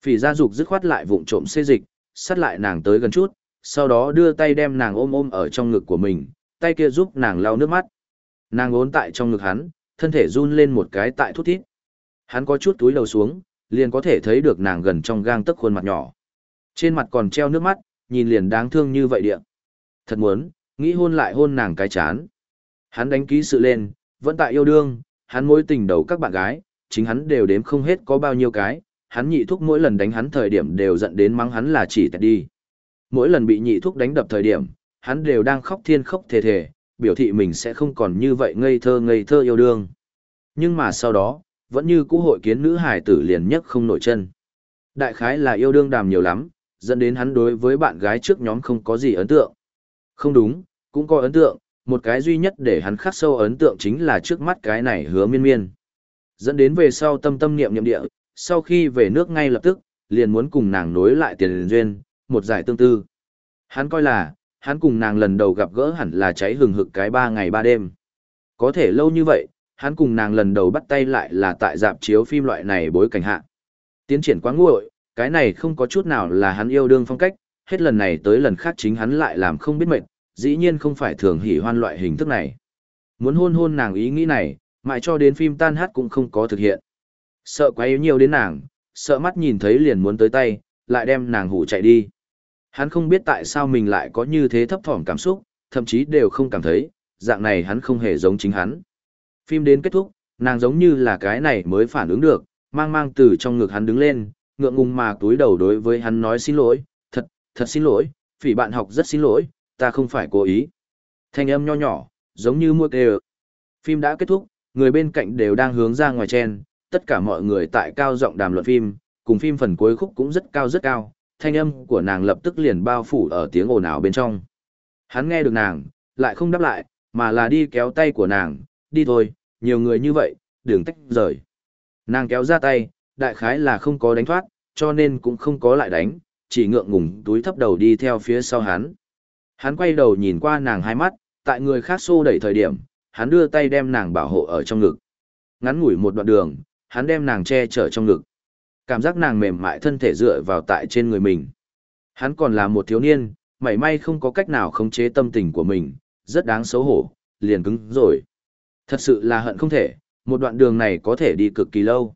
Phỉ gia dục dứt khoát lại vụng trộm xê dịch, sát lại nàng tới gần chút, sau đó đưa tay đem nàng ôm ôm ở trong ngực của mình, tay kia giúp nàng lau nước mắt. Nàng ốn tại trong ngực hắn, thân thể run lên một cái tại thút thít. Hắn có chút túi đầu xuống, liền có thể thấy được nàng gần trong gang tấc khuôn mặt nhỏ. Trên mặt còn treo nước mắt, nhìn liền đáng thương như vậy địa. Thật muốn, nghĩ hôn lại hôn nàng cái chán. Hắn đánh ký sự lên, vẫn tại yêu đương, hắn mối tình đầu các bạn gái, chính hắn đều đếm không hết có bao nhiêu cái, hắn nhị thúc mỗi lần đánh hắn thời điểm đều giận đến mắng hắn là chỉ tẹt đi. Mỗi lần bị nhị thúc đánh đập thời điểm, hắn đều đang khóc thiên khóc thề thề, biểu thị mình sẽ không còn như vậy ngây thơ ngây thơ yêu đương. Nhưng mà sau đó, vẫn như cũ hội kiến nữ hải tử liền nhất không nổi chân. Đại khái là yêu đương đàm nhiều lắm, dẫn đến hắn đối với bạn gái trước nhóm không có gì ấn tượng. Không đúng, cũng có ấn tượng, một cái duy nhất để hắn khắc sâu ấn tượng chính là trước mắt cái này hứa miên miên. Dẫn đến về sau tâm tâm niệm niệm địa, sau khi về nước ngay lập tức, liền muốn cùng nàng nối lại tiền duyên, một giải tương tư. Hắn coi là, hắn cùng nàng lần đầu gặp gỡ hẳn là cháy hừng hực cái ba ngày ba đêm. Có thể lâu như vậy, hắn cùng nàng lần đầu bắt tay lại là tại dạp chiếu phim loại này bối cảnh hạ. Tiến triển quá nguội, cái này không có chút nào là hắn yêu đương phong cách, hết lần này tới lần khác chính hắn lại làm không biết mệt, dĩ nhiên không phải thường hỉ hoan loại hình thức này. Muốn hôn hôn nàng ý nghĩ này, mãi cho đến phim tan hát cũng không có thực hiện. Sợ quá yếu nhiều đến nàng, sợ mắt nhìn thấy liền muốn tới tay, lại đem nàng hủ chạy đi. Hắn không biết tại sao mình lại có như thế thấp thỏm cảm xúc, thậm chí đều không cảm thấy, dạng này hắn không hề giống chính hắn. Phim đến kết thúc, Nàng giống như là cái này mới phản ứng được, mang mang từ trong ngực hắn đứng lên, ngượng ngùng mà túi đầu đối với hắn nói xin lỗi, thật, thật xin lỗi, phỉ bạn học rất xin lỗi, ta không phải cố ý. Thanh âm nho nhỏ, giống như mua kê Phim đã kết thúc, người bên cạnh đều đang hướng ra ngoài chen, tất cả mọi người tại cao giọng đàm luận phim, cùng phim phần cuối khúc cũng rất cao rất cao, thanh âm của nàng lập tức liền bao phủ ở tiếng ồn ào bên trong. Hắn nghe được nàng, lại không đáp lại, mà là đi kéo tay của nàng, đi thôi, nhiều người như vậy, đừng tách rời. Nàng kéo ra tay, đại khái là không có đánh thoát, cho nên cũng không có lại đánh, chỉ ngượng ngùng túi thấp đầu đi theo phía sau hắn. Hắn quay đầu nhìn qua nàng hai mắt, tại người khác xô đẩy thời điểm, hắn đưa tay đem nàng bảo hộ ở trong ngực. Ngắn ngủi một đoạn đường, hắn đem nàng che chở trong ngực. Cảm giác nàng mềm mại thân thể dựa vào tại trên người mình. Hắn còn là một thiếu niên, mảy may không có cách nào khống chế tâm tình của mình, rất đáng xấu hổ, liền cứng rồi. Thật sự là hận không thể, một đoạn đường này có thể đi cực kỳ lâu.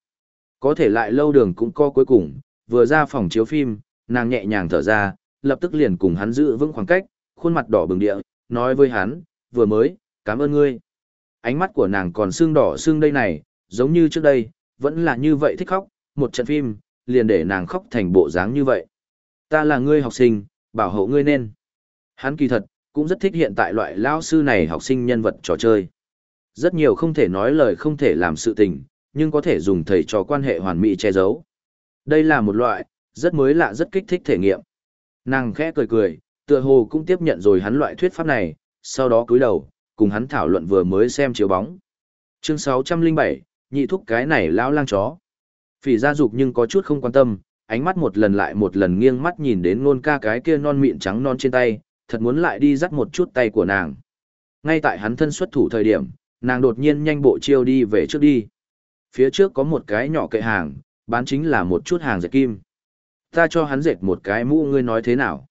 Có thể lại lâu đường cũng co cuối cùng, vừa ra phòng chiếu phim, nàng nhẹ nhàng thở ra, lập tức liền cùng hắn giữ vững khoảng cách, khuôn mặt đỏ bừng địa, nói với hắn, vừa mới, cảm ơn ngươi. Ánh mắt của nàng còn sưng đỏ sưng đây này, giống như trước đây, vẫn là như vậy thích khóc, một trận phim, liền để nàng khóc thành bộ dáng như vậy. Ta là ngươi học sinh, bảo hộ ngươi nên. Hắn kỳ thật, cũng rất thích hiện tại loại lao sư này học sinh nhân vật trò chơi. Rất nhiều không thể nói lời không thể làm sự tình, nhưng có thể dùng thầy trò quan hệ hoàn mỹ che giấu. Đây là một loại, rất mới lạ rất kích thích thể nghiệm. Nàng khẽ cười cười, tựa hồ cũng tiếp nhận rồi hắn loại thuyết pháp này, sau đó cúi đầu, cùng hắn thảo luận vừa mới xem chiếu bóng. Chương 607, nhị thúc cái này lão lang chó. Phỉ gia dục nhưng có chút không quan tâm, ánh mắt một lần lại một lần nghiêng mắt nhìn đến nôn ca cái kia non mịn trắng non trên tay, thật muốn lại đi dắt một chút tay của nàng. Ngay tại hắn thân xuất thủ thời điểm, nàng đột nhiên nhanh bộ chiêu đi về trước đi. Phía trước có một cái nhỏ kệ hàng, bán chính là một chút hàng dệt kim. Ta cho hắn dệt một cái mũ ngươi nói thế nào?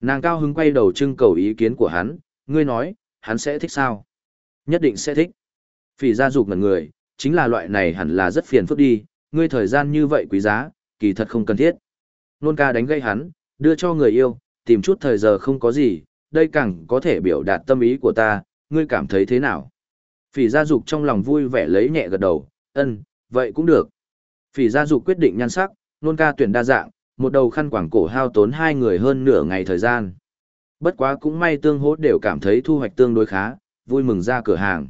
Nàng cao hứng quay đầu trưng cầu ý kiến của hắn, ngươi nói, hắn sẽ thích sao? Nhất định sẽ thích. Phỉ gia dục ngần người, chính là loại này hẳn là rất phiền phức đi, ngươi thời gian như vậy quý giá, kỳ thật không cần thiết. Nôn ca đánh gây hắn, đưa cho người yêu, tìm chút thời giờ không có gì, đây càng có thể biểu đạt tâm ý của ta, ngươi cảm thấy thế nào? Phỉ gia dục trong lòng vui vẻ lấy nhẹ gật đầu, ân, vậy cũng được. Phỉ gia dục quyết định nhan sắc, nôn ca tuyển đa dạng, một đầu khăn quảng cổ hao tốn hai người hơn nửa ngày thời gian. Bất quá cũng may tương hỗ đều cảm thấy thu hoạch tương đối khá, vui mừng ra cửa hàng.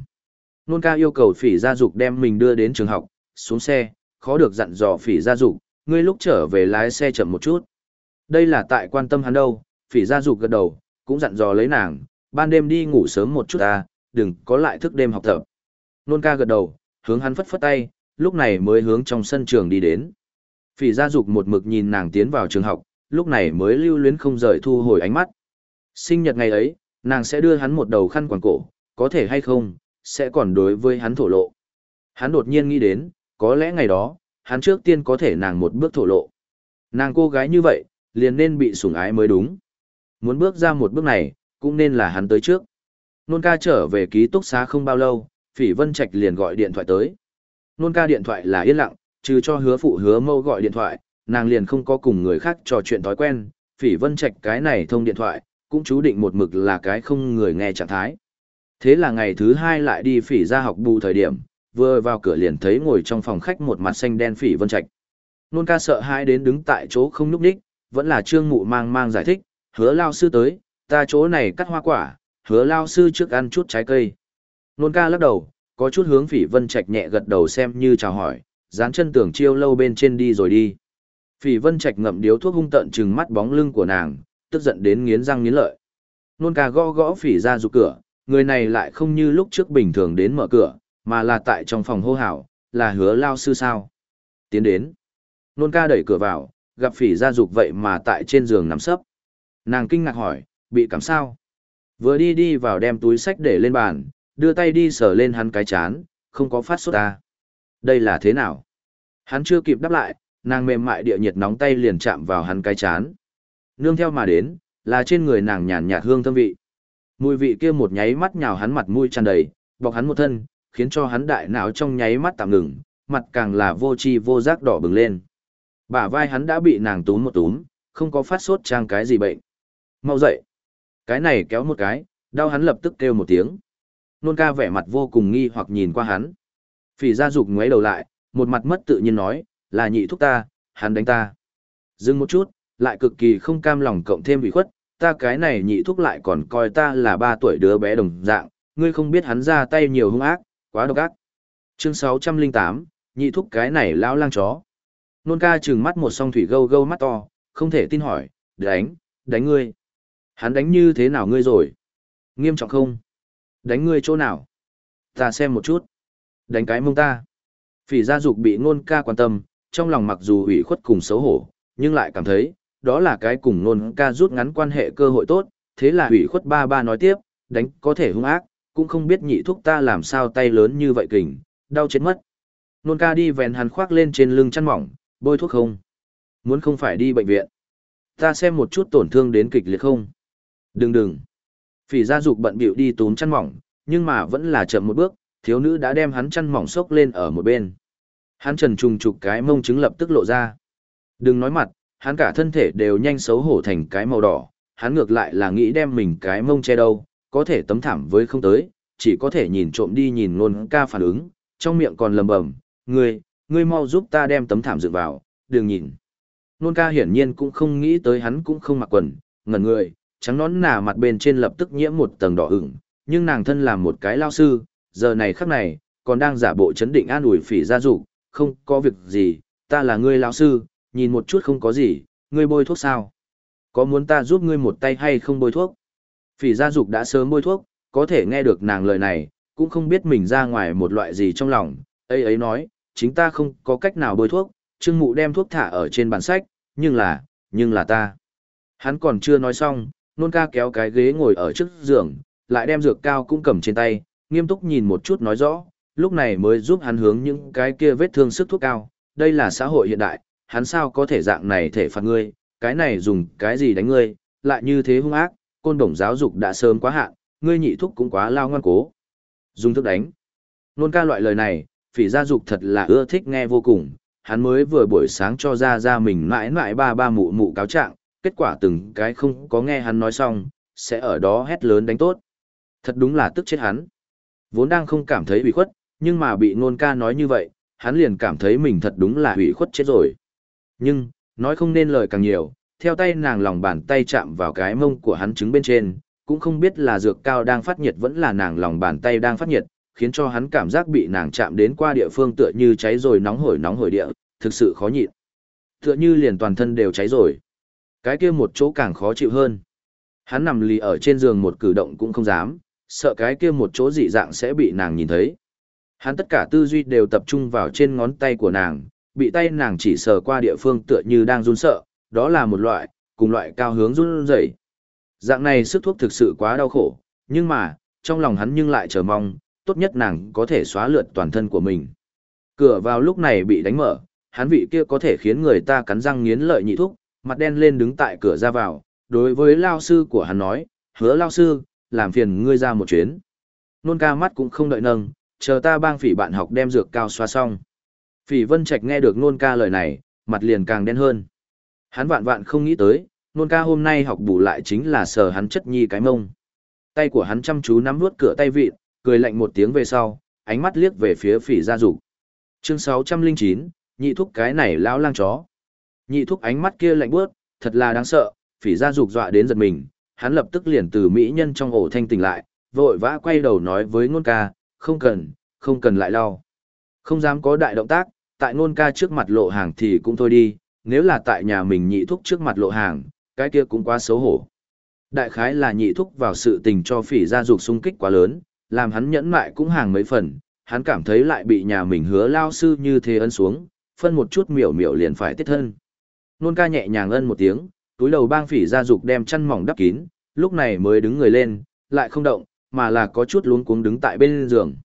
Nôn ca yêu cầu phỉ gia dục đem mình đưa đến trường học, xuống xe, khó được dặn dò phỉ gia dục, ngươi lúc trở về lái xe chậm một chút. Đây là tại quan tâm hắn đâu, phỉ gia dục gật đầu, cũng dặn dò lấy nàng, ban đêm đi ngủ sớm một chút ta, đừng có lại thức đêm học tập. Nôn ca gật đầu, hướng hắn phất phất tay, lúc này mới hướng trong sân trường đi đến. Phỉ gia dục một mực nhìn nàng tiến vào trường học, lúc này mới lưu luyến không rời thu hồi ánh mắt. Sinh nhật ngày ấy, nàng sẽ đưa hắn một đầu khăn quàng cổ, có thể hay không, sẽ còn đối với hắn thổ lộ. Hắn đột nhiên nghĩ đến, có lẽ ngày đó, hắn trước tiên có thể nàng một bước thổ lộ. Nàng cô gái như vậy, liền nên bị sủng ái mới đúng. Muốn bước ra một bước này, cũng nên là hắn tới trước. Nôn ca trở về ký túc xá không bao lâu, Phỉ Vân Trạch liền gọi điện thoại tới. Nôn ca điện thoại là yên lặng, trừ cho hứa phụ hứa mâu gọi điện thoại, nàng liền không có cùng người khác trò chuyện thói quen. Phỉ Vân Trạch cái này thông điện thoại, cũng chú định một mực là cái không người nghe trạng thái. Thế là ngày thứ hai lại đi phỉ ra học bù thời điểm, vừa vào cửa liền thấy ngồi trong phòng khách một mặt xanh đen phỉ vân trạch. Nôn ca sợ hãi đến đứng tại chỗ không núp đích, vẫn là trương mụ mang mang giải thích, hứa lao sư tới, ta chỗ này cắt hoa quả, hứa lao sư trước ăn chút trái cây. Nôn ca lắc đầu, có chút hướng phỉ vân trạch nhẹ gật đầu xem như chào hỏi, dán chân tưởng chiêu lâu bên trên đi rồi đi. Phỉ vân trạch ngậm điếu thuốc hung tận chừng mắt bóng lưng của nàng, tức giận đến nghiến răng nghiến lợi. Nôn ca gõ gõ phỉ ra rụt cửa, người này lại không như lúc trước bình thường đến mở cửa, mà là tại trong phòng hô hào, là hứa lao sư sao. Tiến đến. Nôn ca đẩy cửa vào, gặp phỉ gia dục vậy mà tại trên giường nằm sấp. Nàng kinh ngạc hỏi, bị cảm sao? Vừa đi đi vào đem túi sách để lên bàn, đưa tay đi sờ lên hắn cái chán, không có phát sốt ta. Đây là thế nào? Hắn chưa kịp đáp lại, nàng mềm mại địa nhiệt nóng tay liền chạm vào hắn cái chán. Nương theo mà đến, là trên người nàng nhàn nhạt hương thơm vị. Mùi vị kia một nháy mắt nhào hắn mặt mũi tràn đầy, bọc hắn một thân, khiến cho hắn đại não trong nháy mắt tạm ngừng, mặt càng là vô tri vô giác đỏ bừng lên. Bả vai hắn đã bị nàng túm một túm, không có phát sốt trang cái gì bệnh. Mau dậy. Cái này kéo một cái, đau hắn lập tức kêu một tiếng. Nôn ca vẻ mặt vô cùng nghi hoặc nhìn qua hắn. Phỉ gia dục ngoáy đầu lại, một mặt mất tự nhiên nói, là nhị thúc ta, hắn đánh ta. Dừng một chút, lại cực kỳ không cam lòng cộng thêm bị khuất, ta cái này nhị thúc lại còn coi ta là ba tuổi đứa bé đồng dạng, ngươi không biết hắn ra tay nhiều hung ác, quá độc ác. Chương 608, nhị thúc cái này lão lang chó. Nôn ca trừng mắt một song thủy gâu gâu mắt to, không thể tin hỏi, đánh, đánh ngươi. Hắn đánh như thế nào ngươi rồi? Nghiêm trọng không? Đánh ngươi chỗ nào? Ta xem một chút. Đánh cái mông ta. Phỉ gia dục bị nôn ca quan tâm, trong lòng mặc dù ủy khuất cùng xấu hổ, nhưng lại cảm thấy, đó là cái cùng nôn ca rút ngắn quan hệ cơ hội tốt, thế là ủy khuất ba ba nói tiếp, đánh có thể hung ác, cũng không biết nhị thúc ta làm sao tay lớn như vậy kình, đau chết mất. Nôn ca đi vèn hắn khoác lên trên lưng chăn mỏng, bôi thuốc không? Muốn không phải đi bệnh viện. Ta xem một chút tổn thương đến kịch liệt không? Đừng đừng. Phỉ gia dục bận bịu đi túm chăn mỏng, nhưng mà vẫn là chậm một bước, thiếu nữ đã đem hắn chăn mỏng xốc lên ở một bên. Hắn trần trùng trục cái mông trứng lập tức lộ ra. Đừng nói mặt, hắn cả thân thể đều nhanh xấu hổ thành cái màu đỏ, hắn ngược lại là nghĩ đem mình cái mông che đâu, có thể tấm thảm với không tới, chỉ có thể nhìn trộm đi nhìn ngôn ca phản ứng, trong miệng còn lầm bầm, ngươi, ngươi mau giúp ta đem tấm thảm dựng vào, đừng nhìn. Nôn ca hiển nhiên cũng không nghĩ tới hắn cũng không mặc quần, ngẩn người, trắng nón nà mặt bên trên lập tức nhiễm một tầng đỏ ửng, nhưng nàng thân làm một cái lao sư, giờ này khắc này, còn đang giả bộ chấn định an ủi phỉ gia dục không có việc gì, ta là ngươi lao sư, nhìn một chút không có gì, ngươi bôi thuốc sao? Có muốn ta giúp ngươi một tay hay không bôi thuốc? Phỉ gia dục đã sớm bôi thuốc, có thể nghe được nàng lời này, cũng không biết mình ra ngoài một loại gì trong lòng, ấy ấy nói, chính ta không có cách nào bôi thuốc, trương mụ đem thuốc thả ở trên bàn sách, nhưng là, nhưng là ta. Hắn còn chưa nói xong, nôn ca kéo cái ghế ngồi ở trước giường, lại đem dược cao cũng cầm trên tay, nghiêm túc nhìn một chút nói rõ, lúc này mới giúp hắn hướng những cái kia vết thương sức thuốc cao, đây là xã hội hiện đại, hắn sao có thể dạng này thể phạt ngươi, cái này dùng cái gì đánh ngươi, lại như thế hung ác, côn đồng giáo dục đã sớm quá hạn, ngươi nhị thúc cũng quá lao ngoan cố. Dùng thức đánh. Nôn ca loại lời này, phỉ gia dục thật là ưa thích nghe vô cùng, hắn mới vừa buổi sáng cho ra ra mình mãi mãi ba ba mụ mụ cáo trạng, kết quả từng cái không có nghe hắn nói xong, sẽ ở đó hét lớn đánh tốt. Thật đúng là tức chết hắn. Vốn đang không cảm thấy bị khuất, nhưng mà bị nôn ca nói như vậy, hắn liền cảm thấy mình thật đúng là ủy khuất chết rồi. Nhưng, nói không nên lời càng nhiều, theo tay nàng lòng bàn tay chạm vào cái mông của hắn trứng bên trên, cũng không biết là dược cao đang phát nhiệt vẫn là nàng lòng bàn tay đang phát nhiệt, khiến cho hắn cảm giác bị nàng chạm đến qua địa phương tựa như cháy rồi nóng hổi nóng hổi địa, thực sự khó nhịn. Tựa như liền toàn thân đều cháy rồi. Cái kia một chỗ càng khó chịu hơn. Hắn nằm lì ở trên giường một cử động cũng không dám, sợ cái kia một chỗ dị dạng sẽ bị nàng nhìn thấy. Hắn tất cả tư duy đều tập trung vào trên ngón tay của nàng, bị tay nàng chỉ sờ qua địa phương tựa như đang run sợ, đó là một loại, cùng loại cao hướng run rẩy. Dạng này sức thuốc thực sự quá đau khổ, nhưng mà, trong lòng hắn nhưng lại chờ mong, tốt nhất nàng có thể xóa lượt toàn thân của mình. Cửa vào lúc này bị đánh mở, hắn vị kia có thể khiến người ta cắn răng nghiến lợi nhị thúc, mặt đen lên đứng tại cửa ra vào, đối với lao sư của hắn nói, hứa lao sư, làm phiền ngươi ra một chuyến. Nôn ca mắt cũng không đợi nâng, chờ ta bang phỉ bạn học đem dược cao xoa xong. Phỉ vân trạch nghe được nôn ca lời này, mặt liền càng đen hơn. Hắn vạn vạn không nghĩ tới, nôn ca hôm nay học bù lại chính là sờ hắn chất nhi cái mông. Tay của hắn chăm chú nắm nuốt cửa tay vị, cười lạnh một tiếng về sau, ánh mắt liếc về phía phỉ gia dục. Chương 609, nhị thúc cái này lão lang chó. Nhị thúc ánh mắt kia lạnh bước, thật là đáng sợ, phỉ gia dục dọa đến giật mình, hắn lập tức liền từ mỹ nhân trong ổ thanh tỉnh lại, vội vã quay đầu nói với ngôn ca, không cần, không cần lại lau. Không dám có đại động tác, tại ngôn ca trước mặt lộ hàng thì cũng thôi đi, nếu là tại nhà mình nhị thúc trước mặt lộ hàng, cái kia cũng quá xấu hổ. Đại khái là nhị thúc vào sự tình cho phỉ gia dục sung kích quá lớn, làm hắn nhẫn mại cũng hàng mấy phần, hắn cảm thấy lại bị nhà mình hứa lao sư như thế ân xuống, phân một chút miểu miểu liền phải tiết thân. Nôn ca nhẹ nhàng ân một tiếng, túi đầu bang phỉ ra dục đem chăn mỏng đắp kín, lúc này mới đứng người lên, lại không động, mà là có chút luống cuống đứng tại bên giường.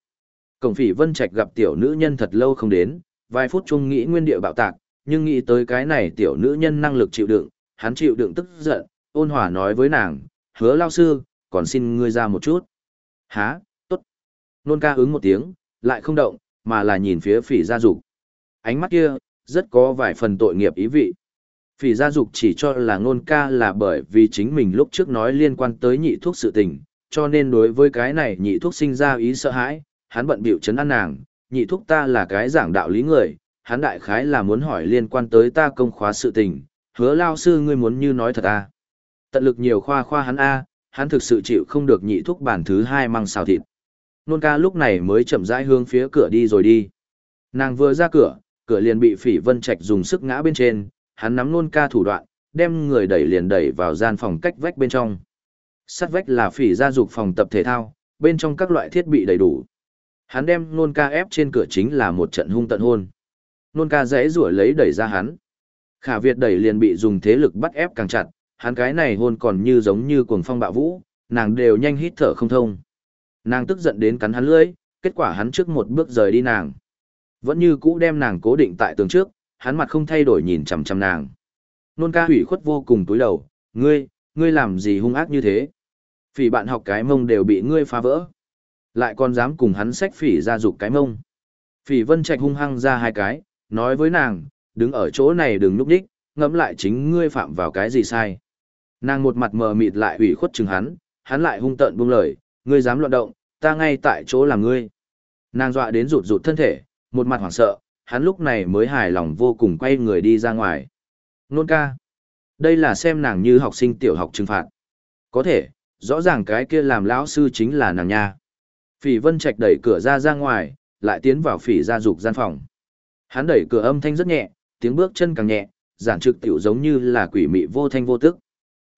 Cổng phỉ vân trạch gặp tiểu nữ nhân thật lâu không đến, vài phút chung nghĩ nguyên địa bạo tạc, nhưng nghĩ tới cái này tiểu nữ nhân năng lực chịu đựng, hắn chịu đựng tức giận, ôn hòa nói với nàng, hứa lao sư, còn xin ngươi ra một chút. Há, tốt. Nôn ca ứng một tiếng, lại không động, mà là nhìn phía phỉ gia dục. Ánh mắt kia, rất có vài phần tội nghiệp ý vị. Phỉ gia dục chỉ cho là ngôn ca là bởi vì chính mình lúc trước nói liên quan tới nhị thuốc sự tình, cho nên đối với cái này nhị thuốc sinh ra ý sợ hãi, hắn bận bịu chấn an nàng, nhị thuốc ta là cái giảng đạo lý người, hắn đại khái là muốn hỏi liên quan tới ta công khóa sự tình, hứa lao sư ngươi muốn như nói thật à. Tận lực nhiều khoa khoa hắn A, hắn thực sự chịu không được nhị thuốc bản thứ hai măng xào thịt. Nôn ca lúc này mới chậm rãi hướng phía cửa đi rồi đi. Nàng vừa ra cửa, cửa liền bị phỉ vân trạch dùng sức ngã bên trên, hắn nắm nôn ca thủ đoạn, đem người đẩy liền đẩy vào gian phòng cách vách bên trong. Sắt vách là phỉ gia dục phòng tập thể thao, bên trong các loại thiết bị đầy đủ. Hắn đem nôn ca ép trên cửa chính là một trận hung tận hôn. Nôn ca dễ rủa lấy đẩy ra hắn. Khả Việt đẩy liền bị dùng thế lực bắt ép càng chặt, hắn cái này hôn còn như giống như cuồng phong bạo vũ, nàng đều nhanh hít thở không thông. Nàng tức giận đến cắn hắn lưỡi, kết quả hắn trước một bước rời đi nàng. Vẫn như cũ đem nàng cố định tại tường trước, hắn mặt không thay đổi nhìn chằm chằm nàng. Nôn ca hủy khuất vô cùng túi đầu, ngươi, ngươi làm gì hung ác như thế? Phỉ bạn học cái mông đều bị ngươi phá vỡ. Lại còn dám cùng hắn xách phỉ ra dục cái mông. Phỉ vân trạch hung hăng ra hai cái, nói với nàng, đứng ở chỗ này đừng núp đích, ngẫm lại chính ngươi phạm vào cái gì sai. Nàng một mặt mờ mịt lại hủy khuất chừng hắn, hắn lại hung tợn buông lời, ngươi dám loạn động, ta ngay tại chỗ làm ngươi. Nàng dọa đến rụt rụt thân thể, một mặt hoảng sợ, hắn lúc này mới hài lòng vô cùng quay người đi ra ngoài. Nôn ca. Đây là xem nàng như học sinh tiểu học trừng phạt. Có thể, rõ ràng cái kia làm lão sư chính là nàng nha. Phỉ Vân Trạch đẩy cửa ra ra ngoài, lại tiến vào phỉ gia dục gian phòng. Hắn đẩy cửa âm thanh rất nhẹ, tiếng bước chân càng nhẹ, giản trực tiểu giống như là quỷ mị vô thanh vô tức.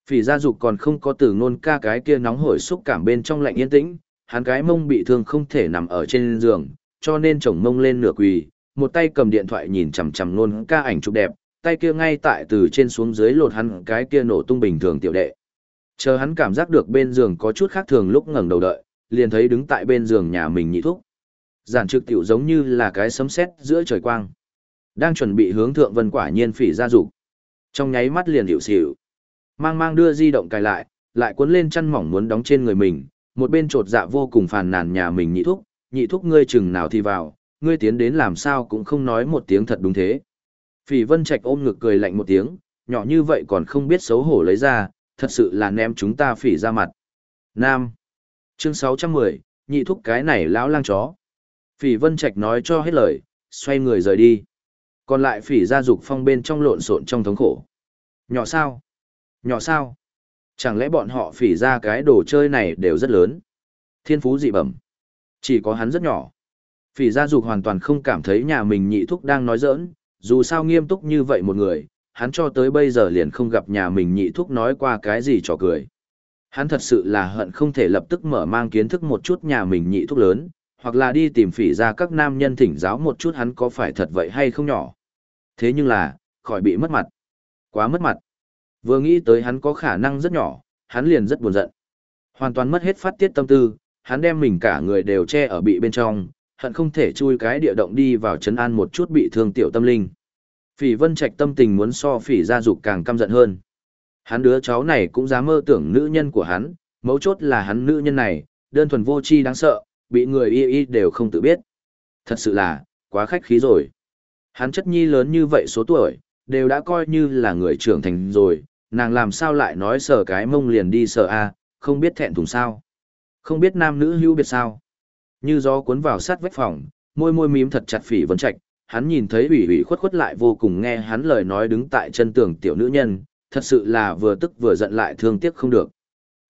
Phỉ gia dục còn không có từ nôn ca cái kia nóng hổi xúc cảm bên trong lạnh yên tĩnh, hắn cái mông bị thương không thể nằm ở trên giường, cho nên chồng mông lên nửa quỳ, một tay cầm điện thoại nhìn chằm chằm nôn ca ảnh chụp đẹp, tay kia ngay tại từ trên xuống dưới lột hắn cái kia nổ tung bình thường tiểu đệ. Chờ hắn cảm giác được bên giường có chút khác thường lúc ngẩng đầu đợi, liền thấy đứng tại bên giường nhà mình nhị thúc. Giản trực tiểu giống như là cái sấm sét giữa trời quang. Đang chuẩn bị hướng thượng vân quả nhiên phỉ ra dục Trong nháy mắt liền hiểu xỉu. Mang mang đưa di động cài lại, lại cuốn lên chăn mỏng muốn đóng trên người mình, một bên trột dạ vô cùng phàn nàn nhà mình nhị thúc, nhị thúc ngươi chừng nào thì vào, ngươi tiến đến làm sao cũng không nói một tiếng thật đúng thế. Phỉ vân trạch ôm ngực cười lạnh một tiếng, nhỏ như vậy còn không biết xấu hổ lấy ra, thật sự là ném chúng ta phỉ ra mặt. Nam. Chương 610, nhị thúc cái này lão lang chó. Phỉ vân trạch nói cho hết lời, xoay người rời đi. Còn lại phỉ ra dục phong bên trong lộn xộn trong thống khổ. Nhỏ sao? Nhỏ sao? Chẳng lẽ bọn họ phỉ ra cái đồ chơi này đều rất lớn? Thiên phú dị bẩm. Chỉ có hắn rất nhỏ. Phỉ gia dục hoàn toàn không cảm thấy nhà mình nhị thúc đang nói giỡn, dù sao nghiêm túc như vậy một người, hắn cho tới bây giờ liền không gặp nhà mình nhị thúc nói qua cái gì trò cười. Hắn thật sự là hận không thể lập tức mở mang kiến thức một chút nhà mình nhị thúc lớn, hoặc là đi tìm phỉ ra các nam nhân thỉnh giáo một chút hắn có phải thật vậy hay không nhỏ. Thế nhưng là, khỏi bị mất mặt. Quá mất mặt. Vừa nghĩ tới hắn có khả năng rất nhỏ, hắn liền rất buồn giận. Hoàn toàn mất hết phát tiết tâm tư, hắn đem mình cả người đều che ở bị bên trong, hận không thể chui cái địa động đi vào chấn an một chút bị thương tiểu tâm linh. Phỉ vân trạch tâm tình muốn so phỉ gia dục càng căm giận hơn. Hắn đứa cháu này cũng dám mơ tưởng nữ nhân của hắn, mấu chốt là hắn nữ nhân này, đơn thuần vô chi đáng sợ, bị người y y đều không tự biết. Thật sự là, quá khách khí rồi. Hắn chất nhi lớn như vậy số tuổi, đều đã coi như là người trưởng thành rồi, nàng làm sao lại nói sờ cái mông liền đi sờ a, không biết thẹn thùng sao. Không biết nam nữ hữu biệt sao. Như gió cuốn vào sát vách phòng, môi môi mím thật chặt phỉ vấn trạch, hắn nhìn thấy ủy ủy khuất khuất lại vô cùng nghe hắn lời nói đứng tại chân tường tiểu nữ nhân, thật sự là vừa tức vừa giận lại thương tiếc không được.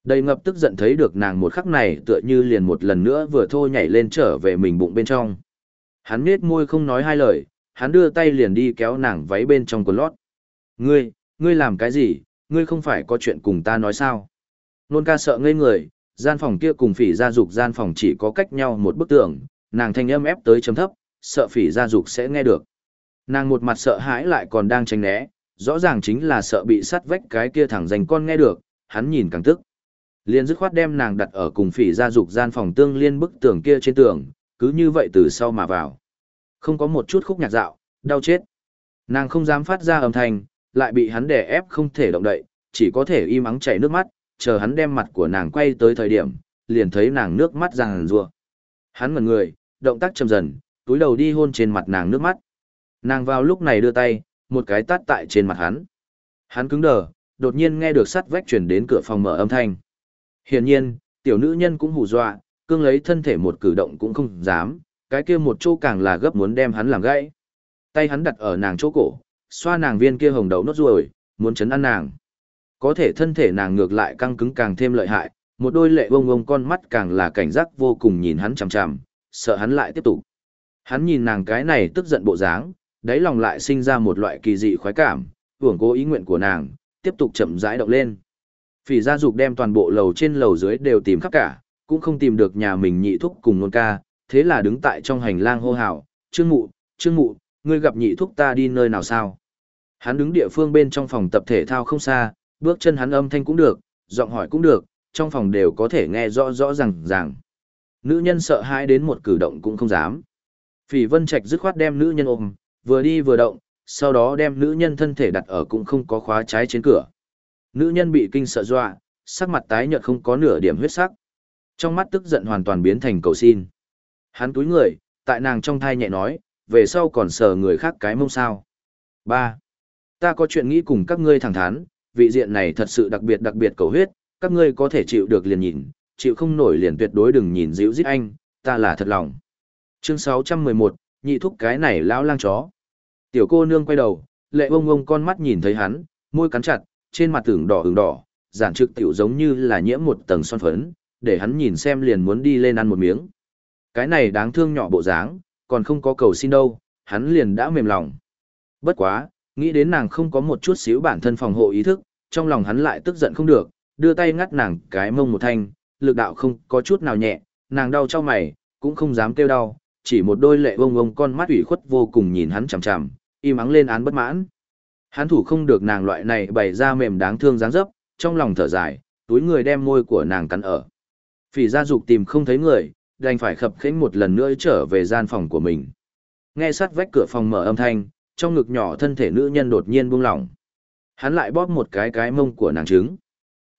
Đầy ngập tức giận thấy được nàng một khắc này tựa như liền một lần nữa vừa thô nhảy lên trở về mình bụng bên trong. Hắn nết môi không nói hai lời, hắn đưa tay liền đi kéo nàng váy bên trong quần lót. Ngươi, ngươi làm cái gì, ngươi không phải có chuyện cùng ta nói sao? Nôn ca sợ ngây người, gian phòng kia cùng phỉ gia dục gian phòng chỉ có cách nhau một bức tường, nàng thanh âm ép tới chấm thấp, sợ phỉ gia dục sẽ nghe được. Nàng một mặt sợ hãi lại còn đang tránh né, rõ ràng chính là sợ bị sắt vách cái kia thẳng dành con nghe được, hắn nhìn càng tức. Liên dứt khoát đem nàng đặt ở cùng phỉ gia dục gian phòng tương liên bức tường kia trên tường, cứ như vậy từ sau mà vào. Không có một chút khúc nhạc dạo, đau chết. Nàng không dám phát ra âm thanh, lại bị hắn đè ép không thể động đậy, chỉ có thể im ắng chảy nước mắt, chờ hắn đem mặt của nàng quay tới thời điểm, liền thấy nàng nước mắt ràng rùa. Hắn ngẩn người, động tác chậm dần, túi đầu đi hôn trên mặt nàng nước mắt. Nàng vào lúc này đưa tay, một cái tát tại trên mặt hắn. Hắn cứng đờ, đột nhiên nghe được sắt vách chuyển đến cửa phòng mở âm thanh. Hiển nhiên, tiểu nữ nhân cũng hù dọa, cương lấy thân thể một cử động cũng không dám, cái kia một chỗ càng là gấp muốn đem hắn làm gãy. Tay hắn đặt ở nàng chỗ cổ, xoa nàng viên kia hồng đầu nốt ruồi, muốn chấn ăn nàng. Có thể thân thể nàng ngược lại căng cứng càng thêm lợi hại, một đôi lệ bông bông con mắt càng là cảnh giác vô cùng nhìn hắn chằm chằm, sợ hắn lại tiếp tục. Hắn nhìn nàng cái này tức giận bộ dáng, đáy lòng lại sinh ra một loại kỳ dị khoái cảm, hưởng cố ý nguyện của nàng, tiếp tục chậm rãi động lên. Phỉ gia dục đem toàn bộ lầu trên lầu dưới đều tìm khắp cả, cũng không tìm được nhà mình nhị thúc cùng nôn ca, thế là đứng tại trong hành lang hô hào, trương mụ, trương mụ, ngươi gặp nhị thúc ta đi nơi nào sao? Hắn đứng địa phương bên trong phòng tập thể thao không xa, bước chân hắn âm thanh cũng được, giọng hỏi cũng được, trong phòng đều có thể nghe rõ rõ ràng ràng. Nữ nhân sợ hãi đến một cử động cũng không dám. Phỉ Vân Trạch dứt khoát đem nữ nhân ôm, vừa đi vừa động, sau đó đem nữ nhân thân thể đặt ở cũng không có khóa trái trên cửa. Nữ nhân bị kinh sợ dọa, sắc mặt tái nhợt không có nửa điểm huyết sắc. Trong mắt tức giận hoàn toàn biến thành cầu xin. Hắn túi người, tại nàng trong thai nhẹ nói, về sau còn sờ người khác cái mông sao. 3. Ta có chuyện nghĩ cùng các ngươi thẳng thắn, vị diện này thật sự đặc biệt đặc biệt cầu huyết, các ngươi có thể chịu được liền nhìn, chịu không nổi liền tuyệt đối đừng nhìn dịu dít anh, ta là thật lòng. Chương 611, nhị thúc cái này lão lang chó. Tiểu cô nương quay đầu, lệ bông bông con mắt nhìn thấy hắn, môi cắn chặt, trên mặt tưởng đỏ ửng đỏ, giản trực tiểu giống như là nhiễm một tầng son phấn, để hắn nhìn xem liền muốn đi lên ăn một miếng. Cái này đáng thương nhỏ bộ dáng, còn không có cầu xin đâu, hắn liền đã mềm lòng. Bất quá, nghĩ đến nàng không có một chút xíu bản thân phòng hộ ý thức, trong lòng hắn lại tức giận không được, đưa tay ngắt nàng cái mông một thanh, lực đạo không có chút nào nhẹ, nàng đau cho mày, cũng không dám kêu đau, chỉ một đôi lệ bông bông con mắt ủy khuất vô cùng nhìn hắn chằm chằm, im ắng lên án bất mãn. Hắn thủ không được nàng loại này bày ra mềm đáng thương dáng dấp, trong lòng thở dài, túi người đem môi của nàng cắn ở. Phỉ gia dục tìm không thấy người, đành phải khập khiễng một lần nữa trở về gian phòng của mình. Nghe sát vách cửa phòng mở âm thanh, trong ngực nhỏ thân thể nữ nhân đột nhiên buông lỏng. Hắn lại bóp một cái cái mông của nàng trứng.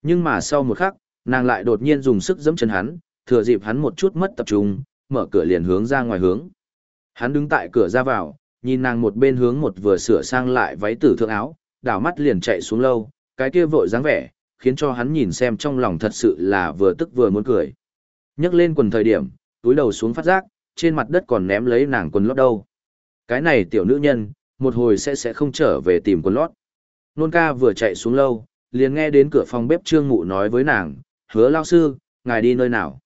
Nhưng mà sau một khắc, nàng lại đột nhiên dùng sức giẫm chân hắn, thừa dịp hắn một chút mất tập trung, mở cửa liền hướng ra ngoài hướng. Hắn đứng tại cửa ra vào, nhìn nàng một bên hướng một vừa sửa sang lại váy tử thượng áo, đảo mắt liền chạy xuống lâu, cái kia vội dáng vẻ, khiến cho hắn nhìn xem trong lòng thật sự là vừa tức vừa muốn cười. nhấc lên quần thời điểm, túi đầu xuống phát giác, trên mặt đất còn ném lấy nàng quần lót đâu. Cái này tiểu nữ nhân, một hồi sẽ sẽ không trở về tìm quần lót. Nôn ca vừa chạy xuống lâu, liền nghe đến cửa phòng bếp trương mụ nói với nàng, hứa lao sư, ngài đi nơi nào.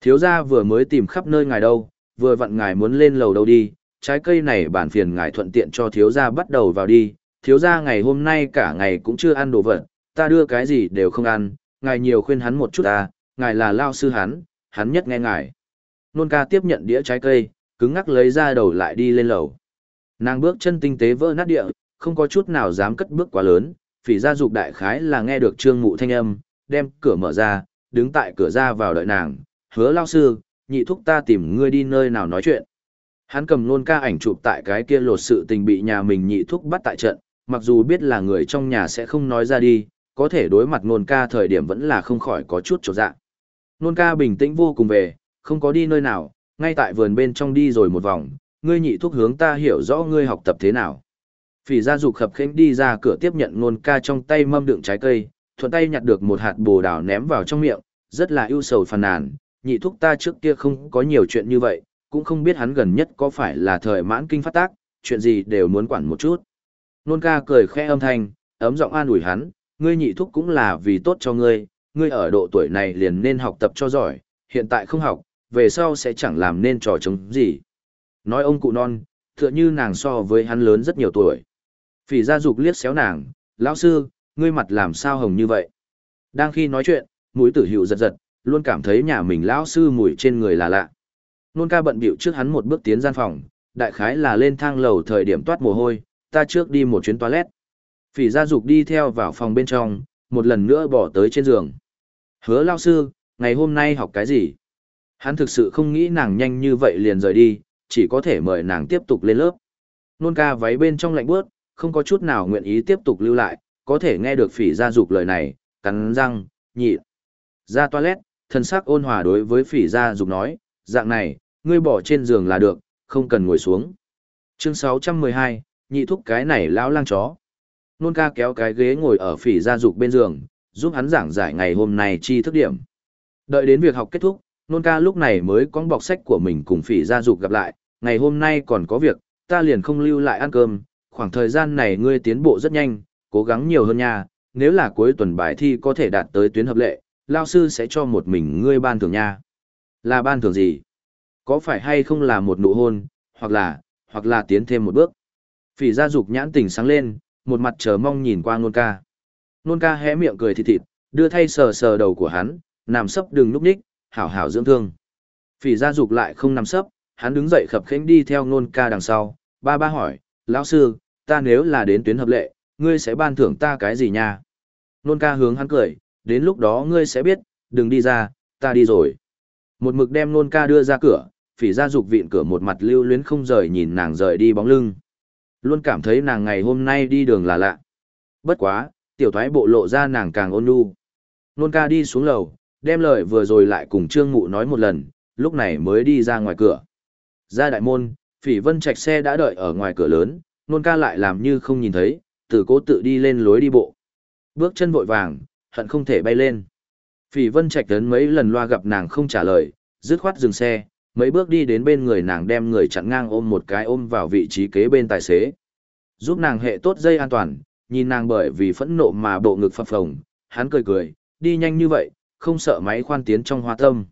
Thiếu gia vừa mới tìm khắp nơi ngài đâu, vừa vặn ngài muốn lên lầu đâu đi, trái cây này bản phiền ngài thuận tiện cho thiếu gia bắt đầu vào đi, thiếu gia ngày hôm nay cả ngày cũng chưa ăn đồ vật, ta đưa cái gì đều không ăn, ngài nhiều khuyên hắn một chút ta, ngài là lao sư hắn, hắn nhất nghe ngài. Nôn ca tiếp nhận đĩa trái cây, cứng ngắc lấy ra đầu lại đi lên lầu. Nàng bước chân tinh tế vỡ nát địa, không có chút nào dám cất bước quá lớn, phỉ gia dục đại khái là nghe được trương mụ thanh âm, đem cửa mở ra, đứng tại cửa ra vào đợi nàng, hứa lao sư, nhị thúc ta tìm ngươi đi nơi nào nói chuyện. Hắn cầm nôn ca ảnh chụp tại cái kia lột sự tình bị nhà mình nhị thúc bắt tại trận, mặc dù biết là người trong nhà sẽ không nói ra đi, có thể đối mặt nôn ca thời điểm vẫn là không khỏi có chút trột dạ. Nôn ca bình tĩnh vô cùng về, không có đi nơi nào, ngay tại vườn bên trong đi rồi một vòng, ngươi nhị thúc hướng ta hiểu rõ ngươi học tập thế nào. Phỉ gia dục khập khênh đi ra cửa tiếp nhận nôn ca trong tay mâm đựng trái cây, thuận tay nhặt được một hạt bồ đào ném vào trong miệng, rất là ưu sầu phàn nàn, nhị thúc ta trước kia không có nhiều chuyện như vậy, cũng không biết hắn gần nhất có phải là thời mãn kinh phát tác, chuyện gì đều muốn quản một chút. Nôn ca cười khẽ âm thanh, ấm giọng an ủi hắn, ngươi nhị thúc cũng là vì tốt cho ngươi, ngươi ở độ tuổi này liền nên học tập cho giỏi, hiện tại không học, về sau sẽ chẳng làm nên trò chống gì. Nói ông cụ non, tựa như nàng so với hắn lớn rất nhiều tuổi. Phỉ gia dục liếc xéo nàng, lão sư, ngươi mặt làm sao hồng như vậy. Đang khi nói chuyện, mũi tử hiệu giật giật, luôn cảm thấy nhà mình lão sư mùi trên người là lạ. Nôn ca bận bịu trước hắn một bước tiến gian phòng, đại khái là lên thang lầu thời điểm toát mồ hôi, ta trước đi một chuyến toilet. Phỉ gia dục đi theo vào phòng bên trong, một lần nữa bỏ tới trên giường. Hứa lao sư, ngày hôm nay học cái gì? Hắn thực sự không nghĩ nàng nhanh như vậy liền rời đi, chỉ có thể mời nàng tiếp tục lên lớp. Nôn ca váy bên trong lạnh bước, không có chút nào nguyện ý tiếp tục lưu lại, có thể nghe được phỉ gia dục lời này, cắn răng, nhị. Ra toilet, thân sắc ôn hòa đối với phỉ gia dục nói, dạng này, ngươi bỏ trên giường là được, không cần ngồi xuống. Chương 612, nhị thúc cái này lão lang chó. Nôn ca kéo cái ghế ngồi ở phỉ gia dục bên giường, giúp hắn giảng giải ngày hôm nay chi thức điểm. Đợi đến việc học kết thúc, Nôn ca lúc này mới quăng bọc sách của mình cùng phỉ gia dục gặp lại, ngày hôm nay còn có việc, ta liền không lưu lại ăn cơm, khoảng thời gian này ngươi tiến bộ rất nhanh, cố gắng nhiều hơn nha, nếu là cuối tuần bài thi có thể đạt tới tuyến hợp lệ, lao sư sẽ cho một mình ngươi ban thưởng nha. Là ban thưởng gì? Có phải hay không là một nụ hôn, hoặc là, hoặc là tiến thêm một bước? Phỉ gia dục nhãn tỉnh sáng lên, một mặt chờ mong nhìn qua nôn ca. Nôn ca hé miệng cười thịt thịt, đưa thay sờ sờ đầu của hắn, nằm sấp đừng núp ních, hảo hảo dưỡng thương. Phỉ gia dục lại không nằm sấp, hắn đứng dậy khập khiễng đi theo nôn ca đằng sau, ba ba hỏi, lão sư, ta nếu là đến tuyến hợp lệ, ngươi sẽ ban thưởng ta cái gì nha? Nôn ca hướng hắn cười, đến lúc đó ngươi sẽ biết, đừng đi ra, ta đi rồi. Một mực đem nôn ca đưa ra cửa, phỉ gia dục vịn cửa một mặt lưu luyến không rời nhìn nàng rời đi bóng lưng. Luôn cảm thấy nàng ngày hôm nay đi đường là lạ. Bất quá, tiểu thoái bộ lộ ra nàng càng ôn nhu. Nôn ca đi xuống lầu, đem lời vừa rồi lại cùng trương mụ nói một lần, lúc này mới đi ra ngoài cửa. Ra đại môn, phỉ vân trạch xe đã đợi ở ngoài cửa lớn, nôn ca lại làm như không nhìn thấy, từ cố tự đi lên lối đi bộ. Bước chân vội vàng, hận không thể bay lên. Phỉ vân trạch đến mấy lần loa gặp nàng không trả lời, dứt khoát dừng xe, mấy bước đi đến bên người nàng đem người chặn ngang ôm một cái ôm vào vị trí kế bên tài xế. Giúp nàng hệ tốt dây an toàn, nhìn nàng bởi vì phẫn nộ mà bộ ngực phập phồng, hắn cười cười, đi nhanh như vậy, không sợ máy khoan tiến trong hoa tâm.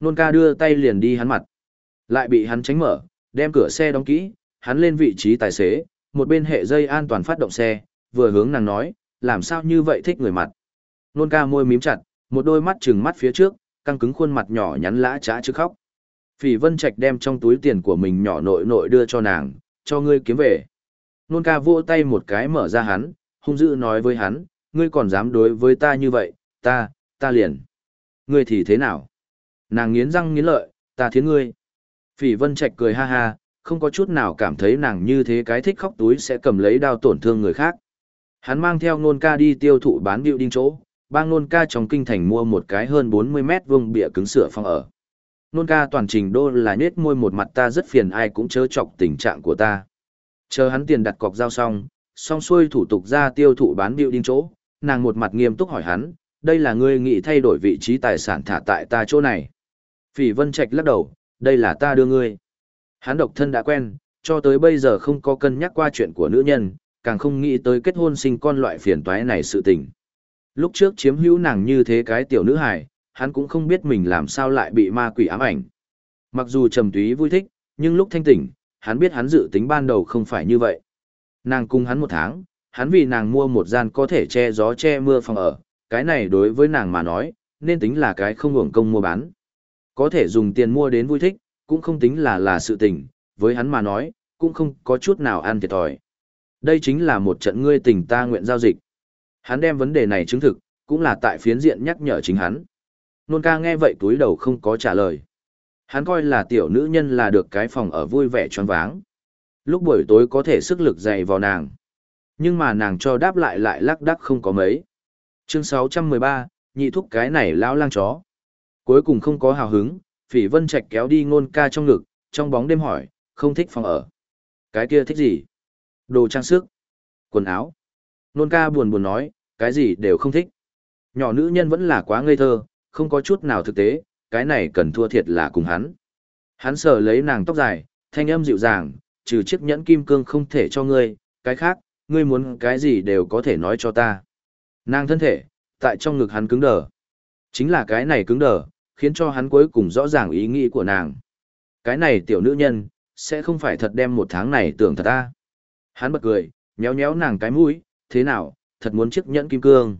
Nôn ca đưa tay liền đi hắn mặt. Lại bị hắn tránh mở, đem cửa xe đóng kỹ, hắn lên vị trí tài xế, một bên hệ dây an toàn phát động xe, vừa hướng nàng nói, làm sao như vậy thích người mặt. Nôn ca môi mím chặt, một đôi mắt trừng mắt phía trước, căng cứng khuôn mặt nhỏ nhắn lã trá chứ khóc. Phỉ Vân Trạch đem trong túi tiền của mình nhỏ nội nội đưa cho nàng, cho ngươi kiếm về. Nôn ca vỗ tay một cái mở ra hắn, hung dữ nói với hắn, ngươi còn dám đối với ta như vậy, ta, ta liền. Ngươi thì thế nào? Nàng nghiến răng nghiến lợi, ta thiến ngươi. Phỉ Vân Trạch cười ha ha, không có chút nào cảm thấy nàng như thế cái thích khóc túi sẽ cầm lấy đao tổn thương người khác. Hắn mang theo nôn ca đi tiêu thụ bán điệu đinh chỗ, bang nôn ca trong kinh thành mua một cái hơn 40 mét vuông bịa cứng sửa phòng ở. Nôn ca toàn trình đô là nết môi một mặt ta rất phiền ai cũng chớ chọc tình trạng của ta. Chờ hắn tiền đặt cọc giao xong, xong xuôi thủ tục ra tiêu thụ bán điệu đinh chỗ, nàng một mặt nghiêm túc hỏi hắn, đây là ngươi nghĩ thay đổi vị trí tài sản thả tại ta chỗ này. Phỉ Vân Trạch lắc đầu, đây là ta đưa ngươi. Hắn độc thân đã quen, cho tới bây giờ không có cân nhắc qua chuyện của nữ nhân, càng không nghĩ tới kết hôn sinh con loại phiền toái này sự tình. Lúc trước chiếm hữu nàng như thế cái tiểu nữ hài, hắn cũng không biết mình làm sao lại bị ma quỷ ám ảnh. Mặc dù trầm túy vui thích, nhưng lúc thanh tỉnh, hắn biết hắn dự tính ban đầu không phải như vậy. Nàng cùng hắn một tháng, hắn vì nàng mua một gian có thể che gió che mưa phòng ở, cái này đối với nàng mà nói, nên tính là cái không hưởng công mua bán. Có thể dùng tiền mua đến vui thích, cũng không tính là là sự tình, với hắn mà nói, cũng không có chút nào ăn thiệt thòi. Đây chính là một trận ngươi tình ta nguyện giao dịch. Hắn đem vấn đề này chứng thực, cũng là tại phiến diện nhắc nhở chính hắn. Nôn ca nghe vậy túi đầu không có trả lời. Hắn coi là tiểu nữ nhân là được cái phòng ở vui vẻ tròn váng. Lúc buổi tối có thể sức lực dày vào nàng. Nhưng mà nàng cho đáp lại lại lắc đắc không có mấy. Chương 613, nhị thúc cái này lão lang chó. Cuối cùng không có hào hứng, Phỉ Vân Trạch kéo đi ngôn ca trong ngực, trong bóng đêm hỏi, không thích phòng ở. Cái kia thích gì? Đồ trang sức, quần áo. Nôn ca buồn buồn nói, cái gì đều không thích. Nhỏ nữ nhân vẫn là quá ngây thơ, không có chút nào thực tế, cái này cần thua thiệt là cùng hắn. Hắn sờ lấy nàng tóc dài, thanh âm dịu dàng, trừ chiếc nhẫn kim cương không thể cho ngươi, cái khác, ngươi muốn cái gì đều có thể nói cho ta. Nàng thân thể, tại trong ngực hắn cứng đờ. Chính là cái này cứng đờ, khiến cho hắn cuối cùng rõ ràng ý nghĩ của nàng. Cái này tiểu nữ nhân, sẽ không phải thật đem một tháng này tưởng thật ta. Hắn bật cười, nhéo nhéo nàng cái mũi, thế nào, thật muốn chiếc nhẫn kim cương.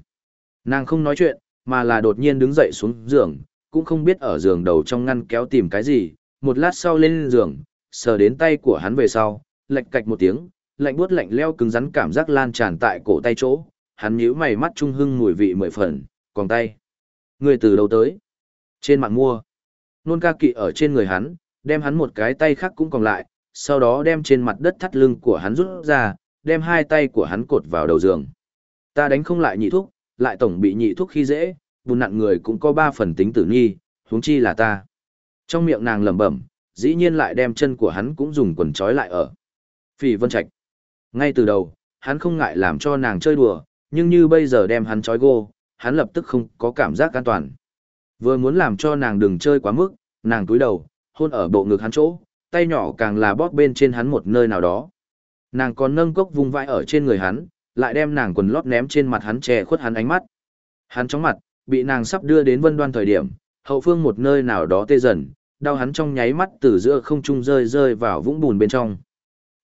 Nàng không nói chuyện, mà là đột nhiên đứng dậy xuống giường, cũng không biết ở giường đầu trong ngăn kéo tìm cái gì, một lát sau lên giường, sờ đến tay của hắn về sau, lạch cạch một tiếng, lạnh buốt lạnh leo cứng rắn cảm giác lan tràn tại cổ tay chỗ, hắn nhíu mày mắt trung hưng mùi vị mười phần, còn tay. Người từ đâu tới? Trên mạng mua. Nôn ca kỵ ở trên người hắn, đem hắn một cái tay khác cũng còn lại, sau đó đem trên mặt đất thắt lưng của hắn rút ra, đem hai tay của hắn cột vào đầu giường. Ta đánh không lại nhị thuốc lại tổng bị nhị thuốc khi dễ, bùn nặng người cũng có ba phần tính tử nghi, huống chi là ta. Trong miệng nàng lẩm bẩm, dĩ nhiên lại đem chân của hắn cũng dùng quần trói lại ở. Phỉ Vân Trạch. Ngay từ đầu, hắn không ngại làm cho nàng chơi đùa, nhưng như bây giờ đem hắn trói gô, hắn lập tức không có cảm giác an toàn. Vừa muốn làm cho nàng đừng chơi quá mức, nàng túi đầu, hôn ở bộ ngực hắn chỗ, tay nhỏ càng là bóp bên trên hắn một nơi nào đó. Nàng còn nâng cốc vung vãi ở trên người hắn, lại đem nàng quần lót ném trên mặt hắn che khuất hắn ánh mắt. Hắn chóng mặt, bị nàng sắp đưa đến vân đoan thời điểm, hậu phương một nơi nào đó tê dần, đau hắn trong nháy mắt từ giữa không trung rơi rơi vào vũng bùn bên trong.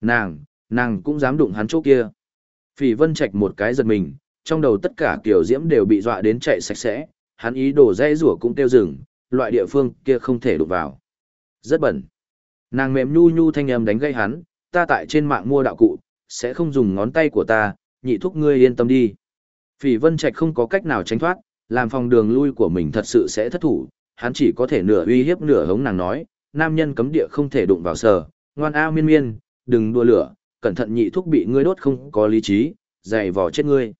Nàng, nàng cũng dám đụng hắn chỗ kia. Phỉ vân Trạch một cái giật mình, trong đầu tất cả kiểu diễm đều bị dọa đến chạy sạch sẽ, hắn ý đồ dây rủa cũng tiêu rừng, loại địa phương kia không thể đụng vào. Rất bẩn. Nàng mềm nhu nhu thanh âm đánh gây hắn, ta tại trên mạng mua đạo cụ, sẽ không dùng ngón tay của ta, nhị thúc ngươi yên tâm đi. Phỉ vân trạch không có cách nào tránh thoát, làm phòng đường lui của mình thật sự sẽ thất thủ, hắn chỉ có thể nửa uy hiếp nửa hống nàng nói, nam nhân cấm địa không thể đụng vào sở, ngoan a miên miên, đừng đua lửa, cẩn thận nhị thúc bị ngươi đốt không có lý trí, dày vò chết ngươi.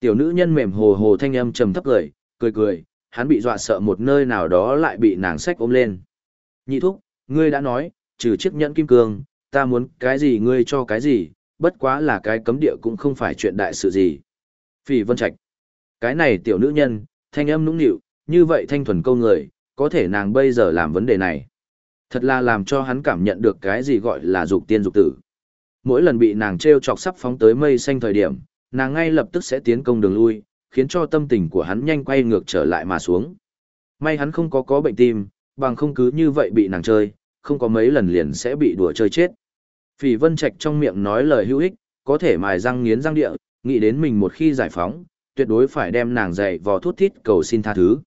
Tiểu nữ nhân mềm hồ hồ thanh âm trầm thấp cười, cười cười, hắn bị dọa sợ một nơi nào đó lại bị nàng sách ôm lên. Nhị thúc, ngươi đã nói, trừ chiếc nhẫn kim cương, ta muốn cái gì ngươi cho cái gì, bất quá là cái cấm địa cũng không phải chuyện đại sự gì. Phỉ vân trạch. Cái này tiểu nữ nhân, thanh âm nũng nịu, như vậy thanh thuần câu người, có thể nàng bây giờ làm vấn đề này. Thật là làm cho hắn cảm nhận được cái gì gọi là dục tiên dục tử. Mỗi lần bị nàng treo chọc sắp phóng tới mây xanh thời điểm, nàng ngay lập tức sẽ tiến công đường lui, khiến cho tâm tình của hắn nhanh quay ngược trở lại mà xuống. May hắn không có có bệnh tim, bằng không cứ như vậy bị nàng chơi, không có mấy lần liền sẽ bị đùa chơi chết. Phỉ Vân Trạch trong miệng nói lời hữu ích, có thể mài răng nghiến răng địa, nghĩ đến mình một khi giải phóng, tuyệt đối phải đem nàng dạy vò thút thít cầu xin tha thứ.